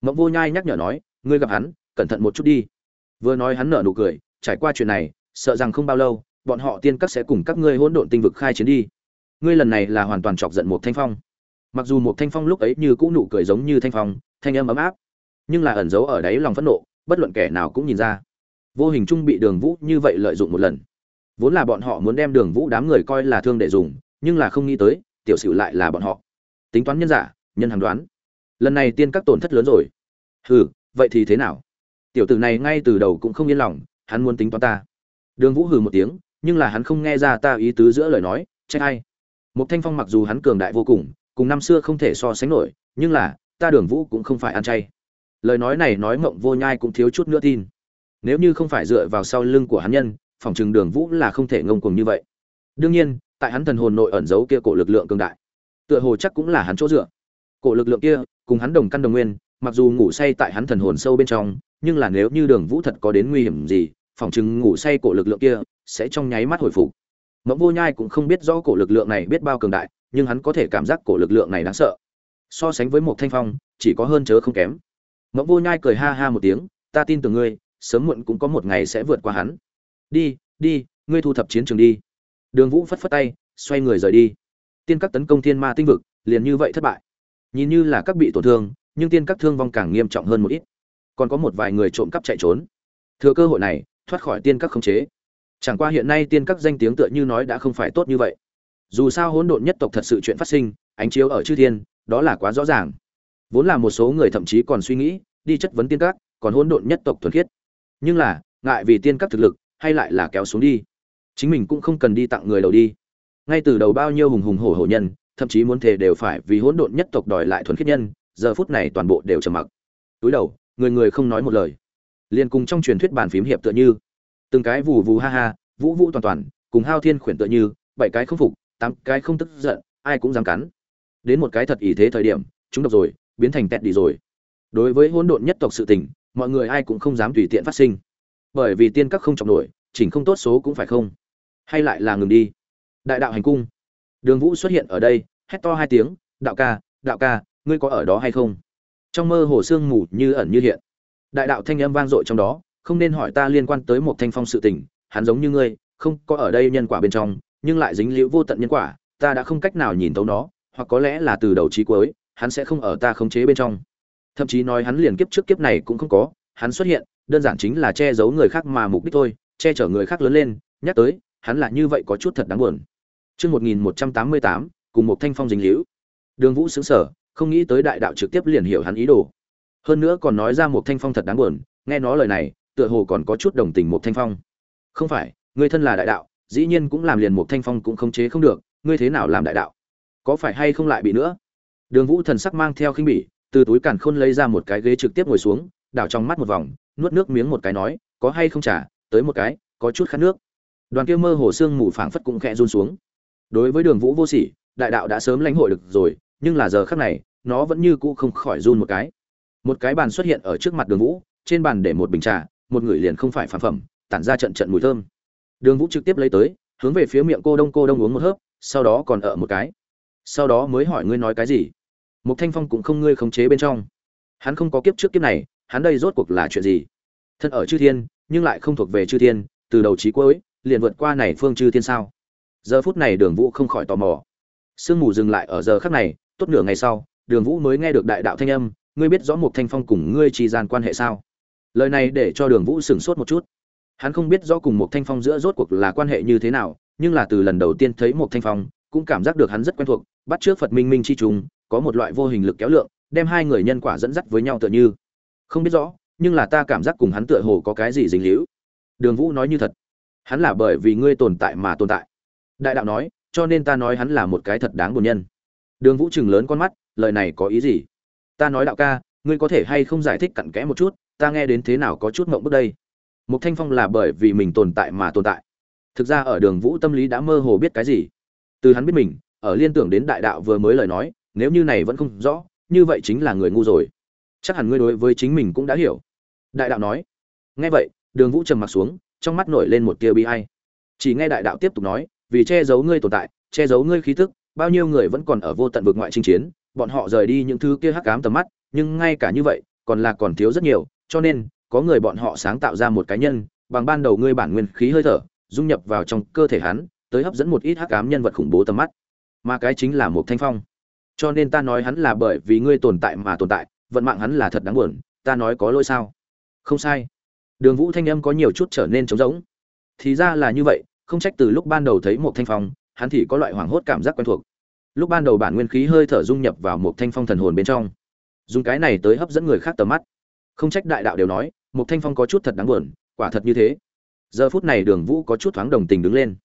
Mộng vô nhai nhắc nhở nói, ngươi gặp hắn, cẩn thận một chút đi. Vừa nói hắn nở nụ cười, trải qua chuyện này, sợ rằng không bao lâu, bọn họ tiên các sẽ cùng các ngươi hỗn độn tinh vực khai chiến đi. Ngươi lần này là hoàn toàn chọc giận một thanh phong. Mặc dù một thanh phong lúc ấy như cũ nụ cười giống như thanh phong, thanh âm ấm áp, nhưng là ẩn giấu ở đáy lòng phẫn nộ bất luận kẻ nào cũng nhìn ra. Vô hình chung bị đường vũ như vậy lợi dụng một lần. Vốn là bọn họ muốn đem đường vũ đám người coi là thương để dùng, nhưng là không nghĩ tới, tiểu sử lại là bọn họ. Tính toán nhân giả, nhân hàng đoán. Lần này tiên các tổn thất lớn rồi. Hừ, vậy thì thế nào? Tiểu tử này ngay từ đầu cũng không yên lòng, hắn muốn tính toán ta. Đường vũ hừ một tiếng, nhưng là hắn không nghe ra ta ý tứ giữa lời nói, trách ai? Một thanh phong mặc dù hắn cường đại vô cùng cùng năm xưa không thể so sánh nổi, nhưng là, ta đường vũ cũng không phải ăn chay lời nói này nói mộng vô nhai cũng thiếu chút nữa tin. Nếu như không phải dựa vào sau lưng của hắn nhân, phòng chừng đường vũ là không thể ngông cuồng như vậy. Đương nhiên, tại hắn thần hồn nội ẩn giấu kia cổ lực lượng cường đại, tựa hồ chắc cũng là hắn chỗ dựa. Cổ lực lượng kia, cùng hắn đồng căn đồng nguyên, mặc dù ngủ say tại hắn thần hồn sâu bên trong, nhưng là nếu như đường vũ thật có đến nguy hiểm gì, phòng chừng ngủ say cổ lực lượng kia sẽ trong nháy mắt hồi phục. Mộng vô nhai cũng không biết rõ cổ lực lượng này biết bao cường đại, nhưng hắn có thể cảm giác cổ lực lượng này đáng sợ. So sánh với một thanh phong, chỉ có hơn chớ không kém. Ngỗng vô nhai cười ha ha một tiếng, ta tin tưởng ngươi, sớm muộn cũng có một ngày sẽ vượt qua hắn. Đi đi, ngươi thu thập chiến trường đi. Đường vũ phất phất tay, xoay người rời đi. Tiên các tấn công thiên ma tinh vực, liền như vậy thất bại. Nhìn như là các bị tổn thương, nhưng tiên các thương vong càng nghiêm trọng hơn một ít. Còn có một vài người trộm cắp chạy trốn. Thừa cơ hội này, thoát khỏi tiên các khống chế. Chẳng qua hiện nay tiên các danh tiếng tựa như nói đã không phải tốt như vậy. Dù sao hỗn độn nhất tộc thật sự chuyện phát sinh, ánh chiếu ở chư thiên, đó là quá rõ ràng vốn là một số người thậm chí còn suy nghĩ, đi chất vấn tiên các, còn hỗn độn nhất tộc thuần khiết. Nhưng là, ngại vì tiên các thực lực, hay lại là kéo xuống đi. Chính mình cũng không cần đi tặng người đầu đi. Ngay từ đầu bao nhiêu hùng hùng hổ hổ nhân, thậm chí muốn thề đều phải vì hỗn độn nhất tộc đòi lại thuần khiết nhân, giờ phút này toàn bộ đều trầm mặc. Túi đầu, người người không nói một lời. Liền cùng trong truyền thuyết bàn phím hiệp tựa như. Từng cái vù vù ha ha, vũ vũ toàn toàn, cùng hao thiên khuyển tựa như, bảy cái không phục, tám cái không tức giận, ai cũng dám cắn. Đến một cái thật ý thế thời điểm, chúng độc rồi biến thành tẹt đi rồi. Đối với hỗn độn nhất tộc sự tình, mọi người ai cũng không dám tùy tiện phát sinh. Bởi vì tiên các không trọng nổi, chỉnh không tốt số cũng phải không. Hay lại là ngừng đi. Đại đạo hành cung. Đường vũ xuất hiện ở đây, hét to hai tiếng, đạo ca đạo ca, ngươi có ở đó hay không? Trong mơ hồ sương mù như ẩn như hiện. Đại đạo thanh âm vang dội trong đó, không nên hỏi ta liên quan tới một thanh phong sự tình, hắn giống như ngươi, không có ở đây nhân quả bên trong, nhưng lại dính liễu vô tận nhân quả, ta đã không cách nào nhìn tấu nó, hoặc có lẽ là từ đầu chí cuối hắn sẽ không ở ta khống chế bên trong thậm chí nói hắn liền kiếp trước kiếp này cũng không có hắn xuất hiện đơn giản chính là che giấu người khác mà mục đích thôi che chở người khác lớn lên nhắc tới hắn là như vậy có chút thật đáng buồn Chương 1188, cùng một thanh phong dính liễu. Đường Vũ xứng sở không nghĩ tới đại đạo trực tiếp liền hiểu hắn ý đồ. Hơn nữa còn nói ra một thanh phong thật đáng buồn, nghe nó lời này, tựa hồ còn có chút đồng tình một thanh phong. Không phải, người thân là đại đạo, dĩ nhiên cũng làm liền một thanh phong cũng không chế không được, ngươi thế nào làm đại đạo? Có phải hay không lại bị nữa? Đường Vũ thần sắc mang theo khinh bỉ, từ túi càn khôn lấy ra một cái ghế trực tiếp ngồi xuống, đảo trong mắt một vòng, nuốt nước miếng một cái nói, có hay không trả, tới một cái, có chút khát nước. Đoàn kia mơ hồ xương mù phảng phất cũng khẽ run xuống. Đối với đường vũ vô sỉ đại đạo đã sớm lãnh hội được rồi nhưng là giờ khắc này nó vẫn như cũ không khỏi run một cái. Một cái bàn xuất hiện ở trước mặt đường vũ trên bàn để một bình trà một người liền không phải phản phẩm tản ra trận trận mùi thơm. Đường vũ trực tiếp lấy tới hướng về phía miệng cô đông cô đông uống một hớp sau đó còn ở một cái. Sau đó mới hỏi ngươi nói cái gì? Một thanh phong cũng không ngươi khống chế bên trong. Hắn không có kiếp trước kiếp này, hắn đây rốt cuộc là chuyện gì? Thân ở chư thiên, nhưng lại không thuộc về chư thiên, từ đầu chí cuối, liền vượt qua này phương chư thiên sao? Giờ phút này đường vũ không khỏi tò mò. Sương mù dừng lại ở giờ khắc này, tốt nửa ngày sau, đường vũ mới nghe được đại đạo thanh âm, ngươi biết rõ một thanh phong cùng ngươi trì gian quan hệ sao? Lời này để cho đường vũ sửng sốt một chút. Hắn không biết rõ cùng một thanh phong giữa rốt cuộc là quan hệ như thế nào, nhưng là từ lần đầu tiên thấy một thanh phong, cũng cảm giác được hắn rất quen thuộc, bắt trước phật minh minh chi trùng có một loại vô hình lực kéo lượng, đem hai người nhân quả dẫn dắt với nhau tựa như. Không biết rõ, nhưng là ta cảm giác cùng hắn tựa hồ có cái gì dính líu. Đường vũ nói như thật. Hắn là bởi vì ngươi tồn tại mà tồn tại. Đại đạo nói, cho nên ta nói hắn là một cái thật đáng buồn nhân. Đường vũ chừng lớn con mắt, lời này có ý gì? Ta nói đạo ca, ngươi có thể hay không giải thích cặn kẽ một chút, ta nghe đến thế nào có chút mộng bước đây? Một thanh phong là bởi vì mình tồn tại mà tồn tại. Thực ra ở đường vũ tâm lý đã mơ hồ biết cái gì. Từ hắn biết mình, ở liên tưởng đến đại đạo vừa mới lời nói nếu như này vẫn không rõ, như vậy chính là người ngu rồi. Chắc hẳn ngươi đối với chính mình cũng đã hiểu. Đại đạo nói. Nghe vậy, đường vũ trầm m ặ t xuống, trong mắt nổi lên một tia bi hay chỉ nghe đại đạo tiếp tục nói, vì che giấu ngươi tồn tại, che giấu ngươi khí tức, bao nhiêu người vẫn còn ở vô tận vực ngoại chinh chiến, bọn họ rời đi những thứ kia hắc ám tầm mắt, nhưng ngay cả như vậy, còn là còn thiếu rất nhiều, cho nên, có người bọn họ sáng tạo ra một cá nhân, bằng ban đầu ngươi bản nguyên khí hơi thở, dung nhập vào trong cơ thể hắn, tới hấp dẫn một ít hắc ám nhân vật khủng bố tầm mắt. Mà cái chính là một thanh phong cho nên ta nói hắn là bởi vì ngươi tồn tại mà tồn tại, vận mạng hắn là thật đáng buồn, ta nói có lỗi sao? Không sai. Đường vũ thanh âm có nhiều chút trở nên trống rỗng. Thì ra là như vậy, không trách từ lúc ban đầu thấy một thanh phong, hắn thì có loại hoảng hốt cảm giác quen thuộc. Lúc ban đầu bản nguyên khí hơi thở dung nhập vào một thanh phong thần hồn bên trong. Dùng cái này tới hấp dẫn người khác tầm mắt. Không trách đại đạo đều nói một thanh phong có chút thật đáng buồn, quả thật như thế. Giờ phút này đường vũ có chút thoáng đồng tình đứng lên.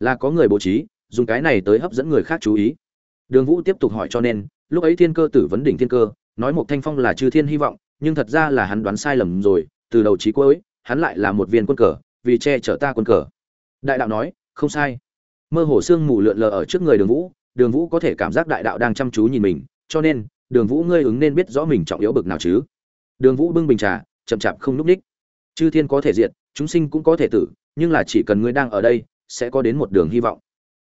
Là có người bố trí, dùng cái này tới hấp dẫn người khác chú ý đường vũ tiếp tục hỏi cho nên, lúc ấy thiên cơ tử vấn đỉnh thiên cơ, nói một thanh phong là chư thiên hy vọng, nhưng thật ra là hắn đoán sai lầm rồi, từ đầu chí cuối, hắn lại là một viên quân cờ, vì che chở ta quân cờ. Đại đạo nói, không sai. Mơ hồ sương mù lượn lờ ở trước người đường vũ đường vũ có thể cảm giác đại đạo đang chăm chú nhìn mình, cho nên, đường vũ ngươi ứng nên biết rõ mình trọng yếu bực nào chứ? Đường vũ bưng bình trà, chậm chạp không núp ních. Chư thiên có thể diệt, chúng sinh cũng có thể tử, nhưng là chỉ cần ngươi đang ở đây, sẽ có đến một đường hy vọng.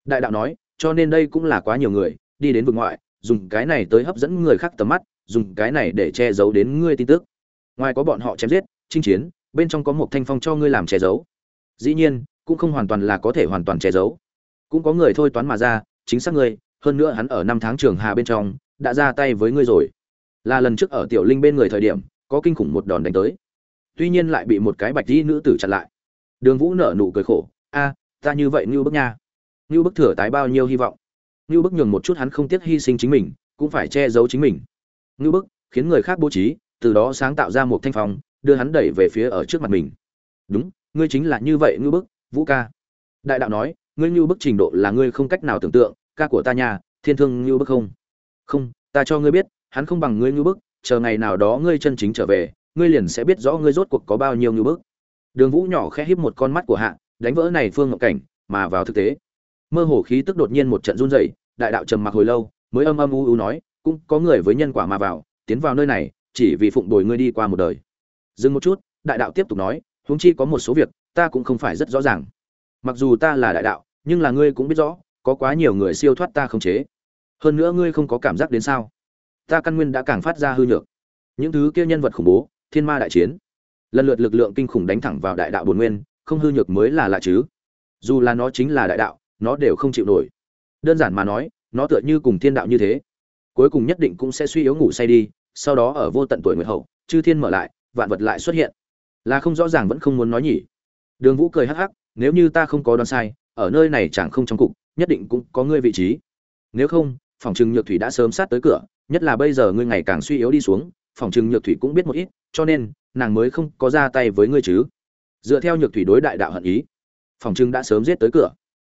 Đại đạo nói, cho nên đây cũng là quá nhiều người đi đến vực ngoại, dùng cái này tới hấp dẫn người khác tầm mắt, dùng cái này để che giấu đến ngươi tin tức. Ngoài có bọn họ chém giết, chinh chiến, bên trong có một thanh phong cho ngươi làm che giấu. Dĩ nhiên, cũng không hoàn toàn là có thể hoàn toàn che giấu. Cũng có người thôi toán mà ra, chính xác ngươi, hơn nữa hắn ở năm tháng trường hà bên trong, đã ra tay với ngươi rồi. Là lần trước ở tiểu linh bên người thời điểm, có kinh khủng một đòn đánh tới. Tuy nhiên lại bị một cái bạch dĩ nữ tử chặn lại. Đường vũ nở nụ cười khổ, a, ta như vậy như bức nha. Như bức thừa tái bao nhiêu hy vọng? Ngưu bức nhường một chút hắn không tiếc hy sinh chính mình, cũng phải che giấu chính mình. Ngưu bức, khiến người khác bố trí, từ đó sáng tạo ra một thanh phòng đưa hắn đẩy về phía ở trước mặt mình. Đúng, ngươi chính là như vậy, Ngưu bức, vũ ca. Đại đạo nói, ngươi Ngưu bức trình độ là ngươi không cách nào tưởng tượng, ca của ta nhà thiên thương Ngưu bức không? Không, ta cho ngươi biết, hắn không bằng ngươi Ngưu bức, chờ ngày nào đó ngươi chân chính trở về, ngươi liền sẽ biết rõ ngươi rốt cuộc có bao nhiêu Ngưu bức. Đường vũ nhỏ khẽ híp một con mắt của hạ, đánh vỡ này phương ngộ cảnh, mà vào thực tế mơ hồ khí tức đột nhiên một trận run rẩy, đại đạo trầm mặc hồi lâu, mới âm âm u u nói, cũng có người với nhân quả mà vào, tiến vào nơi này, chỉ vì phụng đổi ngươi đi qua một đời. Dừng một chút, đại đạo tiếp tục nói, huống chi có một số việc, ta cũng không phải rất rõ ràng. Mặc dù ta là đại đạo, nhưng là ngươi cũng biết rõ, có quá nhiều người siêu thoát ta không chế. Hơn nữa ngươi không có cảm giác đến sao? Ta căn nguyên đã càng phát ra hư nhược. Những thứ kia nhân vật khủng bố, thiên ma đại chiến. Lần lượt lực lượng kinh khủng đánh thẳng vào đại đạo bồn nguyên, không hư nhược mới là lạ chứ. Dù là nó chính là đại đạo nó đều không chịu nổi. Đơn giản mà nói, nó tựa như cùng thiên đạo như thế. Cuối cùng nhất định cũng sẽ suy yếu ngủ say đi, sau đó ở vô tận tuổi nguyệt hậu, chư thiên mở lại, vạn vật lại xuất hiện. Là không rõ ràng vẫn không muốn nói nhỉ. Đường vũ cười hắc hắc, nếu như ta không có đoán sai, ở nơi này chẳng không trong cục, nhất định cũng có ngươi vị trí. Nếu không, phòng trừng nhược thủy đã sớm sát tới cửa, nhất là bây giờ ngươi ngày càng suy yếu đi xuống, phòng trừng nhược thủy cũng biết một ít, cho nên, nàng mới không có ra tay với ngươi chứ. Dựa theo nhược thủy đối đại đạo hận ý, phòng trừng đã sớm giết tới cửa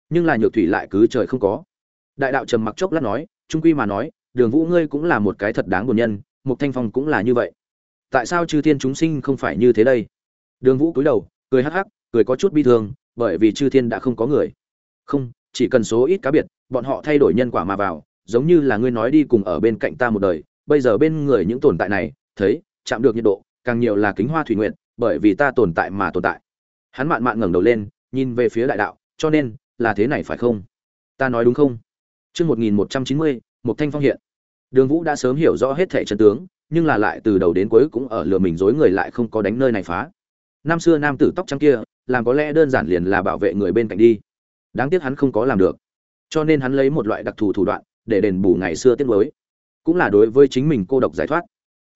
nhưng là nhược thủy lại cứ trời không có. Đại đạo trầm mặc chốc lát nói, trung quy mà nói, đường vũ ngươi cũng là một cái thật đáng buồn nhân, mục thanh phong cũng là như vậy. Tại sao chư thiên chúng sinh không phải như thế đây? Đường vũ cúi đầu, cười hắc hắc, cười có chút bi thương, bởi vì chư thiên đã không có người. Không, chỉ cần số ít cá biệt, bọn họ thay đổi nhân quả mà vào, giống như là ngươi nói đi cùng ở bên cạnh ta một đời, bây giờ bên người những tồn tại này, thấy, chạm được nhiệt độ, càng nhiều là kính hoa thủy nguyện, bởi vì ta tồn tại mà tồn tại. Hắn mạn mạn ngẩng đầu lên, nhìn về phía đại đạo, cho nên là thế này phải không ta nói đúng không Chương 1190, một thanh phong hiện. Đường Vũ đã sớm hiểu rõ hết thảy chân tướng, nhưng là lại từ đầu đến cuối cũng ở lừa mình dối người lại không có đánh nơi này phá. Năm xưa nam tử tóc trắng kia, làm có lẽ đơn giản liền là bảo vệ người bên cạnh đi. Đáng tiếc hắn không có làm được. Cho nên hắn lấy một loại đặc thù thủ đoạn để đền bù ngày xưa tiếc nuối. Cũng là đối với chính mình cô độc giải thoát.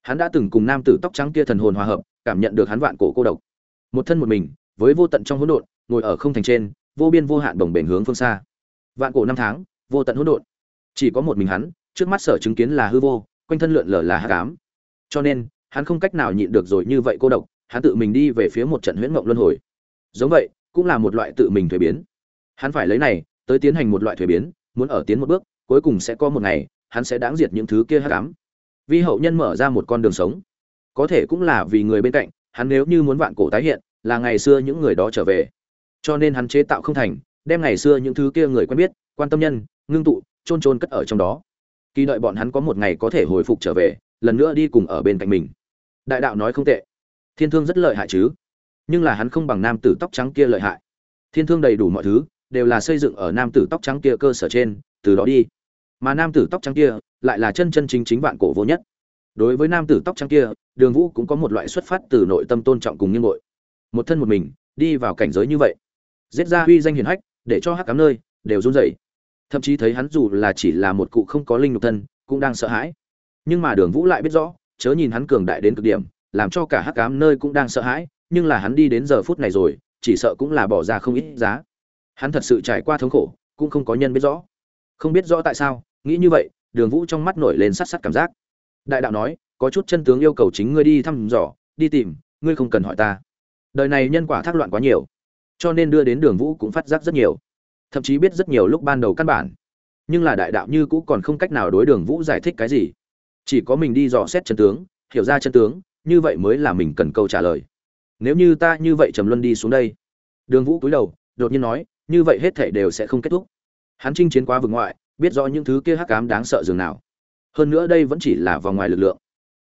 Hắn đã từng cùng nam tử tóc trắng kia thần hồn hòa hợp, cảm nhận được hắn vạn cổ cô độc. Một thân một mình, với vô tận trong hỗn độn, ngồi ở không thành trên, vô biên vô hạn đồng bền hướng phương xa. Vạn cổ năm tháng, vô tận hỗn độn. Chỉ có một mình hắn trước mắt sở chứng kiến là hư vô quanh thân lượn lờ là hắc ám. Cho nên hắn không cách nào nhịn được rồi như vậy cô độc hắn tự mình đi về phía một trận huyễn mộng luân hồi. Giống vậy cũng là một loại tự mình thuế biến. Hắn phải lấy này tới tiến hành một loại thuế biến muốn ở tiến một bước cuối cùng sẽ có một ngày hắn sẽ đáng diệt những thứ kia hắc ám. Vi hậu nhân mở ra một con đường sống. Có thể cũng là vì người bên cạnh hắn nếu như muốn vạn cổ tái hiện là ngày xưa những người đó trở về cho nên hắn chế tạo không thành, đem ngày xưa những thứ kia người quen biết, quan tâm nhân, ngưng tụ, chôn chôn cất ở trong đó. Kỳ đợi bọn hắn có một ngày có thể hồi phục trở về, lần nữa đi cùng ở bên cạnh mình. Đại đạo nói không tệ. Thiên thương rất lợi hại chứ? Nhưng là hắn không bằng nam tử tóc trắng kia lợi hại. Thiên thương đầy đủ mọi thứ, đều là xây dựng ở nam tử tóc trắng kia cơ sở trên, từ đó đi. Mà nam tử tóc trắng kia, lại là chân chân chính chính vạn cổ vô nhất. Đối với nam tử tóc trắng kia, đường vũ cũng có một loại xuất phát từ nội tâm tôn trọng cùng nghiêng nội một thân một mình, đi vào cảnh giới như vậy giết ra uy danh hiển hách, để cho hắc cám nơi đều run rẩy. Thậm chí thấy hắn dù là chỉ là một cụ không có linh nhục thân, cũng đang sợ hãi. Nhưng mà đường vũ lại biết rõ, chớ nhìn hắn cường đại đến cực điểm, làm cho cả hắc cám nơi cũng đang sợ hãi, nhưng là hắn đi đến giờ phút này rồi, chỉ sợ cũng là bỏ ra không ít giá. Hắn thật sự trải qua thống khổ, cũng không có nhân biết rõ. Không biết rõ tại sao, nghĩ như vậy, đường vũ trong mắt nổi lên sát sát cảm giác. Đại đạo nói, có chút chân tướng yêu cầu chính ngươi đi thăm dò, đi tìm, ngươi không cần hỏi ta. Đời này nhân quả thác loạn quá nhiều cho nên đưa đến đường vũ cũng phát giác rất nhiều. Thậm chí biết rất nhiều lúc ban đầu căn bản. Nhưng là đại đạo như cũ còn không cách nào đối đường vũ giải thích cái gì. Chỉ có mình đi dò xét chân tướng, hiểu ra chân tướng, như vậy mới là mình cần câu trả lời. Nếu như ta như vậy trầm luân đi xuống đây. Đường vũ cúi đầu, đột nhiên nói, như vậy hết thể đều sẽ không kết thúc. Hắn chinh chiến quá vực ngoại, biết rõ những thứ kia hắc cám đáng sợ dường nào. Hơn nữa đây vẫn chỉ là vòng ngoài lực lượng.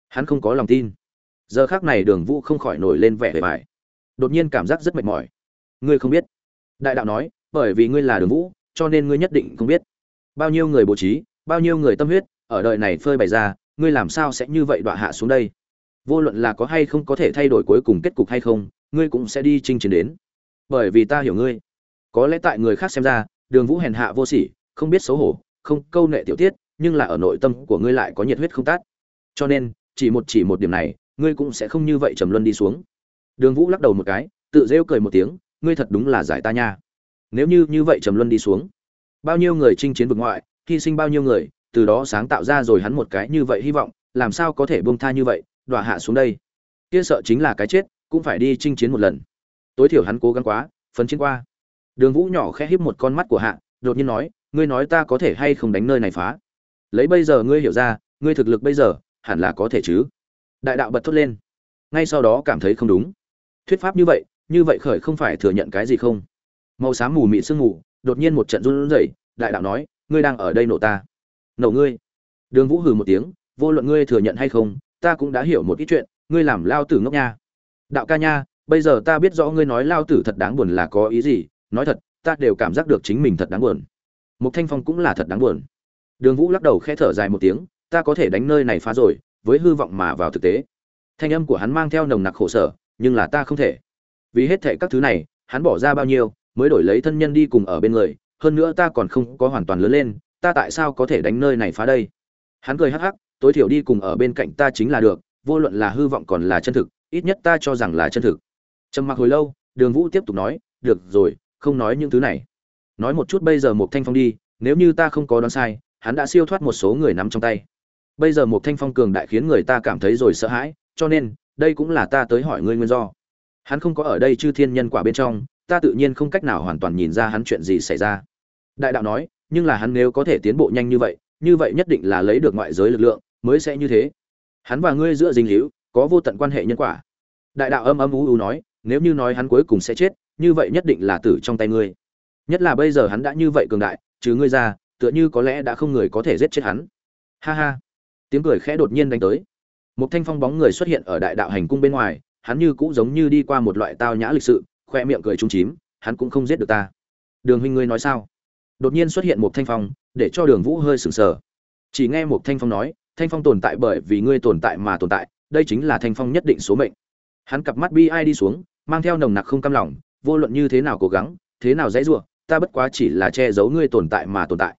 Hắn không có lòng tin. Giờ khác này đường vũ không khỏi nổi lên vẻ bề bài đột nhiên cảm giác rất mệt mỏi ngươi không biết. Đại đạo nói, bởi vì ngươi là đường vũ, cho nên ngươi nhất định không biết. Bao nhiêu người bố trí, bao nhiêu người tâm huyết, ở đời này phơi bày ra, ngươi làm sao sẽ như vậy đọa hạ xuống đây? Vô luận là có hay không có thể thay đổi cuối cùng kết cục hay không, ngươi cũng sẽ đi chinh chiến đến. Bởi vì ta hiểu ngươi. Có lẽ tại người khác xem ra, đường vũ hèn hạ vô sỉ, không biết xấu hổ, không câu nệ tiểu tiết, nhưng là ở nội tâm của ngươi lại có nhiệt huyết không tát. Cho nên, chỉ một chỉ một điểm này, ngươi cũng sẽ không như vậy trầm luân đi xuống. Đường vũ lắc đầu một cái, tự rêu cười một tiếng ngươi thật đúng là giải ta nha. Nếu như như vậy trầm luân đi xuống. Bao nhiêu người chinh chiến vực ngoại, hy sinh bao nhiêu người, từ đó sáng tạo ra rồi hắn một cái như vậy hy vọng, làm sao có thể buông tha như vậy, đọa hạ xuống đây. Kia sợ chính là cái chết, cũng phải đi chinh chiến một lần. Tối thiểu hắn cố gắng quá, phấn chiến qua. Đường vũ nhỏ khẽ híp một con mắt của hạ, đột nhiên nói, ngươi nói ta có thể hay không đánh nơi này phá? Lấy bây giờ ngươi hiểu ra, ngươi thực lực bây giờ, hẳn là có thể chứ. Đại đạo bật thốt lên. Ngay sau đó cảm thấy không đúng. Thuyết pháp như vậy như vậy khởi không phải thừa nhận cái gì không? Màu xám mù mị sương mù, đột nhiên một trận run rẩy, đại đạo nói, ngươi đang ở đây nổ ta. Nổ ngươi? Đường vũ hừ một tiếng, vô luận ngươi thừa nhận hay không, ta cũng đã hiểu một ít chuyện, ngươi làm lao tử ngốc nha. Đạo ca nha, bây giờ ta biết rõ ngươi nói lao tử thật đáng buồn là có ý gì, nói thật, ta đều cảm giác được chính mình thật đáng buồn. Một thanh phong cũng là thật đáng buồn. Đường vũ lắc đầu khẽ thở dài một tiếng, ta có thể đánh nơi này phá rồi, với hư vọng mà vào thực tế. Thanh âm của hắn mang theo nồng nặc khổ sở, nhưng là ta không thể vì hết thệ các thứ này, hắn bỏ ra bao nhiêu, mới đổi lấy thân nhân đi cùng ở bên người, hơn nữa ta còn không có hoàn toàn lớn lên, ta tại sao có thể đánh nơi này phá đây? Hắn cười hắc hắc, tối thiểu đi cùng ở bên cạnh ta chính là được, vô luận là hư vọng còn là chân thực, ít nhất ta cho rằng là chân thực. Trầm mặc hồi lâu, đường vũ tiếp tục nói, được rồi, không nói những thứ này. Nói một chút bây giờ một thanh phong đi, nếu như ta không có đoán sai, hắn đã siêu thoát một số người nắm trong tay. Bây giờ một thanh phong cường đại khiến người ta cảm thấy rồi sợ hãi, cho nên, đây cũng là ta tới hỏi ngươi nguyên do hắn không có ở đây chư thiên nhân quả bên trong, ta tự nhiên không cách nào hoàn toàn nhìn ra hắn chuyện gì xảy ra. Đại đạo nói, nhưng là hắn nếu có thể tiến bộ nhanh như vậy như vậy nhất định là lấy được ngoại giới lực lượng, mới sẽ như thế. Hắn và ngươi giữa dinh hữu, có vô tận quan hệ nhân quả. Đại đạo âm âm u u nói, nếu như nói hắn cuối cùng sẽ chết, như vậy nhất định là tử trong tay ngươi. Nhất là bây giờ hắn đã như vậy cường đại chứ ngươi ra, tựa như có lẽ đã không người có thể giết chết hắn. Ha ha. Tiếng cười khẽ đột nhiên đánh tới. Một thanh phong bóng người xuất hiện ở đại đạo hành cung bên ngoài hắn như cũng giống như đi qua một loại tao nhã lịch sự, khoe miệng cười trung chím, hắn cũng không giết được ta. Đường huynh ngươi nói sao? Đột nhiên xuất hiện một thanh phong, để cho đường vũ hơi sừng sờ. Chỉ nghe một thanh phong nói, thanh phong tồn tại bởi vì ngươi tồn tại mà tồn tại, đây chính là thanh phong nhất định số mệnh. Hắn cặp mắt bi ai đi xuống, mang theo nồng nặc không cam lòng, vô luận như thế nào cố gắng, thế nào dãy ruộng ta bất quá chỉ là che giấu ngươi tồn tại mà tồn tại.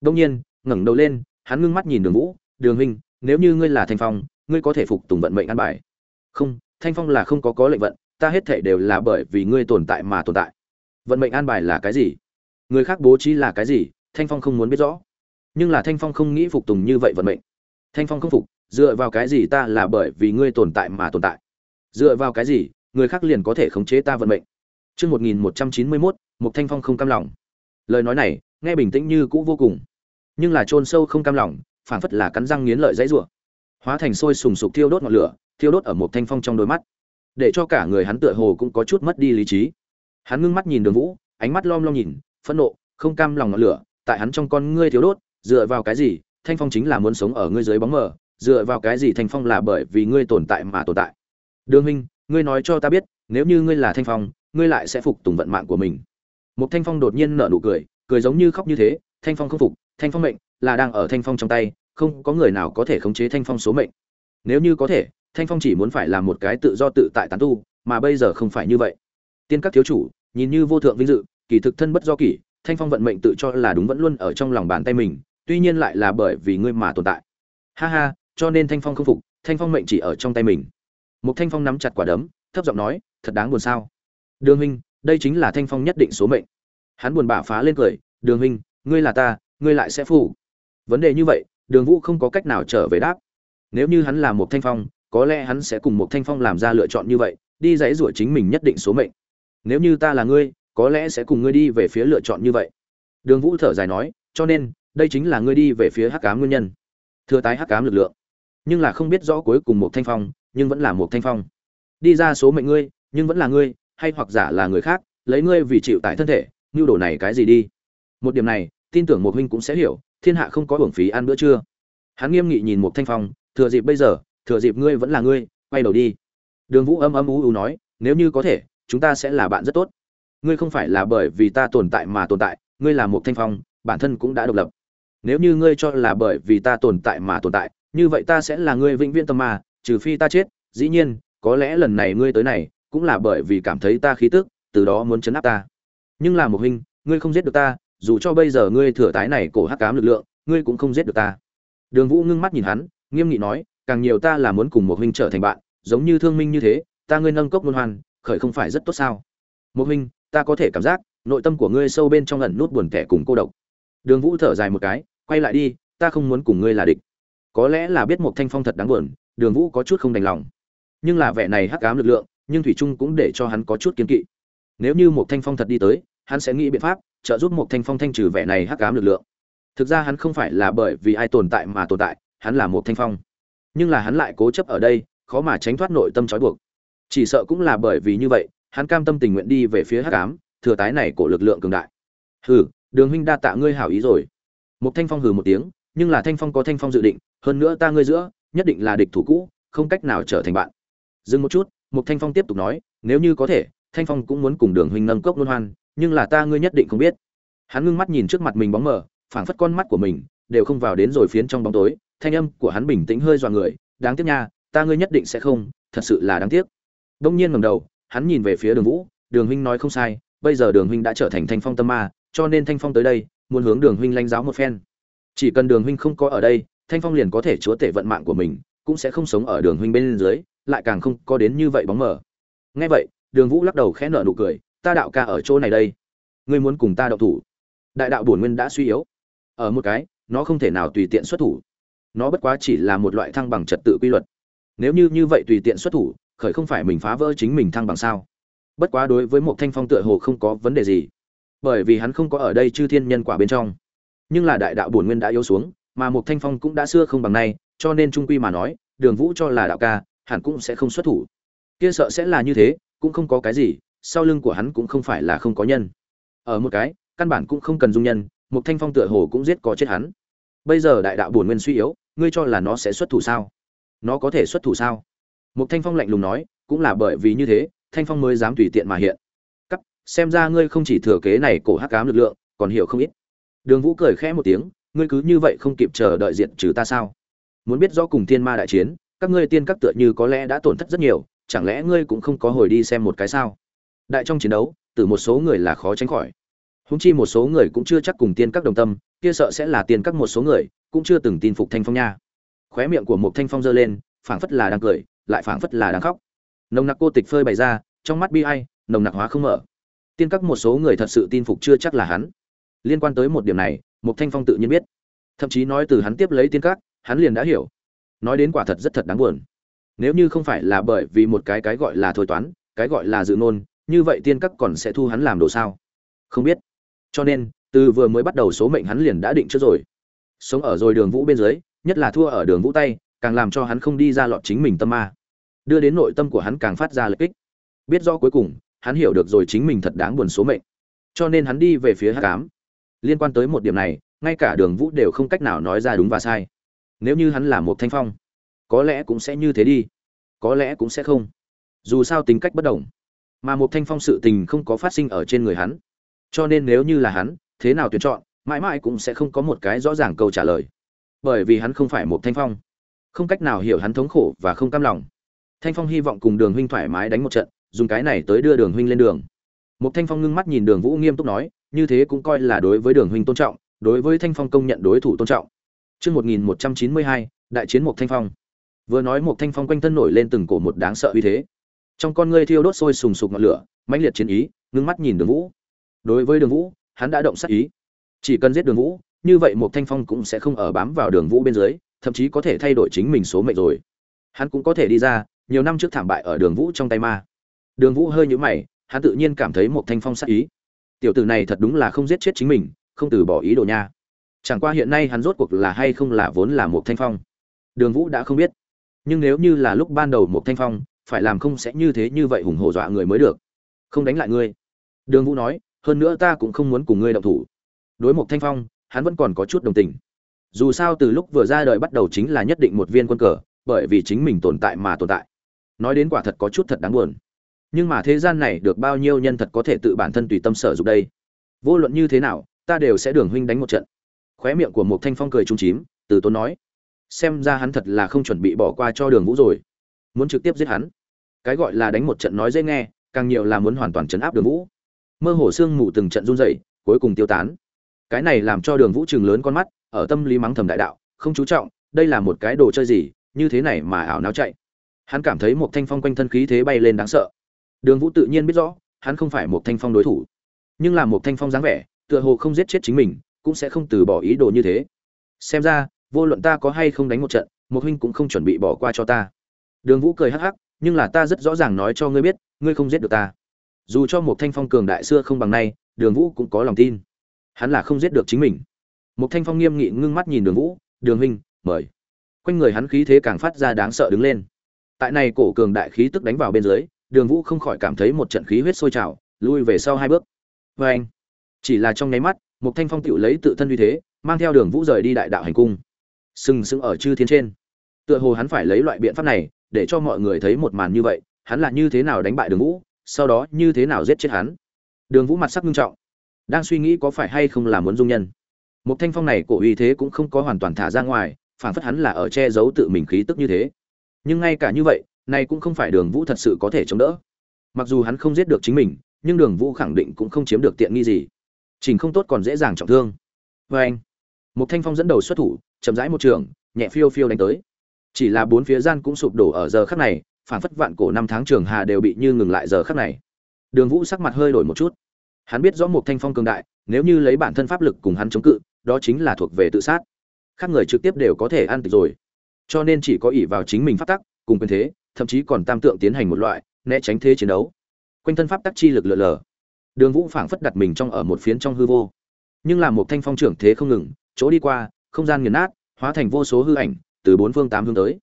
Đông nhiên, ngẩng đầu lên, hắn ngưng mắt nhìn đường vũ, đường huynh, nếu như ngươi là thanh phong, ngươi có thể phục tùng vận mệnh ăn bài. Không thanh phong là không có có lệnh vận ta hết thể đều là bởi vì ngươi tồn tại mà tồn tại. Vận mệnh an bài là cái gì? Người khác bố trí là cái gì? Thanh phong không muốn biết rõ. Nhưng là thanh phong không nghĩ phục tùng như vậy vận mệnh. Thanh phong không phục dựa vào cái gì ta là bởi vì ngươi tồn tại mà tồn tại? Dựa vào cái gì người khác liền có thể khống chế ta vận mệnh? Trước 1191, một Thanh Phong không cam lòng. Lời nói này, nghe bình tĩnh như cũ vô cùng, nhưng là chôn sâu không cam lòng, phản phất là cắn răng nghiến lợi dãy rủa. Hóa thành sôi sùng sục thiêu đốt ngọn lửa, thiêu đốt ở một Thanh Phong trong đôi mắt, để cho cả người hắn tựa hồ cũng có chút mất đi lý trí. Hắn ngưng mắt nhìn Đường Vũ, ánh mắt lom lom nhìn, phẫn nộ, không cam lòng ngọn lửa, tại hắn trong con ngươi thiếu đốt, dựa vào cái gì? Thanh Phong chính là muốn sống ở ngươi dưới bóng mờ, dựa vào cái gì Thanh Phong là bởi vì ngươi tồn tại mà tồn tại. Đường huynh, ngươi nói cho ta biết, nếu như ngươi là Thanh Phong, ngươi lại sẽ phục tùng vận mạng của mình. Một Thanh Phong đột nhiên nở nụ cười, cười giống như khóc như thế, Thanh Phong không phục, Thanh Phong mệnh là đang ở Thanh Phong trong tay, không có người nào có thể khống chế Thanh Phong số mệnh. Nếu như có thể, Thanh Phong chỉ muốn phải làm một cái tự do tự tại tán tu, mà bây giờ không phải như vậy. Tiên các thiếu chủ, nhìn như vô thượng vinh dự, kỳ thực thân bất do kỷ, Thanh Phong vận mệnh tự cho là đúng vẫn luôn ở trong lòng bàn tay mình, tuy nhiên lại là bởi vì ngươi mà tồn tại. Ha ha, cho nên Thanh Phong không phục, Thanh Phong mệnh chỉ ở trong tay mình. Một Thanh Phong nắm chặt quả đấm, thấp giọng nói, thật đáng buồn sao? Đường huynh, đây chính là Thanh Phong nhất định số mệnh. Hắn buồn bã phá lên cười, Đường huynh, ngươi là ta, ngươi lại sẽ phụ. Vấn đề như vậy, Đường Vũ không có cách nào trở về đáp. Nếu như hắn là một Thanh Phong, có lẽ hắn sẽ cùng một Thanh Phong làm ra lựa chọn như vậy, đi dãy rủa chính mình nhất định số mệnh. Nếu như ta là ngươi, có lẽ sẽ cùng ngươi đi về phía lựa chọn như vậy. Đường Vũ thở dài nói, cho nên, đây chính là ngươi đi về phía hắc ám nguyên nhân. Thừa tái hắc ám lực lượng. Nhưng là không biết rõ cuối cùng một Thanh Phong, nhưng vẫn là một Thanh Phong. Đi ra số mệnh ngươi, nhưng vẫn là ngươi hay hoặc giả là người khác lấy ngươi vì chịu tại thân thể nhu đồ này cái gì đi một điểm này tin tưởng một huynh cũng sẽ hiểu thiên hạ không có hưởng phí ăn bữa trưa hắn nghiêm nghị nhìn một thanh phong thừa dịp bây giờ thừa dịp ngươi vẫn là ngươi quay đầu đi đường vũ âm âm ú ú nói nếu như có thể chúng ta sẽ là bạn rất tốt ngươi không phải là bởi vì ta tồn tại mà tồn tại ngươi là một thanh phong bản thân cũng đã độc lập nếu như ngươi cho là bởi vì ta tồn tại mà tồn tại như vậy ta sẽ là ngươi vĩnh viễn tâm mà trừ phi ta chết dĩ nhiên có lẽ lần này ngươi tới này cũng là bởi vì cảm thấy ta khí tức, từ đó muốn chấn áp ta. Nhưng là một huynh, ngươi không giết được ta, dù cho bây giờ ngươi thừa tái này cổ hắc cám lực lượng, ngươi cũng không giết được ta. Đường Vũ ngưng mắt nhìn hắn, nghiêm nghị nói, càng nhiều ta là muốn cùng một huynh trở thành bạn, giống như thương minh như thế, ta ngươi nâng cốc luân hoàn, khởi không phải rất tốt sao? Một huynh, ta có thể cảm giác, nội tâm của ngươi sâu bên trong ẩn nút buồn tẻ cùng cô độc. Đường Vũ thở dài một cái, quay lại đi, ta không muốn cùng ngươi là địch. Có lẽ là biết một thanh phong thật đáng buồn, Đường Vũ có chút không đành lòng. Nhưng là vẻ này hắc ám lực lượng, nhưng thủy trung cũng để cho hắn có chút kiên kỵ nếu như một thanh phong thật đi tới hắn sẽ nghĩ biện pháp trợ giúp một thanh phong thanh trừ vẻ này hắc ám lực lượng thực ra hắn không phải là bởi vì ai tồn tại mà tồn tại hắn là một thanh phong nhưng là hắn lại cố chấp ở đây, khó mà tránh thoát nội tâm trói buộc. Chỉ sợ cũng là bởi vì như vậy, hắn cam tâm tình nguyện đi về phía hắc ám, thừa tái này của lực lượng cường đại. Hừ, đường huynh đa tạ ngươi hảo ý rồi. Một thanh phong hừ một tiếng, nhưng là thanh phong có thanh phong dự định, hơn nữa ta ngươi giữa, nhất định là địch thủ cũ, không cách nào trở thành bạn. Dừng một chút một thanh phong tiếp tục nói, nếu như có thể, thanh phong cũng muốn cùng đường huynh nâng cốc luân hoan, nhưng là ta ngươi nhất định không biết. Hắn ngưng mắt nhìn trước mặt mình bóng mờ, phảng phất con mắt của mình, đều không vào đến rồi phiến trong bóng tối thanh âm của hắn bình tĩnh hơi dọa người, đáng tiếc nha, ta ngươi nhất định sẽ không, thật sự là đáng tiếc. Đông nhiên ngầm đầu, hắn nhìn về phía đường vũ, đường huynh nói không sai, bây giờ đường huynh đã trở thành thanh phong tâm ma, cho nên thanh phong tới đây, muốn hướng đường huynh lãnh giáo một phen. Chỉ cần đường huynh không có ở đây, thanh phong liền có thể chúa tể vận mạng của mình, cũng sẽ không sống ở đường huynh bên dưới, lại càng không có đến như vậy bóng mờ. Nghe vậy, đường vũ lắc đầu khẽ nở nụ cười, ta đạo ca ở chỗ này đây. Ngươi muốn cùng ta đạo thủ. Đại đạo bổn nguyên đã suy yếu. Ở một cái, nó không thể nào tùy tiện xuất thủ nó bất quá chỉ là một loại thăng bằng trật tự quy luật. Nếu như như vậy tùy tiện xuất thủ, khởi không phải mình phá vỡ chính mình thăng bằng sao? Bất quá đối với một thanh phong tựa hồ không có vấn đề gì, bởi vì hắn không có ở đây chư thiên nhân quả bên trong. Nhưng là đại đạo bổn nguyên đã yếu xuống, mà một thanh phong cũng đã xưa không bằng nay, cho nên trung quy mà nói, đường vũ cho là đạo ca, hẳn cũng sẽ không xuất thủ. Kia sợ sẽ là như thế, cũng không có cái gì, sau lưng của hắn cũng không phải là không có nhân. Ở một cái, căn bản cũng không cần dung nhân một thanh phong tựa hồ cũng giết có chết hắn. Bây giờ đại đạo bổn nguyên suy yếu ngươi cho là nó sẽ xuất thủ sao? Nó có thể xuất thủ sao? Một thanh phong lạnh lùng nói, cũng là bởi vì như thế, thanh phong mới dám tùy tiện mà hiện. Cắt, xem ra ngươi không chỉ thừa kế này cổ hắc ám lực lượng, còn hiểu không ít. Đường vũ cười khẽ một tiếng, ngươi cứ như vậy không kịp chờ đợi diện trừ ta sao? Muốn biết rõ cùng thiên ma đại chiến, các ngươi tiên các tựa như có lẽ đã tổn thất rất nhiều, chẳng lẽ ngươi cũng không có hồi đi xem một cái sao? Đại trong chiến đấu, từ một số người là khó tránh khỏi húng chi một số người cũng chưa chắc cùng tiên các đồng tâm, kia sợ sẽ là tiên các một số người, cũng chưa từng tin phục thanh phong nha. Khóe miệng của một thanh phong giơ lên, phảng phất là đang cười, lại phảng phất là đang khóc. Nồng nặc cô tịch phơi bày ra, trong mắt bi ai, nồng nặc hóa không mở. Tiên các một số người thật sự tin phục chưa chắc là hắn. Liên quan tới một điểm này một thanh phong tự nhiên biết. Thậm chí nói từ hắn tiếp lấy tiên các, hắn liền đã hiểu. Nói đến quả thật rất thật đáng buồn. Nếu như không phải là bởi vì một cái cái gọi là thôi toán, cái gọi là dự nôn như vậy tiên các còn sẽ thu hắn làm đồ sao? Không biết cho nên, từ vừa mới bắt đầu số mệnh hắn liền đã định trước rồi. Sống ở rồi đường vũ bên dưới, nhất là thua ở đường vũ tay, càng làm cho hắn không đi ra lọt chính mình tâm ma. Đưa đến nội tâm của hắn càng phát ra lợi ích biết rõ cuối cùng, hắn hiểu được rồi chính mình thật đáng buồn số mệnh. Cho nên hắn đi về phía hát cám liên quan tới một điểm này, ngay cả đường vũ đều không cách nào nói ra đúng và sai. Nếu như hắn là một thanh phong, có lẽ cũng sẽ như thế đi. Có lẽ cũng sẽ không. Dù sao tính cách bất đồng, mà một thanh phong sự tình không có phát sinh ở trên người hắn cho nên nếu như là hắn thế nào tuyển chọn mãi mãi cũng sẽ không có một cái rõ ràng câu trả lời bởi vì hắn không phải một thanh phong không cách nào hiểu hắn thống khổ và không cam lòng thanh phong hy vọng cùng đường huynh thoải mái đánh một trận dùng cái này tới đưa đường huynh lên đường một thanh phong ngưng mắt nhìn đường vũ nghiêm túc nói như thế cũng coi là đối với đường huynh tôn trọng đối với thanh phong công nhận đối thủ tôn trọng Trước 1192, đại chiến một thanh phong. Vừa nói một thanh phong quanh thân nổi lên từng cổ một đáng sợ uy thế. Trong con ngươi thiêu đốt sôi sùng sục ngọn lửa, mãnh liệt chiến ý, ngưng mắt nhìn Đường Vũ. Đối với Đường Vũ, hắn đã động sát ý. Chỉ cần giết Đường Vũ, như vậy một thanh phong cũng sẽ không ở bám vào Đường Vũ bên dưới, thậm chí có thể thay đổi chính mình số mệnh rồi. Hắn cũng có thể đi ra, nhiều năm trước thảm bại ở Đường Vũ trong tay ma. Đường Vũ hơi nhũ mày, hắn tự nhiên cảm thấy một thanh phong sát ý. Tiểu tử này thật đúng là không giết chết chính mình, không từ bỏ ý đồ nha. Chẳng qua hiện nay hắn rốt cuộc là hay không là vốn là một thanh phong. Đường Vũ đã không biết. Nhưng nếu như là lúc ban đầu một thanh phong, phải làm không sẽ như thế như vậy hùng hổ dọa người mới được. Không đánh lại ngươi. Đường Vũ nói, hơn nữa ta cũng không muốn cùng ngươi động thủ. Đối mục thanh phong, hắn vẫn còn có chút đồng tình. Dù sao từ lúc vừa ra đời bắt đầu chính là nhất định một viên quân cờ, bởi vì chính mình tồn tại mà tồn tại. Nói đến quả thật có chút thật đáng buồn. Nhưng mà thế gian này được bao nhiêu nhân thật có thể tự bản thân tùy tâm sở dục đây? Vô luận như thế nào, ta đều sẽ đường huynh đánh một trận khóe miệng của một thanh phong cười trung chím từ tốn nói xem ra hắn thật là không chuẩn bị bỏ qua cho đường vũ rồi muốn trực tiếp giết hắn cái gọi là đánh một trận nói dễ nghe càng nhiều là muốn hoàn toàn chấn áp đường vũ mơ hồ sương mù từng trận run rẩy, cuối cùng tiêu tán. Cái này làm cho đường vũ chừng lớn con mắt ở tâm lý mắng thầm đại đạo không chú trọng đây là một cái đồ chơi gì như thế này mà ảo náo chạy. Hắn cảm thấy một thanh phong quanh thân khí thế bay lên đáng sợ. Đường vũ tự nhiên biết rõ hắn không phải một thanh phong đối thủ. Nhưng là một thanh phong dáng vẻ tựa hồ không giết chết chính mình cũng sẽ không từ bỏ ý đồ như thế. Xem ra vô luận ta có hay không đánh một trận một huynh cũng không chuẩn bị bỏ qua cho ta. Đường vũ cười hắc hắc nhưng là ta rất rõ ràng nói cho ngươi biết ngươi không giết được ta dù cho một thanh phong cường đại xưa không bằng nay, đường vũ cũng có lòng tin. Hắn là không giết được chính mình. Một thanh phong nghiêm nghị ngưng mắt nhìn đường vũ, đường huynh, mời. Quanh người hắn khí thế càng phát ra đáng sợ đứng lên. Tại này cổ cường đại khí tức đánh vào bên dưới, đường vũ không khỏi cảm thấy một trận khí huyết sôi trào, lui về sau hai bước. Vê anh. Chỉ là trong nháy mắt một thanh phong tựu lấy tự thân uy thế, mang theo đường vũ rời đi đại đạo hành cung. Sừng sững ở chư thiên trên. Tựa hồ hắn phải lấy loại biện pháp này, để cho mọi người thấy một màn như vậy, hắn là như thế nào đánh bại đường vũ? Sau đó như thế nào giết chết hắn? Đường vũ mặt sắc nghiêm trọng, đang suy nghĩ có phải hay không là muốn dung nhân. Một thanh phong này cổ uy thế cũng không có hoàn toàn thả ra ngoài phản phất hắn là ở che giấu tự mình khí tức như thế. Nhưng ngay cả như vậy, này cũng không phải đường vũ thật sự có thể chống đỡ. Mặc dù hắn không giết được chính mình, nhưng đường vũ khẳng định cũng không chiếm được tiện nghi gì. Chỉnh không tốt còn dễ dàng trọng thương. Vê anh một thanh phong dẫn đầu xuất thủ, chậm rãi một trường, nhẹ phiêu phiêu đánh tới. Chỉ là bốn phía gian cũng sụp đổ ở giờ khắc này phản phất vạn cổ năm tháng trường hà đều bị như ngừng lại giờ khắc này. Đường vũ sắc mặt hơi đổi một chút. Hắn biết rõ một thanh phong cường đại, nếu như lấy bản thân pháp lực cùng hắn chống cự, đó chính là thuộc về tự sát. Khác người trực tiếp đều có thể ăn tịch rồi. Cho nên chỉ có ỷ vào chính mình pháp tắc, cùng quyền thế, thậm chí còn tam tượng tiến hành một loại, né tránh thế chiến đấu. Quanh thân pháp tắc chi lực lượn lờ đường vũ phảng phất đặt mình trong ở một phiến trong hư vô. Nhưng là một thanh phong trưởng thế không ngừng, chỗ đi qua, không gian nghiền nát, hóa thành vô số hư ảnh, từ bốn phương tám hướng tới.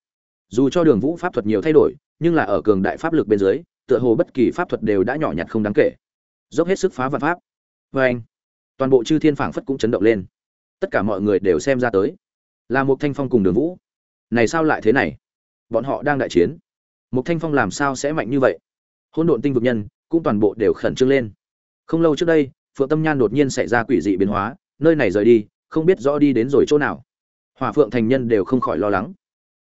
Dù cho đường vũ pháp thuật nhiều thay đổi nhưng là ở cường đại pháp lực bên dưới, tựa hồ bất kỳ pháp thuật đều đã nhỏ nhặt không đáng kể. Dốc hết sức phá vạn pháp. Vê anh, toàn bộ chư thiên phảng phất cũng chấn động lên. Tất cả mọi người đều xem ra tới. Là một thanh phong cùng đường vũ. Này sao lại thế này? Bọn họ đang đại chiến. Một thanh phong làm sao sẽ mạnh như vậy? Hôn độn tinh vực nhân, cũng toàn bộ đều khẩn trương lên. Không lâu trước đây, phượng tâm nhan đột nhiên xảy ra quỷ dị biến hóa, nơi này rời đi, không biết rõ đi đến rồi chỗ nào. Hỏa phượng thành nhân đều không khỏi lo lắng.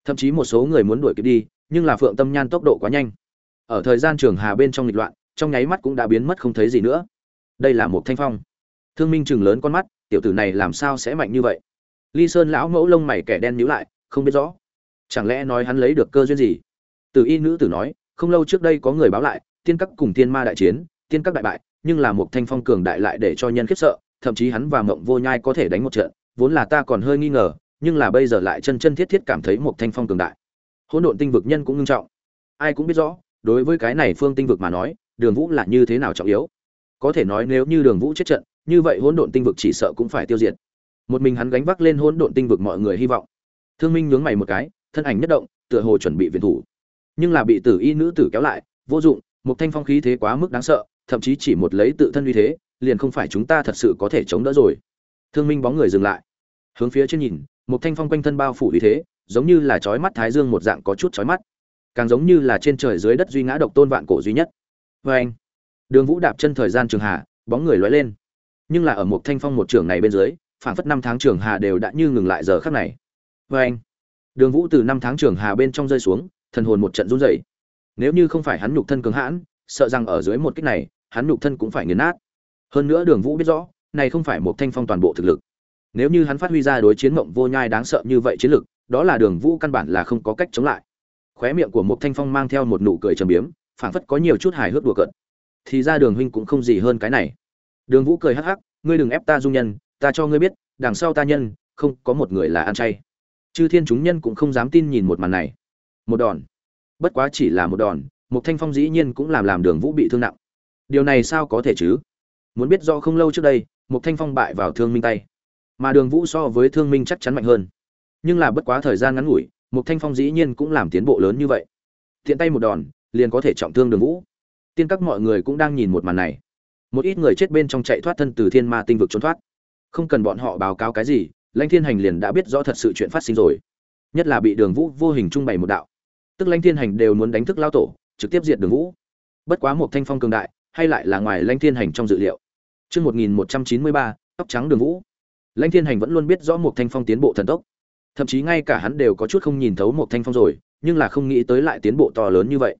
Thậm chí một số người muốn đuổi kịp đi nhưng là phượng tâm nhan tốc độ quá nhanh. Ở thời gian trường hà bên trong nghịch loạn, trong nháy mắt cũng đã biến mất không thấy gì nữa. Đây là một thanh phong. Thương minh chừng lớn con mắt, tiểu tử này làm sao sẽ mạnh như vậy? Ly sơn lão mẫu lông mày kẻ đen nhíu lại, không biết rõ. Chẳng lẽ nói hắn lấy được cơ duyên gì? Từ y nữ tử nói, không lâu trước đây có người báo lại, tiên các cùng tiên ma đại chiến, tiên các đại bại, nhưng là một thanh phong cường đại lại để cho nhân khiếp sợ, thậm chí hắn và mộng vô nhai có thể đánh một trận, vốn là ta còn hơi nghi ngờ, nhưng là bây giờ lại chân chân thiết thiết cảm thấy một thanh phong cường đại hỗn độn tinh vực nhân cũng nghiêm trọng. Ai cũng biết rõ, đối với cái này phương tinh vực mà nói, đường vũ là như thế nào trọng yếu? Có thể nói nếu như đường vũ chết trận, như vậy hỗn độn tinh vực chỉ sợ cũng phải tiêu diệt. Một mình hắn gánh vác lên hỗn độn tinh vực mọi người hy vọng. Thương minh nhướng mày một cái, thân ảnh nhất động, tựa hồ chuẩn bị viện thủ. Nhưng là bị tử y nữ tử kéo lại, vô dụng, một thanh phong khí thế quá mức đáng sợ, thậm chí chỉ một lấy tự thân uy thế, liền không phải chúng ta thật sự có thể chống đỡ rồi. Thương minh bóng người dừng lại. Hướng phía trên nhìn, một thanh phong quanh thân bao phủ uy thế giống như là chói mắt thái dương một dạng có chút chói mắt. Càng giống như là trên trời dưới đất duy ngã độc tôn vạn cổ duy nhất. Vê anh, đường vũ đạp chân thời gian trường hà, bóng người lóe lên. Nhưng là ở một thanh phong một trường này bên dưới, phảng phất năm tháng trường hà đều đã như ngừng lại giờ khắc này. Vê anh, đường vũ từ năm tháng trường hà bên trong rơi xuống, thần hồn một trận run rẩy. Nếu như không phải hắn nhục thân cứng hãn, sợ rằng ở dưới một kích này, hắn nhục thân cũng phải nghiền nát. Hơn nữa đường vũ biết rõ, này không phải một thanh phong toàn bộ thực lực. Nếu như hắn phát huy ra đối chiến mộng vô nhai đáng sợ như vậy chiến lực đó là đường vũ căn bản là không có cách chống lại. Khóe miệng của một thanh phong mang theo một nụ cười trầm biếm, phảng phất có nhiều chút hài hước đùa cợt. Thì ra đường huynh cũng không gì hơn cái này. Đường vũ cười hắc hắc, ngươi đừng ép ta dung nhân, ta cho ngươi biết, đằng sau ta nhân, không có một người là ăn chay. Chư thiên chúng nhân cũng không dám tin nhìn một màn này. Một đòn. Bất quá chỉ là một đòn một thanh phong dĩ nhiên cũng làm làm đường vũ bị thương nặng. Điều này sao có thể chứ? Muốn biết do không lâu trước đây một thanh phong bại vào thương minh tay. Mà đường vũ so với thương minh chắc chắn mạnh hơn nhưng là bất quá thời gian ngắn ngủi Mục thanh phong dĩ nhiên cũng làm tiến bộ lớn như vậy. Tiện tay một đòn liền có thể trọng thương đường vũ. Tiên các mọi người cũng đang nhìn một màn này. Một ít người chết bên trong chạy thoát thân từ thiên ma tinh vực trốn thoát. Không cần bọn họ báo cáo cái gì lãnh thiên hành liền đã biết rõ thật sự chuyện phát sinh rồi. Nhất là bị đường vũ vô hình trung bày một đạo. Tức lãnh thiên hành đều muốn đánh thức lao tổ trực tiếp diệt đường vũ. Bất quá một thanh phong cường đại hay lại là ngoài lãnh thiên hành trong dự liệu. Trước 1193, tóc trắng đường vũ. Lãnh thiên hành vẫn luôn biết rõ một thanh phong tiến bộ thần tốc. Thậm chí ngay cả hắn đều có chút không nhìn thấu một thanh phong rồi, nhưng là không nghĩ tới lại tiến bộ to lớn như vậy.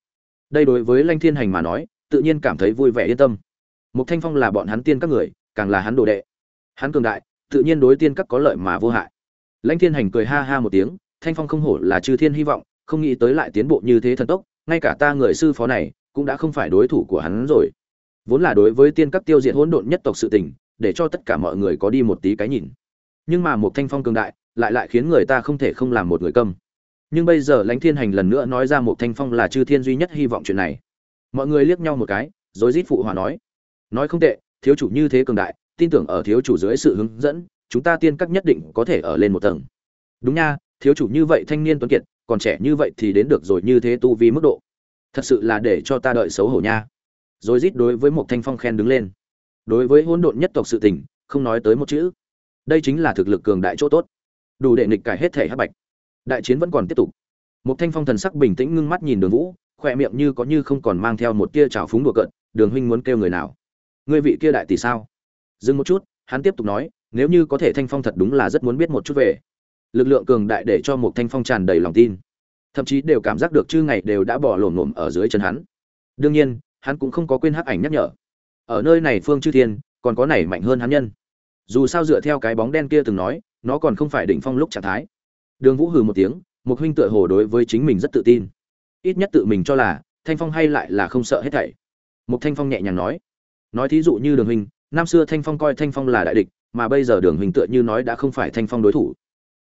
Đây đối với Lanh thiên hành mà nói, tự nhiên cảm thấy vui vẻ yên tâm. Một thanh phong là bọn hắn tiên các người, càng là hắn đồ đệ. Hắn cường đại, tự nhiên đối tiên các có lợi mà vô hại. Lãnh thiên hành cười ha ha một tiếng, thanh phong không hổ là chư thiên hy vọng, không nghĩ tới lại tiến bộ như thế thần tốc, ngay cả ta người sư phó này cũng đã không phải đối thủ của hắn rồi vốn là đối với tiên các tiêu diệt hỗn độn nhất tộc sự tình để cho tất cả mọi người có đi một tí cái nhìn nhưng mà một thanh phong cường đại lại lại khiến người ta không thể không làm một người câm. Nhưng bây giờ lãnh thiên hành lần nữa nói ra một thanh phong là chư thiên duy nhất hy vọng chuyện này. Mọi người liếc nhau một cái rồi rít phụ hòa nói. Nói không tệ, thiếu chủ như thế cường đại, tin tưởng ở thiếu chủ dưới sự hướng dẫn, chúng ta tiên các nhất định có thể ở lên một tầng. Đúng nha, thiếu chủ như vậy thanh niên tuấn kiệt, còn trẻ như vậy thì đến được rồi như thế tu vi mức độ. Thật sự là để cho ta đợi xấu hổ nha. Rồi rít đối với một thanh phong khen đứng lên. Đối với hỗn độn nhất tộc sự tình, không nói tới một chữ. Đây chính là thực lực cường đại chỗ tốt đủ để nghịch cải hết thể hắc bạch. Đại chiến vẫn còn tiếp tục. Một thanh phong thần sắc bình tĩnh ngưng mắt nhìn đường vũ khoe miệng như có như không còn mang theo một tia trào phúng đùa cợt, đường huynh muốn kêu người nào? Ngươi vị kia đại tỷ sao? Dừng một chút, hắn tiếp tục nói, nếu như có thể thanh phong thật đúng là rất muốn biết một chút về. Lực lượng cường đại để cho một thanh phong tràn đầy lòng tin. Thậm chí đều cảm giác được chư ngày đều đã bỏ lổm lổm ở dưới chân hắn. Đương nhiên, hắn cũng không có quên hắc ảnh nhắc nhở. Ở nơi này phương chư thiên, còn có này mạnh hơn hắn nhân. Dù sao dựa theo cái bóng đen kia từng nói nó còn không phải đỉnh phong lúc trạng thái. Đường vũ hừ một tiếng một huynh tựa hồ đối với chính mình rất tự tin. Ít nhất tự mình cho là, thanh phong hay lại là không sợ hết thảy. Một thanh phong nhẹ nhàng nói. Nói thí dụ như đường huynh, năm xưa thanh phong coi thanh phong là đại địch, mà bây giờ đường huynh tựa như nói đã không phải thanh phong đối thủ.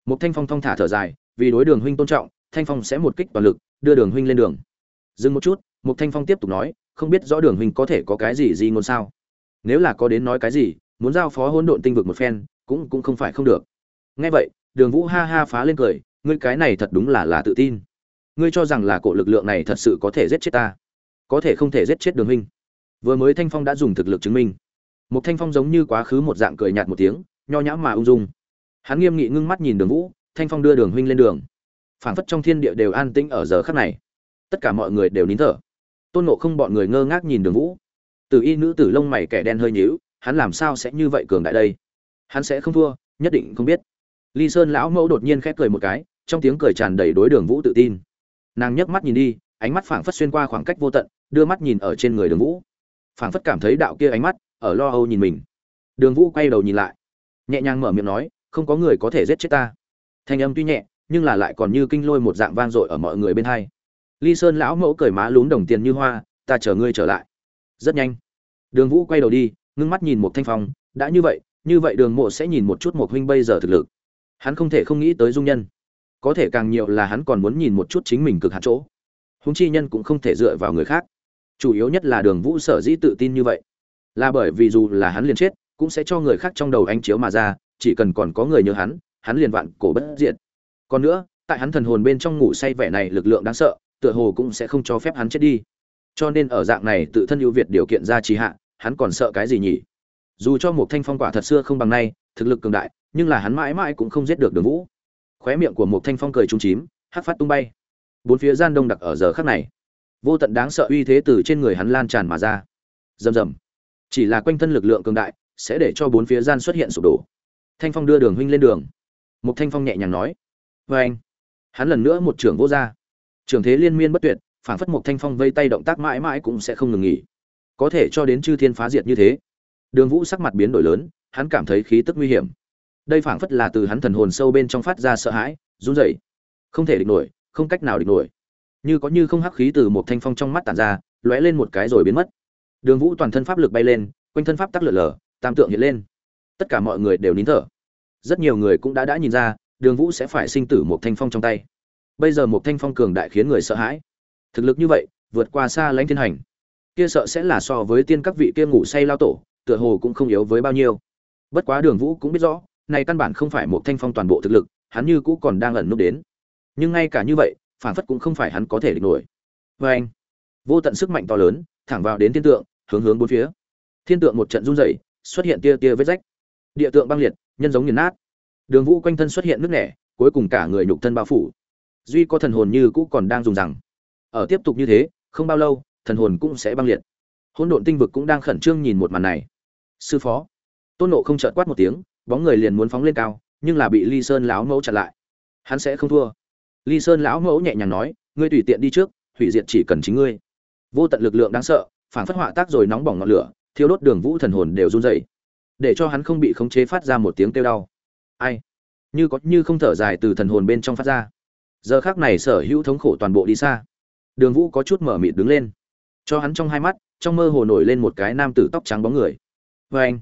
Một thanh phong thong thả thở dài, vì đối đường huynh tôn trọng, thanh phong sẽ một kích toàn lực, đưa đường huynh lên đường. Dừng một chút một thanh phong tiếp tục nói, không biết rõ đường huynh có thể có cái gì gì ngôn sao. Nếu là có đến nói cái gì, muốn giao phó hỗn độn tinh vực một phen, cũng cũng không phải không được nghe vậy, đường vũ ha ha phá lên cười, ngươi cái này thật đúng là là tự tin. Ngươi cho rằng là cổ lực lượng này thật sự có thể giết chết ta? Có thể không thể giết chết đường huynh vừa mới thanh phong đã dùng thực lực chứng minh. Một thanh phong giống như quá khứ một dạng cười nhạt một tiếng, nho nhã mà ung dung. Hắn nghiêm nghị ngưng mắt nhìn đường vũ, thanh phong đưa đường huynh lên đường. Phảng phất trong thiên địa đều an tĩnh ở giờ khắc này. Tất cả mọi người đều nín thở. Tôn nộ không bọn người ngơ ngác nhìn đường vũ. Từ y nữ tử lông mày kẻ đen hơi nhíu, hắn làm sao sẽ như vậy cường đại đây? Hắn sẽ không thua, nhất định không biết ly sơn lão mẫu đột nhiên khép cười một cái, trong tiếng cười tràn đầy đối đường vũ tự tin. Nàng nhấc mắt nhìn đi, ánh mắt phảng phất xuyên qua khoảng cách vô tận, đưa mắt nhìn ở trên người đường vũ. Phảng phất cảm thấy đạo kia ánh mắt, ở lo âu nhìn mình. Đường vũ quay đầu nhìn lại, nhẹ nhàng mở miệng nói, không có người có thể giết chết ta. Thanh âm tuy nhẹ, nhưng là lại còn như kinh lôi một dạng vang dội ở mọi người bên hai. Ly sơn lão mẫu cười má lún đồng tiền như hoa, ta chờ ngươi trở lại. Rất nhanh, đường vũ quay đầu đi, ngưng mắt nhìn một thanh phong, đã như vậy như vậy đường mộ sẽ nhìn một chút một huynh bây giờ thực lực hắn không thể không nghĩ tới dung nhân. Có thể càng nhiều là hắn còn muốn nhìn một chút chính mình cực hạn chỗ. Húng chi nhân cũng không thể dựa vào người khác. Chủ yếu nhất là đường vũ sở dĩ tự tin như vậy. Là bởi vì dù là hắn liền chết, cũng sẽ cho người khác trong đầu anh chiếu mà ra, chỉ cần còn có người nhớ hắn hắn liền vạn cổ bất diệt. Còn nữa, tại hắn thần hồn bên trong ngủ say vẻ này lực lượng đáng sợ, tựa hồ cũng sẽ không cho phép hắn chết đi. Cho nên ở dạng này tự thân ưu việt điều kiện ra trì hạ, hắn còn sợ cái gì nhỉ? Dù cho một thanh phong quả thật xưa không bằng nay, thực lực cường đại nhưng là hắn mãi mãi cũng không giết được đường vũ. Khóe miệng của một thanh phong cười trung chím, hát phát tung bay. Bốn phía gian đông đặc ở giờ khắc này. Vô tận đáng sợ uy thế từ trên người hắn lan tràn mà ra. Rầm rầm. Chỉ là quanh thân lực lượng cường đại, sẽ để cho bốn phía gian xuất hiện sụp đổ. Thanh phong đưa đường huynh lên đường. Một thanh phong nhẹ nhàng nói. Vê anh. Hắn lần nữa một trưởng vô r trường thế liên miên bất tuyệt phản phất một thanh phong vây tay động tác mãi mãi cũng sẽ không ngừng nghỉ. Có thể cho đến chư thiên phá diệt như thế. Đường vũ sắc mặt biến đổi lớn, hắn cảm thấy khí tức nguy hiểm đây phảng phất là từ hắn thần hồn sâu bên trong phát ra sợ hãi, run rẩy. Không thể địch nổi, không cách nào địch nổi. Như có như không hắc khí từ một thanh phong trong mắt tản ra, lóe lên một cái rồi biến mất. Đường vũ toàn thân pháp lực bay lên, quanh thân pháp tắc lượn lờ, tam tượng hiện lên. Tất cả mọi người đều nín thở. Rất nhiều người cũng đã đã nhìn ra, đường vũ sẽ phải sinh tử một thanh phong trong tay. Bây giờ một thanh phong cường đại khiến người sợ hãi. Thực lực như vậy, vượt qua xa lãnh thiên hành. Kia sợ sẽ là so với tiên các vị kia ngủ say lao tổ, tựa hồ cũng không yếu với bao nhiêu. Bất quá đường vũ cũng biết rõ này căn bản không phải một thanh phong toàn bộ thực lực, hắn như cũ còn đang ẩn núp đến. Nhưng ngay cả như vậy, phản phất cũng không phải hắn có thể địch nổi. Vê anh, vô tận sức mạnh to lớn, thẳng vào đến thiên tượng, hướng hướng bốn phía. Thiên tượng một trận run rẩy, xuất hiện tia tia vết rách. Địa tượng băng liệt, nhân giống nghiền nát. Đường vũ quanh thân xuất hiện nước nẻ, cuối cùng cả người nhục thân bao phủ. Duy có thần hồn như cũ còn đang dùng rằng. Ở tiếp tục như thế, không bao lâu, thần hồn cũng sẽ băng liệt. Hỗn độn tinh vực cũng đang khẩn trương nhìn một màn này. Sư phó. Tôn nộ không chợt quát một tiếng bóng người liền muốn phóng lên cao, nhưng là bị ly sơn lão mẫu chặn lại. Hắn sẽ không thua. Ly sơn lão mẫu nhẹ nhàng nói, ngươi tùy tiện đi trước, hủy diệt chỉ cần chính ngươi. Vô tận lực lượng đáng sợ, phản phất họa tác rồi nóng bỏng ngọn lửa thiếu đốt đường vũ thần hồn đều run dậy để cho hắn không bị khống chế phát ra một tiếng kêu đau. Ai? Như có như không thở dài từ thần hồn bên trong phát ra. Giờ khác này sở hữu thống khổ toàn bộ đi xa. Đường vũ có chút mở mịt đứng lên. Cho hắn trong hai mắt, trong mơ hồ nổi lên một cái nam tử tóc trắng bóng người. Vê anh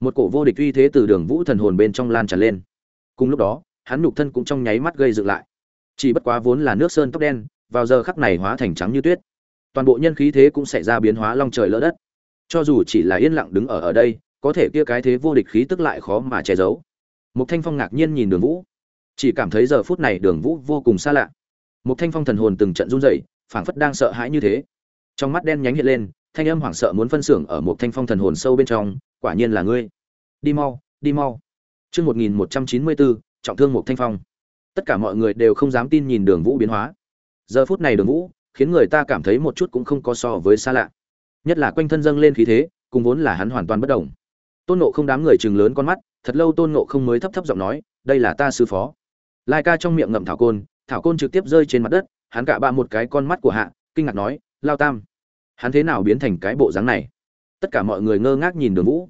một cổ vô địch uy thế từ đường vũ thần hồn bên trong lan tràn lên. Cùng lúc đó, hắn nhục thân cũng trong nháy mắt gây dựng lại. Chỉ bất quá vốn là nước sơn tóc đen, vào giờ khắc này hóa thành trắng như tuyết. Toàn bộ nhân khí thế cũng xảy ra biến hóa long trời lỡ đất. Cho dù chỉ là yên lặng đứng ở ở đây, có thể kia cái thế vô địch khí tức lại khó mà che giấu. Một thanh phong ngạc nhiên nhìn đường vũ. Chỉ cảm thấy giờ phút này đường vũ vô cùng xa lạ. Một thanh phong thần hồn từng trận run rẩy, phảng phất đang sợ hãi như thế. Trong mắt đen nhánh hiện lên, thanh âm hoảng sợ muốn phân xưởng ở một thanh phong thần hồn sâu bên trong quả nhiên là ngươi. Đi mau đi mau. Chương một nghìn một trăm chín mươi bốn, trọng thương một thanh phong. Tất cả mọi người đều không dám tin nhìn đường vũ biến hóa. Giờ phút này đường vũ, khiến người ta cảm thấy một chút cũng không có so với xa lạ. Nhất là quanh thân dâng lên khí thế, cùng vốn là hắn hoàn toàn bất đồng. Tôn nộ không đám người chừng lớn con mắt, thật lâu tôn nộ không mới thấp thấp giọng nói, đây là ta sư phó. Lai ca trong miệng ngậm thảo côn thảo côn trực tiếp rơi trên mặt đất, hắn cạ bạ một cái con mắt của hạ, kinh ngạc nói, lao tam, hắn thế nào biến thành cái bộ dáng này? Tất cả mọi người ngơ ngác nhìn đường vũ.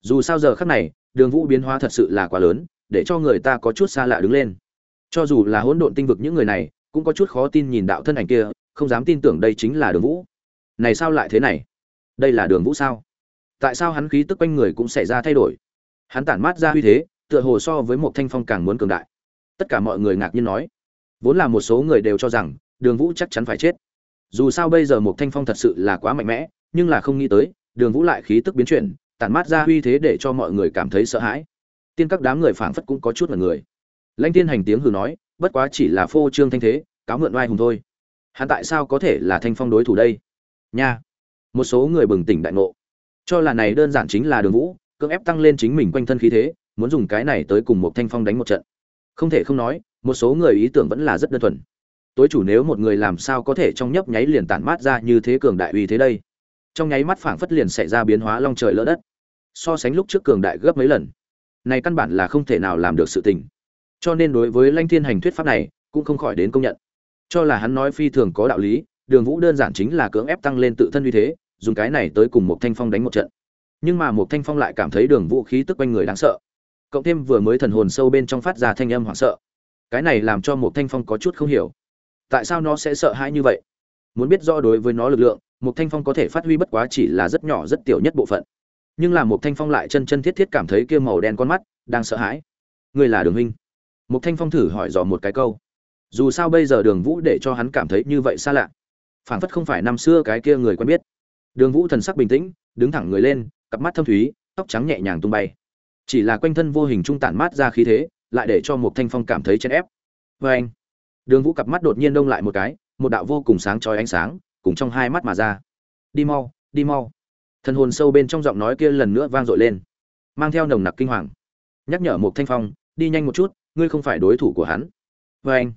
Dù sao giờ khắc này, đường vũ biến hóa thật sự là quá lớn, để cho người ta có chút xa lạ đứng lên. Cho dù là hỗn độn tinh vực những người này, cũng có chút khó tin nhìn đạo thân ảnh kia, không dám tin tưởng đây chính là đường vũ. Này sao lại thế này? Đây là đường vũ sao? Tại sao hắn khí tức quanh người cũng xảy ra thay đổi? Hắn tản mát ra uy thế, tựa hồ so với một thanh phong càng muốn cường đại. Tất cả mọi người ngạc nhiên nói. Vốn là một số người đều cho rằng, đường vũ chắc chắn phải chết. Dù sao bây giờ một thanh phong thật sự là quá mạnh mẽ, nhưng là không nghĩ tới đường vũ lại khí tức biến chuyển, tản mát ra uy thế để cho mọi người cảm thấy sợ hãi. Tiên các đám người phảng phất cũng có chút là người. Lãnh tiên hành tiếng hừ nói, bất quá chỉ là phô trương thanh thế, cáo mượn oai hùng thôi. Hắn tại sao có thể là thanh phong đối thủ đây? Nha! Một số người bừng tỉnh đại ngộ. Cho là này đơn giản chính là đường vũ, cưỡng ép tăng lên chính mình quanh thân khí thế, muốn dùng cái này tới cùng một thanh phong đánh một trận. Không thể không nói, một số người ý tưởng vẫn là rất đơn thuần. Tối chủ nếu một người làm sao có thể trong nhấp nháy liền tản mát ra như thế cường đại uy thế đây? Trong nháy mắt phảng phất liền xảy ra biến hóa long trời lỡ đất. So sánh lúc trước cường đại gấp mấy lần, này căn bản là không thể nào làm được sự tình. Cho nên đối với lanh thiên hành thuyết pháp này, cũng không khỏi đến công nhận. Cho là hắn nói phi thường có đạo lý, đường vũ đơn giản chính là cưỡng ép tăng lên tự thân uy thế, dùng cái này tới cùng một thanh phong đánh một trận. Nhưng mà một thanh phong lại cảm thấy đường vũ khí tức quanh người đáng sợ. Cộng thêm vừa mới thần hồn sâu bên trong phát ra thanh âm hoảng sợ. Cái này làm cho một thanh phong có chút không hiểu. Tại sao nó sẽ sợ hãi như vậy? Muốn biết rõ đối với nó lực lượng một thanh phong có thể phát huy bất quá chỉ là rất nhỏ rất tiểu nhất bộ phận. Nhưng là một thanh phong lại chân chân thiết thiết cảm thấy kia màu đen con mắt, đang sợ hãi. Người là đường huynh. Một thanh phong thử hỏi dò một cái câu. Dù sao bây giờ đường vũ để cho hắn cảm thấy như vậy xa lạ. Phảng phất không phải năm xưa cái kia người quen biết. Đường vũ thần sắc bình tĩnh, đứng thẳng người lên, cặp mắt thâm thúy, tóc trắng nhẹ nhàng tung bay. Chỉ là quanh thân vô hình trung tản mát ra khí thế, lại để cho một thanh phong cảm thấy chèn ép. Vê anh đường vũ cặp mắt đột nhiên đông lại một cái, một đạo vô cùng sáng trói ánh sáng cùng trong hai mắt mà ra. Đi mau đi mau. Thần hồn sâu bên trong giọng nói kia lần nữa vang dội lên, mang theo nồng nặc kinh hoàng. Nhắc nhở một thanh phong, đi nhanh một chút, ngươi không phải đối thủ của hắn. Vê anh,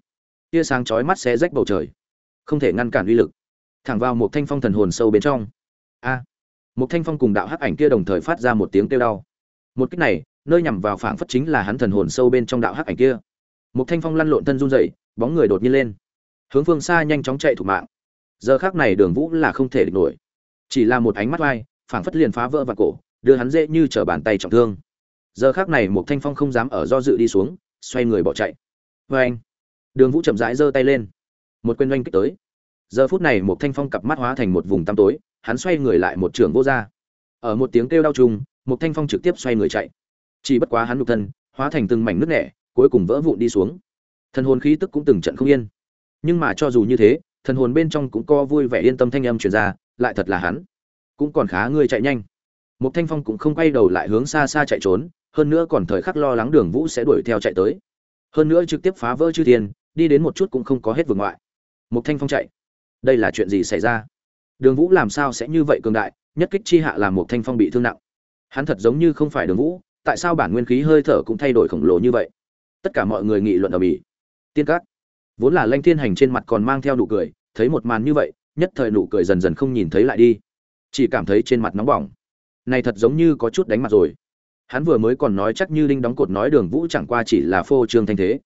tia sáng chói mắt xé rách bầu trời, không thể ngăn cản uy lực. Thẳng vào một thanh phong thần hồn sâu bên trong. A một thanh phong cùng đạo hắc ảnh kia đồng thời phát ra một tiếng kêu đau. Một cách này, nơi nhằm vào phảng phất chính là hắn thần hồn sâu bên trong đạo hắc ảnh kia. Một thanh phong lăn lộn thân run rẩy, bóng người đột nhiên lên. Hướng phương xa nhanh chóng chạy thủ mạng giờ khác này đường vũ là không thể địch nổi. Chỉ là một ánh mắt vai phảng phất liền phá vỡ và cổ, đưa hắn dễ như trở bàn tay trọng thương. Giờ khác này một thanh phong không dám ở do dự đi xuống, xoay người bỏ chạy. Vê anh, đường vũ chậm rãi giơ tay lên. Một quên oanh kích tới. Giờ phút này một thanh phong cặp mắt hóa thành một vùng tăm tối, hắn xoay người lại một trường vô r ở một tiếng kêu đau trùng một thanh phong trực tiếp xoay người chạy. Chỉ bất quá hắn nhục thân, hóa thành từng mảnh nước nẻ, cuối cùng vỡ vụn đi xuống. Thân hồn khí tức cũng từng trận không yên. Nhưng mà cho dù như thế thần hồn bên trong cũng co vui vẻ yên tâm thanh âm truyền ra, lại thật là hắn. Cũng còn khá ngươi chạy nhanh. Một thanh phong cũng không quay đầu lại hướng xa xa chạy trốn, hơn nữa còn thời khắc lo lắng đường vũ sẽ đuổi theo chạy tới. Hơn nữa trực tiếp phá vỡ chư thiên, đi đến một chút cũng không có hết vực ngoại. Một thanh phong chạy. Đây là chuyện gì xảy ra? Đường vũ làm sao sẽ như vậy cường đại, nhất kích chi hạ làm một thanh phong bị thương nặng. Hắn thật giống như không phải đường vũ, tại sao bản nguyên khí hơi thở cũng thay đổi khổng lồ như vậy? Tất cả mọi người nghị luận ở bỉ tiên cát vốn là lanh thiên hành trên mặt còn mang theo nụ cười, thấy một màn như vậy, nhất thời nụ cười dần dần không nhìn thấy lại đi. Chỉ cảm thấy trên mặt nóng bỏng. Này thật giống như có chút đánh mặt rồi. Hắn vừa mới còn nói chắc như linh đóng cột nói đường vũ chẳng qua chỉ là phô trương thanh thế.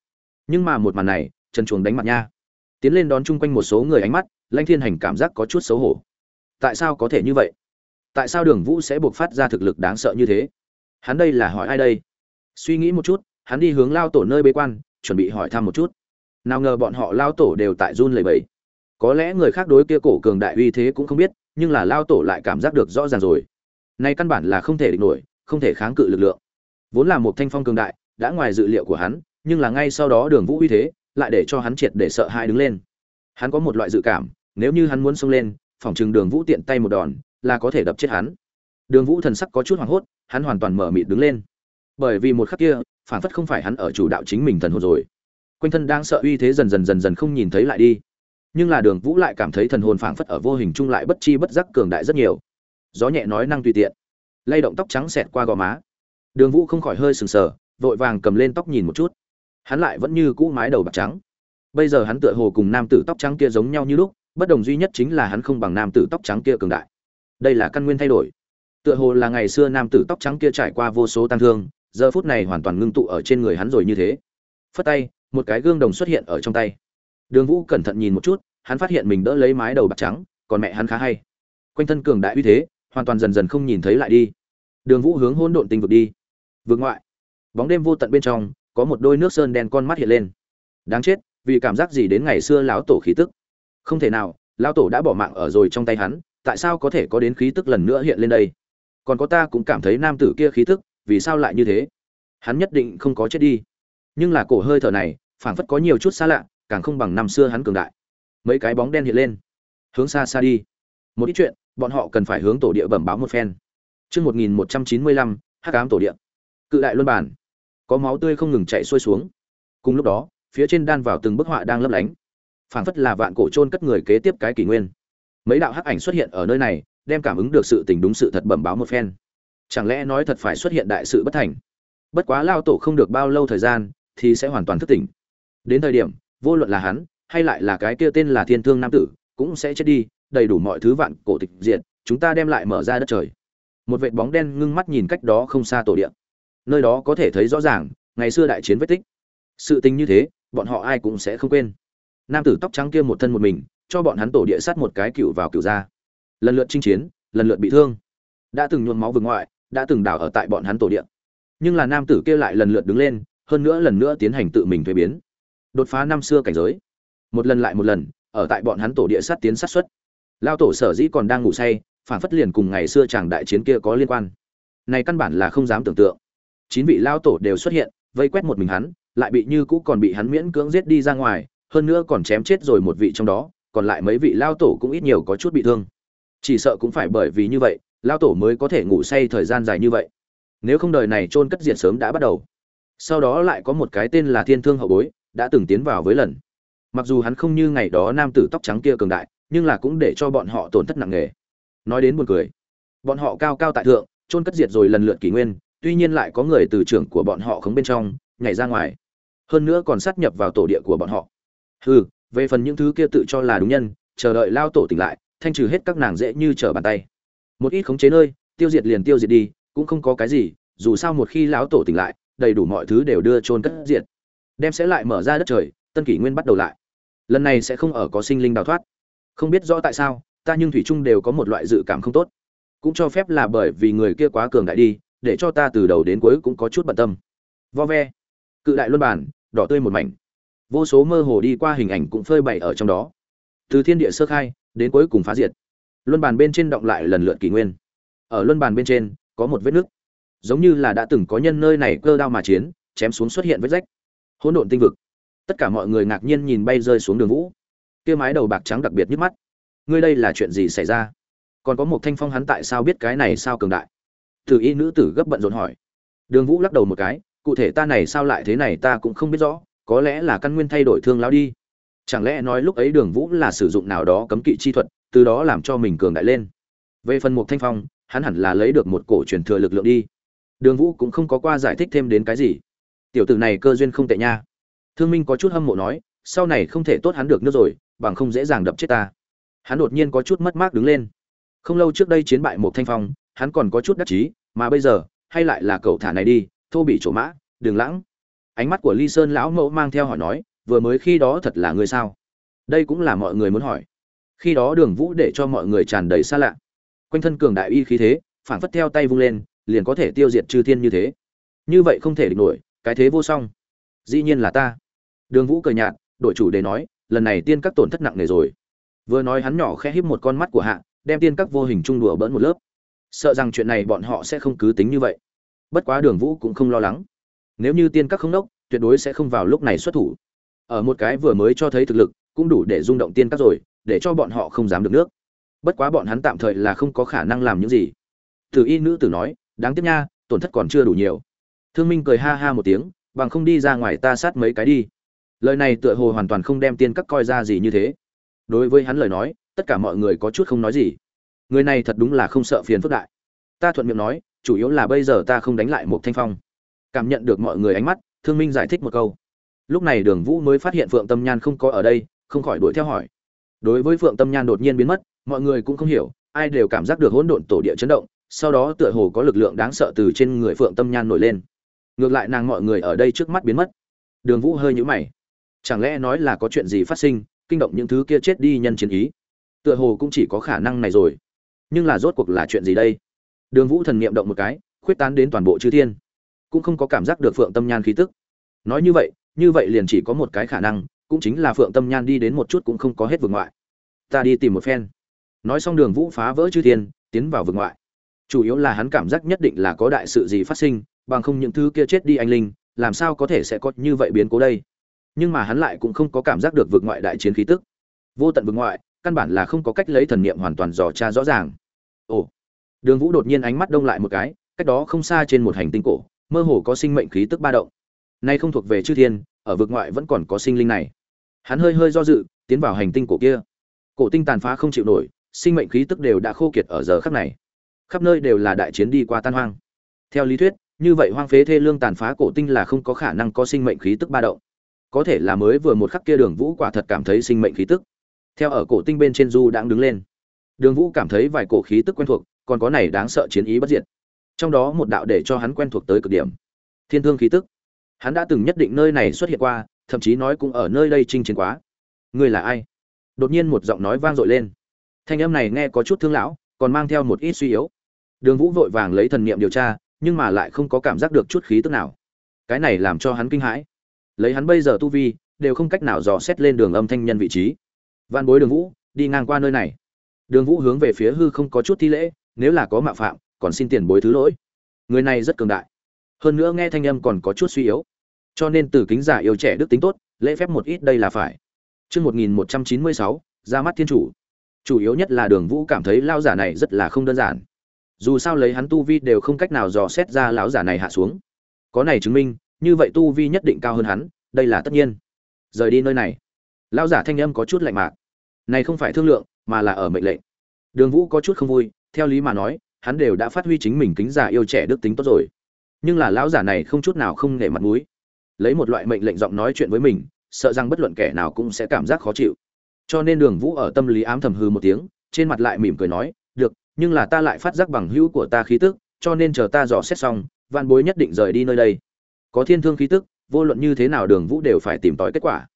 Nhưng mà một màn này, trần chuồng đánh mặt nha. Tiến lên đón chung quanh một số người ánh mắt, lanh thiên hành cảm giác có chút xấu hổ. Tại sao có thể như vậy? Tại sao đường vũ sẽ buộc phát ra thực lực đáng sợ như thế? Hắn đây là hỏi ai đây? Suy nghĩ một chút, hắn đi hướng lao tổ nơi bế quan, chuẩn bị hỏi thăm một chút nào ngờ bọn họ lao tổ đều tại run lẩy bẩy. có lẽ người khác đối kia cổ cường đại uy thế cũng không biết, nhưng là lao tổ lại cảm giác được rõ ràng rồi. Nay căn bản là không thể địch nổi, không thể kháng cự lực lượng. Vốn là một thanh phong cường đại, đã ngoài dự liệu của hắn, nhưng là ngay sau đó đường vũ uy thế, lại để cho hắn triệt để sợ hãi đứng lên. Hắn có một loại dự cảm, nếu như hắn muốn xông lên phòng chừng đường vũ tiện tay một đòn, là có thể đập chết hắn. Đường vũ thần sắc có chút hoảng hốt, hắn hoàn toàn mở mịt đứng lên. Bởi vì một khắc kia, phản phất không phải hắn ở chủ đạo chính mình thần hồn rồi quanh thân đang sợ uy thế dần dần dần dần không nhìn thấy lại đi. Nhưng là đường vũ lại cảm thấy thần hồn phảng phất ở vô hình chung lại bất chi bất giác cường đại rất nhiều. Gió nhẹ nói năng tùy tiện. Lay động tóc trắng xẹt qua gò má. Đường vũ không khỏi hơi sừng sờ, vội vàng cầm lên tóc nhìn một chút. Hắn lại vẫn như cũ mái đầu bạc trắng. Bây giờ hắn tựa hồ cùng nam tử tóc trắng kia giống nhau như lúc, bất đồng duy nhất chính là hắn không bằng nam tử tóc trắng kia cường đại. Đây là căn nguyên thay đổi. Tựa hồ là ngày xưa nam tử tóc trắng kia trải qua vô số tăng thương, giờ phút này hoàn toàn ngưng tụ ở trên người hắn rồi như thế. Phất tay một cái gương đồng xuất hiện ở trong tay. Đường vũ cẩn thận nhìn một chút, hắn phát hiện mình đỡ lấy mái đầu bạc trắng, còn mẹ hắn khá hay. Quanh thân cường đại uy thế, hoàn toàn dần dần không nhìn thấy lại đi. Đường vũ hướng hôn độn tinh vực đi. Vượt ngoại. Bóng đêm vô tận bên trong, có một đôi nước sơn đen con mắt hiện lên. Đáng chết, vì cảm giác gì đến ngày xưa lão tổ khí tức? Không thể nào, lão tổ đã bỏ mạng ở rồi trong tay hắn, tại sao có thể có đến khí tức lần nữa hiện lên đây? Còn có ta cũng cảm thấy nam tử kia khí tức, vì sao lại như thế? Hắn nhất định không có chết đi nhưng là cổ hơi thở này phảng phất có nhiều chút xa lạ càng không bằng năm xưa hắn cường đại mấy cái bóng đen hiện lên hướng xa xa đi một ít chuyện bọn họ cần phải hướng tổ địa bẩm báo một phen Chương 1195, Hắc ám tổ địa. Cự đại luân bản. Có máu tươi không ngừng chảy xuôi xuống. Cùng lúc đó, phía trên đan vào từng bức họa đang lấp lánh. Phảng phất là vạn cổ chôn cất người kế tiếp cái kỷ nguyên. Mấy đạo hắc ảnh xuất hiện ở nơi này, đem cảm ứng được sự tình đúng sự thật bẩm báo một phen. Chẳng lẽ nói thật phải xuất hiện đại sự bất thành? Bất quá lao tổ không được bao lâu thời gian thì sẽ hoàn toàn thức tỉnh. Đến thời điểm, vô luận là hắn hay lại là cái kia tên là Thiên Thương nam tử, cũng sẽ chết đi, đầy đủ mọi thứ vạn cổ tịch diệt, chúng ta đem lại mở ra đất trời. Một vệt bóng đen ngưng mắt nhìn cách đó không xa tổ địa. Nơi đó có thể thấy rõ ràng ngày xưa đại chiến vết tích. Sự tình như thế bọn họ ai cũng sẽ không quên. Nam tử tóc trắng kia một thân một mình cho bọn hắn tổ địa sát một cái cựu vào cựu ra. Lần lượt chinh chiến lần lượt bị thương. Đã từng nhuộm máu vực ngoại đã từng đảo ở tại bọn hắn tổ địa. Nhưng là nam tử kia lại lần lượt đứng lên hơn nữa lần nữa tiến hành tự mình thuế biến, đột phá năm xưa cảnh giới. Một lần lại một lần, ở tại bọn hắn tổ địa sát tiến sát xuất. Lao tổ sở dĩ còn đang ngủ say, phản phất liền cùng ngày xưa chàng đại chiến kia có liên quan. Này căn bản là không dám tưởng tượng. Chín vị lao tổ đều xuất hiện, vây quét một mình hắn, lại bị như cũ còn bị hắn miễn cưỡng giết đi ra ngoài, hơn nữa còn chém chết rồi một vị trong đó, còn lại mấy vị lao tổ cũng ít nhiều có chút bị thương. Chỉ sợ cũng phải bởi vì như vậy, lao tổ mới có thể ngủ say thời gian dài như vậy. Nếu không đời này chôn cất diệt sớm đã bắt đầu sau đó lại có một cái tên là thiên thương hậu bối, đã từng tiến vào với lần. Mặc dù hắn không như ngày đó nam tử tóc trắng kia cường đại, nhưng là cũng để cho bọn họ tổn thất nặng nề. Nói đến buồn cười, bọn họ cao cao tại thượng, chôn cất diệt rồi lần lượt kỷ nguyên, tuy nhiên lại có người từ trưởng của bọn họ khống bên trong, nhảy ra ngoài. Hơn nữa còn sát nhập vào tổ địa của bọn họ. Hừ, về phần những thứ kia tự cho là đúng nhân, chờ đợi lao tổ tỉnh lại, thanh trừ hết các nàng dễ như trở bàn tay. Một ít khống chế nơi, tiêu diệt liền tiêu diệt đi, cũng không có cái gì, dù sao một khi lão tổ tỉnh lại đầy đủ mọi thứ đều đưa chôn cất diệt. Đem sẽ lại mở ra đất trời, tân kỷ nguyên bắt đầu lại. Lần này sẽ không ở có sinh linh đào thoát. Không biết rõ tại sao, ta nhưng thủy chung đều có một loại dự cảm không tốt. Cũng cho phép là bởi vì người kia quá cường đại đi, để cho ta từ đầu đến cuối cũng có chút bận tâm. Vo ve. Cự đại luân bản đỏ tươi một mảnh. Vô số mơ hồ đi qua hình ảnh cũng phơi bày ở trong đó. Từ thiên địa sơ khai, đến cuối cùng phá diệt. Luân bàn bên trên động lại lần lượt kỷ nguyên. Ở luân bàn bên trên, có một vết nứt giống như là đã từng có nhân nơi này cơ đao mà chiến, chém xuống xuất hiện vết rách. Hỗn độn tinh vực. Tất cả mọi người ngạc nhiên nhìn bay rơi xuống đường vũ. Kia mái đầu bạc trắng đặc biệt nhức mắt. Ngươi đây là chuyện gì xảy ra? Còn có một thanh phong hắn tại sao biết cái này sao cường đại? Thử y nữ tử gấp bận rộn hỏi. Đường vũ lắc đầu một cái, cụ thể ta này sao lại thế này ta cũng không biết rõ, có lẽ là căn nguyên thay đổi thương lão đi. Chẳng lẽ nói lúc ấy đường vũ là sử dụng nào đó cấm kỵ chi thuật, từ đó làm cho mình cường đại lên? Về phần mục thanh phong, hắn hẳn là lấy được một cổ truyền thừa lực lượng đi đường vũ cũng không có qua giải thích thêm đến cái gì. Tiểu tử này cơ duyên không tệ nha. Thương minh có chút hâm mộ nói, sau này không thể tốt hắn được nữa rồi, bằng không dễ dàng đập chết ta. Hắn đột nhiên có chút mất mát đứng lên. Không lâu trước đây chiến bại một thanh phong, hắn còn có chút đắc chí, mà bây giờ, hay lại là cậu thả này đi, thô bị trổ mã đường lãng. Ánh mắt của ly sơn lão mẫu mang theo hỏi nói, vừa mới khi đó thật là người sao? Đây cũng là mọi người muốn hỏi. Khi đó đường vũ để cho mọi người tràn đầy xa lạ. Quanh thân cường đại y khí thế phản phất theo tay vung lên liền có thể tiêu diệt chư thiên như thế. Như vậy không thể địch nổi, cái thế vô song. Dĩ nhiên là ta. Đường vũ cười nhạt, đội chủ đề nói, lần này tiên các tổn thất nặng nề rồi. Vừa nói hắn nhỏ khẽ híp một con mắt của hạ, đem tiên các vô hình trung đùa bỡn một lớp. Sợ rằng chuyện này bọn họ sẽ không cứ tính như vậy. Bất quá đường vũ cũng không lo lắng. Nếu như tiên các không đốc, tuyệt đối sẽ không vào lúc này xuất thủ. Ở một cái vừa mới cho thấy thực lực, cũng đủ để rung động tiên các rồi, để cho bọn họ không dám được nước. Bất quá bọn hắn tạm thời là không có khả năng làm những gì. Từ y nữ tử nói đáng tiếc nha, tổn thất còn chưa đủ nhiều. Thương minh cười ha ha một tiếng, bằng không đi ra ngoài ta sát mấy cái đi. Lời này tựa hồ hoàn toàn không đem tiên các coi ra gì như thế. Đối với hắn lời nói, tất cả mọi người có chút không nói gì. Người này thật đúng là không sợ phiền phức đại. Ta thuận miệng nói, chủ yếu là bây giờ ta không đánh lại một thanh phong. Cảm nhận được mọi người ánh mắt, thương minh giải thích một câu. Lúc này đường vũ mới phát hiện phượng tâm nhan không có ở đây, không khỏi đuổi theo hỏi. Đối với phượng tâm nhan đột nhiên biến mất, mọi người cũng không hiểu, ai đều cảm giác được hỗn độn tổ địa chấn động sau đó tựa hồ có lực lượng đáng sợ từ trên người phượng tâm nhan nổi lên. Ngược lại nàng mọi người ở đây trước mắt biến mất. Đường vũ hơi nhũ mày. Chẳng lẽ nói là có chuyện gì phát sinh, kinh động những thứ kia chết đi nhân chiến ý? Tựa hồ cũng chỉ có khả năng này rồi. Nhưng là rốt cuộc là chuyện gì đây? Đường vũ thần niệm động một cái, khuyết tán đến toàn bộ chư thiên. Cũng không có cảm giác được phượng tâm nhan khí tức. Nói như vậy như vậy liền chỉ có một cái khả năng, cũng chính là phượng tâm nhan đi đến một chút cũng không có hết vực ngoại. Ta đi tìm một phen. Nói xong đường vũ phá vỡ chư thiên, tiến vào vực ngoại chủ yếu là hắn cảm giác nhất định là có đại sự gì phát sinh, bằng không những thứ kia chết đi anh linh, làm sao có thể sẽ có như vậy biến cố đây? Nhưng mà hắn lại cũng không có cảm giác được vượt ngoại đại chiến khí tức. Vô tận vực ngoại, căn bản là không có cách lấy thần niệm hoàn toàn dò tra rõ ràng. Ồ, đường vũ đột nhiên ánh mắt đông lại một cái, cách đó không xa trên một hành tinh cổ, mơ hồ có sinh mệnh khí tức ba động. Nay không thuộc về chư thiên, ở vực ngoại vẫn còn có sinh linh này. Hắn hơi hơi do dự, tiến vào hành tinh cổ kia. Cổ tinh tàn phá không chịu nổi, sinh mệnh khí tức đều đã khô kiệt ở giờ khắc này khắp nơi đều là đại chiến đi qua tan hoang. Theo lý thuyết, như vậy hoang phế thê lương tàn phá cổ tinh là không có khả năng có sinh mệnh khí tức ba động. Có thể là mới vừa một khắc kia đường vũ quả thật cảm thấy sinh mệnh khí tức. Theo ở cổ tinh bên trên du đang đứng lên. Đường vũ cảm thấy vài cổ khí tức quen thuộc, còn có này đáng sợ chiến ý bất diệt. Trong đó một đạo để cho hắn quen thuộc tới cực điểm. Thiên thương khí tức. Hắn đã từng nhất định nơi này xuất hiện qua, thậm chí nói cũng ở nơi đây chinh chiến quá. Ngươi là ai? Đột nhiên một giọng nói vang dội lên. Thanh âm này nghe có chút thương lão, còn mang theo một ít suy yếu đường vũ vội vàng lấy thần niệm điều tra nhưng mà lại không có cảm giác được chút khí tức nào. Cái này làm cho hắn kinh hãi. Lấy hắn bây giờ tu vi đều không cách nào dò xét lên đường âm thanh nhân vị trí. Vạn bối đường vũ đi ngang qua nơi này. Đường vũ hướng về phía hư không có chút thi lễ nếu là có mạo phạm còn xin tiền bối thứ lỗi. Người này rất cường đại. Hơn nữa nghe thanh âm còn có chút suy yếu. Cho nên từ kính giả yêu trẻ đức tính tốt lễ phép một ít đây là phải. Chương 1196, ra mắt thiên chủ. Chủ yếu nhất là Đường Vũ cảm thấy lao giả này rất là không đơn giản. Dù sao lấy hắn tu vi đều không cách nào dò xét ra lão giả này hạ xuống. Có này chứng minh, như vậy tu vi nhất định cao hơn hắn, đây là tất nhiên. Rời đi nơi này. Lão giả thanh âm có chút lạnh mạc. Này không phải thương lượng, mà là ở mệnh lệnh. Đường Vũ có chút không vui, theo lý mà nói, hắn đều đã phát huy chính mình kính giả yêu trẻ đức tính tốt rồi. Nhưng là lão giả này không chút nào không nể mặt mũi. Lấy một loại mệnh lệnh giọng nói chuyện với mình, sợ rằng bất luận kẻ nào cũng sẽ cảm giác khó chịu cho nên đường vũ ở tâm lý ám thầm hư một tiếng trên mặt lại mỉm cười nói nhưng là ta lại phát giác bằng hữu của ta khí tức, cho nên chờ ta dò xét xong, vạn bối nhất định rời đi nơi đây. Có thiên thương khí tức, vô luận như thế nào đường vũ đều phải tìm tòi kết quả.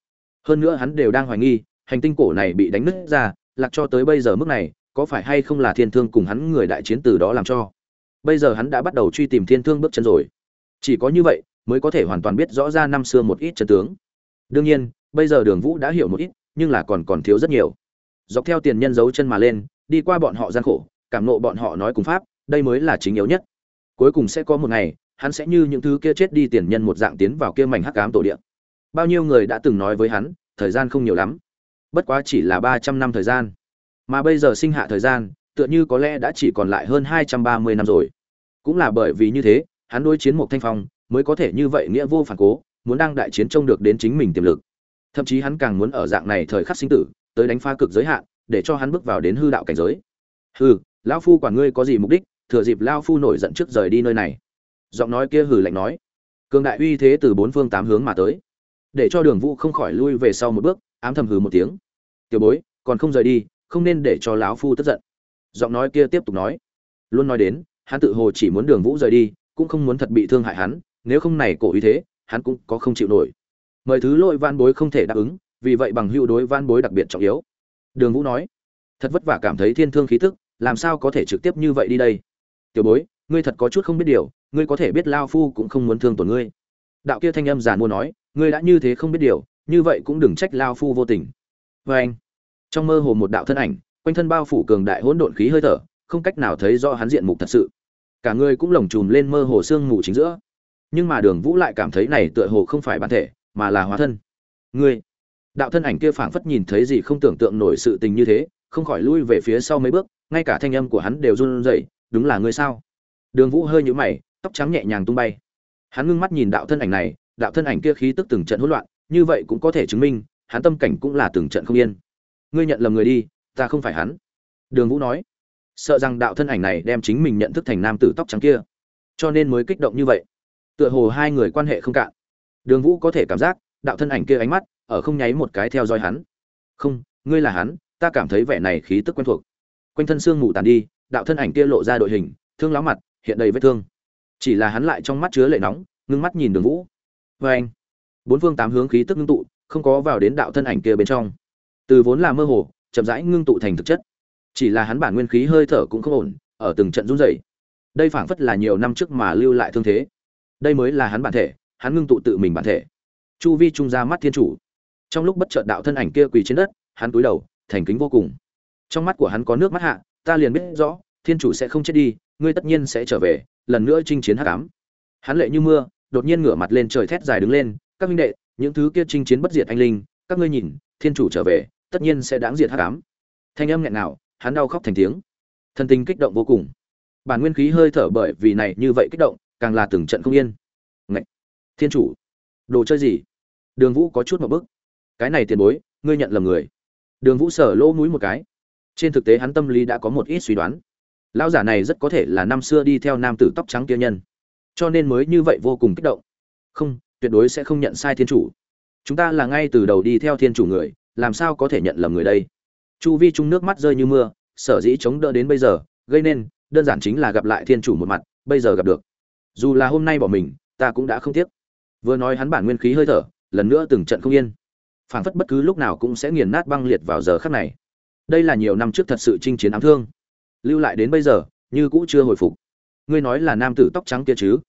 Hơn nữa hắn đều đang hoài nghi, hành tinh cổ này bị đánh nứt ra, lạc cho tới bây giờ mức này, có phải hay không là thiên thương cùng hắn người đại chiến từ đó làm cho? Bây giờ hắn đã bắt đầu truy tìm thiên thương bước chân rồi. Chỉ có như vậy, mới có thể hoàn toàn biết rõ ra năm xưa một ít chân tướng. Đương nhiên, bây giờ đường vũ đã hiểu một ít, nhưng là còn còn thiếu rất nhiều. Dọc theo tiền nhân dấu chân mà lên, đi qua bọn họ gian khổ cảm nộ bọn họ nói cùng pháp, đây mới là chính yếu nhất. Cuối cùng sẽ có một ngày, hắn sẽ như những thứ kia chết đi tiền nhân một dạng tiến vào kia mảnh hắc ám tổ địa. Bao nhiêu người đã từng nói với hắn, thời gian không nhiều lắm. Bất quá chỉ là ba trăm năm thời gian. Mà bây giờ sinh hạ thời gian, tựa như có lẽ đã chỉ còn lại hơn hai trăm ba mươi năm rồi. Cũng là bởi vì như thế, hắn đối chiến một thanh phong, mới có thể như vậy nghĩa vô phản cố, muốn đang đại chiến trông được đến chính mình tiềm lực. Thậm chí hắn càng muốn ở dạng này thời khắc sinh tử, tới đánh phá cực giới hạn, để cho hắn bước vào đến hư đạo cảnh giới. Hừ lão phu quản ngươi có gì mục đích, thừa dịp lao phu nổi giận trước rời đi nơi này. Giọng nói kia hừ lạnh nói. Cường đại uy thế từ bốn phương tám hướng mà tới. Để cho đường vũ không khỏi lui về sau một bước, ám thầm hừ một tiếng. Tiểu bối, còn không rời đi, không nên để cho lão phu tức giận. Giọng nói kia tiếp tục nói. Luôn nói đến, hắn tự hồ chỉ muốn đường vũ rời đi, cũng không muốn thật bị thương hại hắn, nếu không này cổ uy thế, hắn cũng có không chịu nổi. Mời thứ lỗi van bối không thể đáp ứng, vì vậy bằng hữu đối van bối đặc biệt trọng yếu. Đường vũ nói. Thật vất vả cảm thấy thiên thương khí tức làm sao có thể trực tiếp như vậy đi đây? Tiểu bối, ngươi thật có chút không biết điều, ngươi có thể biết lao phu cũng không muốn thương tổn ngươi. Đạo kia thanh âm giàn mua nói, ngươi đã như thế không biết điều, như vậy cũng đừng trách lao phu vô tình. Vê anh, trong mơ hồ một đạo thân ảnh, quanh thân bao phủ cường đại hỗn độn khí hơi thở, không cách nào thấy rõ hắn diện mục thật sự. Cả người cũng lồng chùm lên mơ hồ sương mù chính giữa. Nhưng mà đường vũ lại cảm thấy này tựa hồ không phải bản thể, mà là hóa thân. Ngươi, đạo thân ảnh kia phảng phất nhìn thấy gì không tưởng tượng nổi sự tình như thế, không khỏi lui về phía sau mấy bước ngay cả thanh âm của hắn đều run rẩy, đúng là ngươi sao? Đường vũ hơi nhíu mày, tóc trắng nhẹ nhàng tung bay. Hắn ngưng mắt nhìn đạo thân ảnh này, đạo thân ảnh kia khí tức từng trận hỗn loạn, như vậy cũng có thể chứng minh, hắn tâm cảnh cũng là từng trận không yên. Ngươi nhận lầm người đi, ta không phải hắn. Đường vũ nói. Sợ rằng đạo thân ảnh này đem chính mình nhận thức thành nam tử tóc trắng kia. Cho nên mới kích động như vậy. Tựa hồ hai người quan hệ không cạn. Đường vũ có thể cảm giác, đạo thân ảnh kia ánh mắt, ở không nháy một cái theo dõi hắn. Không, ngươi là hắn, ta cảm thấy vẻ này khí tức quen thuộc quanh thân xương mù tàn đi, đạo thân ảnh kia lộ ra đội hình, thương láo mặt, hiện đầy vết thương. Chỉ là hắn lại trong mắt chứa lệ nóng, ngưng mắt nhìn đường vũ. Vê anh, bốn phương tám hướng khí tức ngưng tụ, không có vào đến đạo thân ảnh kia bên trong. Từ vốn là mơ hồ, chậm rãi ngưng tụ thành thực chất. Chỉ là hắn bản nguyên khí hơi thở cũng không ổn, ở từng trận run rẩy. Đây phảng phất là nhiều năm trước mà lưu lại thương thế. Đây mới là hắn bản thể, hắn ngưng tụ tự mình bản thể. Chu vi trung ra mắt thiên chủ. Trong lúc bất chợt đạo thân ảnh kia quỳ trên đất, hắn cúi đầu, thành kính vô cùng trong mắt của hắn có nước mắt hạ, ta liền biết rõ, thiên chủ sẽ không chết đi, ngươi tất nhiên sẽ trở về, lần nữa chinh chiến hắc ám. Hắn lệ như mưa, đột nhiên ngửa mặt lên trời thét dài đứng lên, các minh đệ, những thứ kia chinh chiến bất diệt anh linh, các ngươi nhìn, thiên chủ trở về, tất nhiên sẽ đáng diệt hắc ám. Thanh âm nghẹn nào hắn đau khóc thành tiếng. Thân tình kích động vô cùng. Bản nguyên khí hơi thở bởi vì này như vậy kích động, càng là từng trận không yên. Ngậy! thiên chủ! Đồ chơi gì? Đường vũ có chút một bức. Cái này tiền bối, ngươi nhận lầm người. Đường vũ sở lỗ mũi một cái trên thực tế hắn tâm lý đã có một ít suy đoán. Lão giả này rất có thể là năm xưa đi theo nam tử tóc trắng kia nhân. Cho nên mới như vậy vô cùng kích động. Không, tuyệt đối sẽ không nhận sai thiên chủ. Chúng ta là ngay từ đầu đi theo thiên chủ người, làm sao có thể nhận lầm người đây? Chu vi trung nước mắt rơi như mưa, sở dĩ chống đỡ đến bây giờ, gây nên, đơn giản chính là gặp lại thiên chủ một mặt, bây giờ gặp được. Dù là hôm nay bỏ mình, ta cũng đã không tiếc. Vừa nói hắn bản nguyên khí hơi thở, lần nữa từng trận không yên. Phảng phất bất cứ lúc nào cũng sẽ nghiền nát băng liệt vào giờ khắc này đây là nhiều năm trước thật sự chinh chiến ám thương. Lưu lại đến bây giờ, như cũ chưa hồi phục. Ngươi nói là nam tử tóc trắng kia chứ?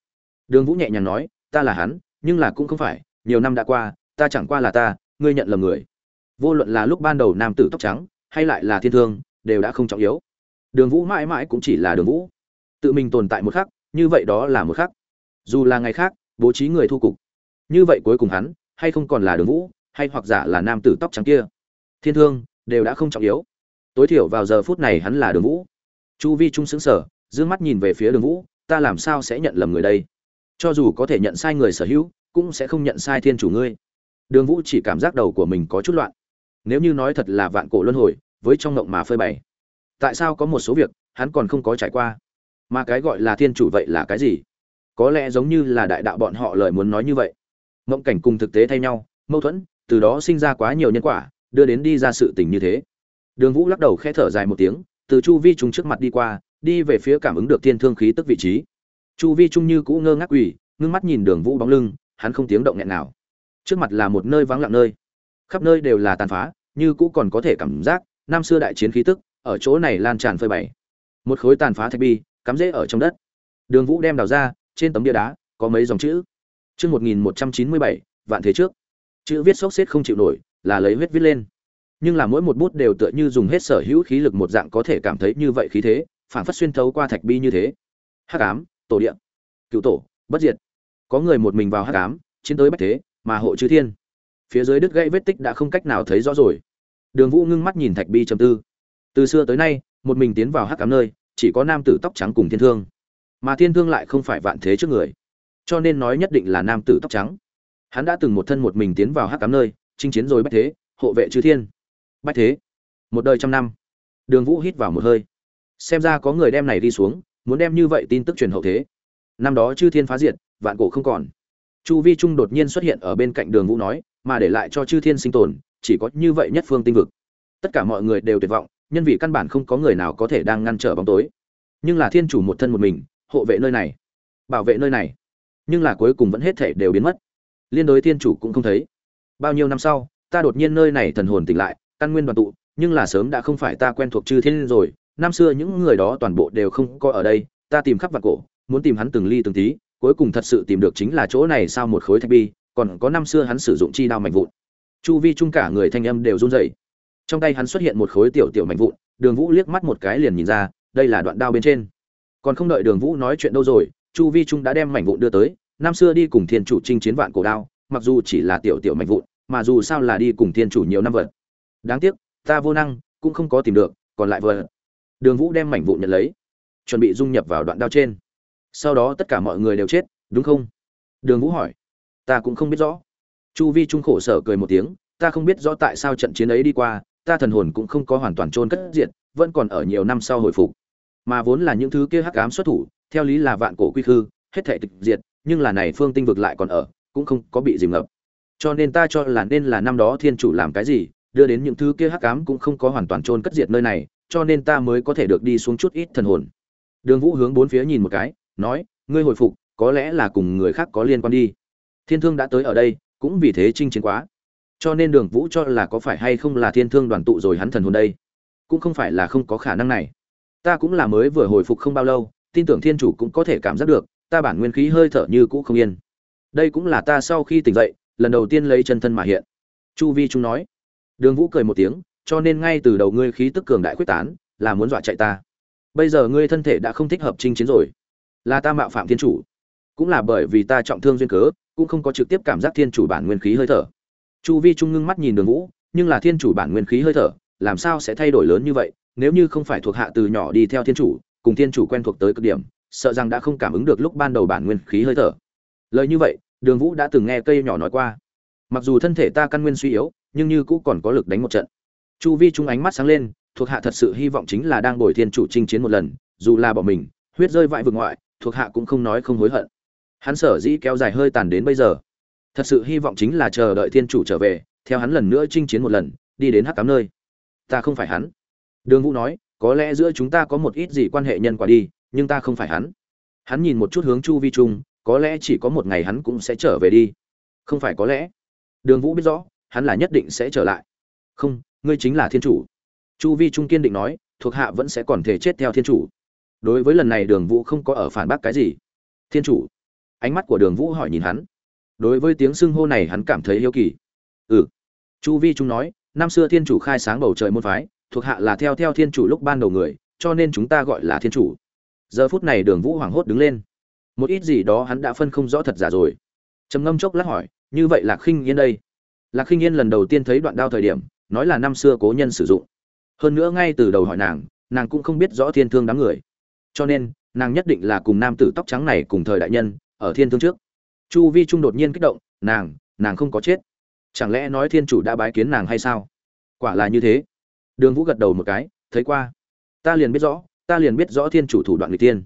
Đường vũ nhẹ nhàng nói, ta là hắn, nhưng là cũng không phải, nhiều năm đã qua, ta chẳng qua là ta, ngươi nhận lầm người. Vô luận là lúc ban đầu nam tử tóc trắng, hay lại là thiên thương, đều đã không trọng yếu. Đường vũ mãi mãi cũng chỉ là đường vũ. Tự mình tồn tại một khắc, như vậy đó là một khắc. Dù là ngày khác, bố trí người thu cục. Như vậy cuối cùng hắn, hay không còn là đường vũ, hay hoặc giả là nam tử tóc trắng kia. Thiên thương, đều đã không trọng yếu tối thiểu vào giờ phút này hắn là đường vũ. Chu vi trung xứng sở d ư ơ n g mắt nhìn về phía đường vũ, ta làm sao sẽ nhận lầm người đây? Cho dù có thể nhận sai người sở hữu, cũng sẽ không nhận sai thiên chủ ngươi. Đường vũ chỉ cảm giác đầu của mình có chút loạn. Nếu như nói thật là vạn cổ luân hồi, với trong ngộng mà phơi bày, tại sao có một số việc hắn còn không có trải qua? Mà cái gọi là thiên chủ vậy là cái gì? Có lẽ giống như là đại đạo bọn họ lời muốn nói như vậy. Ngộng cảnh cùng thực tế thay nhau, mâu thuẫn, từ đó sinh ra quá nhiều nhân quả, đưa đến đi ra sự tình như thế đường vũ lắc đầu khẽ thở dài một tiếng từ chu vi trung trước mặt đi qua đi về phía cảm ứng được thiên thương khí tức vị trí. Chu vi trung như cũ ngơ ngác quỷ, ngưng mắt nhìn đường vũ bóng lưng hắn không tiếng động nhẹ nào. Trước mặt là một nơi vắng lặng nơi. Khắp nơi đều là tàn phá như cũ còn có thể cảm giác năm xưa đại chiến khí tức ở chỗ này lan tràn phơi bày. Một khối tàn phá thạch bi cắm rễ ở trong đất. Đường vũ đem đào ra trên tấm bia đá có mấy dòng chữ. Chương một nghìn một trăm chín mươi bảy vạn thế trước. Chữ viết xốc xếch không chịu nổi là lấy huyết viết lên nhưng là mỗi một bút đều tựa như dùng hết sở hữu khí lực một dạng có thể cảm thấy như vậy khí thế, phản phất xuyên thấu qua thạch bi như thế. Hắc ám, tổ địa. Cựu tổ, bất diệt. Có người một mình vào hắc ám, chiến tới bách thế, mà hộ chư thiên. Phía dưới đứt gãy vết tích đã không cách nào thấy rõ rồi. Đường vũ ngưng mắt nhìn thạch bi trầm tư. Từ xưa tới nay, một mình tiến vào hắc ám nơi, chỉ có nam tử tóc trắng cùng thiên thương. Mà thiên thương lại không phải vạn thế trước người. Cho nên nói nhất định là nam tử tóc trắng. Hắn đã từng một thân một mình tiến vào hắc ám nơi, chinh chiến rồi bách thế, hộ vệ chư thiên bách thế. Một đời trăm năm. Đường vũ hít vào một hơi. Xem ra có người đem này đi xuống, muốn đem như vậy tin tức truyền hậu thế. Năm đó chư thiên phá diệt, vạn cổ không còn. Chu vi trung đột nhiên xuất hiện ở bên cạnh đường vũ nói, mà để lại cho chư thiên sinh tồn, chỉ có như vậy nhất phương tinh vực. Tất cả mọi người đều tuyệt vọng, nhân vì căn bản không có người nào có thể đang ngăn trở bóng tối. Nhưng là thiên chủ một thân một mình, hộ vệ nơi này, bảo vệ nơi này. Nhưng là cuối cùng vẫn hết thể đều biến mất. Liên đối thiên chủ cũng không thấy. Bao nhiêu năm sau, ta đột nhiên nơi này thần hồn tỉnh lại căn nguyên đoàn tụ, nhưng là sớm đã không phải ta quen thuộc chư thiên rồi, năm xưa những người đó toàn bộ đều không có ở đây, ta tìm khắp vạn cổ, muốn tìm hắn từng ly từng tí, cuối cùng thật sự tìm được chính là chỗ này sao một khối thạch bi, còn có năm xưa hắn sử dụng chi đao mạnh vụn. Chu vi chung cả người thanh âm đều run rẩy. Trong tay hắn xuất hiện một khối tiểu tiểu mạnh vụn, đường vũ liếc mắt một cái liền nhìn ra, đây là đoạn đao bên trên. Còn không đợi đường vũ nói chuyện đâu rồi, chu vi trung đã đem mảnh vụn đưa tới, năm xưa đi cùng thiên chủ chinh chiến vạn cổ đao, mặc dù chỉ là tiểu tiểu mảnh vụn, mà dù sao là đi cùng thiên chủ nhiều năm vật đáng tiếc, ta vô năng, cũng không có tìm được, còn lại vừa. Đường vũ đem mảnh vụn nhận lấy, chuẩn bị dung nhập vào đoạn đao trên. Sau đó tất cả mọi người đều chết, đúng không? Đường vũ hỏi. Ta cũng không biết rõ. Chu vi trung khổ sở cười một tiếng, ta không biết rõ tại sao trận chiến ấy đi qua, ta thần hồn cũng không có hoàn toàn trôn cất diệt, vẫn còn ở nhiều năm sau hồi phục. Mà vốn là những thứ kia hắc ám xuất thủ, theo lý là vạn cổ quy khư, hết thể tịch diệt, nhưng là này phương tinh vực lại còn ở, cũng không có bị dìm ngập. Cho nên ta cho là nên là năm đó thiên chủ làm cái gì đưa đến những thứ kia hắc ám cũng không có hoàn toàn trôn cất diệt nơi này, cho nên ta mới có thể được đi xuống chút ít thần hồn. Đường vũ hướng bốn phía nhìn một cái, nói, ngươi hồi phục, có lẽ là cùng người khác có liên quan đi. Thiên thương đã tới ở đây, cũng vì thế chinh chiến quá. Cho nên đường vũ cho là có phải hay không là thiên thương đoàn tụ rồi hắn thần hồn đây. Cũng không phải là không có khả năng này. Ta cũng là mới vừa hồi phục không bao lâu, tin tưởng thiên chủ cũng có thể cảm giác được, ta bản nguyên khí hơi thở như cũ không yên. Đây cũng là ta sau khi tỉnh dậy, lần đầu tiên lấy chân thân mà hiện. Chu vi trung nói đường vũ cười một tiếng, cho nên ngay từ đầu ngươi khí tức cường đại quyết tán, là muốn dọa chạy ta. Bây giờ ngươi thân thể đã không thích hợp chinh chiến rồi. Là ta mạo phạm thiên chủ. Cũng là bởi vì ta trọng thương duyên cớ, cũng không có trực tiếp cảm giác thiên chủ bản nguyên khí hơi thở. Chu vi trung ngưng mắt nhìn đường vũ, nhưng là thiên chủ bản nguyên khí hơi thở, làm sao sẽ thay đổi lớn như vậy? Nếu như không phải thuộc hạ từ nhỏ đi theo thiên chủ, cùng thiên chủ quen thuộc tới cực điểm, sợ rằng đã không cảm ứng được lúc ban đầu bản nguyên khí hơi thở. Lời như vậy, đường vũ đã từng nghe cây nhỏ nói qua. Mặc dù thân thể ta căn nguyên suy yếu nhưng như cũ còn có lực đánh một trận. Chu vi trung ánh mắt sáng lên, thuộc hạ thật sự hy vọng chính là đang bồi thiên chủ chinh chiến một lần, dù là bỏ mình, huyết rơi vãi vực ngoại, thuộc hạ cũng không nói không hối hận. Hắn sở dĩ kéo dài hơi tàn đến bây giờ, thật sự hy vọng chính là chờ đợi thiên chủ trở về, theo hắn lần nữa chinh chiến một lần, đi đến hắc tám nơi. Ta không phải hắn. Đường vũ nói, có lẽ giữa chúng ta có một ít gì quan hệ nhân quả đi, nhưng ta không phải hắn. Hắn nhìn một chút hướng chu vi trung, có lẽ chỉ có một ngày hắn cũng sẽ trở về đi. Không phải có lẽ. Đường vũ biết rõ hắn là nhất định sẽ trở lại. Không, ngươi chính là thiên chủ. Chu vi trung kiên định nói, thuộc hạ vẫn sẽ còn thể chết theo thiên chủ. Đối với lần này đường vũ không có ở phản bác cái gì. Thiên chủ. Ánh mắt của đường vũ hỏi nhìn hắn. Đối với tiếng xưng hô này hắn cảm thấy yêu kỳ. Ừ. Chu vi trung nói, năm xưa thiên chủ khai sáng bầu trời môn phái, thuộc hạ là theo theo thiên chủ lúc ban đầu người, cho nên chúng ta gọi là thiên chủ. Giờ phút này đường vũ hoảng hốt đứng lên. Một ít gì đó hắn đã phân không rõ thật giả rồi. Trầm ngâm chốc lát hỏi, như vậy là khinh yên đây? Lạc khinh yên lần đầu tiên thấy đoạn đao thời điểm, nói là năm xưa cố nhân sử dụng. Hơn nữa ngay từ đầu hỏi nàng nàng cũng không biết rõ thiên thương đám người. Cho nên, nàng nhất định là cùng nam tử tóc trắng này cùng thời đại nhân, ở thiên thương trước. Chu vi trung đột nhiên kích động, nàng nàng không có chết. Chẳng lẽ nói thiên chủ đã bái kiến nàng hay sao? Quả là như thế. Đường vũ gật đầu một cái, thấy qua. Ta liền biết rõ, ta liền biết rõ thiên chủ thủ đoạn người tiên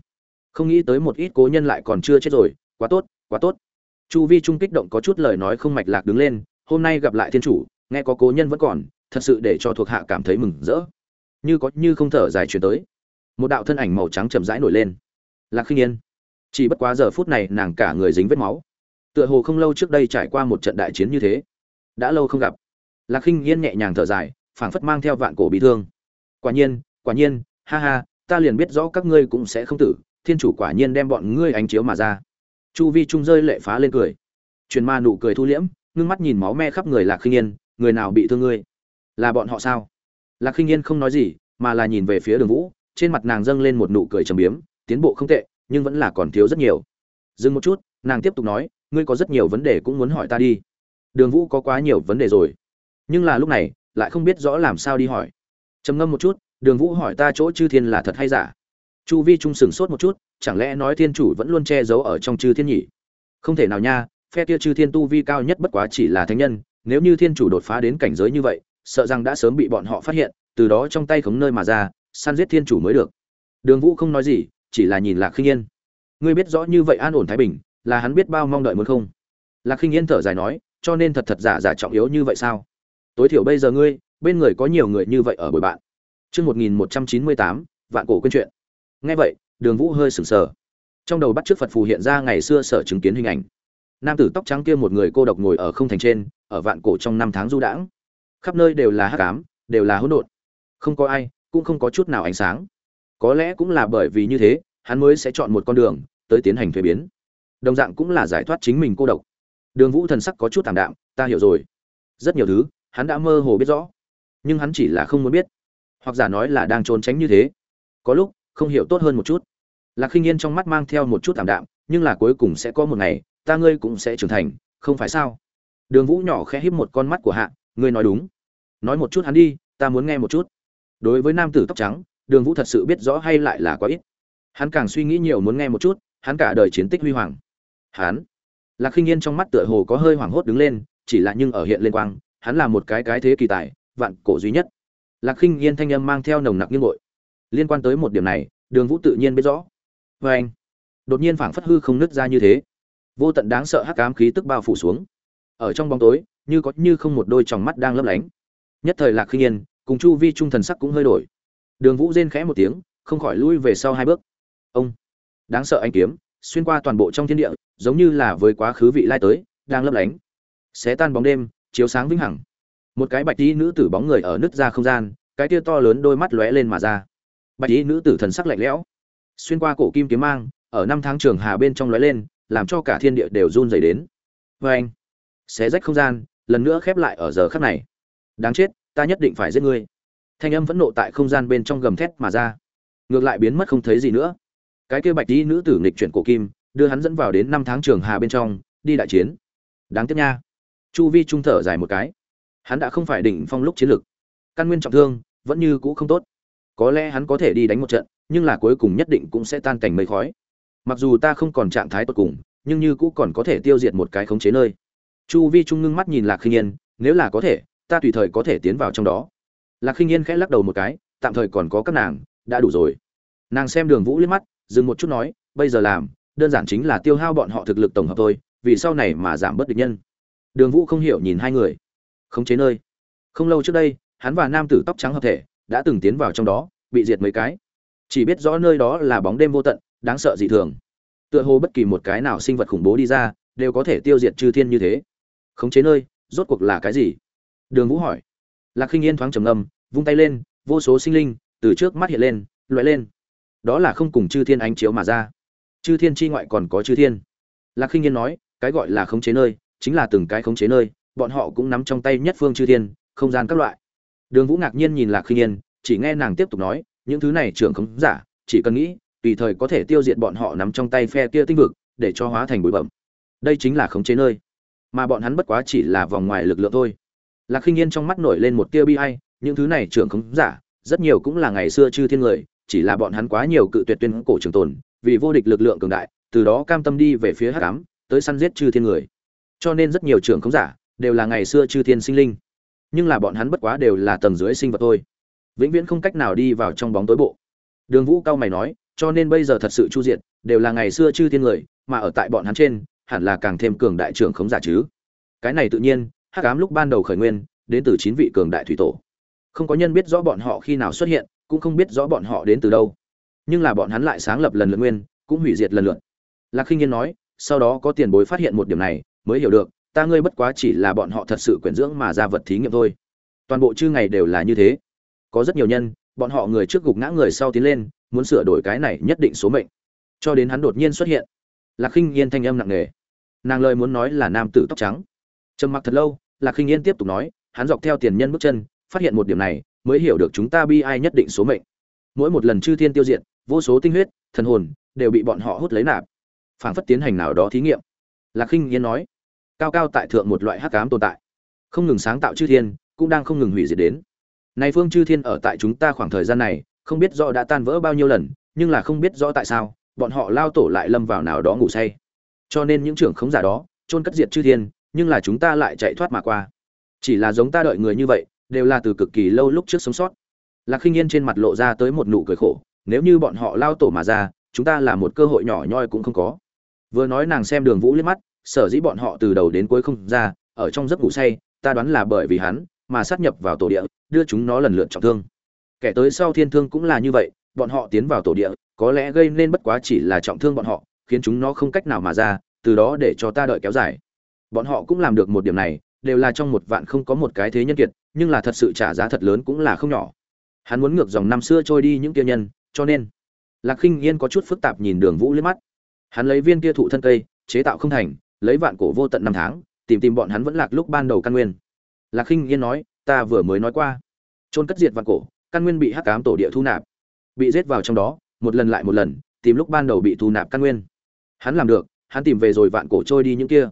không nghĩ tới một ít cố nhân lại còn chưa chết rồi, quá tốt quá tốt. Chu vi trung kích động có chút lời nói không mạch lạc đứng lên hôm nay gặp lại thiên chủ, nghe có cố nhân vẫn còn, thật sự để cho thuộc hạ cảm thấy mừng rỡ. Như có như không thở dài chuyển tới. Một đạo thân ảnh màu trắng chậm rãi nổi lên. Lạc khinh yên. Chỉ bất quá giờ phút này nàng cả người dính vết máu. Tựa hồ không lâu trước đây trải qua một trận đại chiến như thế. Đã lâu không gặp. Lạc khinh yên nhẹ nhàng thở dài, phảng phất mang theo vạn cổ bị thương. Quả nhiên quả nhiên, ha ha, ta liền biết rõ các ngươi cũng sẽ không tử, thiên chủ quả nhiên đem bọn ngươi ánh chiếu mà ra. Chu vi trung rơi lệ phá lên cười. Truyền ma nụ cười thu liễm ngưng mắt nhìn máu me khắp người lạc khinh yên, người nào bị thương ngươi? Là bọn họ sao? Lạc khinh yên không nói gì, mà là nhìn về phía đường vũ, trên mặt nàng dâng lên một nụ cười trầm biếm, tiến bộ không tệ, nhưng vẫn là còn thiếu rất nhiều. Dừng một chút, nàng tiếp tục nói, ngươi có rất nhiều vấn đề cũng muốn hỏi ta đi. Đường vũ có quá nhiều vấn đề rồi. Nhưng là lúc này, lại không biết rõ làm sao đi hỏi. Trầm ngâm một chút, đường vũ hỏi ta chỗ chư thiên là thật hay giả? Chu vi trung sửng sốt một chút, chẳng lẽ nói thiên chủ vẫn luôn che giấu ở trong chư thiên nhỉ? Không thể nào nha phe kia chư thiên tu vi cao nhất bất quá chỉ là thánh nhân, nếu như thiên chủ đột phá đến cảnh giới như vậy, sợ rằng đã sớm bị bọn họ phát hiện, từ đó trong tay khống nơi mà ra, săn giết thiên chủ mới được. Đường vũ không nói gì, chỉ là nhìn lạc khinh yên. Ngươi biết rõ như vậy an ổn thái bình, là hắn biết bao mong đợi muốn không? Lạc khinh yên thở dài nói, cho nên thật thật giả giả trọng yếu như vậy sao? Tối thiểu bây giờ ngươi, bên người có nhiều người như vậy ở bồi bạn. Chương một nghìn một trăm chín mươi tám, vạn cổ quên chuyện. Nghe vậy, đường vũ hơi sừng sờ. Trong đầu bắt t r ư ớ c phật phù hiện ra ngày xưa sở chứng kiến hình ảnh nam tử tóc trắng kia một người cô độc ngồi ở không thành trên, ở vạn cổ trong năm tháng du đãng. Khắp nơi đều là hắc ám, đều là hỗn độn. Không có ai, cũng không có chút nào ánh sáng. Có lẽ cũng là bởi vì như thế, hắn mới sẽ chọn một con đường, tới tiến hành thuế biến. Đồng dạng cũng là giải thoát chính mình cô độc. Đường vũ thần sắc có chút thảm đạm, ta hiểu rồi. Rất nhiều thứ, hắn đã mơ hồ biết rõ, nhưng hắn chỉ là không muốn biết. Hoặc giả nói là đang trốn tránh như thế. Có lúc, không hiểu tốt hơn một chút. Lạc khinh yên trong mắt mang theo một chút thảm đạm, nhưng là cuối cùng sẽ có một ngày ta ngươi cũng sẽ trưởng thành, không phải sao? Đường vũ nhỏ khẽ híp một con mắt của hạ, ngươi nói đúng. Nói một chút hắn đi, ta muốn nghe một chút. Đối với nam tử tóc trắng, đường vũ thật sự biết rõ hay lại là quá ít. Hắn càng suy nghĩ nhiều muốn nghe một chút, hắn cả đời chiến tích huy hoàng. Hắn? Lạc khinh yên trong mắt tựa hồ có hơi hoảng hốt đứng lên, chỉ là nhưng ở hiện lên quang, hắn là một cái cái thế kỳ tài, vạn cổ duy nhất. Lạc khinh yên thanh âm mang theo nồng nặc nghiêng bội liên quan tới một điểm này, đường vũ tự nhiên biết rõ. Vê anh, đột nhiên phảng phất hư không nứt ra như thế vô tận đáng sợ hắc ám khí tức bao phủ xuống. Ở trong bóng tối, như có như không một đôi tròng mắt đang lấp lánh. Nhất thời lạc khi yên, cùng chu vi trung thần sắc cũng hơi đổi. Đường vũ rên khẽ một tiếng, không khỏi lui về sau hai bước. Ông, đáng sợ anh kiếm, xuyên qua toàn bộ trong thiên địa, giống như là với quá khứ vị lai tới, đang lấp lánh. Xé tan bóng đêm, chiếu sáng vĩnh hằng. Một cái bạch y nữ tử bóng người ở nứt ra không gian, cái tia to lớn đôi mắt lóe lên mà ra. Bạch y nữ tử thần sắc lạnh lẽo. Xuyên qua cổ kim kiếm mang, ở năm tháng trường hà bên trong lóe lên làm cho cả thiên địa đều run rẩy đến. Và anh, xé rách không gian, lần nữa khép lại ở giờ khắc này. Đáng chết, ta nhất định phải giết ngươi. Thanh âm vẫn nộ tại không gian bên trong gầm thét mà ra. Ngược lại biến mất không thấy gì nữa. Cái kia bạch y nữ tử nghịch chuyển cổ kim, đưa hắn dẫn vào đến năm tháng trường hà bên trong, đi đại chiến. Đáng tiếc nha. Chu vi trung thở dài một cái. Hắn đã không phải đỉnh phong lúc chiến lực căn nguyên trọng thương, vẫn như cũ không tốt. Có lẽ hắn có thể đi đánh một trận, nhưng là cuối cùng nhất định cũng sẽ tan cảnh mây khói mặc dù ta không còn trạng thái tốt cùng, nhưng như cũ còn có thể tiêu diệt một cái khống chế nơi. Chu vi trung ngưng mắt nhìn lạc khinh yên, nếu là có thể, ta tùy thời có thể tiến vào trong đó. Lạc khinh yên khẽ lắc đầu một cái, tạm thời còn có các nàng, đã đủ rồi. Nàng xem đường vũ liếc mắt, dừng một chút nói, bây giờ làm, đơn giản chính là tiêu hao bọn họ thực lực tổng hợp thôi, vì sau này mà giảm bớt địch nhân. Đường vũ không hiểu nhìn hai người. Khống chế nơi. Không lâu trước đây, hắn và nam tử tóc trắng hợp thể, đã từng tiến vào trong đó, bị diệt mấy cái. Chỉ biết rõ nơi đó là bóng đêm vô tận đáng sợ dị thường. Tựa hồ bất kỳ một cái nào sinh vật khủng bố đi ra, đều có thể tiêu diệt chư thiên như thế. Khống chế nơi, rốt cuộc là cái gì? Đường vũ hỏi. Lạc khinh yên thoáng trầm ngâm, vung tay lên, vô số sinh linh từ trước mắt hiện lên loại lên. Đó là không cùng chư thiên ánh chiếu mà ra. Chư thiên chi ngoại còn có chư thiên. Lạc khinh yên nói, cái gọi là khống chế nơi, chính là từng cái khống chế nơi, bọn họ cũng nắm trong tay nhất phương chư thiên, không gian các loại. Đường vũ ngạc nhiên nhìn lạc khinh yên, chỉ nghe nàng tiếp tục nói, những thứ này trưởng khống giả, chỉ cần nghĩ tùy thời có thể tiêu diệt bọn họ nắm trong tay phe kia tinh vực, để cho hóa thành bụi bẩm đây chính là khống chế nơi. Mà bọn hắn bất quá chỉ là vòng ngoài lực lượng thôi. Lạc khinh yên trong mắt nổi lên một tia bi ai, những thứ này trưởng khống giả, rất nhiều cũng là ngày xưa chư thiên người, chỉ là bọn hắn quá nhiều cự tuyệt tuyên cổ trường tồn, vì vô địch lực lượng cường đại, từ đó cam tâm đi về phía hắc ám, tới săn giết chư thiên người. Cho nên rất nhiều trưởng khống giả đều là ngày xưa chư thiên sinh linh. Nhưng là bọn hắn bất quá đều là tầng dưới sinh vật thôi. Vĩnh viễn không cách nào đi vào trong bóng tối bộ. Đường vũ cao mày nói cho nên bây giờ thật sự chu diệt, đều là ngày xưa chư thiên người, mà ở tại bọn hắn trên, hẳn là càng thêm cường đại trưởng khống giả chứ. Cái này tự nhiên, hắc ám lúc ban đầu khởi nguyên, đến từ chín vị cường đại thủy tổ. Không có nhân biết rõ bọn họ khi nào xuất hiện, cũng không biết rõ bọn họ đến từ đâu. Nhưng là bọn hắn lại sáng lập lần lượt nguyên, cũng hủy diệt lần lượt. Lạc khinh nhiên nói, sau đó có tiền bối phát hiện một điểm này, mới hiểu được, ta ngươi bất quá chỉ là bọn họ thật sự quyển dưỡng mà ra vật thí nghiệm thôi. Toàn bộ chư ngày đều là như thế. Có rất nhiều nhân, bọn họ người trước gục ngã người sau tiến lên muốn sửa đổi cái này nhất định số mệnh. Cho đến hắn đột nhiên xuất hiện, lạc khinh yên thanh âm nặng nề. Nàng lời muốn nói là nam tử tóc trắng. Trầm mặc thật lâu, lạc khinh yên tiếp tục nói, hắn dọc theo tiền nhân bước chân, phát hiện một điểm này, mới hiểu được chúng ta bi ai nhất định số mệnh. Mỗi một lần chư thiên tiêu diệt, vô số tinh huyết, thần hồn, đều bị bọn họ hút lấy nạp. Phảng phất tiến hành nào đó thí nghiệm. Lạc khinh yên nói, cao cao tại thượng một loại hắc cám tồn tại. Không ngừng sáng tạo chư thiên, cũng đang không ngừng hủy diệt đến. Này phương chư thiên ở tại chúng ta khoảng thời gian này không biết rõ đã tan vỡ bao nhiêu lần, nhưng là không biết rõ tại sao, bọn họ lao tổ lại lâm vào nào đó ngủ say. Cho nên những trưởng khống giả đó, chôn cất diệt chư thiên, nhưng là chúng ta lại chạy thoát mà qua. Chỉ là giống ta đợi người như vậy, đều là từ cực kỳ lâu lúc trước sống sót. Lạc khinh yên trên mặt lộ ra tới một nụ cười khổ, nếu như bọn họ lao tổ mà ra, chúng ta là một cơ hội nhỏ nhoi cũng không có. Vừa nói nàng xem đường vũ liếc mắt, sở dĩ bọn họ từ đầu đến cuối không ra, ở trong giấc ngủ say, ta đoán là bởi vì hắn, mà sát nhập vào tổ địa, đưa chúng nó lần lượt trọng thương kẻ tới sau thiên thương cũng là như vậy, bọn họ tiến vào tổ địa, có lẽ gây nên bất quá chỉ là trọng thương bọn họ, khiến chúng nó không cách nào mà ra, từ đó để cho ta đợi kéo dài. Bọn họ cũng làm được một điểm này, đều là trong một vạn không có một cái thế nhân kiệt, nhưng là thật sự trả giá thật lớn cũng là không nhỏ. Hắn muốn ngược dòng năm xưa trôi đi những kia nhân, cho nên, lạc khinh yên có chút phức tạp nhìn đường vũ liếc mắt. Hắn lấy viên kia thụ thân cây, chế tạo không thành, lấy vạn cổ vô tận năm tháng, tìm tìm bọn hắn vẫn lạc lúc ban đầu căn nguyên. Lạc khinh yên nói, ta vừa mới nói qua trôn cất diệt vạn cổ căn nguyên bị hắc ám tổ địa thu nạp bị giết vào trong đó một lần lại một lần tìm lúc ban đầu bị thu nạp căn nguyên. Hắn làm được hắn tìm về rồi vạn cổ trôi đi những kia.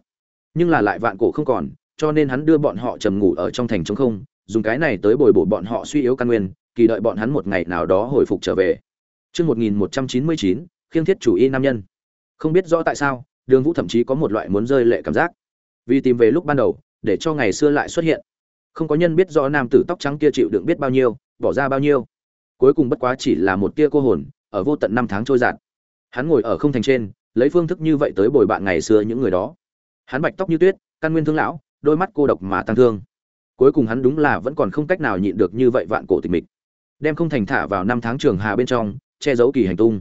Nhưng là lại vạn cổ không còn cho nên hắn đưa bọn họ trầm ngủ ở trong thành trống không dùng cái này tới bồi bổ bọn họ suy yếu căn nguyên kỳ đợi bọn hắn một ngày nào đó hồi phục trở về. Trước 1199, khiêng thiết chủ y nam nhân. không biết rõ tại sao đường vũ thậm chí có một loại muốn rơi lệ cảm giác. Vì tìm về lúc ban đầu để cho ngày xưa lại xuất hiện. Không có nhân biết rõ nam tử tóc trắng kia chịu đựng biết bao nhiêu bỏ ra bao nhiêu. Cuối cùng bất quá chỉ là một tia cô hồn, ở vô tận năm tháng trôi giạt hắn ngồi ở không thành trên, lấy phương thức như vậy tới bồi bạn ngày xưa những người đó. Hắn bạch tóc như tuyết, căn nguyên thương lão, đôi mắt cô độc mà tăng thương. Cuối cùng hắn đúng là vẫn còn không cách nào nhịn được như vậy vạn cổ tịch mịch. Đem không thành thả vào năm tháng trường hà bên trong, che giấu kỳ hành tung.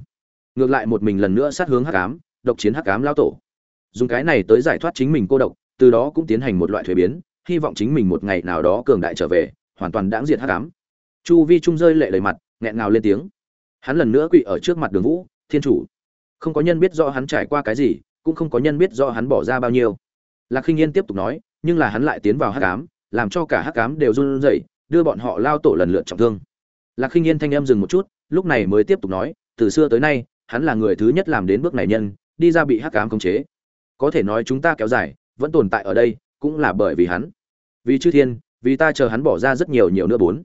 Ngược lại một mình lần nữa sát hướng hắc ám, độc chiến hắc ám lao tổ. Dùng cái này tới giải thoát chính mình cô độc, từ đó cũng tiến hành một loại thuế biến, hy vọng chính mình một ngày nào đó cường đại trở về, hoàn toàn đãng diệt hắc ám chu vi trung rơi lệ đầy mặt, nghẹn ngào lên tiếng. Hắn lần nữa quỵ ở trước mặt đường vũ, thiên chủ, không có nhân biết rõ hắn trải qua cái gì, cũng không có nhân biết rõ hắn bỏ ra bao nhiêu. Lạc khinh yên tiếp tục nói, nhưng là hắn lại tiến vào hắc ám, làm cho cả hắc ám đều run rẩy, đưa bọn họ lao tổ lần lượt trọng thương. Lạc khinh yên thanh em dừng một chút, lúc này mới tiếp tục nói, từ xưa tới nay, hắn là người thứ nhất làm đến bước này nhân, đi ra bị hắc ám khống chế. Có thể nói chúng ta kéo dài, vẫn tồn tại ở đây, cũng là bởi vì hắn. Vì chư thiên, vì ta chờ hắn bỏ ra rất nhiều nhiều nữa bốn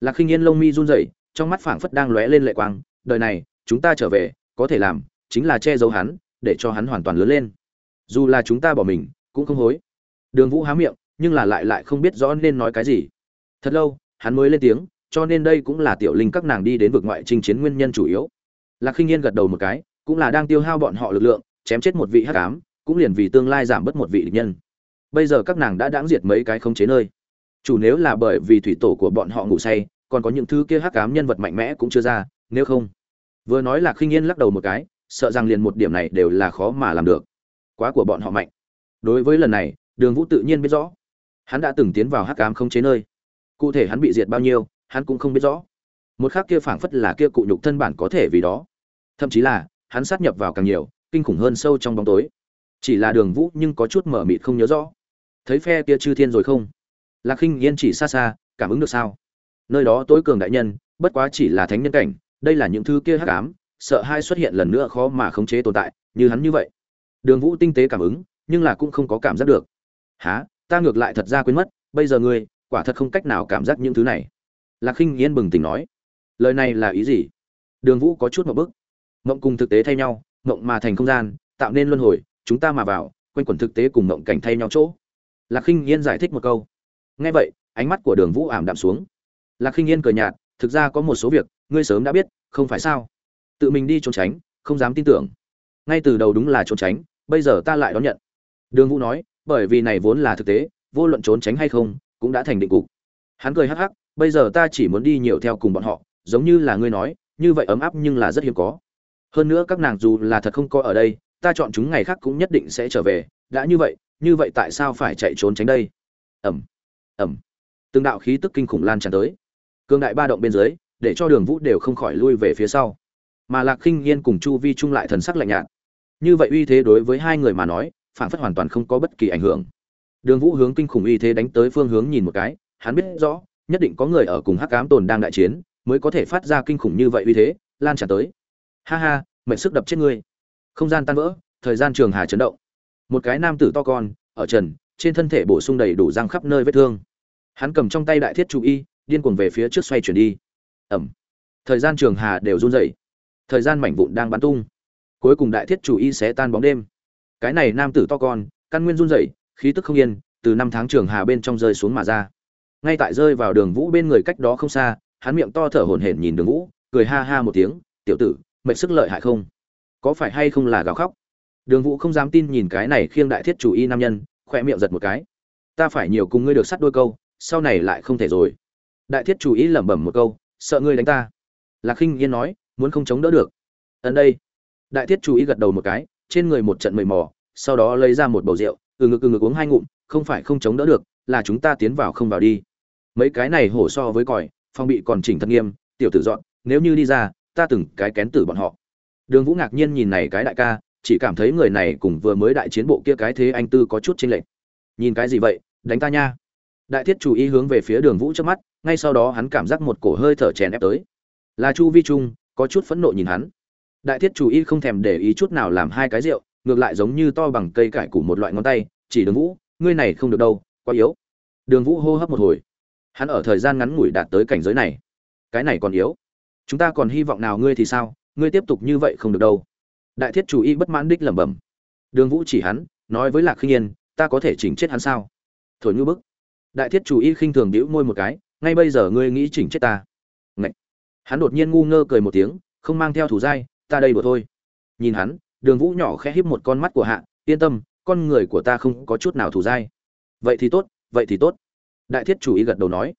lạc khinh yên lông mi run rẩy, trong mắt phảng phất đang lóe lên lệ quang, đời này, chúng ta trở về, có thể làm, chính là che giấu hắn, để cho hắn hoàn toàn lớn lên. Dù là chúng ta bỏ mình, cũng không hối. Đường vũ há miệng, nhưng là lại lại không biết rõ nên nói cái gì. Thật lâu, hắn mới lên tiếng, cho nên đây cũng là tiểu linh các nàng đi đến vực ngoại chinh chiến nguyên nhân chủ yếu. Lạc khinh yên gật đầu một cái, cũng là đang tiêu hao bọn họ lực lượng, chém chết một vị hắc ám, cũng liền vì tương lai giảm bớt một vị địch nhân. Bây giờ các nàng đã đáng diệt mấy cái không chế nơi chủ nếu là bởi vì thủy tổ của bọn họ ngủ say, còn có những thứ kia hắc ám nhân vật mạnh mẽ cũng chưa ra, nếu không. Vừa nói là khinh yên lắc đầu một cái, sợ rằng liền một điểm này đều là khó mà làm được. Quá của bọn họ mạnh. Đối với lần này, đường vũ tự nhiên biết rõ. Hắn đã từng tiến vào hắc ám không chế nơi. Cụ thể hắn bị diệt bao nhiêu, hắn cũng không biết rõ. Một khác kia phảng phất là kia cụ nhục thân bản có thể vì đó. Thậm chí là, hắn sát nhập vào càng nhiều, kinh khủng hơn sâu trong bóng tối. Chỉ là đường vũ nhưng có chút mở mịt không nhớ rõ. Thấy phe kia chư thiên rồi không? Lạc khinh yên chỉ xa xa, cảm ứng được sao? Nơi đó tối cường đại nhân, bất quá chỉ là thánh nhân cảnh, đây là những thứ kia hắc ám, sợ hai xuất hiện lần nữa khó mà khống chế tồn tại, như hắn như vậy. Đường vũ tinh tế cảm ứng, nhưng là cũng không có cảm giác được. Há ta ngược lại thật ra quên mất, bây giờ ngươi, quả thật không cách nào cảm giác những thứ này. Lạc khinh yên bừng tỉnh nói. Lời này là ý gì? Đường vũ có chút một bức. Mộng cùng thực tế thay nhau, mộng mà thành không gian, tạo nên luân hồi, chúng ta mà vào, quanh quẩn thực tế cùng mộng cảnh thay nhau chỗ. Lạc khinh yên giải thích một câu nghe vậy, ánh mắt của đường vũ ảm đạm xuống. Lạc khinh yên cười nhạt, thực ra có một số việc, ngươi sớm đã biết, không phải sao? Tự mình đi trốn tránh, không dám tin tưởng. Ngay từ đầu đúng là trốn tránh, bây giờ ta lại đón nhận. Đường vũ nói, bởi vì này vốn là thực tế, vô luận trốn tránh hay không, cũng đã thành định cục. Hắn cười hắc hắc, bây giờ ta chỉ muốn đi nhiều theo cùng bọn họ, giống như là ngươi nói, như vậy ấm áp nhưng là rất hiếm có. Hơn nữa các nàng dù là thật không có ở đây, ta chọn chúng ngày khác cũng nhất định sẽ trở về, đã như vậy như vậy tại sao phải chạy trốn tránh đây? Ẩm ẩm. Từng đạo khí tức kinh khủng lan tràn tới. Cương đại ba động bên dưới, để cho đường vũ đều không khỏi lui về phía sau. Mà lạc khinh yên cùng chu vi trung lại thần sắc lạnh nhạt. Như vậy uy thế đối với hai người mà nói, phản phất hoàn toàn không có bất kỳ ảnh hưởng. Đường vũ hướng kinh khủng uy thế đánh tới phương hướng nhìn một cái, hắn biết rõ, nhất định có người ở cùng hắc cám tồn đang đại chiến, mới có thể phát ra kinh khủng như vậy uy thế, lan tràn tới. Ha ha, mệnh sức đập chết ngươi. Không gian tan vỡ, thời gian trường hà chấn động. Một cái nam tử to con, ở trần trên thân thể bổ sung đầy đủ răng khắp nơi vết thương. Hắn cầm trong tay đại thiết chủ y, điên cuồng về phía trước xoay chuyển đi. Ẩm. Thời gian trường hà đều run rẩy. Thời gian mảnh vụn đang bắn tung. Cuối cùng đại thiết chủ y sẽ tan bóng đêm. Cái này nam tử to con, căn nguyên run rẩy, khí tức không yên, từ năm tháng trường hà bên trong rơi xuống mà ra. Ngay tại rơi vào đường vũ bên người cách đó không xa, hắn miệng to thở hổn hển nhìn đường vũ, cười ha ha một tiếng, tiểu tử, mệt sức lợi hại không? Có phải hay không là gào khóc? Đường vũ không dám tin nhìn cái này khiêng đại thiết chủ y nam nhân khoe miệng giật một cái. Ta phải nhiều cùng ngươi được sắt đôi câu, sau này lại không thể rồi. Đại thiết chủ ý lẩm bẩm một câu, sợ ngươi đánh ta. Lạc khinh yên nói, muốn không chống đỡ được. Ấn đây. Đại thiết chủ ý gật đầu một cái, trên người một trận mầy mò, sau đó lấy ra một bầu rượu, từ ngực từ ngực uống hai ngụm, không phải không chống đỡ được, là chúng ta tiến vào không vào đi. Mấy cái này hổ so với còi phong bị còn chỉnh thật nghiêm, tiểu tử dọn, nếu như đi ra, ta từng cái kén tử bọn họ. Đường vũ ngạc nhiên nhìn này cái đại ca chỉ cảm thấy người này cùng vừa mới đại chiến bộ kia cái thế anh tư có chút chênh lệch. Nhìn cái gì vậy, đánh ta nha. Đại thiết chủ ý hướng về phía đường vũ trước mắt, ngay sau đó hắn cảm giác một cổ hơi thở chèn ép tới. Là chu vi trung, có chút phẫn nộ nhìn hắn. Đại thiết chủ ý không thèm để ý chút nào làm hai cái rượu, ngược lại giống như to bằng cây cải củ một loại ngón tay, chỉ đường vũ, ngươi này không được đâu, quá yếu. Đường vũ hô hấp một hồi. Hắn ở thời gian ngắn ngủi đạt tới cảnh giới này. Cái này còn yếu. Chúng ta còn hy vọng nào ngươi thì sao, ngươi tiếp tục như vậy không được đâu đại thiết chủ y bất mãn đích lẩm bẩm. Đường vũ chỉ hắn, nói với lạc khinh yên, ta có thể chỉnh chết hắn sao? Thổi ngư bức. Đại thiết chủ y khinh thường đĩu môi một cái, ngay bây giờ ngươi nghĩ chỉnh chết ta. Ngậy. hắn đột nhiên ngu ngơ cười một tiếng, không mang theo thủ dai, ta đây đùa thôi. Nhìn hắn, đường vũ nhỏ khẽ híp một con mắt của hạ, yên tâm, con người của ta không có chút nào thủ dai. Vậy thì tốt, vậy thì tốt. Đại thiết chủ y gật đầu nói.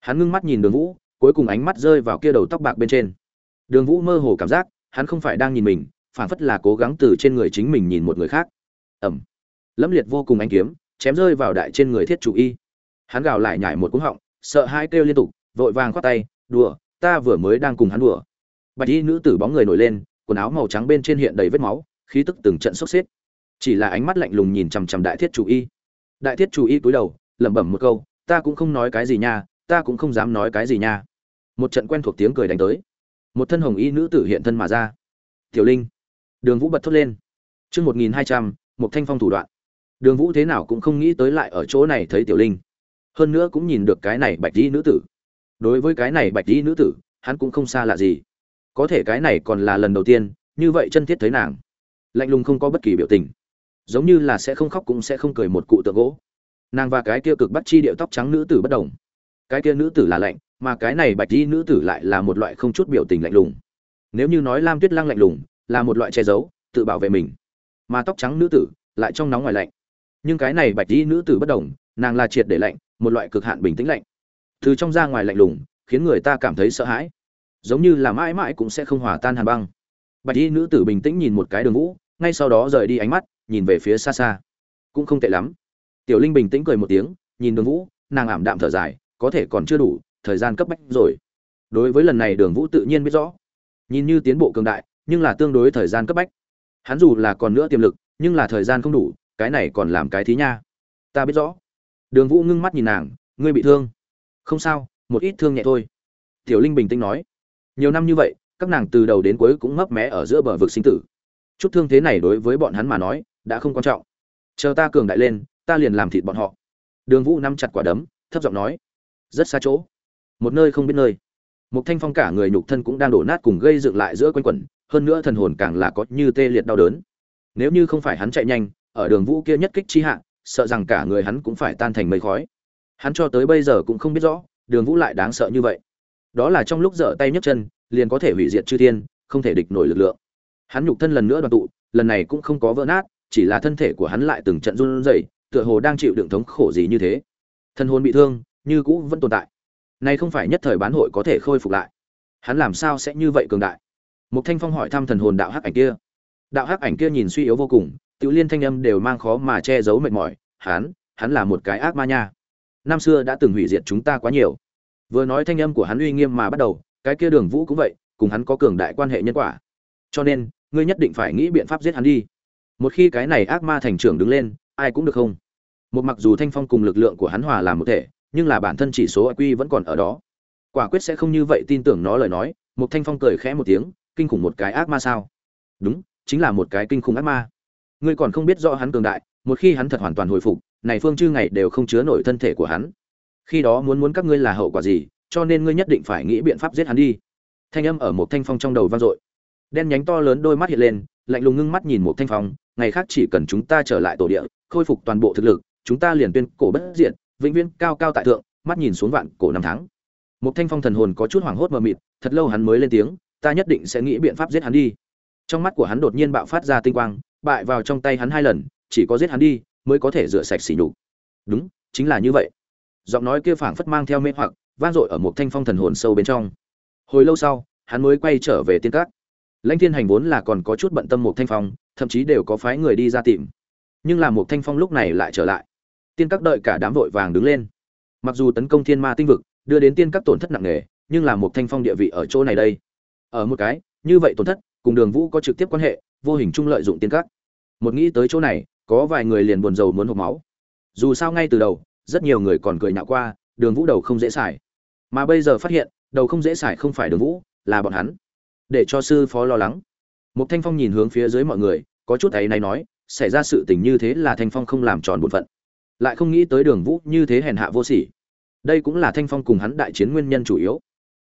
Hắn ngưng mắt nhìn đường vũ, cuối cùng ánh mắt rơi vào kia đầu tóc bạc bên trên. Đường vũ mơ hồ cảm giác, hắn không phải đang nhìn mình phản phất là cố gắng từ trên người chính mình nhìn một người khác. Ẩm. Lẫm liệt vô cùng ánh kiếm, chém rơi vào đại trên người thiết chủ y. Hắn gào lại nhảy một cú họng, sợ hai kêu liên tục, vội vàng khoát tay, đùa, ta vừa mới đang cùng hắn đùa. Bạch y nữ tử bóng người nổi lên, quần áo màu trắng bên trên hiện đầy vết máu, khí tức từng trận sốc xếp. Chỉ là ánh mắt lạnh lùng nhìn chằm chằm đại thiết chủ y. Đại thiết chủ y cúi đầu, lẩm bẩm một câu, ta cũng không nói cái gì nha, ta cũng không dám nói cái gì nha. Một trận quen thuộc tiếng cười đánh tới. Một thân hồng y nữ tử hiện thân mà ra. Tiểu linh đường vũ bật thốt lên. Chương một nghìn hai trăm một thanh phong thủ đoạn. Đường vũ thế nào cũng không nghĩ tới lại ở chỗ này thấy tiểu linh. Hơn nữa cũng nhìn được cái này bạch y nữ tử. Đối với cái này bạch y nữ tử, hắn cũng không xa lạ gì. Có thể cái này còn là lần đầu tiên, như vậy chân thiết thấy nàng. Lạnh lùng không có bất kỳ biểu tình. Giống như là sẽ không khóc cũng sẽ không cười một cụ tượng gỗ. Nàng và cái kia cực bắt chi điệu tóc trắng nữ tử bất đồng. Cái kia nữ tử là lạnh, mà cái này bạch y nữ tử lại là một loại không chút biểu tình lạnh lùng. Nếu như nói lam tuyết lăng lạnh lùng là một loại che giấu, tự bảo vệ mình. Mà tóc trắng nữ tử lại trong nóng ngoài lạnh. Nhưng cái này bạch y nữ tử bất đồng, nàng là triệt để lạnh, một loại cực hạn bình tĩnh lạnh. Từ trong ra ngoài lạnh lùng, khiến người ta cảm thấy sợ hãi. Giống như là mãi mãi cũng sẽ không hòa tan hàn băng. Bạch y nữ tử bình tĩnh nhìn một cái đường vũ, ngay sau đó rời đi ánh mắt, nhìn về phía xa xa. Cũng không tệ lắm. Tiểu linh bình tĩnh cười một tiếng, nhìn đường vũ, nàng ảm đạm thở dài, có thể còn chưa đủ, thời gian cấp bách rồi. Đối với lần này đường vũ tự nhiên biết rõ. Nhìn như tiến bộ cường đại nhưng là tương đối thời gian cấp bách. Hắn dù là còn nữa tiềm lực, nhưng là thời gian không đủ, cái này còn làm cái thí nha. Ta biết rõ. Đường vũ ngưng mắt nhìn nàng, ngươi bị thương. Không sao, một ít thương nhẹ thôi. Tiểu linh bình tĩnh nói. Nhiều năm như vậy, các nàng từ đầu đến cuối cũng mấp mé ở giữa bờ vực sinh tử. Chút thương thế này đối với bọn hắn mà nói, đã không quan trọng. Chờ ta cường đại lên, ta liền làm thịt bọn họ. Đường vũ nắm chặt quả đấm, thấp giọng nói. Rất xa chỗ. Một nơi không biết nơi. Một thanh phong cả người nhục thân cũng đang đổ nát cùng gây dựng lại giữa quanh quẩn hơn nữa thần hồn càng là có như tê liệt đau đớn. Nếu như không phải hắn chạy nhanh, ở đường vũ kia nhất kích chi hạ, sợ rằng cả người hắn cũng phải tan thành mây khói. Hắn cho tới bây giờ cũng không biết rõ, đường vũ lại đáng sợ như vậy. Đó là trong lúc dở tay nhấc chân, liền có thể hủy diệt chư thiên, không thể địch nổi lực lượng. Hắn nhục thân lần nữa đoàn tụ, lần này cũng không có vỡ nát, chỉ là thân thể của hắn lại từng trận run rẩy, tựa hồ đang chịu đựng thống khổ gì như thế. Thân hồn bị thương, như cũ vẫn tồn tại. Này không phải nhất thời bán hội có thể khôi phục lại. Hắn làm sao sẽ như vậy cường đại? Một thanh phong hỏi thăm thần hồn đạo hắc ảnh kia. Đạo hắc ảnh kia nhìn suy yếu vô cùng tiểu liên thanh âm đều mang khó mà che giấu mệt mỏi hắn hắn là một cái ác ma nha. Năm xưa đã từng hủy diệt chúng ta quá nhiều. Vừa nói thanh âm của hắn uy nghiêm mà bắt đầu cái kia đường vũ cũng vậy cùng hắn có cường đại quan hệ nhân quả. Cho nên ngươi nhất định phải nghĩ biện pháp giết hắn đi. Một khi cái này ác ma thành trưởng đứng lên ai cũng được không? Một mặc dù thanh phong cùng lực lượng của hắn hòa làm một thể nhưng là bản thân chỉ số IQ vẫn còn ở đó. Quả quyết sẽ không như vậy tin tưởng nó lời nói, Mục Thanh Phong cười khẽ một tiếng, kinh khủng một cái ác ma sao? Đúng, chính là một cái kinh khủng ác ma. Ngươi còn không biết rõ hắn cường đại, một khi hắn thật hoàn toàn hồi phục, này phương chư ngày đều không chứa nổi thân thể của hắn. Khi đó muốn muốn các ngươi là hậu quả gì, cho nên ngươi nhất định phải nghĩ biện pháp giết hắn đi. Thanh âm ở một Thanh Phong trong đầu vang dội. Đen nhánh to lớn đôi mắt hiện lên, lạnh lùng ngưng mắt nhìn một Thanh Phong, ngày khác chỉ cần chúng ta trở lại tổ địa, khôi phục toàn bộ thực lực, chúng ta liền tuyên cổ bất diệt, vĩnh viễn cao cao tại thượng mắt nhìn xuống vạn cổ năm tháng một thanh phong thần hồn có chút hoảng hốt mờ mịt thật lâu hắn mới lên tiếng ta nhất định sẽ nghĩ biện pháp giết hắn đi. Trong mắt của hắn đột nhiên bạo phát ra tinh quang, bại vào trong tay hắn hai lần, chỉ có giết hắn đi mới có thể rửa sạch xỉ nhục. Đúng, chính là như vậy. Giọng nói kia phảng phất mang theo mê hoặc, vang dội ở một thanh phong thần hồn sâu bên trong. Hồi lâu sau, hắn mới quay trở về tiên cát lãnh thiên hành vốn là còn có chút bận tâm một thanh phong, thậm chí đều có phái người đi ra tìm. Nhưng là một thanh phong lúc này lại trở lại. Tiên các đợi cả đám vội vàng đứng lên. Mặc dù tấn công thiên ma tinh vực, đưa đến tiên các tổn thất nặng nề, nhưng là một thanh phong địa vị ở chỗ này đây ở một cái, như vậy tổn thất, cùng đường vũ có trực tiếp quan hệ, vô hình chung lợi dụng tiên các một nghĩ tới chỗ này, có vài người liền buồn rầu muốn hộp máu. Dù sao ngay từ đầu, rất nhiều người còn cười nhạo qua, đường vũ đầu không dễ xài. Mà bây giờ phát hiện, đầu không dễ xài không phải đường vũ, là bọn hắn. Để cho sư phó lo lắng. Một thanh phong nhìn hướng phía dưới mọi người, có chút ấy này nói, xảy ra sự tình như thế là thanh phong không làm tròn bổn phận. Lại không nghĩ tới đường vũ như thế hèn hạ vô sỉ. Đây cũng là thanh phong cùng hắn đại chiến nguyên nhân chủ yếu.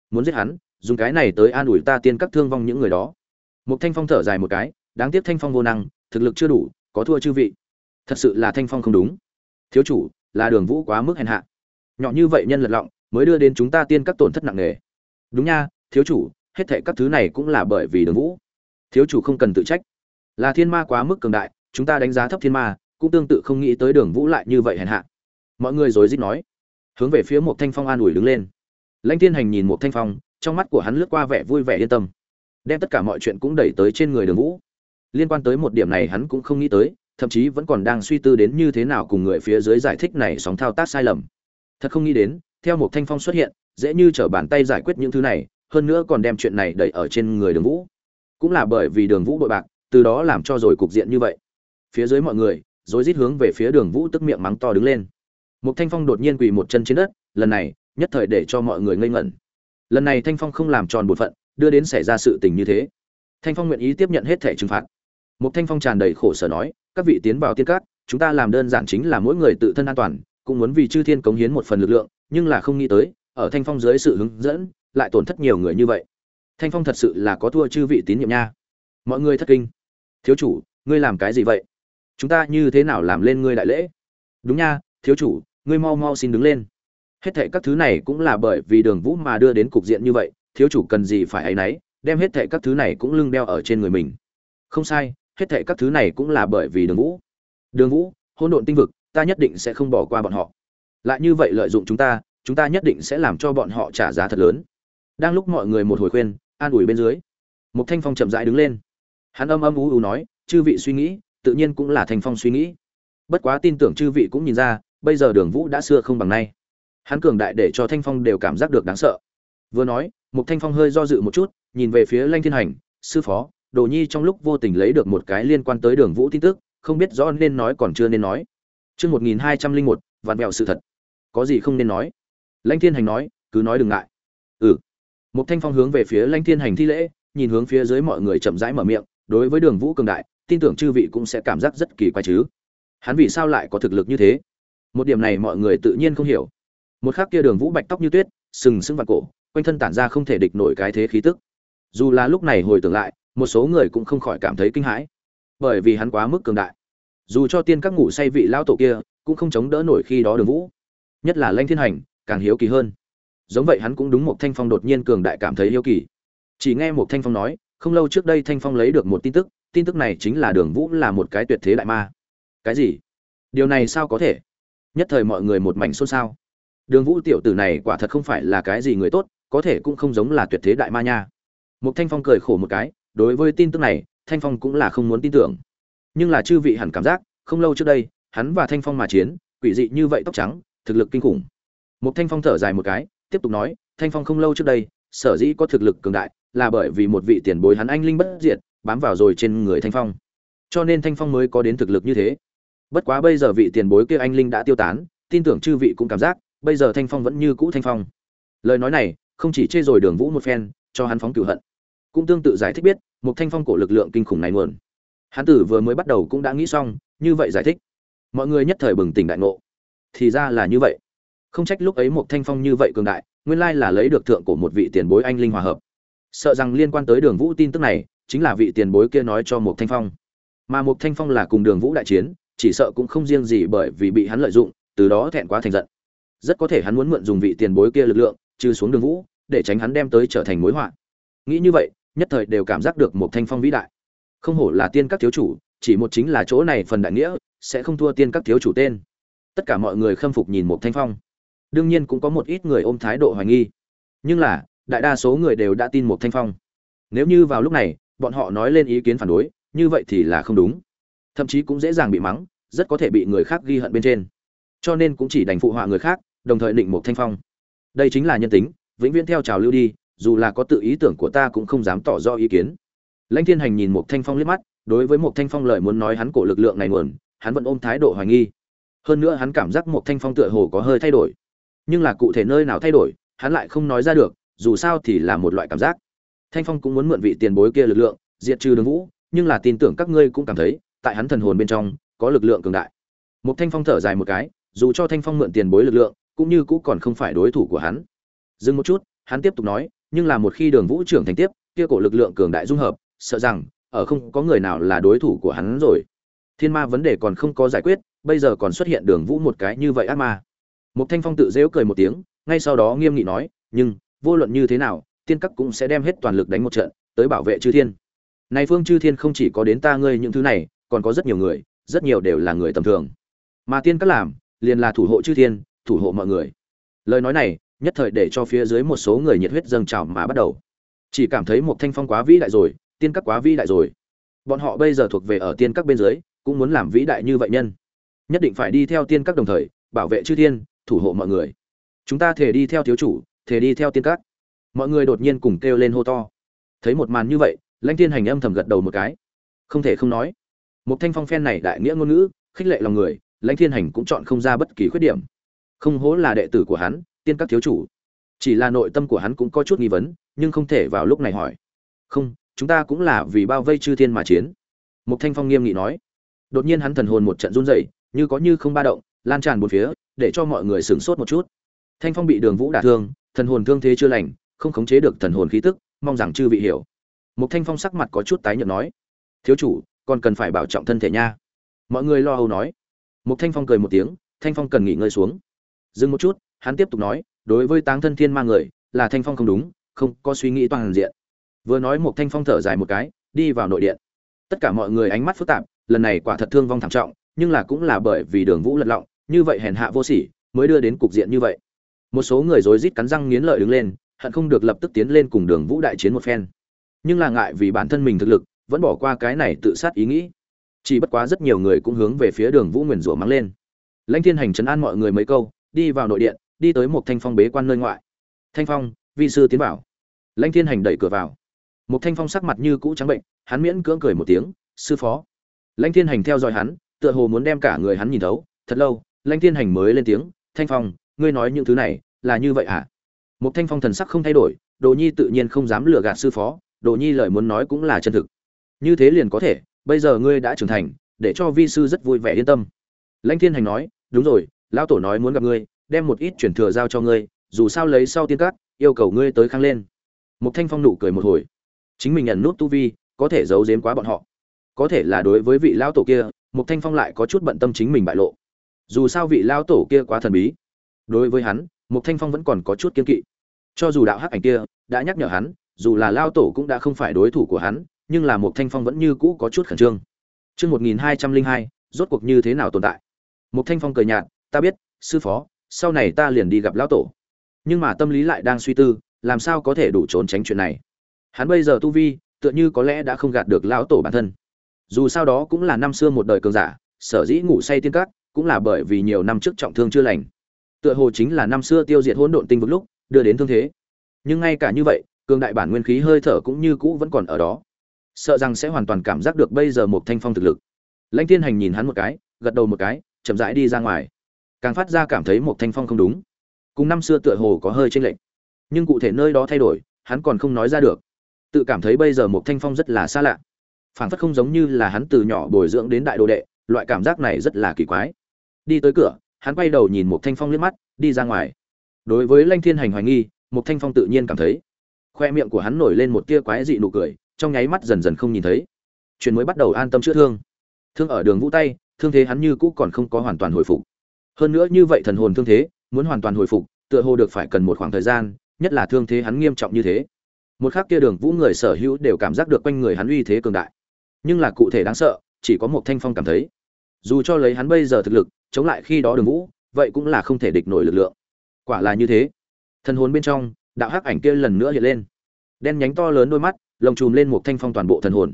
Muốn giết hắn dùng cái này tới an ủi ta tiên các thương vong những người đó. Một thanh phong thở dài một cái, đáng tiếc thanh phong vô năng, thực lực chưa đủ, có thua chư vị. Thật sự là thanh phong không đúng. Thiếu chủ, là đường vũ quá mức hèn hạ. Nhỏ như vậy nhân lật lọng, mới đưa đến chúng ta tiên các tổn thất nặng nề. Đúng nha, thiếu chủ, hết thệ các thứ này cũng là bởi vì đường vũ. Thiếu chủ không cần tự trách. Là thiên ma quá mức cường đại, chúng ta đánh giá thấp thiên ma, cũng tương tự không nghĩ tới đường vũ lại như vậy hèn hạ. Mọi người rồi rít nói. Hướng về phía một thanh phong an ủi đứng lên. Lãnh thiên hành nhìn một thanh phong trong mắt của hắn lướt qua vẻ vui vẻ yên tâm. Đem tất cả mọi chuyện cũng đẩy tới trên người đường vũ. Liên quan tới một điểm này hắn cũng không nghĩ tới, thậm chí vẫn còn đang suy tư đến như thế nào cùng người phía dưới giải thích này sóng thao tác sai lầm. Thật không nghĩ đến, theo một thanh phong xuất hiện, dễ như trở bàn tay giải quyết những thứ này, hơn nữa còn đem chuyện này đẩy ở trên người đường vũ. Cũng là bởi vì đường vũ bội bạc, từ đó làm cho rồi cục diện như vậy. Phía dưới mọi người, rối rít hướng về phía đường vũ tức miệng mắng to đứng lên. Một thanh phong đột nhiên quỳ một chân trên đất, lần này, nhất thời để cho mọi người ngây ngẩn lần này thanh phong không làm tròn bổn phận, đưa đến xảy ra sự tình như thế. Thanh phong nguyện ý tiếp nhận hết thẻ trừng phạt. Một thanh phong tràn đầy khổ sở nói, các vị tiến vào tiên cát, chúng ta làm đơn giản chính là mỗi người tự thân an toàn, cũng muốn vì chư thiên cống hiến một phần lực lượng, nhưng là không nghĩ tới, ở thanh phong dưới sự hướng dẫn, lại tổn thất nhiều người như vậy. Thanh phong thật sự là có thua chư vị tín nhiệm nha. Mọi người thất kinh. Thiếu chủ, ngươi làm cái gì vậy? Chúng ta như thế nào làm lên ngươi đại lễ? Đúng nha, thiếu chủ, ngươi mau mau xin đứng lên hết thệ các thứ này cũng là bởi vì đường vũ mà đưa đến cục diện như vậy, thiếu chủ cần gì phải áy náy, đem hết thệ các thứ này cũng lưng đeo ở trên người mình. Không sai, hết thệ các thứ này cũng là bởi vì đường vũ. Đường vũ, hỗn độn tinh vực, ta nhất định sẽ không bỏ qua bọn họ. Lại như vậy lợi dụng chúng ta chúng ta nhất định sẽ làm cho bọn họ trả giá thật lớn. Đang lúc mọi người một hồi khuyên, an ủi bên dưới một thanh phong chậm rãi đứng lên. Hắn âm âm ú ú nói, chư vị suy nghĩ, tự nhiên cũng là thanh phong suy nghĩ. Bất quá tin tưởng chư vị cũng nhìn ra, bây giờ đường vũ đã xưa không bằng nay hắn cường đại để cho thanh phong đều cảm giác được đáng sợ. Vừa nói một thanh phong hơi do dự một chút, nhìn về phía lanh thiên hành, sư phó, đồ nhi trong lúc vô tình lấy được một cái liên quan tới đường vũ tin tức, không biết rõ nên nói còn chưa nên nói. Chương một nghìn hai trăm linh một, vạn vẹo sự thật. Có gì không nên nói? Lãnh thiên hành nói, cứ nói đừng ngại. Ừ. Một thanh phong hướng về phía lãnh thiên hành thi lễ, nhìn hướng phía dưới mọi người chậm rãi mở miệng, đối với đường vũ cường đại, tin tưởng chư vị cũng sẽ cảm giác rất kỳ quái chứ. Hắn vì sao lại có thực lực như thế? Một điểm này mọi người tự nhiên không hiểu một khắc kia đường vũ bạch tóc như tuyết, sừng sững vào cổ, quanh thân tản ra không thể địch nổi cái thế khí tức. Dù là lúc này hồi tưởng lại, một số người cũng không khỏi cảm thấy kinh hãi. Bởi vì hắn quá mức cường đại. Dù cho tiên các ngủ say vị lão tổ kia, cũng không chống đỡ nổi khi đó đường vũ. Nhất là lanh thiên hành, càng hiếu kỳ hơn. Giống vậy hắn cũng đúng một thanh phong đột nhiên cường đại cảm thấy hiếu kỳ. Chỉ nghe một thanh phong nói, không lâu trước đây thanh phong lấy được một tin tức tin tức này chính là đường vũ là một cái tuyệt thế đại ma. Cái gì? Điều này sao có thể? Nhất thời mọi người một mảnh xôn xao đường vũ tiểu tử này quả thật không phải là cái gì người tốt, có thể cũng không giống là tuyệt thế đại ma nha. Một thanh phong cười khổ một cái, đối với tin tức này, thanh phong cũng là không muốn tin tưởng. Nhưng là chư vị hẳn cảm giác, không lâu trước đây, hắn và thanh phong mà chiến, quỷ dị như vậy tóc trắng, thực lực kinh khủng. Một thanh phong thở dài một cái, tiếp tục nói, thanh phong không lâu trước đây, sở dĩ có thực lực cường đại, là bởi vì một vị tiền bối hắn anh linh bất diệt, bám vào rồi trên người thanh phong. Cho nên thanh phong mới có đến thực lực như thế. Bất quá bây giờ vị tiền bối kia anh linh đã tiêu tán, tin tưởng chư vị cũng cảm giác bây giờ thanh phong vẫn như cũ thanh phong. Lời nói này, không chỉ chê rồi đường vũ một phen, cho hắn phóng cửu hận. Cũng tương tự giải thích biết, một thanh phong cổ lực lượng kinh khủng này nguồn. Hắn tử vừa mới bắt đầu cũng đã nghĩ xong, như vậy giải thích. Mọi người nhất thời bừng tỉnh đại ngộ. Thì ra là như vậy. Không trách lúc ấy một thanh phong như vậy cường đại, nguyên lai là lấy được thượng của một vị tiền bối anh linh hòa hợp. Sợ rằng liên quan tới đường vũ tin tức này, chính là vị tiền bối kia nói cho một thanh phong. Mà một thanh phong là cùng đường vũ đại chiến, chỉ sợ cũng không riêng gì bởi vì bị hắn lợi dụng, từ đó thẹn quá thành giận rất có thể hắn muốn mượn dùng vị tiền bối kia lực lượng, trừ xuống đường vũ, để tránh hắn đem tới trở thành mối họa. Nghĩ như vậy, nhất thời đều cảm giác được một thanh phong vĩ đại. Không hổ là tiên các thiếu chủ, chỉ một chính là chỗ này phần đại nghĩa, sẽ không thua tiên các thiếu chủ tên. Tất cả mọi người khâm phục nhìn một thanh phong. Đương nhiên cũng có một ít người ôm thái độ hoài nghi. Nhưng là, đại đa số người đều đã tin một thanh phong. Nếu như vào lúc này, bọn họ nói lên ý kiến phản đối, như vậy thì là không đúng. Thậm chí cũng dễ dàng bị mắng, rất có thể bị người khác ghi hận bên trên. Cho nên cũng chỉ đành phụ họa người khác đồng thời định một thanh phong. Đây chính là nhân tính, vĩnh viễn theo trào lưu đi, dù là có tự ý tưởng của ta cũng không dám tỏ rõ ý kiến. Lãnh thiên hành nhìn một thanh phong liếc mắt, đối với một thanh phong lời muốn nói hắn cổ lực lượng này nguồn, hắn vẫn ôm thái độ hoài nghi. Hơn nữa hắn cảm giác một thanh phong tựa hồ có hơi thay đổi. Nhưng là cụ thể nơi nào thay đổi, hắn lại không nói ra được, dù sao thì là một loại cảm giác. Thanh phong cũng muốn mượn vị tiền bối kia lực lượng, diệt trừ đường vũ, nhưng là tin tưởng các ngươi cũng cảm thấy, tại hắn thần hồn bên trong, có lực lượng cường đại. Một thanh phong thở dài một cái, dù cho thanh phong mượn tiền bối lực lượng cũng như cũ còn không phải đối thủ của hắn. Dừng một chút, hắn tiếp tục nói, nhưng là một khi đường vũ trưởng thành tiếp, kia cổ lực lượng cường đại dung hợp, sợ rằng, ở không có người nào là đối thủ của hắn rồi. Thiên ma vấn đề còn không có giải quyết, bây giờ còn xuất hiện đường vũ một cái như vậy ác ma. Một thanh phong tự dễu cười một tiếng, ngay sau đó nghiêm nghị nói, nhưng, vô luận như thế nào, tiên các cũng sẽ đem hết toàn lực đánh một trận, tới bảo vệ chư thiên. Này phương chư thiên không chỉ có đến ta ngươi những thứ này, còn có rất nhiều người, rất nhiều đều là người tầm thường. Mà tiên các làm, liền là thủ hộ chư thiên thủ hộ mọi người. Lời nói này nhất thời để cho phía dưới một số người nhiệt huyết dâng trào mà bắt đầu. Chỉ cảm thấy một thanh phong quá vĩ đại rồi, tiên các quá vĩ đại rồi. Bọn họ bây giờ thuộc về ở tiên các bên dưới, cũng muốn làm vĩ đại như vậy nhân. Nhất định phải đi theo tiên các đồng thời, bảo vệ chư thiên, thủ hộ mọi người. Chúng ta thể đi theo thiếu chủ thể đi theo tiên các. Mọi người đột nhiên cùng kêu lên hô to. Thấy một màn như vậy, lãnh tiên hành âm thầm gật đầu một cái. Không thể không nói, một thanh phong phen này đại nghĩa ngôn ngữ, khích lệ lòng người, lãnh thiên hành cũng chọn không ra bất kỳ khuyết điểm không hố là đệ tử của hắn, tiên các thiếu chủ. Chỉ là nội tâm của hắn cũng có chút nghi vấn, nhưng không thể vào lúc này hỏi. Không, chúng ta cũng là vì bao vây chư thiên mà chiến. Mục thanh phong nghiêm nghị nói. Đột nhiên hắn thần hồn một trận run rẩy, như có như không ba động, lan tràn một phía, để cho mọi người sửng sốt một chút. Thanh phong bị đường vũ đả thương, thần hồn thương thế chưa lành, không khống chế được thần hồn khí tức, mong rằng chư vị hiểu. Mục thanh phong sắc mặt có chút tái nhợt nói. Thiếu chủ, còn cần phải bảo trọng thân thể nha. Mọi người lo âu nói. Mục thanh phong cười một tiếng, thanh phong cần nghỉ ngơi xuống dừng một chút, hắn tiếp tục nói, đối với táng thân thiên ma người, là thanh phong không đúng, không có suy nghĩ toàn diện. Vừa nói một thanh phong thở dài một cái, đi vào nội điện. Tất cả mọi người ánh mắt phức tạp, lần này quả thật thương vong thảm trọng, nhưng là cũng là bởi vì đường vũ lật lọng, như vậy hèn hạ vô sỉ, mới đưa đến cục diện như vậy. Một số người rối rít cắn răng nghiến lợi đứng lên, hận không được lập tức tiến lên cùng đường vũ đại chiến một phen. Nhưng là ngại vì bản thân mình thực lực, vẫn bỏ qua cái này tự sát ý nghĩ. Chỉ bất quá rất nhiều người cũng hướng về phía đường vũ nguyền rủa mắng lên. Lãnh thiên hành chấn an mọi người mấy câu đi vào nội điện, đi tới một thanh phong bế quan nơi ngoại. Thanh phong, vi sư tiến vào. Lãnh thiên hành đẩy cửa vào. Một thanh phong sắc mặt như cũ trắng bệnh, hắn miễn cưỡng cười một tiếng, sư phó. Lãnh thiên hành theo dõi hắn, tựa hồ muốn đem cả người hắn nhìn thấu. Thật lâu, lãnh thiên hành mới lên tiếng, thanh phong, ngươi nói những thứ này là như vậy à một thanh phong thần sắc không thay đổi, đồ nhi tự nhiên không dám lừa gạt sư phó, đồ nhi lời muốn nói cũng là chân thực. Như thế liền có thể, bây giờ ngươi đã trưởng thành, để cho vi sư rất vui vẻ yên tâm. Lãnh thiên hành nói, đúng rồi lão tổ nói muốn gặp ngươi, đem một ít chuyển thừa giao cho ngươi, dù sao lấy sau tiên cát yêu cầu ngươi tới khang lên. Một thanh phong nụ cười một hồi. Chính mình nhận nút tu vi, có thể giấu giếm quá bọn họ. Có thể là đối với vị lão tổ kia một thanh phong lại có chút bận tâm chính mình bại lộ. Dù sao vị lão tổ kia quá thần bí. Đối với hắn một thanh phong vẫn còn có chút kiên kỵ. Cho dù đạo hắc ảnh kia đã nhắc nhở hắn, dù là lao tổ cũng đã không phải đối thủ của hắn, nhưng là một thanh phong vẫn như cũ có chút khẩn trương. Chương một nghìn hai trăm linh hai, rốt cuộc như thế nào tồn tại? Một thanh phong cười nhạt ta biết, sư phó, sau này ta liền đi gặp lão tổ. Nhưng mà tâm lý lại đang suy tư, làm sao có thể đủ trốn tránh chuyện này? Hắn bây giờ tu vi, tựa như có lẽ đã không gạt được lão tổ bản thân. Dù sao đó cũng là năm xưa một đời cường giả, sở dĩ ngủ say tiên cát cũng là bởi vì nhiều năm trước trọng thương chưa lành. Tựa hồ chính là năm xưa tiêu diệt hỗn độn tinh vực lúc, đưa đến thương thế. Nhưng ngay cả như vậy, cường đại bản nguyên khí hơi thở cũng như cũ vẫn còn ở đó. Sợ rằng sẽ hoàn toàn cảm giác được bây giờ một thanh phong thực lực. Lãnh thiên hành nhìn hắn một cái, gật đầu một cái, chậm rãi đi ra ngoài càng phát ra cảm thấy một thanh phong không đúng. Cùng năm xưa tựa hồ có hơi chênh lệch, nhưng cụ thể nơi đó thay đổi, hắn còn không nói ra được. Tự cảm thấy bây giờ một thanh phong rất là xa lạ, phảng phất không giống như là hắn từ nhỏ bồi dưỡng đến đại đồ đệ, loại cảm giác này rất là kỳ quái. Đi tới cửa, hắn quay đầu nhìn một thanh phong liếc mắt, đi ra ngoài. Đối với lanh thiên hành hoài nghi, một thanh phong tự nhiên cảm thấy. Khoe miệng của hắn nổi lên một tia quái dị nụ cười, trong nháy mắt dần dần không nhìn thấy. Chuyện mới bắt đầu an tâm chữa thương. Thương ở đường vũ tay, thương thế hắn như cũ còn không có hoàn toàn hồi phục hơn nữa như vậy thần hồn thương thế, muốn hoàn toàn hồi phục, tựa hồ được phải cần một khoảng thời gian, nhất là thương thế hắn nghiêm trọng như thế. Một khắc kia đường vũ người sở hữu đều cảm giác được quanh người hắn uy thế cường đại. Nhưng là cụ thể đáng sợ, chỉ có một thanh phong cảm thấy. Dù cho lấy hắn bây giờ thực lực, chống lại khi đó đường vũ, vậy cũng là không thể địch nổi lực lượng. Quả là như thế. Thần hồn bên trong, đạo hắc ảnh kia lần nữa hiện lên. Đen nhánh to lớn đôi mắt, lồng chùm lên một thanh phong toàn bộ thần hồn.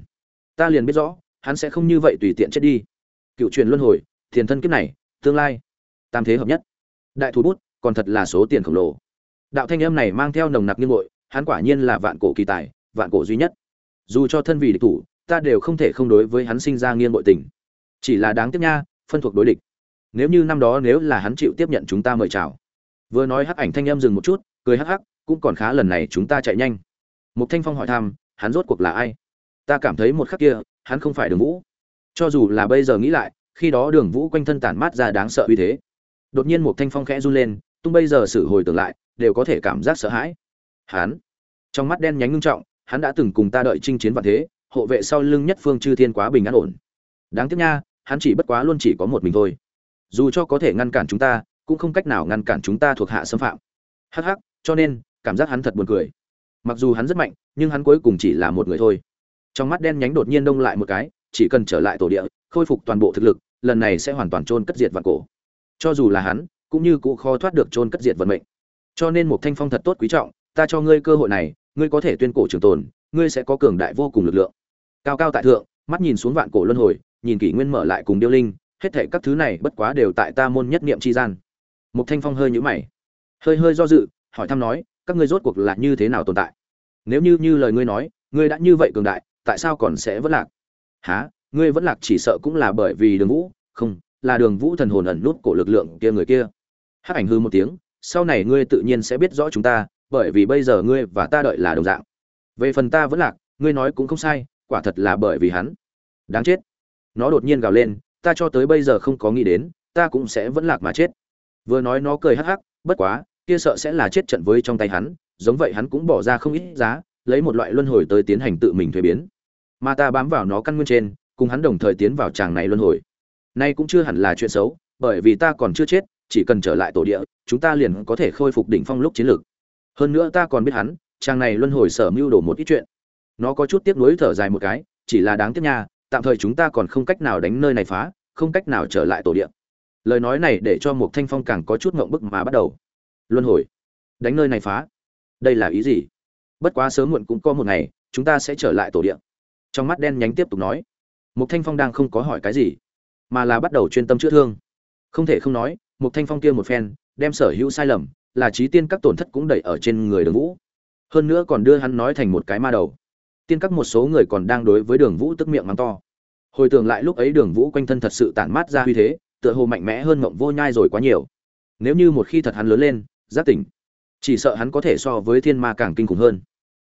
Ta liền biết rõ, hắn sẽ không như vậy tùy tiện chết đi. Cựu truyền luân hồi, thiền thân kiếp này, tương lai tam thế hợp nhất. Đại thú bút, còn thật là số tiền khổng lồ. Đạo thanh âm này mang theo nồng nặc như ngội, hắn quả nhiên là vạn cổ kỳ tài, vạn cổ duy nhất. Dù cho thân vì địch thủ, ta đều không thể không đối với hắn sinh ra nghiêng bội tình. Chỉ là đáng tiếc nha, phân thuộc đối địch. Nếu như năm đó nếu là hắn chịu tiếp nhận chúng ta mời chào. Vừa nói hắc ảnh thanh âm dừng một chút, cười hắc hắc, cũng còn khá lần này chúng ta chạy nhanh. Một thanh phong hỏi thăm, hắn rốt cuộc là ai? Ta cảm thấy một khắc kia, hắn không phải đường vũ. Cho dù là bây giờ nghĩ lại, khi đó đường vũ quanh thân tản mát ra đáng sợ uy thế đột nhiên một thanh phong khẽ run lên, tung bây giờ sự hồi tưởng lại, đều có thể cảm giác sợ hãi. Hắn, trong mắt đen nhánh ngưng trọng, hắn đã từng cùng ta đợi chinh chiến vạn thế, hộ vệ sau lưng nhất phương chư thiên quá bình an ổn. Đáng tiếc nha, hắn chỉ bất quá luôn chỉ có một mình thôi. Dù cho có thể ngăn cản chúng ta, cũng không cách nào ngăn cản chúng ta thuộc hạ xâm phạm. Hắc hắc, cho nên, cảm giác hắn thật buồn cười. Mặc dù hắn rất mạnh, nhưng hắn cuối cùng chỉ là một người thôi. Trong mắt đen nhánh đột nhiên đông lại một cái, chỉ cần trở lại tổ địa, khôi phục toàn bộ thực lực, lần này sẽ hoàn toàn trôn cất diệt vạn cổ cho dù là hắn, cũng như cụ khó thoát được trôn cất diệt vận mệnh. Cho nên một thanh phong thật tốt quý trọng, ta cho ngươi cơ hội này, ngươi có thể tuyên cổ trường tồn, ngươi sẽ có cường đại vô cùng lực lượng. Cao cao tại thượng, mắt nhìn xuống vạn cổ luân hồi, nhìn kỷ nguyên mở lại cùng điêu linh, hết thảy các thứ này bất quá đều tại ta môn nhất niệm chi gian. Một thanh phong hơi nhũ mày, hơi hơi do dự, hỏi thăm nói, các ngươi rốt cuộc là như thế nào tồn tại? Nếu như như lời ngươi nói, ngươi đã như vậy cường đại, tại sao còn sẽ vẫn lạc? Há ngươi vẫn lạc chỉ sợ cũng là bởi vì đường vũ, không là đường vũ thần hồn ẩn nút cổ lực lượng kia người kia. Hắc ảnh hư một tiếng, sau này ngươi tự nhiên sẽ biết rõ chúng ta, bởi vì bây giờ ngươi và ta đợi là đồng dạng. Về phần ta vẫn lạc, ngươi nói cũng không sai, quả thật là bởi vì hắn. Đáng chết. Nó đột nhiên gào lên, ta cho tới bây giờ không có nghĩ đến, ta cũng sẽ vẫn lạc mà chết. Vừa nói nó cười hắc hắc, bất quá, kia sợ sẽ là chết trận với trong tay hắn, giống vậy hắn cũng bỏ ra không ít giá, lấy một loại luân hồi tới tiến hành tự mình thuế biến. Mà ta bám vào nó căn nguyên trên, cùng hắn đồng thời tiến vào tràng này luân hồi nay cũng chưa hẳn là chuyện xấu, bởi vì ta còn chưa chết, chỉ cần trở lại tổ địa, chúng ta liền có thể khôi phục đỉnh phong lúc chiến lược. Hơn nữa ta còn biết hắn, chàng này luân hồi sở mưu đồ một ít chuyện. Nó có chút tiếc nuối thở dài một cái, chỉ là đáng tiếc nha, tạm thời chúng ta còn không cách nào đánh nơi này phá, không cách nào trở lại tổ địa. Lời nói này để cho một thanh phong càng có chút ngộng bức mà bắt đầu. Luân hồi? Đánh nơi này phá? Đây là ý gì? Bất quá sớm muộn cũng có một ngày, chúng ta sẽ trở lại tổ địa. Trong mắt đen nhánh tiếp tục nói. Một thanh phong đang không có hỏi cái gì mà là bắt đầu chuyên tâm chữa thương. Không thể không nói một thanh phong kia một phen, đem sở hữu sai lầm, là trí tiên các tổn thất cũng đẩy ở trên người đường vũ. Hơn nữa còn đưa hắn nói thành một cái ma đầu. Tiên các một số người còn đang đối với đường vũ tức miệng mắng to. Hồi tưởng lại lúc ấy đường vũ quanh thân thật sự tản mát ra uy thế, tựa hồ mạnh mẽ hơn mộng vô nhai rồi quá nhiều. Nếu như một khi thật hắn lớn lên, giác tỉnh, chỉ sợ hắn có thể so với thiên ma càng kinh khủng hơn.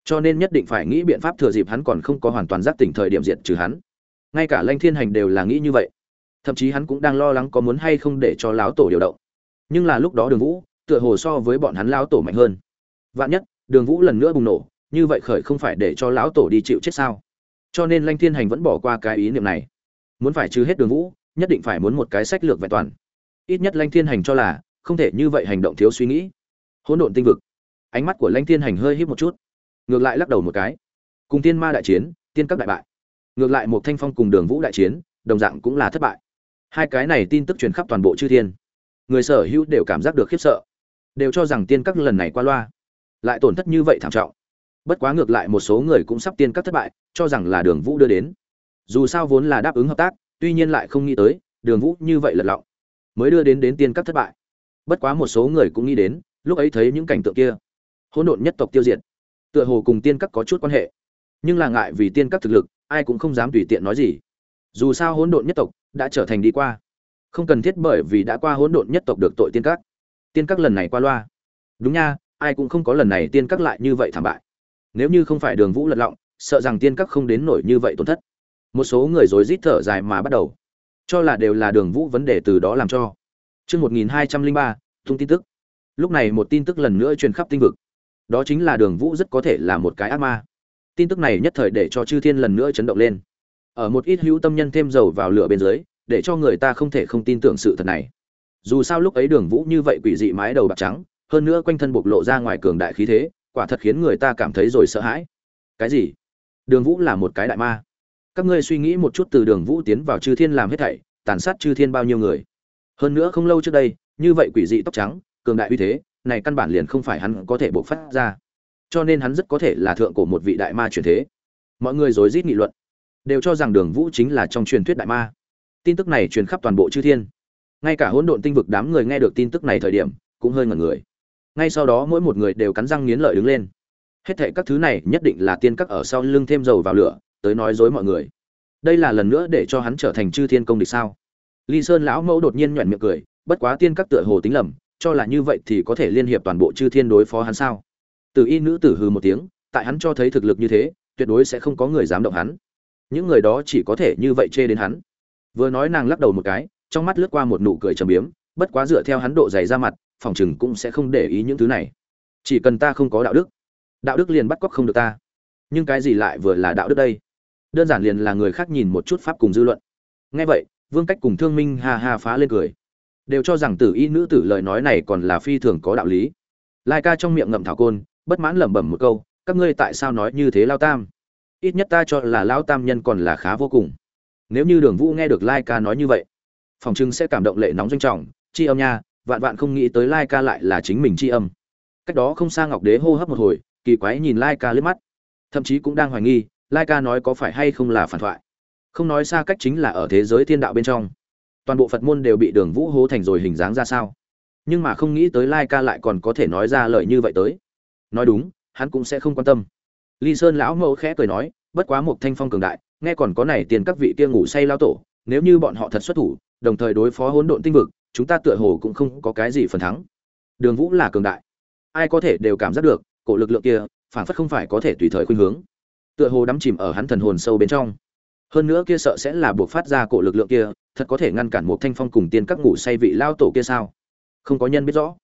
Cho nên nhất định phải nghĩ biện pháp thừa dịp hắn còn không có hoàn toàn giác tỉnh thời điểm diện trừ hắn. Ngay cả lanh thiên hành đều là nghĩ như vậy thậm chí hắn cũng đang lo lắng có muốn hay không để cho lão tổ điều động. Nhưng là lúc đó đường vũ, tựa hồ so với bọn hắn lão tổ mạnh hơn. Vạn nhất, đường vũ lần nữa bùng nổ, như vậy khởi không phải để cho lão tổ đi chịu chết sao? Cho nên lanh thiên hành vẫn bỏ qua cái ý niệm này. Muốn phải trừ hết đường vũ, nhất định phải muốn một cái sách lược vẹn toàn. Ít nhất lanh thiên hành cho là, không thể như vậy hành động thiếu suy nghĩ. Hỗn độn tinh vực. Ánh mắt của lanh thiên hành hơi híp một chút. Ngược lại lắc đầu một cái. Cùng tiên ma đại chiến, tiên các đại bại. Ngược lại một thanh phong cùng đường vũ đại chiến, đồng dạng cũng là thất bại hai cái này tin tức truyền khắp toàn bộ chư thiên. Người sở hữu đều cảm giác được khiếp sợ. Đều cho rằng tiên các lần này qua loa. Lại tổn thất như vậy thảm trọng. Bất quá ngược lại một số người cũng sắp tiên các thất bại, cho rằng là đường vũ đưa đến. Dù sao vốn là đáp ứng hợp tác, tuy nhiên lại không nghĩ tới, đường vũ như vậy lật lọng, mới đưa đến đến tiên các thất bại. Bất quá một số người cũng nghĩ đến, lúc ấy thấy những cảnh tượng kia. Hỗn độn nhất tộc tiêu diệt. Tựa hồ cùng tiên các có chút quan hệ. Nhưng là ngại vì tiên các thực lực, ai cũng không dám tùy tiện nói gì. Dù sao hỗn độn nhất tộc đã trở thành đi qua không cần thiết bởi vì đã qua hỗn độn nhất tộc được tội tiên các tiên các lần này qua loa đúng nha ai cũng không có lần này tiên các lại như vậy thảm bại nếu như không phải đường vũ lật lọng sợ rằng tiên các không đến nổi như vậy tổn thất một số người rối rít thở dài mà bắt đầu cho là đều là đường vũ vấn đề từ đó làm cho Trước 1203, tung tin tức. Lúc này một tin tức lần nữa truyền khắp tinh vực. Đó chính là Đường Vũ rất có thể là một cái ác ma. Tin tức này nhất thời để cho chư thiên lần nữa chấn động lên. Ở một ít hữu tâm nhân thêm dầu vào lửa bên dưới, để cho người ta không thể không tin tưởng sự thật này. Dù sao lúc ấy Đường Vũ như vậy quỷ dị mái đầu bạc trắng, hơn nữa quanh thân bộc lộ ra ngoài cường đại khí thế, quả thật khiến người ta cảm thấy rồi sợ hãi. Cái gì? Đường Vũ là một cái đại ma? Các ngươi suy nghĩ một chút từ Đường Vũ tiến vào chư thiên làm hết thảy, tàn sát chư thiên bao nhiêu người? Hơn nữa không lâu trước đây, như vậy quỷ dị tóc trắng, cường đại uy thế, này căn bản liền không phải hắn có thể bộc phát ra. Cho nên hắn rất có thể là thượng cổ một vị đại ma truyền thế. Mọi người rối rít nghị luận, đều cho rằng Đường Vũ chính là trong truyền thuyết đại ma. Tin tức này truyền khắp toàn bộ chư thiên. Ngay cả hỗn độn tinh vực đám người nghe được tin tức này thời điểm, cũng hơi ngẩn người. Ngay sau đó mỗi một người đều cắn răng nghiến lợi đứng lên. Hết thảy các thứ này nhất định là tiên các ở sau lưng thêm dầu vào lửa, tới nói dối mọi người. Đây là lần nữa để cho hắn trở thành chư thiên công địch sao? Ly Sơn lão mẫu đột nhiên nhọn miệng cười, bất quá tiên các tựa hồ tính lầm, cho là như vậy thì có thể liên hiệp toàn bộ chư thiên đối phó hắn sao? Từ y nữ tử hừ một tiếng, tại hắn cho thấy thực lực như thế, tuyệt đối sẽ không có người dám động hắn. Những người đó chỉ có thể như vậy chê đến hắn. Vừa nói nàng lắc đầu một cái, trong mắt lướt qua một nụ cười trầm biếm, bất quá dựa theo hắn độ dày ra mặt, phòng chừng cũng sẽ không để ý những thứ này. Chỉ cần ta không có đạo đức, đạo đức liền bắt cóc không được ta. Nhưng cái gì lại vừa là đạo đức đây? đơn giản liền là người khác nhìn một chút pháp cùng dư luận nghe vậy vương cách cùng thương minh ha ha phá lên cười đều cho rằng tử y nữ tử lời nói này còn là phi thường có đạo lý lai ca trong miệng ngậm thảo côn bất mãn lẩm bẩm một câu các ngươi tại sao nói như thế lao tam ít nhất ta cho là lão tam nhân còn là khá vô cùng. Nếu như đường vũ nghe được lai ca nói như vậy, phòng trưng sẽ cảm động lệ nóng doanh trọng chi âm nha, vạn vạn không nghĩ tới lai ca lại là chính mình chi âm. Cách đó không xa ngọc đế hô hấp một hồi, kỳ quái nhìn lai ca lướt mắt. Thậm chí cũng đang hoài nghi, lai ca nói có phải hay không là phản thoại. Không nói xa cách chính là ở thế giới thiên đạo bên trong. Toàn bộ phật môn đều bị đường vũ hố thành rồi hình dáng ra sao? Nhưng mà không nghĩ tới lai ca lại còn có thể nói ra lời như vậy tới. Nói đúng, hắn cũng sẽ không quan tâm ly sơn lão mẫu khẽ cười nói, bất quá một thanh phong cường đại, nghe còn có này tiền các vị kia ngủ say lao tổ, nếu như bọn họ thật xuất thủ, đồng thời đối phó hỗn độn tinh vực, chúng ta tựa hồ cũng không có cái gì phần thắng. Đường vũ là cường đại. Ai có thể đều cảm giác được, cổ lực lượng kia, phản phất không phải có thể tùy thời khuynh hướng. Tựa hồ đắm chìm ở hắn thần hồn sâu bên trong. Hơn nữa kia sợ sẽ là buộc phát ra cổ lực lượng kia, thật có thể ngăn cản một thanh phong cùng tiên các ngủ say vị lao tổ kia sao? Không có nhân biết rõ.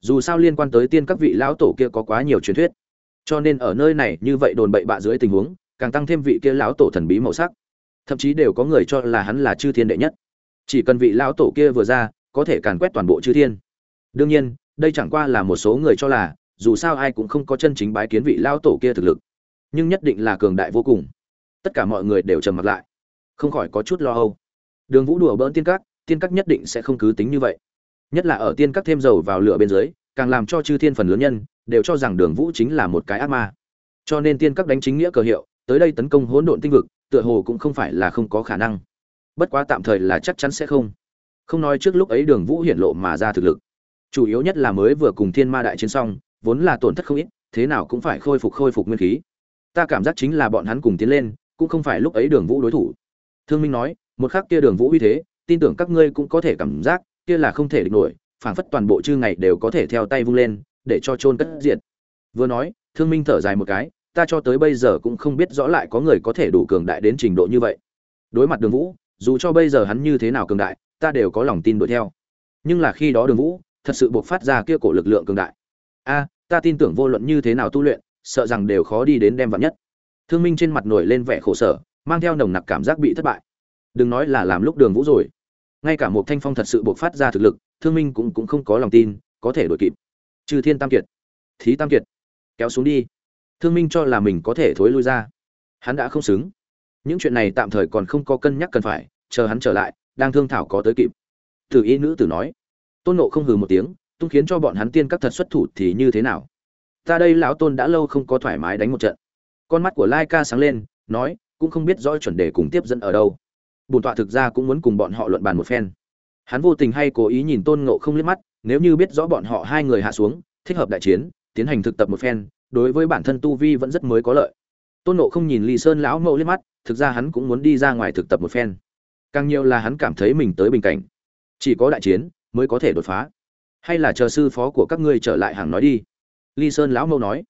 Dù sao liên quan tới tiên các vị lão tổ kia có quá nhiều truyền thuyết cho nên ở nơi này như vậy đồn bậy bạ dưới tình huống, càng tăng thêm vị kia lão tổ thần bí màu sắc. Thậm chí đều có người cho là hắn là chư thiên đệ nhất. Chỉ cần vị lão tổ kia vừa ra, có thể càn quét toàn bộ chư thiên. Đương nhiên, đây chẳng qua là một số người cho là, dù sao ai cũng không có chân chính bái kiến vị lão tổ kia thực lực. Nhưng nhất định là cường đại vô cùng. Tất cả mọi người đều trầm mặt lại. Không khỏi có chút lo âu. Đường vũ đùa bỡn tiên các tiên các nhất định sẽ không cứ tính như vậy. Nhất là ở tiên các thêm dầu vào lửa bên dưới, càng làm cho chư thiên phần lớn nhân đều cho rằng đường vũ chính là một cái ác ma. Cho nên tiên các đánh chính nghĩa cờ hiệu, tới đây tấn công hỗn độn tinh vực, tựa hồ cũng không phải là không có khả năng. Bất quá tạm thời là chắc chắn sẽ không. Không nói trước lúc ấy đường vũ hiển lộ mà ra thực lực. Chủ yếu nhất là mới vừa cùng thiên ma đại chiến xong, vốn là tổn thất không ít, thế nào cũng phải khôi phục khôi phục nguyên khí. Ta cảm giác chính là bọn hắn cùng tiến lên, cũng không phải lúc ấy đường vũ đối thủ. Thương minh nói, một khắc kia đường vũ uy thế, tin tưởng các ngươi cũng có thể cảm giác, kia là không thể địch nổi, phảng phất toàn bộ chư ngày đều có thể theo tay vung lên để cho chôn cất diệt. Vừa nói, thương minh thở dài một cái, ta cho tới bây giờ cũng không biết rõ lại có người có thể đủ cường đại đến trình độ như vậy. Đối mặt đường vũ, dù cho bây giờ hắn như thế nào cường đại, ta đều có lòng tin đuổi theo. Nhưng là khi đó đường vũ, thật sự buộc phát ra kia cổ lực lượng cường đại. A, ta tin tưởng vô luận như thế nào tu luyện, sợ rằng đều khó đi đến đem vạn nhất. Thương minh trên mặt nổi lên vẻ khổ sở, mang theo nồng nặc cảm giác bị thất bại. Đừng nói là làm lúc đường vũ rồi. Ngay cả một thanh phong thật sự buộc phát ra thực lực, thương minh cũng cũng không có lòng tin, có thể đuổi kịp chư thiên tam kiệt, thí tam kiệt, kéo xuống đi. Thương minh cho là mình có thể thối lui ra. Hắn đã không xứng. Những chuyện này tạm thời còn không có cân nhắc cần phải, chờ hắn trở lại, đang thương thảo có tới kịp. Tử y nữ tử nói, tôn nộ không hừ một tiếng, tung khiến cho bọn hắn tiên các thật xuất thủ thì như thế nào? Ta đây lão tôn đã lâu không có thoải mái đánh một trận. Con mắt của lai ca sáng lên, nói, cũng không biết rõ chuẩn đề cùng tiếp dẫn ở đâu. Bùn tọa thực ra cũng muốn cùng bọn họ luận bàn một phen. Hắn vô tình hay cố ý nhìn tôn ngộ không liếc mắt nếu như biết rõ bọn họ hai người hạ xuống, thích hợp đại chiến, tiến hành thực tập một phen, đối với bản thân tu vi vẫn rất mới có lợi. Tôn Nộ không nhìn Lý sơn lão mẫu liếc mắt, thực ra hắn cũng muốn đi ra ngoài thực tập một phen. Càng nhiều là hắn cảm thấy mình tới bình cảnh. Chỉ có đại chiến mới có thể đột phá. Hay là chờ sư phó của các ngươi trở lại hàng nói đi. Ly sơn lão mẫu nói.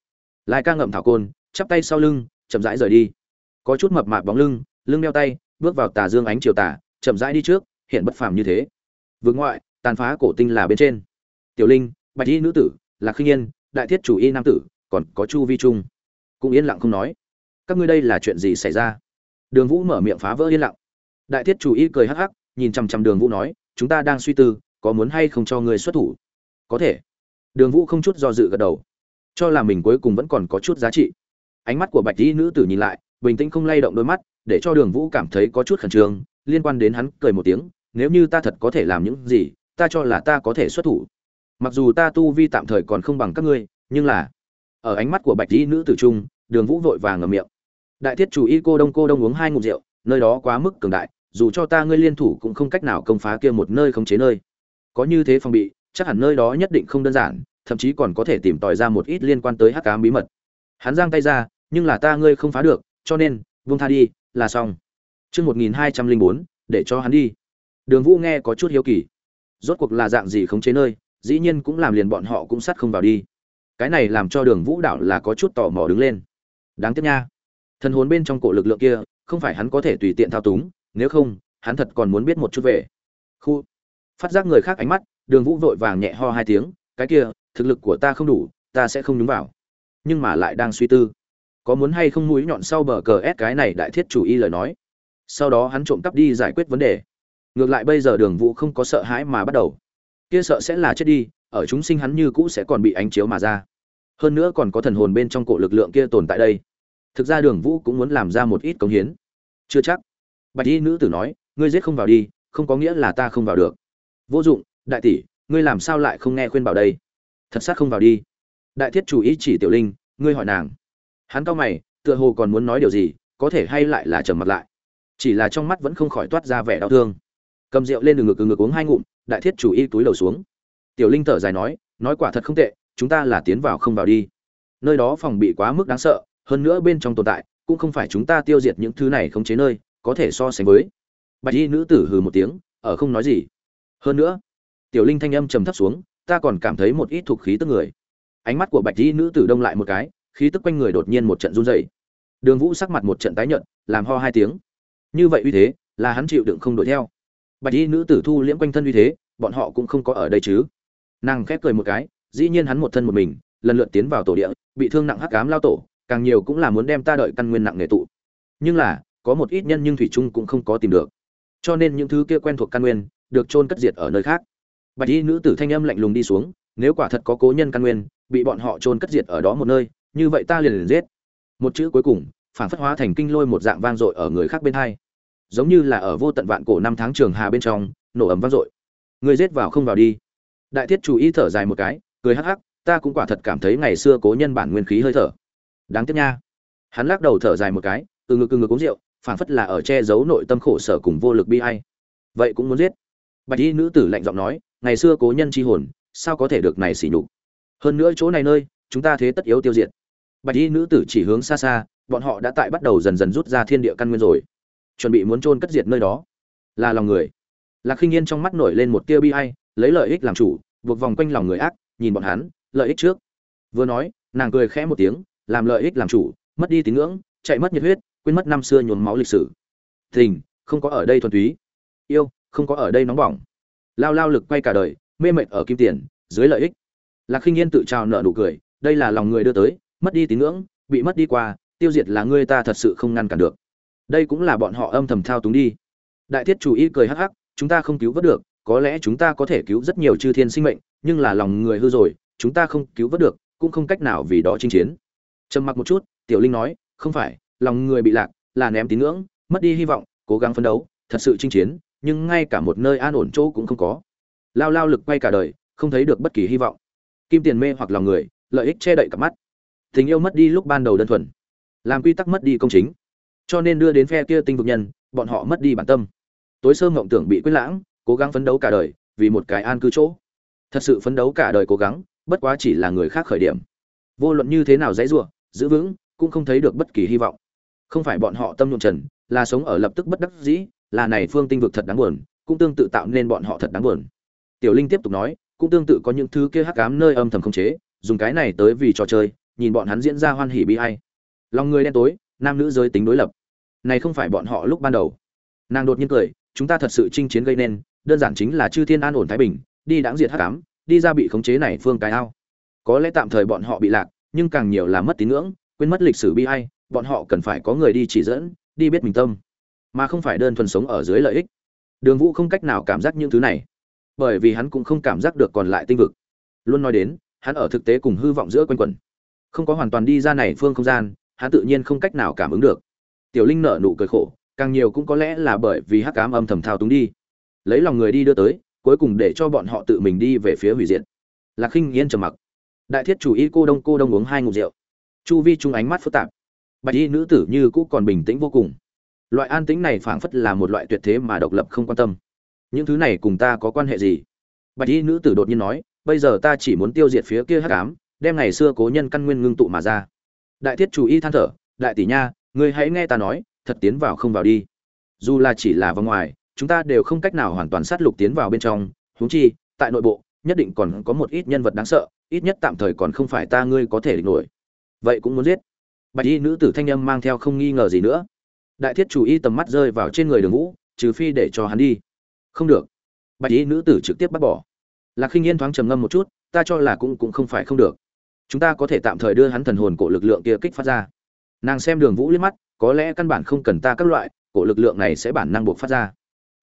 Lại ca ngậm thảo côn, chắp tay sau lưng, chậm rãi rời đi. Có chút mập mạp bóng lưng lưng đeo tay, bước vào tà dương ánh chiều tà, chậm rãi đi trước, hiện bất phàm như thế. Vương ngoại tàn phá cổ tinh là bên trên. Tiểu linh, bạch y nữ tử, lạc khinh yên, đại thiết chủ y nam tử, còn có chu vi trung. Cũng yên lặng không nói. Các ngươi đây là chuyện gì xảy ra? Đường vũ mở miệng phá vỡ yên lặng. Đại thiết chủ y cười hắc hắc, nhìn chằm chằm đường vũ nói, chúng ta đang suy tư, có muốn hay không cho ngươi xuất thủ? Có thể. Đường vũ không chút do dự gật đầu. Cho là mình cuối cùng vẫn còn có chút giá trị. Ánh mắt của bạch y nữ tử nhìn lại, bình tĩnh không lay động đôi mắt, để cho đường vũ cảm thấy có chút khẩn trương, liên quan đến hắn cười một tiếng, nếu như ta thật có thể làm những gì ta cho là ta có thể xuất thủ. Mặc dù ta tu vi tạm thời còn không bằng các ngươi, nhưng là, ở ánh mắt của bạch y nữ tử trung, đường vũ vội vàng ngầm miệng. Đại thiết chủ y cô đông cô đông uống hai ngụm rượu, nơi đó quá mức cường đại, dù cho ta ngươi liên thủ cũng không cách nào công phá kia một nơi không chế nơi. Có như thế phòng bị, chắc hẳn nơi đó nhất định không đơn giản, thậm chí còn có thể tìm tòi ra một ít liên quan tới hắc cám bí mật. Hắn giang tay ra, nhưng là ta ngươi không phá được, cho nên vung tha đi, là xong. Chương một nghìn hai trăm linh bốn, để cho hắn đi. Đường vũ nghe có chút hiếu kỳ rốt cuộc là dạng gì khống chế nơi, dĩ nhiên cũng làm liền bọn họ cũng sát không vào đi. Cái này làm cho đường vũ đảo là có chút tò mò đứng lên. Đáng tiếc nha. Thần hồn bên trong cổ lực lượng kia, không phải hắn có thể tùy tiện thao túng, nếu không, hắn thật còn muốn biết một chút về. Khu. Phát giác người khác ánh mắt, đường vũ vội vàng nhẹ ho hai tiếng, cái kia, thực lực của ta không đủ, ta sẽ không nhúng vào. Nhưng mà lại đang suy tư. Có muốn hay không mũi nhọn sau bờ cờ ép cái này đại thiết chủ y lời nói. Sau đó hắn trộm cắp đi giải quyết vấn đề ngược lại bây giờ đường vũ không có sợ hãi mà bắt đầu. Kia sợ sẽ là chết đi, ở chúng sinh hắn như cũ sẽ còn bị ánh chiếu mà ra. Hơn nữa còn có thần hồn bên trong cổ lực lượng kia tồn tại đây. Thực ra đường vũ cũng muốn làm ra một ít công hiến. Chưa chắc. Bạch y nữ tử nói, ngươi giết không vào đi, không có nghĩa là ta không vào được. Vô dụng, đại tỷ, ngươi làm sao lại không nghe khuyên bảo đây? Thật sát không vào đi. Đại thiết chủ ý chỉ tiểu linh, ngươi hỏi nàng. Hắn cao mày, tựa hồ còn muốn nói điều gì, có thể hay lại là trầm mặt lại. Chỉ là trong mắt vẫn không khỏi toát ra vẻ đau thương cầm rượu lên đường ngực ngực uống hai ngụm, đại thiết chủ y túi đầu xuống. Tiểu linh thở dài nói nói quả thật không tệ, chúng ta là tiến vào không vào đi. Nơi đó phòng bị quá mức đáng sợ, hơn nữa bên trong tồn tại, cũng không phải chúng ta tiêu diệt những thứ này không chế nơi, có thể so sánh với. Bạch y nữ tử hừ một tiếng, ở không nói gì. Hơn nữa, tiểu linh thanh âm trầm thấp xuống, ta còn cảm thấy một ít thuộc khí tức người. Ánh mắt của bạch y nữ tử đông lại một cái, khí tức quanh người đột nhiên một trận run rẩy. Đường vũ sắc mặt một trận tái nhợt, làm ho hai tiếng. Như vậy uy thế, là hắn chịu đựng không đuổi theo bạch y nữ tử thu liễm quanh thân uy thế, bọn họ cũng không có ở đây chứ. Nàng khép cười một cái, dĩ nhiên hắn một thân một mình, lần lượt tiến vào tổ địa, bị thương nặng hắc cám lao tổ, càng nhiều cũng là muốn đem ta đợi căn nguyên nặng nghề tụ. Nhưng là, có một ít nhân nhưng thủy trung cũng không có tìm được. Cho nên những thứ kia quen thuộc căn nguyên, được chôn cất diệt ở nơi khác. Bạch y nữ tử thanh âm lạnh lùng đi xuống, nếu quả thật có cố nhân căn nguyên, bị bọn họ chôn cất diệt ở đó một nơi, như vậy ta liền liền giết. Một chữ cuối cùng, phản phất hóa thành kinh lôi một dạng vang dội ở người khác bên hai giống như là ở vô tận vạn cổ năm tháng trường hà bên trong, nổ ấm vang dội. Người giết vào không vào đi. Đại thiết chủ ý thở dài một cái, cười hắc hắc, ta cũng quả thật cảm thấy ngày xưa cố nhân bản nguyên khí hơi thở. Đáng tiếc nha. Hắn lắc đầu thở dài một cái, từ ngực từ ngực uống rượu phản phất là ở che giấu nội tâm khổ sở cùng vô lực bi ai. Vậy cũng muốn giết. Bạch y nữ tử lạnh giọng nói, ngày xưa cố nhân chi hồn, sao có thể được này xỉ nhục? Hơn nữa chỗ này nơi, chúng ta thế tất yếu tiêu diệt. Bạch y nữ tử chỉ hướng xa xa, bọn họ đã tại bắt đầu dần dần rút ra thiên địa căn nguyên rồi chuẩn bị muốn chôn cất diệt nơi đó. Là lòng người. Lạc khinh yên trong mắt nổi lên một tia bi ai, lấy lợi ích làm chủ, buộc vòng quanh lòng người ác, nhìn bọn hắn, lợi ích trước. Vừa nói, nàng cười khẽ một tiếng, làm lợi ích làm chủ, mất đi tín ngưỡng, chạy mất nhiệt huyết, quên mất năm xưa nhuốm máu lịch sử. Tình, không có ở đây thuần túy. Yêu, không có ở đây nóng bỏng. Lao lao lực quay cả đời, mê mệt ở kim tiền, dưới lợi ích. Lạc khinh yên tự trào nợ nụ cười, đây là lòng người đưa tới, mất đi tín ngưỡng, bị mất đi qua, tiêu diệt là ngươi ta thật sự không ngăn cản được đây cũng là bọn họ âm thầm thao túng đi. Đại thiết chủ y cười hắc hắc, chúng ta không cứu vớt được, có lẽ chúng ta có thể cứu rất nhiều chư thiên sinh mệnh, nhưng là lòng người hư rồi, chúng ta không cứu vớt được, cũng không cách nào vì đó chinh chiến. Trầm mặc một chút, tiểu linh nói, không phải, lòng người bị lạc, là ném tín ngưỡng, mất đi hy vọng, cố gắng phấn đấu, thật sự chinh chiến, nhưng ngay cả một nơi an ổn chỗ cũng không có. Lao lao lực quay cả đời, không thấy được bất kỳ hy vọng. Kim tiền mê hoặc lòng người, lợi ích che đậy cặp mắt. Tình yêu mất đi lúc ban đầu đơn thuần. Làm quy tắc mất đi công chính cho nên đưa đến phe kia tinh vực nhân, bọn họ mất đi bản tâm. Tối sơ mộng tưởng bị quyết lãng, cố gắng phấn đấu cả đời, vì một cái an cư chỗ. Thật sự phấn đấu cả đời cố gắng, bất quá chỉ là người khác khởi điểm. Vô luận như thế nào dãy giụa giữ vững, cũng không thấy được bất kỳ hy vọng. Không phải bọn họ tâm nhuộm trần, là sống ở lập tức bất đắc dĩ, là này phương tinh vực thật đáng buồn, cũng tương tự tạo nên bọn họ thật đáng buồn. Tiểu linh tiếp tục nói, cũng tương tự có những thứ kia hắc ám nơi âm thầm không chế, dùng cái này tới vì trò chơi, nhìn bọn hắn diễn ra hoan hỉ bi hay lòng người đen tối nam nữ giới tính đối lập. Này không phải bọn họ lúc ban đầu. Nàng đột nhiên cười, chúng ta thật sự chinh chiến gây nên, đơn giản chính là chư thiên an ổn thái bình, đi đáng diệt hắc ám, đi ra bị khống chế này phương cái ao. Có lẽ tạm thời bọn họ bị lạc, nhưng càng nhiều là mất tín ngưỡng, quên mất lịch sử bi hay bọn họ cần phải có người đi chỉ dẫn, đi biết mình tâm. Mà không phải đơn thuần sống ở dưới lợi ích. Đường vũ không cách nào cảm giác những thứ này, bởi vì hắn cũng không cảm giác được còn lại tinh vực. Luôn nói đến, hắn ở thực tế cùng hư vọng giữa quanh quẩn. Không có hoàn toàn đi ra này phương không gian hắn tự nhiên không cách nào cảm ứng được. Tiểu linh nở nụ cười khổ, càng nhiều cũng có lẽ là bởi vì hắc ám âm thầm thao túng đi. Lấy lòng người đi đưa tới, cuối cùng để cho bọn họ tự mình đi về phía hủy diệt. Lạc khinh yên trầm mặc. Đại thiết chủ y cô đông cô đông uống hai ngụm rượu. Chu vi chung ánh mắt phức tạp. Bạch y nữ tử như cũ còn bình tĩnh vô cùng. Loại an tĩnh này phảng phất là một loại tuyệt thế mà độc lập không quan tâm. Những thứ này cùng ta có quan hệ gì? Bạch y nữ tử đột nhiên nói, bây giờ ta chỉ muốn tiêu diệt phía kia hắc ám, đem ngày xưa cố nhân căn nguyên ngưng tụ mà ra đại thiết chủ y than thở, đại tỷ nha, ngươi hãy nghe ta nói, thật tiến vào không vào đi. Dù là chỉ là vào ngoài, chúng ta đều không cách nào hoàn toàn sát lục tiến vào bên trong. Huống chi, tại nội bộ, nhất định còn có một ít nhân vật đáng sợ, ít nhất tạm thời còn không phải ta ngươi có thể địch nổi. Vậy cũng muốn giết. Bạch y nữ tử thanh âm mang theo không nghi ngờ gì nữa. Đại thiết chủ y tầm mắt rơi vào trên người đường vũ trừ phi để cho hắn đi. Không được. Bạch y nữ tử trực tiếp bắt bỏ. Lạc khinh yên thoáng trầm ngâm một chút, ta cho là cũng cũng không phải không được chúng ta có thể tạm thời đưa hắn thần hồn cổ lực lượng kia kích phát ra nàng xem đường vũ liếc mắt có lẽ căn bản không cần ta các loại cổ lực lượng này sẽ bản năng buộc phát ra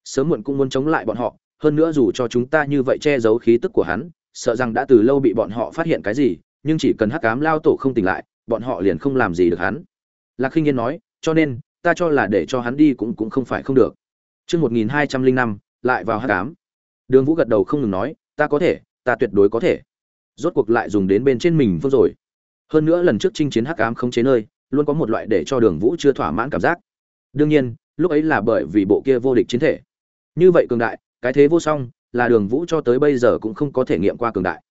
sớm muộn cũng muốn chống lại bọn họ hơn nữa dù cho chúng ta như vậy che giấu khí tức của hắn sợ rằng đã từ lâu bị bọn họ phát hiện cái gì nhưng chỉ cần hắc cám lao tổ không tỉnh lại bọn họ liền không làm gì được hắn lạc khinh yên nói cho nên ta cho là để cho hắn đi cũng cũng không phải không được Trước 1205, lại vào hắc cám. Đường Vũ gật đầu không ngừng nói, ta có thể, ta tuyệt đối có thể. Rốt cuộc lại dùng đến bên trên mình phương rồi. Hơn nữa lần trước chinh chiến hắc ám không chế nơi, luôn có một loại để cho Đường Vũ chưa thỏa mãn cảm giác. Đương nhiên, lúc ấy là bởi vì bộ kia vô địch chiến thể. Như vậy cường đại, cái thế vô song, là Đường Vũ cho tới bây giờ cũng không có thể nghiệm qua cường đại.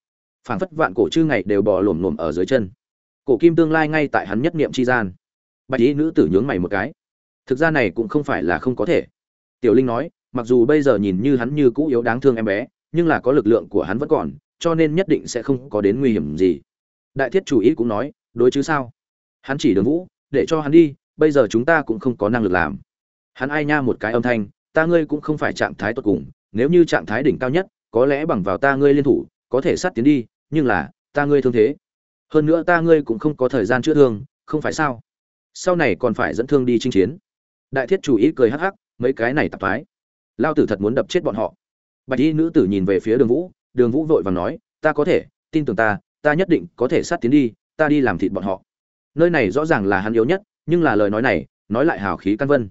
Phản phất vạn cổ chư ngày đều bò lổm lổm ở dưới chân. Cổ kim tương lai ngay tại hắn nhất niệm chi gian. Bạch y nữ tử nhướng mày một cái. Thực ra này cũng không phải là không có thể. Tiểu Linh nói, mặc dù bây giờ nhìn như hắn như cũ yếu đáng thương em bé, nhưng là có lực lượng của hắn vẫn còn, cho nên nhất định sẽ không có đến nguy hiểm gì. Đại thiết chủ ý cũng nói, đối chứ sao? Hắn chỉ Đường Vũ, để cho hắn đi, bây giờ chúng ta cũng không có năng lực làm. Hắn ai nha một cái âm thanh, ta ngươi cũng không phải trạng thái tốt cùng, nếu như trạng thái đỉnh cao nhất, có lẽ bằng vào ta ngươi liên thủ, có thể sát tiến đi, nhưng là, ta ngươi thương thế. Hơn nữa ta ngươi cũng không có thời gian chữa thương, không phải sao? Sau này còn phải dẫn thương đi chinh chiến. Đại thiết chủ ý cười hắc hắc, mấy cái này tạp thoái lao tử thật muốn đập chết bọn họ bạch y nữ tử nhìn về phía đường vũ đường vũ vội vàng nói, ta có thể, tin tưởng ta ta nhất định có thể sát tiến đi, ta đi làm thịt bọn họ. Nơi này rõ ràng là hắn yếu nhất, nhưng là lời nói này, nói lại hào khí căn vân.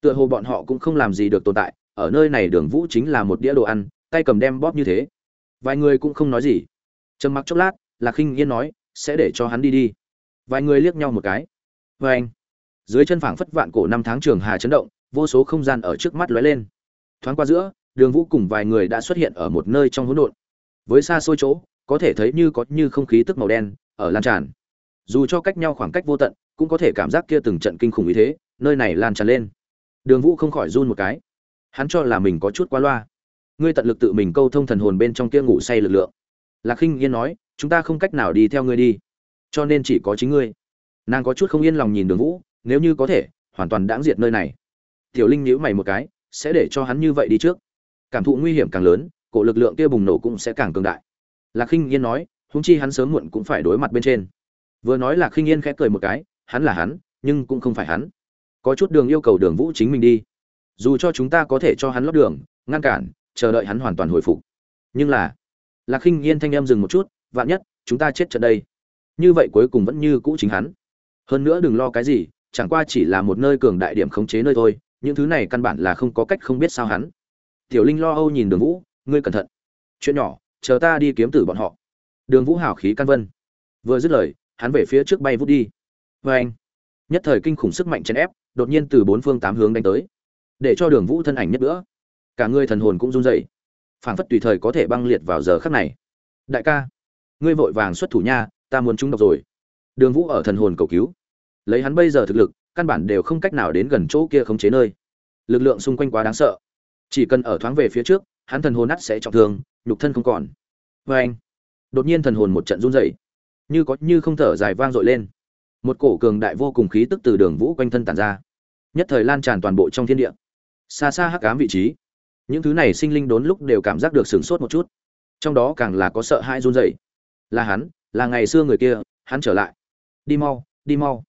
Tựa hồ bọn họ cũng không làm gì được tồn tại, ở nơi này đường vũ chính là một đĩa đồ ăn, tay cầm đem bóp như thế. Vài người cũng không nói gì. Trầm mặc chốc lát, lạc khinh yên nói, sẽ để cho hắn đi đi. Vài người liếc nhau một cái. Vê anh. Dưới chân phảng phất vạn cổ năm tháng trường hà chấn động, vô số không gian ở trước mắt lóe lên. Thoáng qua giữa, đường vũ cùng vài người đã xuất hiện ở một nơi trong hỗn độn với xa xôi chỗ, có thể thấy như có như không khí tức màu đen, ở lan tràn. Dù cho cách nhau khoảng cách vô tận, cũng có thể cảm giác kia từng trận kinh khủng ý thế, nơi này lan tràn lên. Đường vũ không khỏi run một cái. Hắn cho là mình có chút quá loa. Ngươi tận lực tự mình câu thông thần hồn bên trong kia ngủ say lực lượng. Lạc khinh yên nói, chúng ta không cách nào đi theo ngươi đi. Cho nên chỉ có chính ngươi. Nàng có chút không yên lòng nhìn đường vũ, nếu như có thể, hoàn toàn đáng diệt nơi này. Tiểu linh nhíu mày một cái, sẽ để cho hắn như vậy đi trước. Cảm thụ nguy hiểm càng lớn cổ lực lượng kia bùng nổ cũng sẽ càng cường đại. Lạc khinh yên nói, huống chi hắn sớm muộn cũng phải đối mặt bên trên. Vừa nói lạc khinh yên khẽ cười một cái, hắn là hắn, nhưng cũng không phải hắn. Có chút đường yêu cầu đường vũ chính mình đi. Dù cho chúng ta có thể cho hắn lót đường, ngăn cản, chờ đợi hắn hoàn toàn hồi phục. Nhưng là, lạc khinh yên thanh em dừng một chút, vạn nhất, chúng ta chết trận đây. Như vậy cuối cùng vẫn như cũ chính hắn. Hơn nữa đừng lo cái gì, chẳng qua chỉ là một nơi cường đại điểm khống chế nơi thôi, những thứ này căn bản là không có cách không biết sao hắn. Tiểu linh lo âu nhìn đường vũ ngươi cẩn thận. Chuyện nhỏ, chờ ta đi kiếm tử bọn họ. Đường vũ hào khí căn vân. Vừa dứt lời, hắn về phía trước bay vút đi. Vê anh, nhất thời kinh khủng sức mạnh chèn ép, đột nhiên từ bốn phương tám hướng đánh tới. Để cho đường vũ thân ảnh nhất nữa cả người thần hồn cũng run dậy phảng phất tùy thời có thể băng liệt vào giờ khắc này. Đại ca, ngươi vội vàng xuất thủ nha, ta muốn trúng độc rồi. Đường vũ ở thần hồn cầu cứu. Lấy hắn bây giờ thực lực, căn bản đều không cách nào đến gần chỗ kia khống chế nơi. Lực lượng xung quanh quá đáng sợ. Chỉ cần ở thoáng về phía trước hắn thần hồn nát sẽ trọng thương, nhục thân không còn. Và anh, đột nhiên thần hồn một trận run rẩy, như có như không thở dài vang dội lên. Một cổ cường đại vô cùng khí tức từ đường vũ quanh thân tản ra, nhất thời lan tràn toàn bộ trong thiên địa. Xa xa hắc ám vị trí, những thứ này sinh linh đốn lúc đều cảm giác được sửng sốt một chút. Trong đó càng là có sợ hãi run rẩy. Là hắn, là ngày xưa người kia, hắn trở lại. Đi mau đi mau.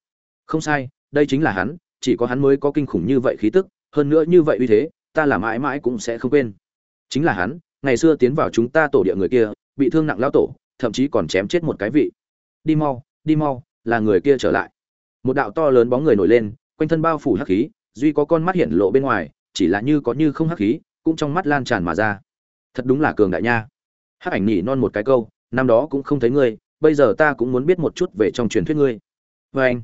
Không sai, đây chính là hắn, chỉ có hắn mới có kinh khủng như vậy khí tức, hơn nữa như vậy uy thế, ta là mãi mãi cũng sẽ không quên chính là hắn, ngày xưa tiến vào chúng ta tổ địa người kia, bị thương nặng lao tổ, thậm chí còn chém chết một cái vị. Đi mau đi mau, là người kia trở lại. Một đạo to lớn bóng người nổi lên, quanh thân bao phủ hắc khí, duy có con mắt hiện lộ bên ngoài, chỉ là như có như không hắc khí, cũng trong mắt lan tràn mà ra. Thật đúng là cường đại nha. Hắc ảnh nhỉ non một cái câu, năm đó cũng không thấy ngươi, bây giờ ta cũng muốn biết một chút về trong truyền thuyết ngươi. Vê anh.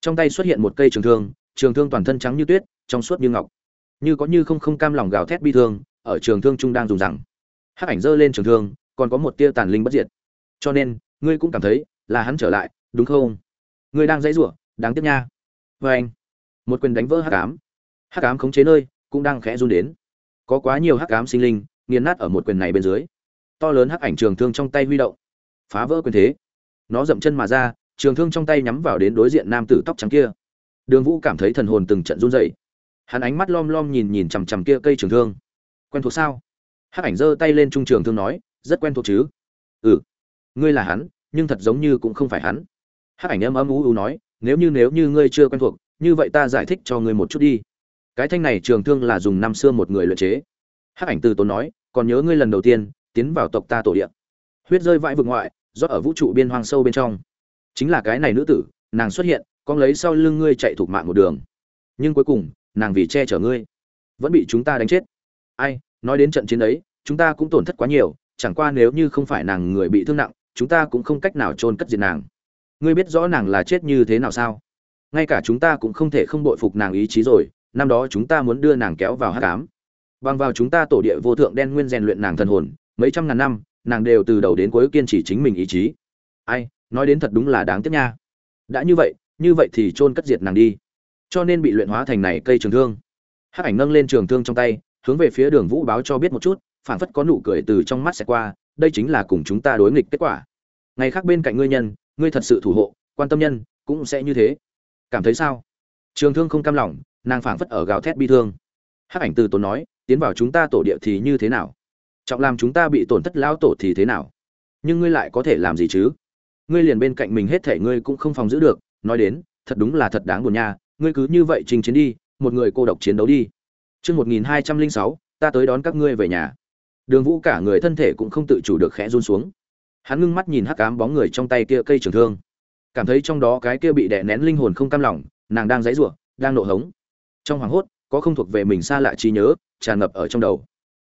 Trong tay xuất hiện một cây trường thương trường thương toàn thân trắng như tuyết, trong suốt như ngọc. Như có như không không cam lòng gào thét bi thương ở trường thương trung đang dùng rằng. Hắc ảnh giơ lên trường thương, còn có một tia tàn linh bất diệt. Cho nên, ngươi cũng cảm thấy là hắn trở lại, đúng không? Ngươi đang dãy rủa, đáng tiếc nha. Vê anh, một quyền đánh vỡ hắc ám. Hắc ám khống chế nơi, cũng đang khẽ run đến. Có quá nhiều hắc ám sinh linh, nghiền nát ở một quyền này bên dưới. To lớn hắc ảnh trường thương trong tay huy động, phá vỡ quyền thế. Nó dậm chân mà ra, trường thương trong tay nhắm vào đến đối diện nam tử tóc trắng kia. Đường vũ cảm thấy thần hồn từng trận run dậy hắn ánh mắt lom lom nhìn nhìn chằm chằm kia cây trường thương quen thuộc sao? Hắc ảnh giơ tay lên trung trường thương nói, rất quen thuộc chứ? Ừ. Ngươi là hắn, nhưng thật giống như cũng không phải hắn. Hắc ảnh âm âm ú ú nói, nếu như nếu như ngươi chưa quen thuộc, như vậy ta giải thích cho ngươi một chút đi. Cái thanh này trường thương là dùng năm xưa một người luyện chế. Hắc ảnh từ tốn nói, còn nhớ ngươi lần đầu tiên, tiến vào tộc ta tổ địa. Huyết rơi vãi vực ngoại do ở vũ trụ biên hoang sâu bên trong. Chính là cái này nữ tử, nàng xuất hiện con lấy sau lưng ngươi chạy thuộc mạng một đường. Nhưng cuối cùng, nàng vì che chở ngươi, vẫn bị chúng ta đánh chết ai, nói đến trận chiến ấy, chúng ta cũng tổn thất quá nhiều, chẳng qua nếu như không phải nàng người bị thương nặng, chúng ta cũng không cách nào chôn cất diệt nàng. Ngươi biết rõ nàng là chết như thế nào sao? Ngay cả chúng ta cũng không thể không bội phục nàng ý chí rồi, năm đó chúng ta muốn đưa nàng kéo vào hát cám bằng vào chúng ta tổ địa vô thượng đen nguyên rèn luyện nàng thần hồn, mấy trăm ngàn năm, nàng đều từ đầu đến cuối kiên trì chính mình ý chí. Ai, nói đến thật đúng là đáng tiếc nha. Đã như vậy như vậy thì chôn cất diệt nàng đi. Cho nên bị luyện hóa thành này cây trường thương. Hắc ảnh nâng lên trường thương trong tay hướng về phía đường vũ báo cho biết một chút, phảng phất có nụ cười từ trong mắt sẽ qua, đây chính là cùng chúng ta đối nghịch kết quả. Ngày khác bên cạnh ngươi nhân, ngươi thật sự thủ hộ, quan tâm nhân, cũng sẽ như thế. Cảm thấy sao? Trường thương không cam lòng, nàng phảng phất ở gào thét bi thương. Hắc ảnh từ tốn nói, tiến vào chúng ta tổ địa thì như thế nào? Trọng làm chúng ta bị tổn thất lao tổ thì thế nào? Nhưng ngươi lại có thể làm gì chứ? Ngươi liền bên cạnh mình hết thể ngươi cũng không phòng giữ được, nói đến, thật đúng là thật đáng buồn nha, ngươi cứ như vậy trình chiến đi, một người cô độc chiến đấu đi chương một nghìn hai trăm linh sáu, ta tới đón các ngươi về nhà. Đường vũ cả người thân thể cũng không tự chủ được khẽ run xuống. Hắn ngưng mắt nhìn hắc Ám bóng người trong tay kia cây trường thương. Cảm thấy trong đó cái kia bị đè nén linh hồn không cam lòng, nàng đang giãy rủa đang nộ hống. Trong hoàng hốt, có không thuộc về mình xa lạ trí nhớ, tràn ngập ở trong đầu.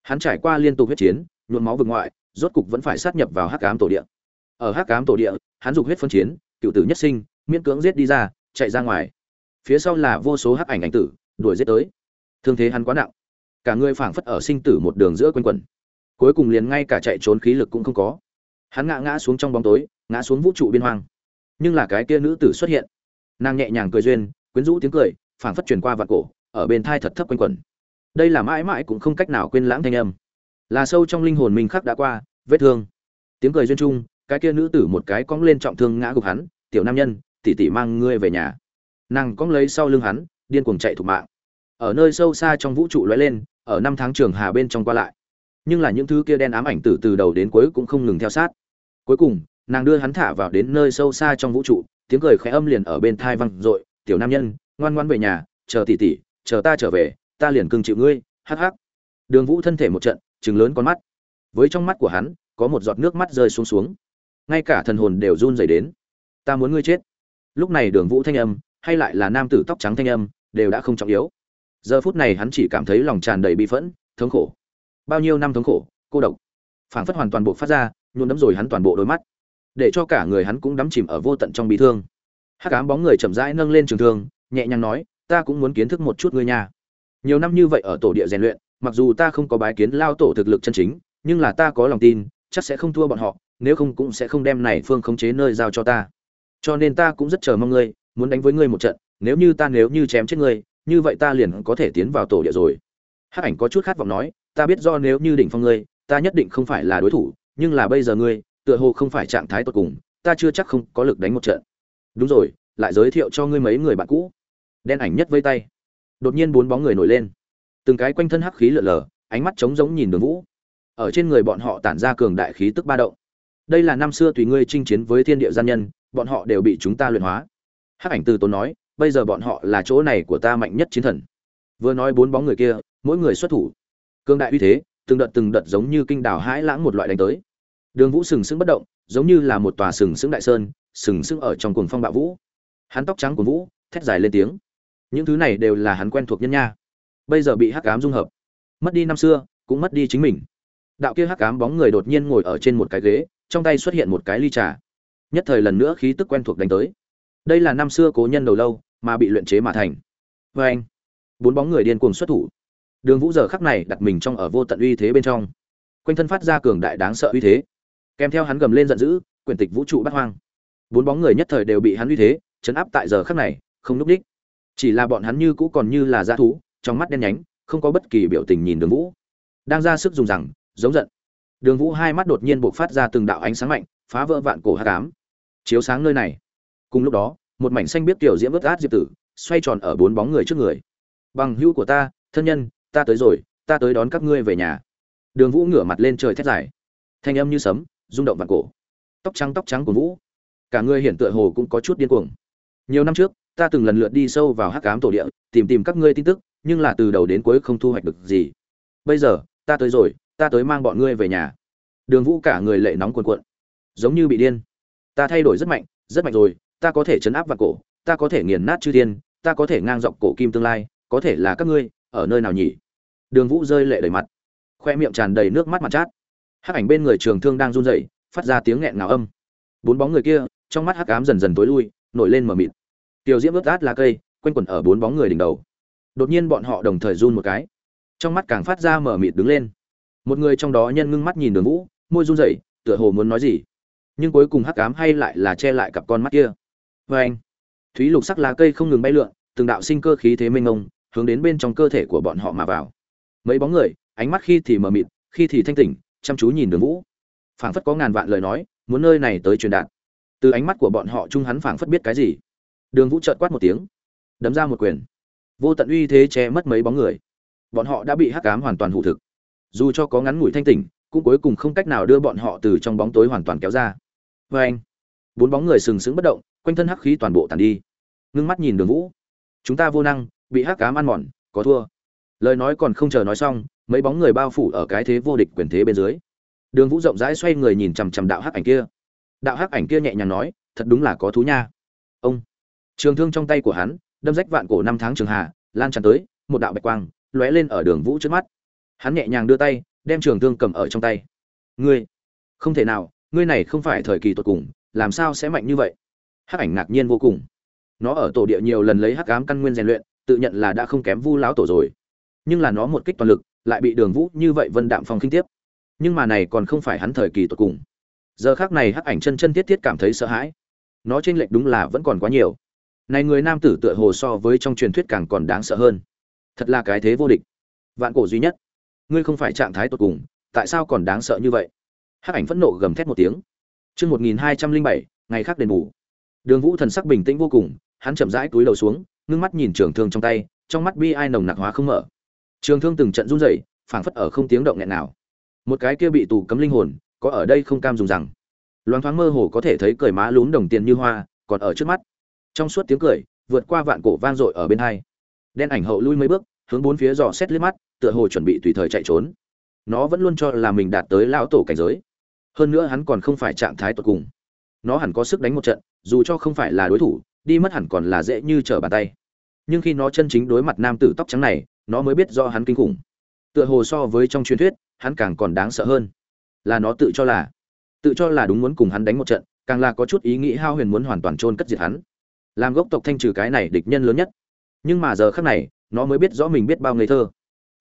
Hắn trải qua liên tục huyết chiến, nhuộm máu vực ngoại, rốt cục vẫn phải sát nhập vào hắc ám tổ địa. Ở hắc ám tổ địa, hắn dục huyết phân chiến, cựu tử nhất sinh, miễn cưỡng giết đi ra, chạy ra ngoài. Phía sau là vô số hắc ảnh ảnh tử, đuổi giết tới thương thế hắn quá nặng. Cả người phảng phất ở sinh tử một đường giữa quanh quẩn. Cuối cùng liền ngay cả chạy trốn khí lực cũng không có. Hắn ngã ngã xuống trong bóng tối, ngã xuống vũ trụ biên hoang. Nhưng là cái kia nữ tử xuất hiện. Nàng nhẹ nhàng cười duyên, quyến rũ tiếng cười, phảng phất truyền qua vạt cổ, ở bên thai thật thấp quanh quẩn. Đây là mãi mãi cũng không cách nào quên lãng thanh âm. Là sâu trong linh hồn mình khắc đã qua, vết thương. Tiếng cười duyên trung cái kia nữ tử một cái cong lên trọng thương ngã gục hắn, tiểu nam nhân, tỉ tỉ mang ngươi về nhà. Nàng cong lấy sau lưng hắn, điên cuồng chạy thục mạng ở nơi sâu xa trong vũ trụ lóe lên, ở năm tháng trường hà bên trong qua lại. Nhưng là những thứ kia đen ám ảnh tử từ đầu đến cuối cũng không ngừng theo sát. Cuối cùng, nàng đưa hắn thả vào đến nơi sâu xa trong vũ trụ, tiếng cười khẽ âm liền ở bên thai văng r tiểu nam nhân, ngoan ngoan về nhà, chờ tỷ tỷ, chờ ta trở về, ta liền cưng chịu ngươi, hắc hắc. Đường vũ thân thể một trận chừng lớn con mắt. Với trong mắt của hắn, có một giọt nước mắt rơi xuống xuống. Ngay cả thần hồn đều run rẩy đến. Ta muốn ngươi chết. Lúc này đường vũ thanh âm, hay lại là nam tử tóc trắng thanh âm, đều đã không trọng yếu giờ phút này hắn chỉ cảm thấy lòng tràn đầy bi phẫn, thống khổ. Bao nhiêu năm thống khổ, cô độc. Phảng phất hoàn toàn bộ phát ra, nhuộm đấm rồi hắn toàn bộ đôi mắt. Để cho cả người hắn cũng đắm chìm ở vô tận trong bị thương. Hắc ám bóng người chậm rãi nâng lên trường thương, nhẹ nhàng nói, ta cũng muốn kiến thức một chút ngươi nha. Nhiều năm như vậy ở tổ địa rèn luyện, mặc dù ta không có bái kiến lao tổ thực lực chân chính, nhưng là ta có lòng tin, chắc sẽ không thua bọn họ, nếu không cũng sẽ không đem này phương khống chế nơi giao cho ta. Cho nên ta cũng rất chờ mong ngươi, muốn đánh với ngươi một trận, nếu như ta nếu như chém chết ngươi như vậy ta liền có thể tiến vào tổ địa rồi. Hắc ảnh có chút khát vọng nói, ta biết do nếu như đỉnh phong ngươi, ta nhất định không phải là đối thủ, nhưng là bây giờ ngươi, tựa hồ không phải trạng thái tốt cùng, ta chưa chắc không có lực đánh một trận. Đúng rồi, lại giới thiệu cho ngươi mấy người bạn cũ. Đen ảnh nhất vây tay. Đột nhiên bốn bóng người nổi lên. Từng cái quanh thân hắc khí lượn lờ, ánh mắt trống giống nhìn đường vũ. Ở trên người bọn họ tản ra cường đại khí tức ba động. Đây là năm xưa tùy ngươi chinh chiến với thiên địa gian nhân, bọn họ đều bị chúng ta luyện hóa. Hắc ảnh từ tốn nói bây giờ bọn họ là chỗ này của ta mạnh nhất chiến thần. Vừa nói bốn bóng người kia, mỗi người xuất thủ. Cương đại uy thế, từng đợt từng đợt giống như kinh đảo hãi lãng một loại đánh tới. Đường vũ sừng sững bất động, giống như là một tòa sừng sững đại sơn, sừng sững ở trong cuồng phong bạo vũ. Hắn tóc trắng của vũ, thét dài lên tiếng. Những thứ này đều là hắn quen thuộc nhân nha. Bây giờ bị hắc ám dung hợp. Mất đi năm xưa, cũng mất đi chính mình. Đạo kia hắc ám bóng người đột nhiên ngồi ở trên một cái ghế, trong tay xuất hiện một cái ly trà. Nhất thời lần nữa khí tức quen thuộc đánh tới. Đây là năm xưa cố nhân đầu lâu mà bị luyện chế mà thành. Và anh, bốn bóng người điên cuồng xuất thủ. Đường vũ giờ khắc này đặt mình trong ở vô tận uy thế bên trong. Quanh thân phát ra cường đại đáng sợ uy thế. Kèm theo hắn gầm lên giận dữ quyển tịch vũ trụ bát hoang. Bốn bóng người nhất thời đều bị hắn uy thế, chấn áp tại giờ khắc này, không lúc đích. Chỉ là bọn hắn như cũ còn như là dã thú, trong mắt đen nhánh, không có bất kỳ biểu tình nhìn đường vũ. Đang ra sức dùng rằng, giống giận. Đường vũ hai mắt đột nhiên bộc phát ra từng đạo ánh sáng mạnh, phá vỡ vạn cổ hắc ám. Chiếu sáng nơi này. Cùng lúc đó một mảnh xanh biết tiểu diễm vớt át diệp tử, xoay tròn ở bốn bóng người trước người. Bằng hữu của ta, thân nhân, ta tới rồi, ta tới đón các ngươi về nhà. Đường vũ ngửa mặt lên trời thét dài. Thanh âm như sấm, rung động vặt cổ. Tóc trắng tóc trắng của vũ. Cả người hiện tựa hồ cũng có chút điên cuồng. Nhiều năm trước, ta từng lần lượt đi sâu vào hắc ám tổ địa, tìm tìm các ngươi tin tức, nhưng là từ đầu đến cuối không thu hoạch được gì. Bây giờ, ta tới rồi, ta tới mang bọn ngươi về nhà. Đường vũ cả người lệ nóng cuồn cuộn. Giống như bị điên. Ta thay đổi rất mạnh rất mạnh rồi ta có thể chấn áp vào cổ, ta có thể nghiền nát chư thiên, ta có thể ngang dọc cổ kim tương lai, có thể là các ngươi, ở nơi nào nhỉ? Đường vũ rơi lệ đầy mặt, khoe miệng tràn đầy nước mắt mặt chát. Hắc ảnh bên người trường thương đang run rẩy, phát ra tiếng nghẹn ngào âm. Bốn bóng người kia, trong mắt hắc ám dần dần tối lui, nổi lên mờ mịt. Tiểu diễm ướt át lá cây, quanh quẩn ở bốn bóng người đỉnh đầu. Đột nhiên bọn họ đồng thời run một cái. Trong mắt càng phát ra mờ mịt đứng lên. Một người trong đó nhân ngưng mắt nhìn đường vũ, môi run rẩy, tựa hồ muốn nói gì. Nhưng cuối cùng hắc ám hay lại là che lại cặp con mắt kia vê anh, thúy lục sắc lá cây không ngừng bay lượn, từng đạo sinh cơ khí thế mênh mông hướng đến bên trong cơ thể của bọn họ mà vào. Mấy bóng người, ánh mắt khi thì mờ mịt, khi thì thanh tỉnh, chăm chú nhìn đường vũ. Phảng phất có ngàn vạn lời nói, muốn nơi này tới truyền đạt. Từ ánh mắt của bọn họ chung hắn phảng phất biết cái gì. Đường vũ trợt quát một tiếng, đấm ra một quyền. Vô tận uy thế che mất mấy bóng người. Bọn họ đã bị hắc cám hoàn toàn hụ thực. Dù cho có ngắn ngủi thanh tỉnh, cũng cuối cùng không cách nào đưa bọn họ từ trong bóng tối hoàn toàn kéo ra. Vê anh, bốn bóng người sừng sững bất động quanh thân hắc khí toàn bộ tàn đi. Ngưng mắt nhìn đường vũ. Chúng ta vô năng, bị hắc cám ăn mòn, có thua. Lời nói còn không chờ nói xong, mấy bóng người bao phủ ở cái thế vô địch quyền thế bên dưới. Đường vũ rộng rãi xoay người nhìn chằm chằm đạo hắc ảnh kia. Đạo hắc ảnh kia nhẹ nhàng nói, thật đúng là có thú nha. Ông. Trường thương trong tay của hắn, đâm rách vạn cổ năm tháng trường hà, lan tràn tới, một đạo bạch quang lóe lên ở đường vũ trước mắt. Hắn nhẹ nhàng đưa tay, đem trường thương cầm ở trong tay. Ngươi, không thể nào, ngươi này không phải thời kỳ tột cùng, làm sao sẽ mạnh như vậy? Hắc ảnh ngạc nhiên vô cùng. Nó ở tổ địa nhiều lần lấy hắc ám căn nguyên rèn luyện, tự nhận là đã không kém vu lão tổ rồi. Nhưng là nó một kích toàn lực, lại bị đường vũ như vậy vân đạm phong khinh tiếp. Nhưng mà này còn không phải hắn thời kỳ tột cùng. Giờ khác này hắc ảnh chân chân thiết thiết cảm thấy sợ hãi. Nó chênh lệch đúng là vẫn còn quá nhiều. Này người nam tử tựa hồ so với trong truyền thuyết càng còn đáng sợ hơn. Thật là cái thế vô địch. Vạn cổ duy nhất. Ngươi không phải trạng thái tột cùng, tại sao còn đáng sợ như vậy? Hắc ảnh phẫn nộ gầm thét một tiếng. Chương một nghìn hai trăm linh bảy, ngày khác đền bù đường vũ thần sắc bình tĩnh vô cùng, hắn chậm rãi túi đầu xuống, ngưng mắt nhìn trường thương trong tay, trong mắt bi ai nồng nặc hóa không mở. Trường thương từng trận run rẩy, phảng phất ở không tiếng động nhẹ nào. Một cái kia bị tù cấm linh hồn, có ở đây không cam dùng rằng. Loáng thoáng mơ hồ có thể thấy cười má lún đồng tiền như hoa, còn ở trước mắt. Trong suốt tiếng cười, vượt qua vạn cổ vang dội ở bên hai. Đen ảnh hậu lui mấy bước, hướng bốn phía dò xét liếc mắt, tựa hồ chuẩn bị tùy thời chạy trốn. Nó vẫn luôn cho là mình đạt tới lão tổ cảnh giới. Hơn nữa hắn còn không phải trạng thái tột cùng nó hẳn có sức đánh một trận, dù cho không phải là đối thủ, đi mất hẳn còn là dễ như trở bàn tay. Nhưng khi nó chân chính đối mặt nam tử tóc trắng này, nó mới biết do hắn kinh khủng. Tựa hồ so với trong truyền thuyết, hắn càng còn đáng sợ hơn. Là nó tự cho là, tự cho là đúng muốn cùng hắn đánh một trận, càng là có chút ý nghĩ hao huyền muốn hoàn toàn chôn cất diệt hắn. Làm gốc tộc thanh trừ cái này địch nhân lớn nhất. Nhưng mà giờ khác này, nó mới biết rõ mình biết bao ngây thơ.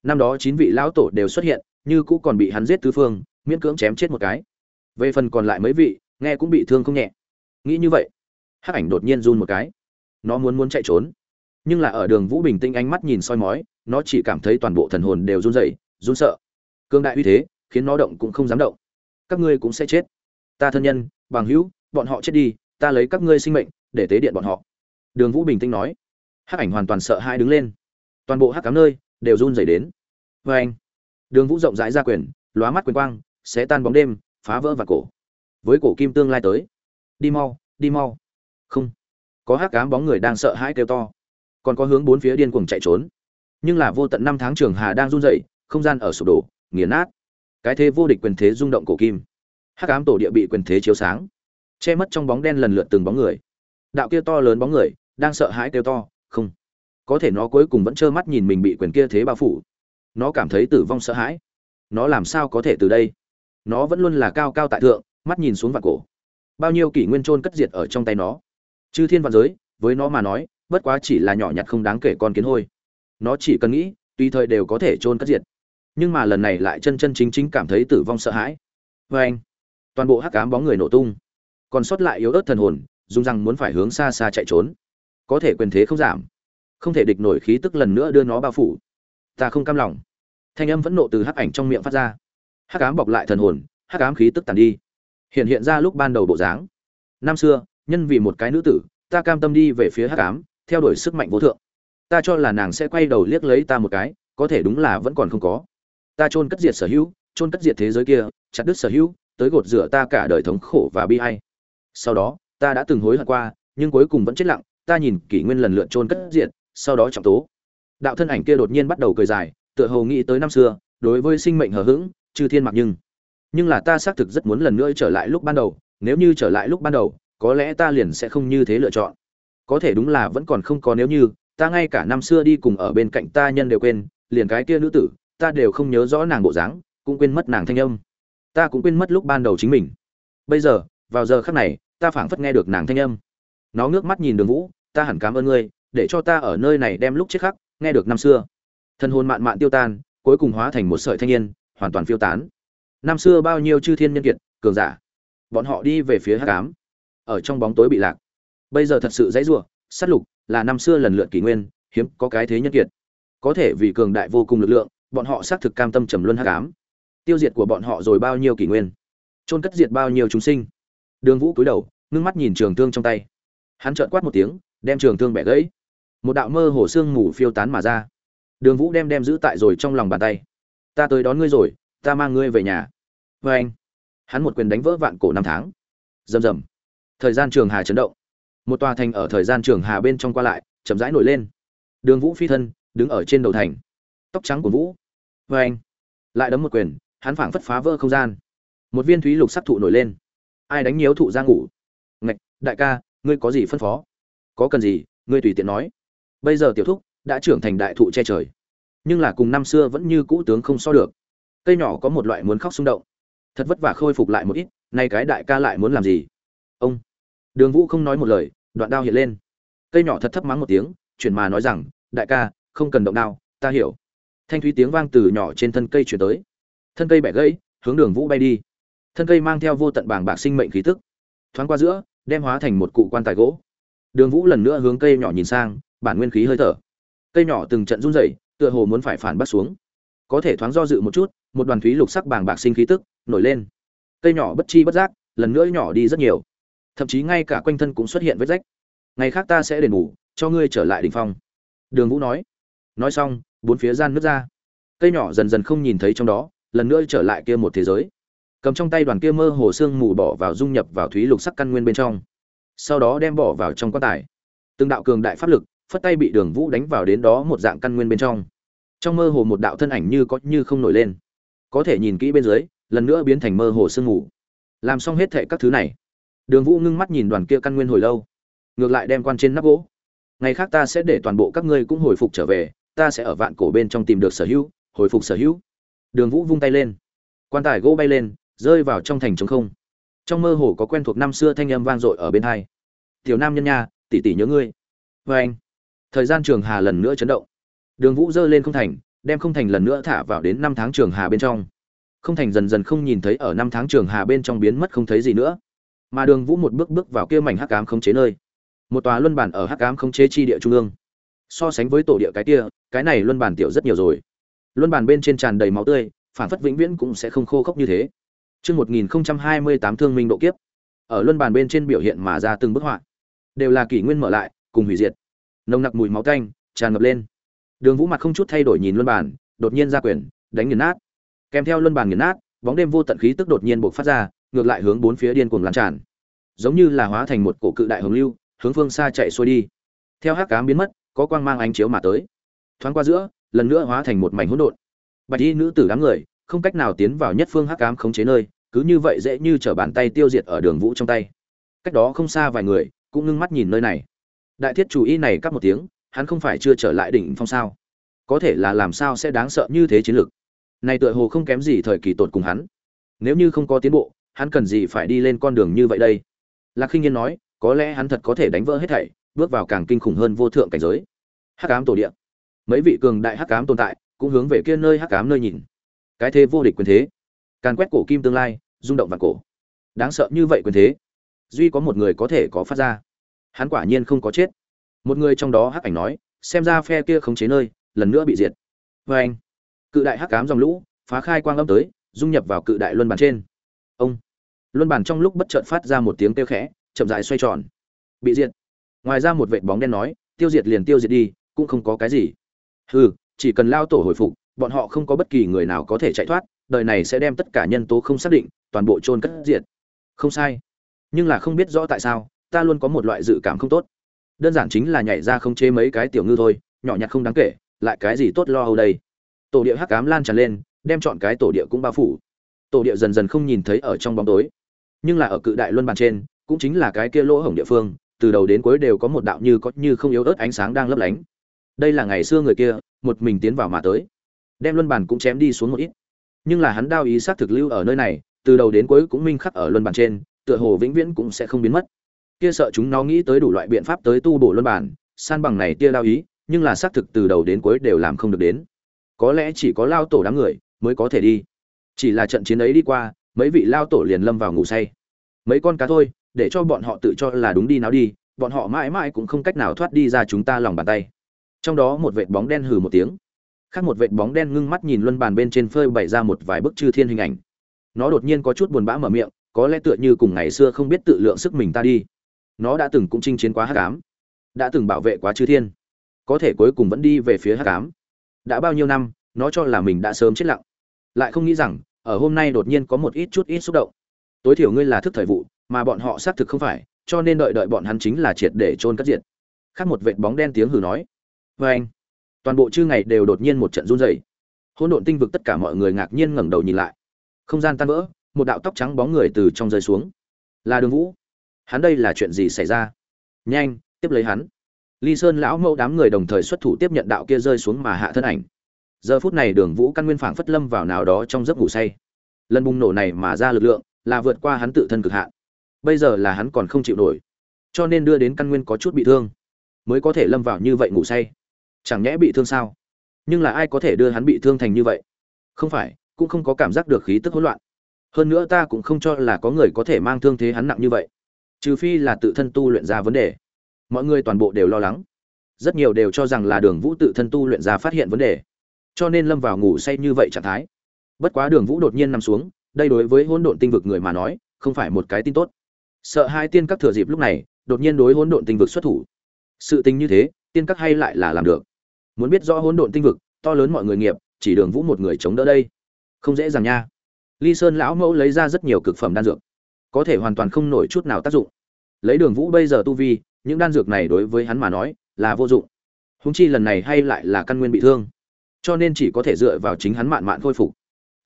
Năm đó chín vị lão tổ đều xuất hiện, như cũ còn bị hắn giết tứ phương, miễn cưỡng chém chết một cái. Về phần còn lại mấy vị nghe cũng bị thương không nhẹ. Nghĩ như vậy, hắc ảnh đột nhiên run một cái. Nó muốn muốn chạy trốn, nhưng là ở đường vũ bình tĩnh ánh mắt nhìn soi mói, nó chỉ cảm thấy toàn bộ thần hồn đều run rẩy, run sợ. Cương đại uy thế, khiến nó động cũng không dám động. Các ngươi cũng sẽ chết. Ta thân nhân, bằng hữu, bọn họ chết đi, ta lấy các ngươi sinh mệnh, để tế điện bọn họ. Đường vũ bình tĩnh nói. Hắc ảnh hoàn toàn sợ hai đứng lên. Toàn bộ hắc cám nơi đều run rẩy đến. Vê anh đường vũ rộng rãi ra quyền, lóa mắt quyền quang sẽ tan bóng đêm, phá vỡ và cổ với cổ kim tương lai tới. Đi mau đi mau. Không. Có hắc cám bóng người đang sợ hãi kêu to. Còn có hướng bốn phía điên cuồng chạy trốn. Nhưng là vô tận năm tháng trường hà đang run rẩy, không gian ở sụp đổ, nghiền nát. Cái thế vô địch quyền thế rung động cổ kim. Hắc ám tổ địa bị quyền thế chiếu sáng. Che mất trong bóng đen lần lượt từng bóng người. Đạo kia to lớn bóng người, đang sợ hãi kêu to, không. Có thể nó cuối cùng vẫn trơ mắt nhìn mình bị quyền kia thế bao phủ. Nó cảm thấy tử vong sợ hãi. Nó làm sao có thể từ đây? Nó vẫn luôn là cao cao tại thượng mắt nhìn xuống vạn cổ. Bao nhiêu kỷ nguyên trôn cất diệt ở trong tay nó. Chư thiên vạn giới, với nó mà nói, bất quá chỉ là nhỏ nhặt không đáng kể con kiến hôi. Nó chỉ cần nghĩ, tùy thời đều có thể trôn cất diệt. Nhưng mà lần này lại chân chân chính chính cảm thấy tử vong sợ hãi. Vê anh, toàn bộ hắc cám bóng người nổ tung. Còn sót lại yếu ớt thần hồn, dùng rằng muốn phải hướng xa xa chạy trốn. Có thể quyền thế không giảm. Không thể địch nổi khí tức lần nữa đưa nó bao phủ. Ta không cam lòng. Thanh âm vẫn nộ từ hắc ảnh trong miệng phát ra. Hắc ám bọc lại thần hồn, hắc ám khí tức tàn đi hiện hiện ra lúc ban đầu bộ dáng. Năm xưa, nhân vì một cái nữ tử, ta cam tâm đi về phía hắc ám, theo đuổi sức mạnh vô thượng. Ta cho là nàng sẽ quay đầu liếc lấy ta một cái, có thể đúng là vẫn còn không có. Ta chôn cất diệt sở hữu, chôn cất diệt thế giới kia, chặt đứt sở hữu, tới gột rửa ta cả đời thống khổ và bi ai. Sau đó, ta đã từng hối hận qua, nhưng cuối cùng vẫn chết lặng, ta nhìn kỷ nguyên lần lượt chôn cất diệt, sau đó trọng tố. Đạo thân ảnh kia đột nhiên bắt đầu cười dài, tựa hồ nghĩ tới năm xưa, đối với sinh mệnh hờ hững, chư thiên mặc nhưng nhưng là ta xác thực rất muốn lần nữa trở lại lúc ban đầu, nếu như trở lại lúc ban đầu, có lẽ ta liền sẽ không như thế lựa chọn. Có thể đúng là vẫn còn không có nếu như, ta ngay cả năm xưa đi cùng ở bên cạnh ta nhân đều quên, liền cái kia nữ tử, ta đều không nhớ rõ nàng bộ dáng, cũng quên mất nàng thanh âm. Ta cũng quên mất lúc ban đầu chính mình. Bây giờ, vào giờ khắc này, ta phảng phất nghe được nàng thanh âm. Nó ngước mắt nhìn đường vũ, ta hẳn cảm ơn ngươi, để cho ta ở nơi này đem lúc chết khắc, nghe được năm xưa. Thân hồn mạn mạn tiêu tan, cuối cùng hóa thành một sợi thanh niên, hoàn toàn phiêu tán năm xưa bao nhiêu chư thiên nhân kiệt, cường giả. Bọn họ đi về phía hắc ám, ở trong bóng tối bị lạc. Bây giờ thật sự dãy rủa, sát lục là năm xưa lần lượt kỷ nguyên, hiếm có cái thế nhân kiệt. Có thể vì cường đại vô cùng lực lượng, bọn họ xác thực cam tâm trầm luân hắc ám. Tiêu diệt của bọn họ rồi bao nhiêu kỷ nguyên? Trôn cất diệt bao nhiêu chúng sinh? Đường vũ cúi đầu, ngưng mắt nhìn trường thương trong tay. Hắn trợn quát một tiếng, đem trường thương bẻ gãy. Một đạo mơ hồ xương mù phiêu tán mà ra. Đường vũ đem đem giữ tại rồi trong lòng bàn tay. Ta tới đón ngươi rồi ta mang ngươi về nhà. Vê anh. Hắn một quyền đánh vỡ vạn cổ năm tháng. Rầm rầm. Thời gian trường hà chấn động. Một tòa thành ở thời gian trường hà bên trong qua lại, chậm rãi nổi lên. Đường vũ phi thân, đứng ở trên đầu thành. Tóc trắng của vũ. Vê anh. Lại đấm một quyền, hắn phảng phất phá vỡ không gian. Một viên thúy lục sắc thụ nổi lên. Ai đánh nhiễu thụ ra ngủ? Ngạch, đại ca, ngươi có gì phân phó? Có cần gì, ngươi tùy tiện nói. Bây giờ tiểu thúc đã trưởng thành đại thụ che trời. Nhưng là cùng năm xưa vẫn như cũ tướng không so được cây nhỏ có một loại muốn khóc xung động. Thật vất vả khôi phục lại một ít, nay cái đại ca lại muốn làm gì? Ông. Đường vũ không nói một lời, đoạn đao hiện lên. Cây nhỏ thật thấp mắng một tiếng, chuyển mà nói rằng, đại ca, không cần động đao, ta hiểu. Thanh thúy tiếng vang từ nhỏ trên thân cây chuyển tới. Thân cây bẻ gãy, hướng đường vũ bay đi. Thân cây mang theo vô tận bảng bạc sinh mệnh khí tức, thoáng qua giữa, đem hóa thành một cụ quan tài gỗ. Đường vũ lần nữa hướng cây nhỏ nhìn sang, bản nguyên khí hơi thở. Cây nhỏ từng trận run rẩy, tựa hồ muốn phải phản bắt xuống có thể thoáng do dự một chút, một đoàn thúy lục sắc bàng bạc sinh khí tức nổi lên. Cây nhỏ bất chi bất giác, lần nữa nhỏ đi rất nhiều. Thậm chí ngay cả quanh thân cũng xuất hiện vết rách. Ngày khác ta sẽ đền bù, cho ngươi trở lại đỉnh phong. Đường vũ nói. Nói xong, bốn phía gian nước ra. Cây nhỏ dần dần không nhìn thấy trong đó, lần nữa trở lại kia một thế giới. Cầm trong tay đoàn kia mơ hồ xương mù bỏ vào dung nhập vào thúy lục sắc căn nguyên bên trong. Sau đó đem bỏ vào trong quan tài. Từng đạo cường đại pháp lực, phất tay bị đường vũ đánh vào đến đó một dạng căn nguyên bên trong trong mơ hồ một đạo thân ảnh như có như không nổi lên. Có thể nhìn kỹ bên dưới, lần nữa biến thành mơ hồ sương mù. Làm xong hết thệ các thứ này, đường vũ ngưng mắt nhìn đoàn kia căn nguyên hồi lâu. Ngược lại đem quan trên nắp gỗ. Ngày khác ta sẽ để toàn bộ các ngươi cũng hồi phục trở về, ta sẽ ở vạn cổ bên trong tìm được sở hữu, hồi phục sở hữu. Đường vũ vung tay lên. Quan tài gỗ bay lên, rơi vào trong thành trống không. Trong mơ hồ có quen thuộc năm xưa thanh âm vang dội ở bên hai. Tiểu nam nhân nha, tỷ tỷ nhớ ngươi. Vê anh thời gian trường hà lần nữa chấn động đường vũ giơ lên không thành đem không thành lần nữa thả vào đến năm tháng trường hà bên trong. Không thành dần dần không nhìn thấy ở năm tháng trường hà bên trong biến mất không thấy gì nữa. Mà đường vũ một bước bước vào kia mảnh hắc ám không chế nơi. Một tòa luân bản ở hắc ám không chế chi địa trung ương. So sánh với tổ địa cái kia cái này luân bản tiểu rất nhiều rồi. Luân bản bên trên tràn đầy máu tươi phản phất vĩnh viễn cũng sẽ không khô khốc như thế. Trước 1028 thương minh độ kiếp, ở luân bàn bên trên biểu hiện mà ra từng bức họa, đều là kỷ nguyên mở lại, cùng hủy diệt. Nồng nặc mùi máu tanh tràn ngập lên đường vũ mặt không chút thay đổi nhìn luân bàn, đột nhiên ra quyền, đánh nghiền nát. Kèm theo luân bàn nghiền nát, bóng đêm vô tận khí tức đột nhiên bộc phát ra, ngược lại hướng bốn phía điên cuồng lan tràn. Giống như là hóa thành một cổ cự đại hồng lưu, hướng phương xa chạy xuôi đi. Theo hắc cám biến mất, có quang mang ánh chiếu mà tới. Thoáng qua giữa, lần nữa hóa thành một mảnh hỗn độn. Bạch y nữ tử đám người, không cách nào tiến vào nhất phương hắc cám khống chế nơi, cứ như vậy dễ như trở bàn tay tiêu diệt ở đường vũ trong tay. Cách đó không xa vài người, cũng ngưng mắt nhìn nơi này. Đại thiết chủ y này cắt một tiếng hắn không phải chưa trở lại đỉnh phong sao? Có thể là làm sao sẽ đáng sợ như thế chiến lược? Này tựa hồ không kém gì thời kỳ tột cùng hắn. Nếu như không có tiến bộ, hắn cần gì phải đi lên con đường như vậy đây? Lạc khinh nhiên nói, có lẽ hắn thật có thể đánh vỡ hết thảy, bước vào càng kinh khủng hơn vô thượng cảnh giới. Hắc ám tổ địa. Mấy vị cường đại hắc ám tồn tại cũng hướng về kia nơi hắc ám nơi nhìn. Cái thế vô địch quyền thế. Càn quét cổ kim tương lai, rung động vạn cổ. Đáng sợ như vậy quyền thế. Duy có một người có thể có phát ra. Hắn quả nhiên không có chết một người trong đó hắc ảnh nói, xem ra phe kia khống chế nơi, lần nữa bị diệt. Vê anh, cự đại hắc cám dòng lũ, phá khai quang âm tới, dung nhập vào cự đại luân bàn trên. Ông, luân bàn trong lúc bất chợt phát ra một tiếng kêu khẽ, chậm rãi xoay tròn. Bị diệt. Ngoài ra một vệt bóng đen nói, tiêu diệt liền tiêu diệt đi, cũng không có cái gì. Hừ, chỉ cần lao tổ hồi phục, bọn họ không có bất kỳ người nào có thể chạy thoát, đời này sẽ đem tất cả nhân tố không xác định, toàn bộ chôn cất diệt. Không sai. Nhưng là không biết rõ tại sao, ta luôn có một loại dự cảm không tốt đơn giản chính là nhảy ra không chế mấy cái tiểu ngư thôi, nhỏ nhặt không đáng kể, lại cái gì tốt lo âu đây? Tổ địa hắc cám lan tràn lên, đem chọn cái tổ địa cũng bao phủ. Tổ địa dần dần không nhìn thấy ở trong bóng tối. Nhưng là ở cự đại luân bàn trên, cũng chính là cái kia lỗ hổng địa phương, từ đầu đến cuối đều có một đạo như có như không yếu ớt ánh sáng đang lấp lánh. Đây là ngày xưa người kia, một mình tiến vào mà tới. Đem luân bàn cũng chém đi xuống một ít. Nhưng là hắn đao ý xác thực lưu ở nơi này, từ đầu đến cuối cũng minh khắc ở luân bàn trên, tựa hồ vĩnh viễn cũng sẽ không biến mất kia sợ chúng nó nghĩ tới đủ loại biện pháp tới tu bổ luân bàn san bằng này tia đao ý, nhưng là xác thực từ đầu đến cuối đều làm không được đến. Có lẽ chỉ có lao tổ đám người mới có thể đi. Chỉ là trận chiến ấy đi qua, mấy vị lao tổ liền lâm vào ngủ say. Mấy con cá thôi, để cho bọn họ tự cho là đúng đi nào đi, bọn họ mãi mãi cũng không cách nào thoát đi ra chúng ta lòng bàn tay. Trong đó một vệt bóng đen hừ một tiếng. Khác một vệt bóng đen ngưng mắt nhìn luân bàn bên trên phơi bày ra một vài bức chư thiên hình ảnh. Nó đột nhiên có chút buồn bã mở miệng, có lẽ tựa như cùng ngày xưa không biết tự lượng sức mình ta đi nó đã từng cũng chinh chiến quá hắc ám, đã từng bảo vệ quá chư thiên, có thể cuối cùng vẫn đi về phía hắc ám. Đã bao nhiêu năm, nó cho là mình đã sớm chết lặng. Lại không nghĩ rằng, ở hôm nay đột nhiên có một ít chút ít xúc động. Tối thiểu ngươi là thức thời vụ, mà bọn họ xác thực không phải, cho nên đợi đợi bọn hắn chính là triệt để chôn cất diệt. Khác một vệt bóng đen tiếng hừ nói. Vê anh. Toàn bộ chư ngày đều đột nhiên một trận run rẩy. Hỗn độn tinh vực tất cả mọi người ngạc nhiên ngẩng đầu nhìn lại. Không gian tan vỡ, một đạo tóc trắng bóng người từ trong rơi xuống. Là đường vũ hắn đây là chuyện gì xảy ra? Nhanh, tiếp lấy hắn. Ly sơn lão mẫu đám người đồng thời xuất thủ tiếp nhận đạo kia rơi xuống mà hạ thân ảnh. Giờ phút này đường vũ căn nguyên phảng phất lâm vào nào đó trong giấc ngủ say. Lần bùng nổ này mà ra lực lượng là vượt qua hắn tự thân cực hạn. Bây giờ là hắn còn không chịu nổi, cho nên đưa đến căn nguyên có chút bị thương, mới có thể lâm vào như vậy ngủ say. Chẳng nhẽ bị thương sao? Nhưng là ai có thể đưa hắn bị thương thành như vậy? Không phải, cũng không có cảm giác được khí tức hỗn loạn. Hơn nữa ta cũng không cho là có người có thể mang thương thế hắn nặng như vậy trừ phi là tự thân tu luyện ra vấn đề. Mọi người toàn bộ đều lo lắng. Rất nhiều đều cho rằng là đường vũ tự thân tu luyện ra phát hiện vấn đề. Cho nên lâm vào ngủ say như vậy trạng thái. Bất quá đường vũ đột nhiên nằm xuống, đây đối với hỗn độn tinh vực người mà nói, không phải một cái tin tốt. Sợ hai tiên các thừa dịp lúc này, đột nhiên đối hỗn độn tinh vực xuất thủ. Sự tình như thế, tiên các hay lại là làm được. Muốn biết rõ hỗn độn tinh vực, to lớn mọi người nghiệp, chỉ đường vũ một người chống đỡ đây. Không dễ dàng nha. Ly sơn lão mẫu lấy ra rất nhiều cực phẩm đan dược có thể hoàn toàn không nổi chút nào tác dụng. Lấy đường vũ bây giờ tu vi, những đan dược này đối với hắn mà nói là vô dụng. Húng chi lần này hay lại là căn nguyên bị thương, cho nên chỉ có thể dựa vào chính hắn mạn mạn khôi phục.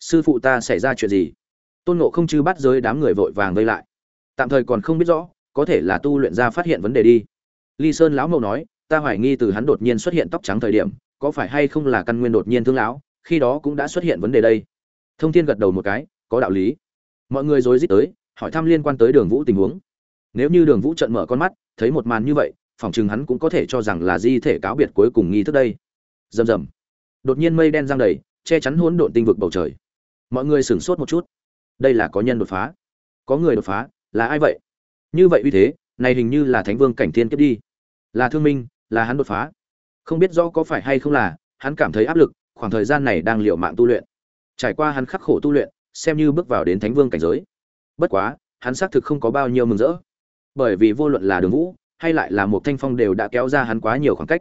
Sư phụ ta xảy ra chuyện gì? Tôn nộ không chư bắt giới đám người vội vàng vây lại. Tạm thời còn không biết rõ, có thể là tu luyện ra phát hiện vấn đề đi. Ly sơn lão mậu nói, ta hoài nghi từ hắn đột nhiên xuất hiện tóc trắng thời điểm, có phải hay không là căn nguyên đột nhiên thương lão, khi đó cũng đã xuất hiện vấn đề đây. Thông thiên gật đầu một cái, có đạo lý. Mọi người rối rít tới hỏi thăm liên quan tới đường vũ tình huống. Nếu như đường vũ trận mở con mắt, thấy một màn như vậy phỏng chừng hắn cũng có thể cho rằng là di thể cáo biệt cuối cùng nghi thức đây. Rầm rầm. Đột nhiên mây đen giăng đầy, che chắn hỗn độn tinh vực bầu trời. Mọi người sửng sốt một chút. Đây là có nhân đột phá. Có người đột phá, là ai vậy? Như vậy uy thế, này hình như là thánh vương cảnh thiên kiếp đi. Là thương minh, là hắn đột phá. Không biết rõ có phải hay không là, hắn cảm thấy áp lực, khoảng thời gian này đang liệu mạng tu luyện. Trải qua hắn khắc khổ tu luyện, xem như bước vào đến thánh vương cảnh giới bất quá, hắn xác thực không có bao nhiêu mừng rỡ. Bởi vì vô luận là đường vũ, hay lại là một thanh phong đều đã kéo ra hắn quá nhiều khoảng cách.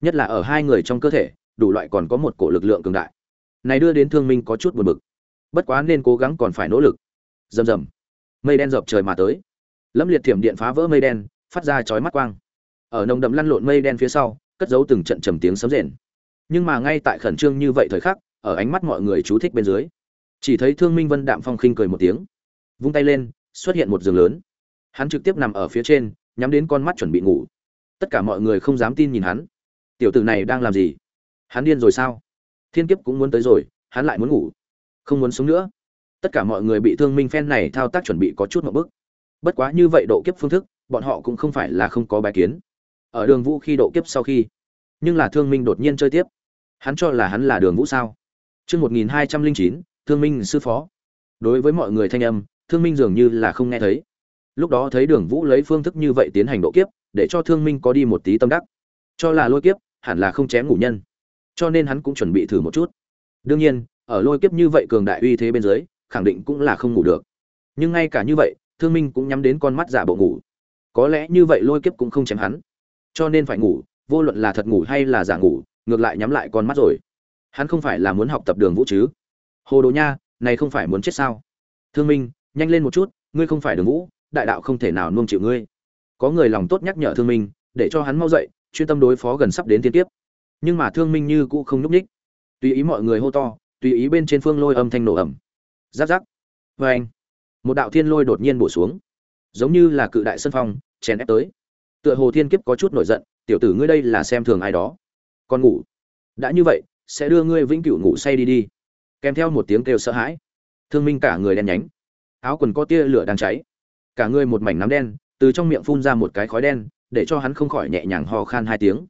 Nhất là ở hai người trong cơ thể, đủ loại còn có một cổ lực lượng cường đại. Này đưa đến thương minh có chút buồn bực. Bất quá nên cố gắng còn phải nỗ lực. Rầm rầm. Mây đen dọc trời mà tới. Lâm liệt thiểm điện phá vỡ mây đen, phát ra chói mắt quang. Ở nồng đậm lăn lộn mây đen phía sau, cất giấu từng trận trầm tiếng sấm rền. Nhưng mà ngay tại khẩn trương như vậy thời khắc, ở ánh mắt mọi người chú thích bên dưới, chỉ thấy thương minh vân đạm phong khinh cười một tiếng vung tay lên, xuất hiện một giường lớn. Hắn trực tiếp nằm ở phía trên, nhắm đến con mắt chuẩn bị ngủ. Tất cả mọi người không dám tin nhìn hắn. Tiểu tử này đang làm gì? Hắn điên rồi sao? Thiên kiếp cũng muốn tới rồi, hắn lại muốn ngủ. Không muốn sống nữa. Tất cả mọi người bị thương minh phen này thao tác chuẩn bị có chút một bức bất quá như vậy độ kiếp phương thức, bọn họ cũng không phải là không có bài kiến. Ở đường vũ khi độ kiếp sau khi. Nhưng là thương minh đột nhiên chơi tiếp. Hắn cho là hắn là đường vũ sao? Chương một nghìn hai trăm linh chín, thương minh sư phó. Đối với mọi người thanh âm thương minh dường như là không nghe thấy. Lúc đó thấy đường vũ lấy phương thức như vậy tiến hành độ kiếp, để cho thương minh có đi một tí tâm đắc. Cho là lôi kiếp, hẳn là không chém ngủ nhân. Cho nên hắn cũng chuẩn bị thử một chút. Đương nhiên, ở lôi kiếp như vậy cường đại uy thế bên dưới, khẳng định cũng là không ngủ được. Nhưng ngay cả như vậy, thương minh cũng nhắm đến con mắt giả bộ ngủ. Có lẽ như vậy lôi kiếp cũng không chém hắn. Cho nên phải ngủ, vô luận là thật ngủ hay là giả ngủ, ngược lại nhắm lại con mắt rồi. Hắn không phải là muốn học tập đường vũ chứ? Hồ đồ nha, này không phải muốn chết sao? Thương minh nhanh lên một chút, ngươi không phải đường vũ, đại đạo không thể nào nuông chịu ngươi. Có người lòng tốt nhắc nhở thương minh, để cho hắn mau dậy, chuyên tâm đối phó gần sắp đến tiên tiếp nhưng mà thương minh như cũ không nhúc ních tùy ý mọi người hô to, tùy ý bên trên phương lôi âm thanh nổ ẩm giáp giáp vê anh, một đạo thiên lôi đột nhiên bổ xuống. Giống như là cự đại sân phong, chèn ép tới. Tựa hồ thiên kiếp có chút nổi giận, tiểu tử ngươi đây là xem thường ai đó. Còn ngủ. Đã như vậy, sẽ đưa ngươi vĩnh cửu ngủ say đi đi. Kèm theo một tiếng kêu sợ hãi. Thương minh cả người đen nhánh áo quần có tia lửa đang cháy. Cả người một mảnh nắm đen, từ trong miệng phun ra một cái khói đen, để cho hắn không khỏi nhẹ nhàng ho khan hai tiếng.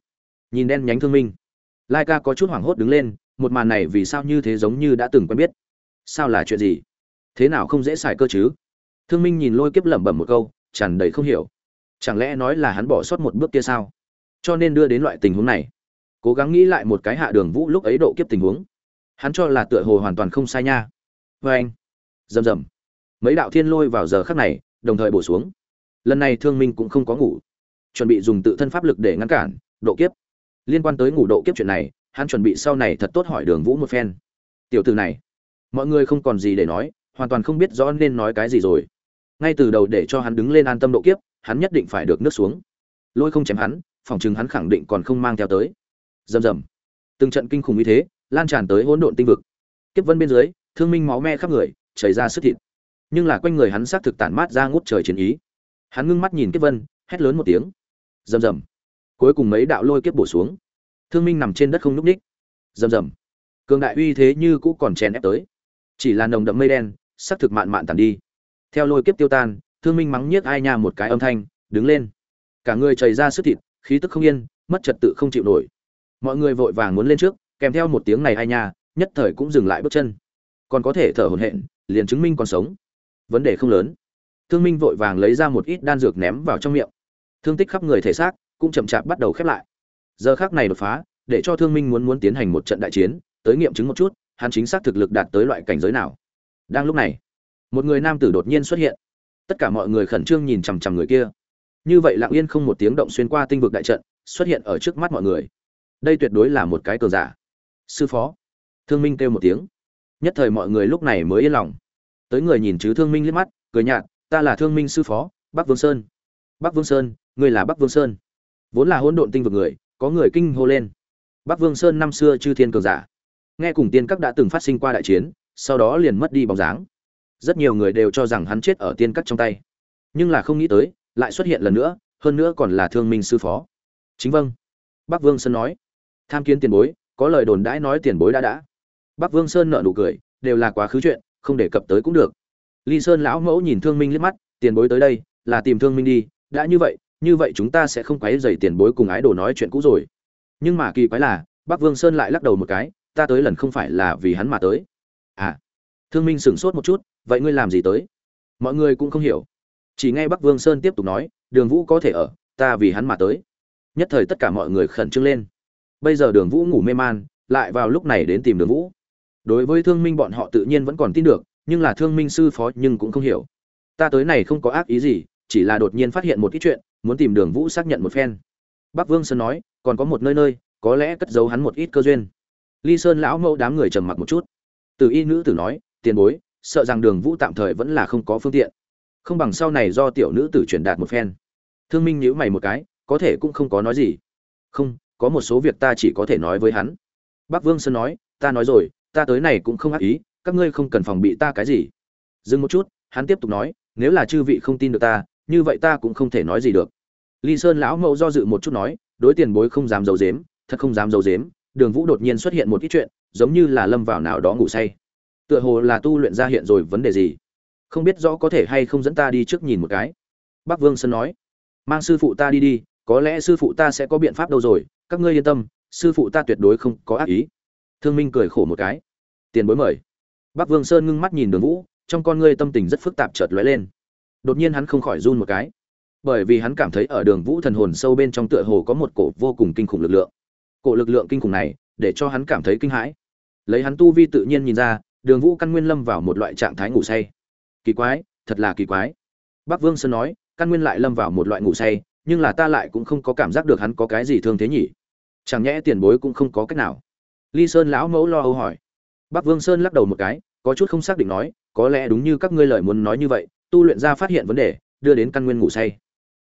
Nhìn đen nhánh thương minh. Lai ca có chút hoảng hốt đứng lên, một màn này vì sao như thế giống như đã từng quen biết? Sao là chuyện gì? Thế nào không dễ xài cơ chứ? Thương minh nhìn lôi kiếp lẩm bẩm một câu, tràn đầy không hiểu. Chẳng lẽ nói là hắn bỏ sót một bước kia sao? Cho nên đưa đến loại tình huống này. Cố gắng nghĩ lại một cái hạ đường vũ lúc ấy độ kiếp tình huống. Hắn cho là tựa hồ hoàn toàn không sai nha. Vê anh rầm rầm mấy đạo thiên lôi vào giờ khắc này, đồng thời bổ xuống. Lần này thương minh cũng không có ngủ. Chuẩn bị dùng tự thân pháp lực để ngăn cản, độ kiếp. Liên quan tới ngủ độ kiếp chuyện này, hắn chuẩn bị sau này thật tốt hỏi đường vũ một phen. Tiểu từ này, mọi người không còn gì để nói, hoàn toàn không biết rõ nên nói cái gì rồi. Ngay từ đầu để cho hắn đứng lên an tâm độ kiếp, hắn nhất định phải được nước xuống. Lôi không chém hắn, phòng chừng hắn khẳng định còn không mang theo tới. Rầm rầm. Từng trận kinh khủng như thế, lan tràn tới hỗn độn tinh vực. Kiếp vân bên dưới, thương minh máu me khắp người, chảy ra sức thịt nhưng là quanh người hắn xác thực tản mát ra ngút trời chiến ý. Hắn ngưng mắt nhìn kiếp vân, hét lớn một tiếng. Rầm rầm. Cuối cùng mấy đạo lôi kiếp bổ xuống. Thương minh nằm trên đất không nhúc ních rầm rầm. Cường đại uy thế như cũ còn chèn ép tới. Chỉ là nồng đậm mây đen sắc thực mạn mạn tàn đi. Theo lôi kiếp tiêu tan, thương minh mắng nhiếc ai nha một cái âm thanh, đứng lên. Cả người chảy ra sức thịt, khí tức không yên, mất trật tự không chịu nổi. Mọi người vội vàng muốn lên trước, kèm theo một tiếng này ai nha, nhất thời cũng dừng lại bước chân. Còn có thể thở hổn hển, liền chứng minh còn sống vấn đề không lớn. Thương minh vội vàng lấy ra một ít đan dược ném vào trong miệng. Thương tích khắp người thể xác cũng chậm chạp bắt đầu khép lại. Giờ khác này đột phá, để cho thương minh muốn muốn tiến hành một trận đại chiến, tới nghiệm chứng một chút, hắn chính xác thực lực đạt tới loại cảnh giới nào. Đang lúc này, một người nam tử đột nhiên xuất hiện. Tất cả mọi người khẩn trương nhìn chằm chằm người kia. Như vậy lặng yên không một tiếng động xuyên qua tinh vực đại trận, xuất hiện ở trước mắt mọi người. Đây tuyệt đối là một cái cờ giả. Sư phó. Thương minh kêu một tiếng. Nhất thời mọi người lúc này mới yên lòng tới người nhìn chứ thương minh liếc mắt, cười nhạt, ta là thương minh sư phó, bắc vương sơn. Bắc vương sơn người là bắc vương sơn? Vốn là hỗn độn tinh vực người, có người kinh hô lên. Bắc vương sơn năm xưa chư thiên cường giả. Nghe cùng tiên các đã từng phát sinh qua đại chiến, sau đó liền mất đi bóng dáng. Rất nhiều người đều cho rằng hắn chết ở tiên các trong tay. Nhưng là không nghĩ tới, lại xuất hiện lần nữa, hơn nữa còn là thương minh sư phó. Chính vâng. Bắc vương sơn nói. Tham kiến tiền bối, có lời đồn đãi nói tiền bối đã đã. Bắc vương sơn nợ nụ cười, đều là quá khứ chuyện không đề cập tới cũng được. Ly sơn lão mẫu nhìn thương minh liếc mắt, tiền bối tới đây, là tìm thương minh đi. Đã như vậy như vậy chúng ta sẽ không quấy dày tiền bối cùng ái đồ nói chuyện cũ rồi. Nhưng mà kỳ quái là, bắc vương sơn lại lắc đầu một cái, ta tới lần không phải là vì hắn mà tới. À. Thương minh sửng sốt một chút, vậy ngươi làm gì tới? Mọi người cũng không hiểu. Chỉ nghe bắc vương sơn tiếp tục nói, đường vũ có thể ở, ta vì hắn mà tới. Nhất thời tất cả mọi người khẩn trương lên. Bây giờ đường vũ ngủ mê man, lại vào lúc này đến tìm đường vũ đối với thương minh bọn họ tự nhiên vẫn còn tin được, nhưng là thương minh sư phó nhưng cũng không hiểu. Ta tới này không có ác ý gì, chỉ là đột nhiên phát hiện một ít chuyện, muốn tìm đường vũ xác nhận một phen. Bắc vương sơn nói, còn có một nơi nơi, có lẽ cất giấu hắn một ít cơ duyên. Ly sơn lão mẫu đám người trầm mặc một chút. Từ y nữ tử nói, tiền bối, sợ rằng đường vũ tạm thời vẫn là không có phương tiện. Không bằng sau này do tiểu nữ tử truyền đạt một phen. Thương minh nhữ mày một cái, có thể cũng không có nói gì. Không, có một số việc ta chỉ có thể nói với hắn. Bắc vương sơn nói, ta nói rồi ta tới này cũng không ác ý, các ngươi không cần phòng bị ta cái gì. Dừng một chút, hắn tiếp tục nói, nếu là chư vị không tin được ta, như vậy ta cũng không thể nói gì được. Ly sơn lão mẫu do dự một chút nói, đối tiền bối không dám giấu dếm thật không dám giấu dếm đường vũ đột nhiên xuất hiện một ít chuyện, giống như là lâm vào nào đó ngủ say. Tựa hồ là tu luyện ra hiện rồi vấn đề gì. Không biết rõ có thể hay không dẫn ta đi trước nhìn một cái. Bắc vương sơn nói, mang sư phụ ta đi đi, có lẽ sư phụ ta sẽ có biện pháp đâu rồi, các ngươi yên tâm, sư phụ ta tuyệt đối không có ác ý thương minh cười khổ một cái. Tiền bối mời. Bắc vương sơn ngưng mắt nhìn đường vũ, trong con ngươi tâm tình rất phức tạp chợt lóe lên. Đột nhiên hắn không khỏi run một cái. Bởi vì hắn cảm thấy ở đường vũ thần hồn sâu bên trong tựa hồ có một cổ vô cùng kinh khủng lực lượng. Cổ lực lượng kinh khủng này, để cho hắn cảm thấy kinh hãi. Lấy hắn tu vi tự nhiên nhìn ra, đường vũ căn nguyên lâm vào một loại trạng thái ngủ say. Kỳ quái, thật là kỳ quái. Bắc vương sơn nói, căn nguyên lại lâm vào một loại ngủ say, nhưng là ta lại cũng không có cảm giác được hắn có cái gì thương thế nhỉ. Chẳng nhẽ tiền bối cũng không có cách nào ly sơn lão mẫu lo âu hỏi. Bắc vương sơn lắc đầu một cái, có chút không xác định nói, có lẽ đúng như các ngươi lời muốn nói như vậy, tu luyện ra phát hiện vấn đề, đưa đến căn nguyên ngủ say.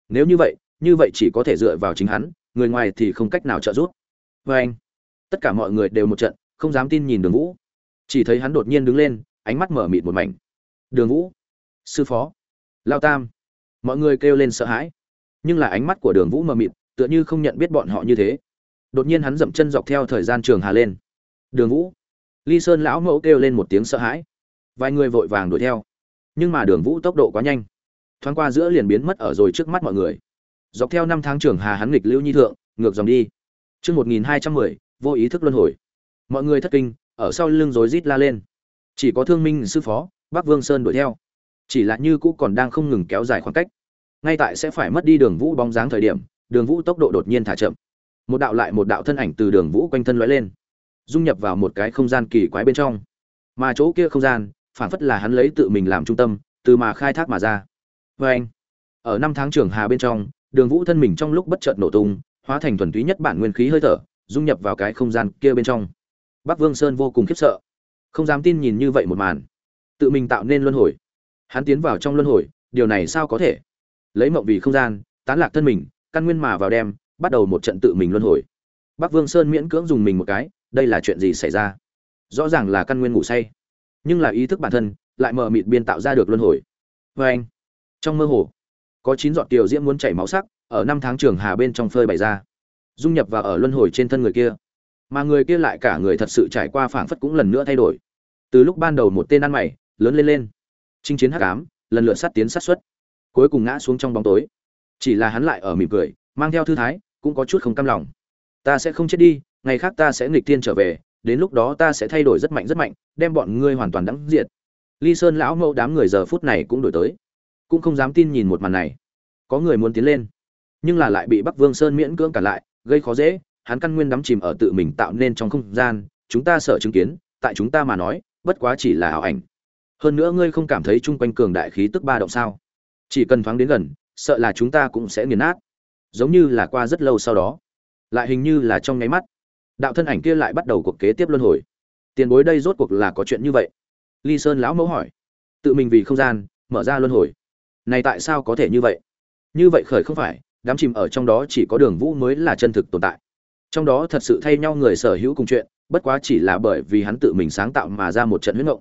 Nếu như vậy như vậy chỉ có thể dựa vào chính hắn, người ngoài thì không cách nào trợ giúp. Vê anh, tất cả mọi người đều một trận, không dám tin nhìn đường vũ. Chỉ thấy hắn đột nhiên đứng lên, ánh mắt mở mịt một mảnh. Đường vũ, sư phó, lao tam. Mọi người kêu lên sợ hãi. Nhưng là ánh mắt của đường vũ mờ mịt, tựa như không nhận biết bọn họ như thế đột nhiên hắn dậm chân dọc theo thời gian trường hà lên. Đường vũ. Ly sơn lão mẫu kêu lên một tiếng sợ hãi. Vài người vội vàng đuổi theo. Nhưng mà đường vũ tốc độ quá nhanh. Thoáng qua giữa liền biến mất ở rồi trước mắt mọi người. Dọc theo năm tháng trường hà hắn nghịch lưu nhi thượng, ngược dòng đi. Chương một nghìn hai trăm mười, vô ý thức luân hồi. Mọi người thất kinh, ở sau lưng rối rít la lên. Chỉ có thương minh sư phó, bắc vương sơn đuổi theo. Chỉ là như cũ còn đang không ngừng kéo dài khoảng cách. Ngay tại sẽ phải mất đi đường vũ bóng dáng thời điểm, đường vũ tốc độ đột nhiên thả chậm một đạo lại một đạo thân ảnh từ đường vũ quanh thân lóe lên, dung nhập vào một cái không gian kỳ quái bên trong. Mà chỗ kia không gian, phản phất là hắn lấy tự mình làm trung tâm, từ mà khai thác mà ra. Vê anh, ở năm tháng trường hà bên trong, đường vũ thân mình trong lúc bất chợt nổ tung, hóa thành thuần túy nhất bản nguyên khí hơi thở, dung nhập vào cái không gian kia bên trong. Bắc vương sơn vô cùng khiếp sợ. Không dám tin nhìn như vậy một màn. Tự mình tạo nên luân hồi. Hắn tiến vào trong luân hồi, điều này sao có thể? Lấy mộng vì không gian, tán lạc thân mình, căn nguyên mà vào đem bắt đầu một trận tự mình luân hồi. Bắc vương sơn miễn cưỡng dùng mình một cái, đây là chuyện gì xảy ra? Rõ ràng là căn nguyên ngủ say, nhưng là ý thức bản thân lại mờ mịt biên tạo ra được luân hồi. Vê anh, trong mơ hồ, có chín giọt tiểu diễm muốn chảy máu sắc ở năm tháng trường hà bên trong phơi bày ra, dung nhập vào ở luân hồi trên thân người kia. Mà người kia lại cả người thật sự trải qua phảng phất cũng lần nữa thay đổi. Từ lúc ban đầu một tên ăn mày, lớn lên lên, chinh chiến hắc ám, lần lượt sát tiến sát xuất, cuối cùng ngã xuống trong bóng tối. Chỉ là hắn lại ở mỉm cười, mang theo thư thái cũng có chút không cam lòng. Ta sẽ không chết đi, ngày khác ta sẽ nghịch thiên trở về, đến lúc đó ta sẽ thay đổi rất mạnh rất mạnh, đem bọn ngươi hoàn toàn đắng diệt. Ly sơn lão mẫu đám người giờ phút này cũng đổi tới. Cũng không dám tin nhìn một màn này. Có người muốn tiến lên, nhưng là lại bị bắc vương sơn miễn cưỡng cản lại, gây khó dễ, hắn căn nguyên đắm chìm ở tự mình tạo nên trong không gian, chúng ta sợ chứng kiến, tại chúng ta mà nói, bất quá chỉ là ảo ảnh. Hơn nữa ngươi không cảm thấy chung quanh cường đại khí tức ba động sao? Chỉ cần thoáng đến gần, sợ là chúng ta cũng sẽ nghiền nát giống như là qua rất lâu sau đó. Lại hình như là trong nháy mắt, đạo thân ảnh kia lại bắt đầu cuộc kế tiếp luân hồi. Tiền bối đây rốt cuộc là có chuyện như vậy? Ly sơn lão mẫu hỏi. Tự mình vì không gian, mở ra luân hồi. Này tại sao có thể như vậy? Như vậy khởi không phải, đám chìm ở trong đó chỉ có đường vũ mới là chân thực tồn tại. Trong đó thật sự thay nhau người sở hữu cùng chuyện, bất quá chỉ là bởi vì hắn tự mình sáng tạo mà ra một trận huyết ngộng.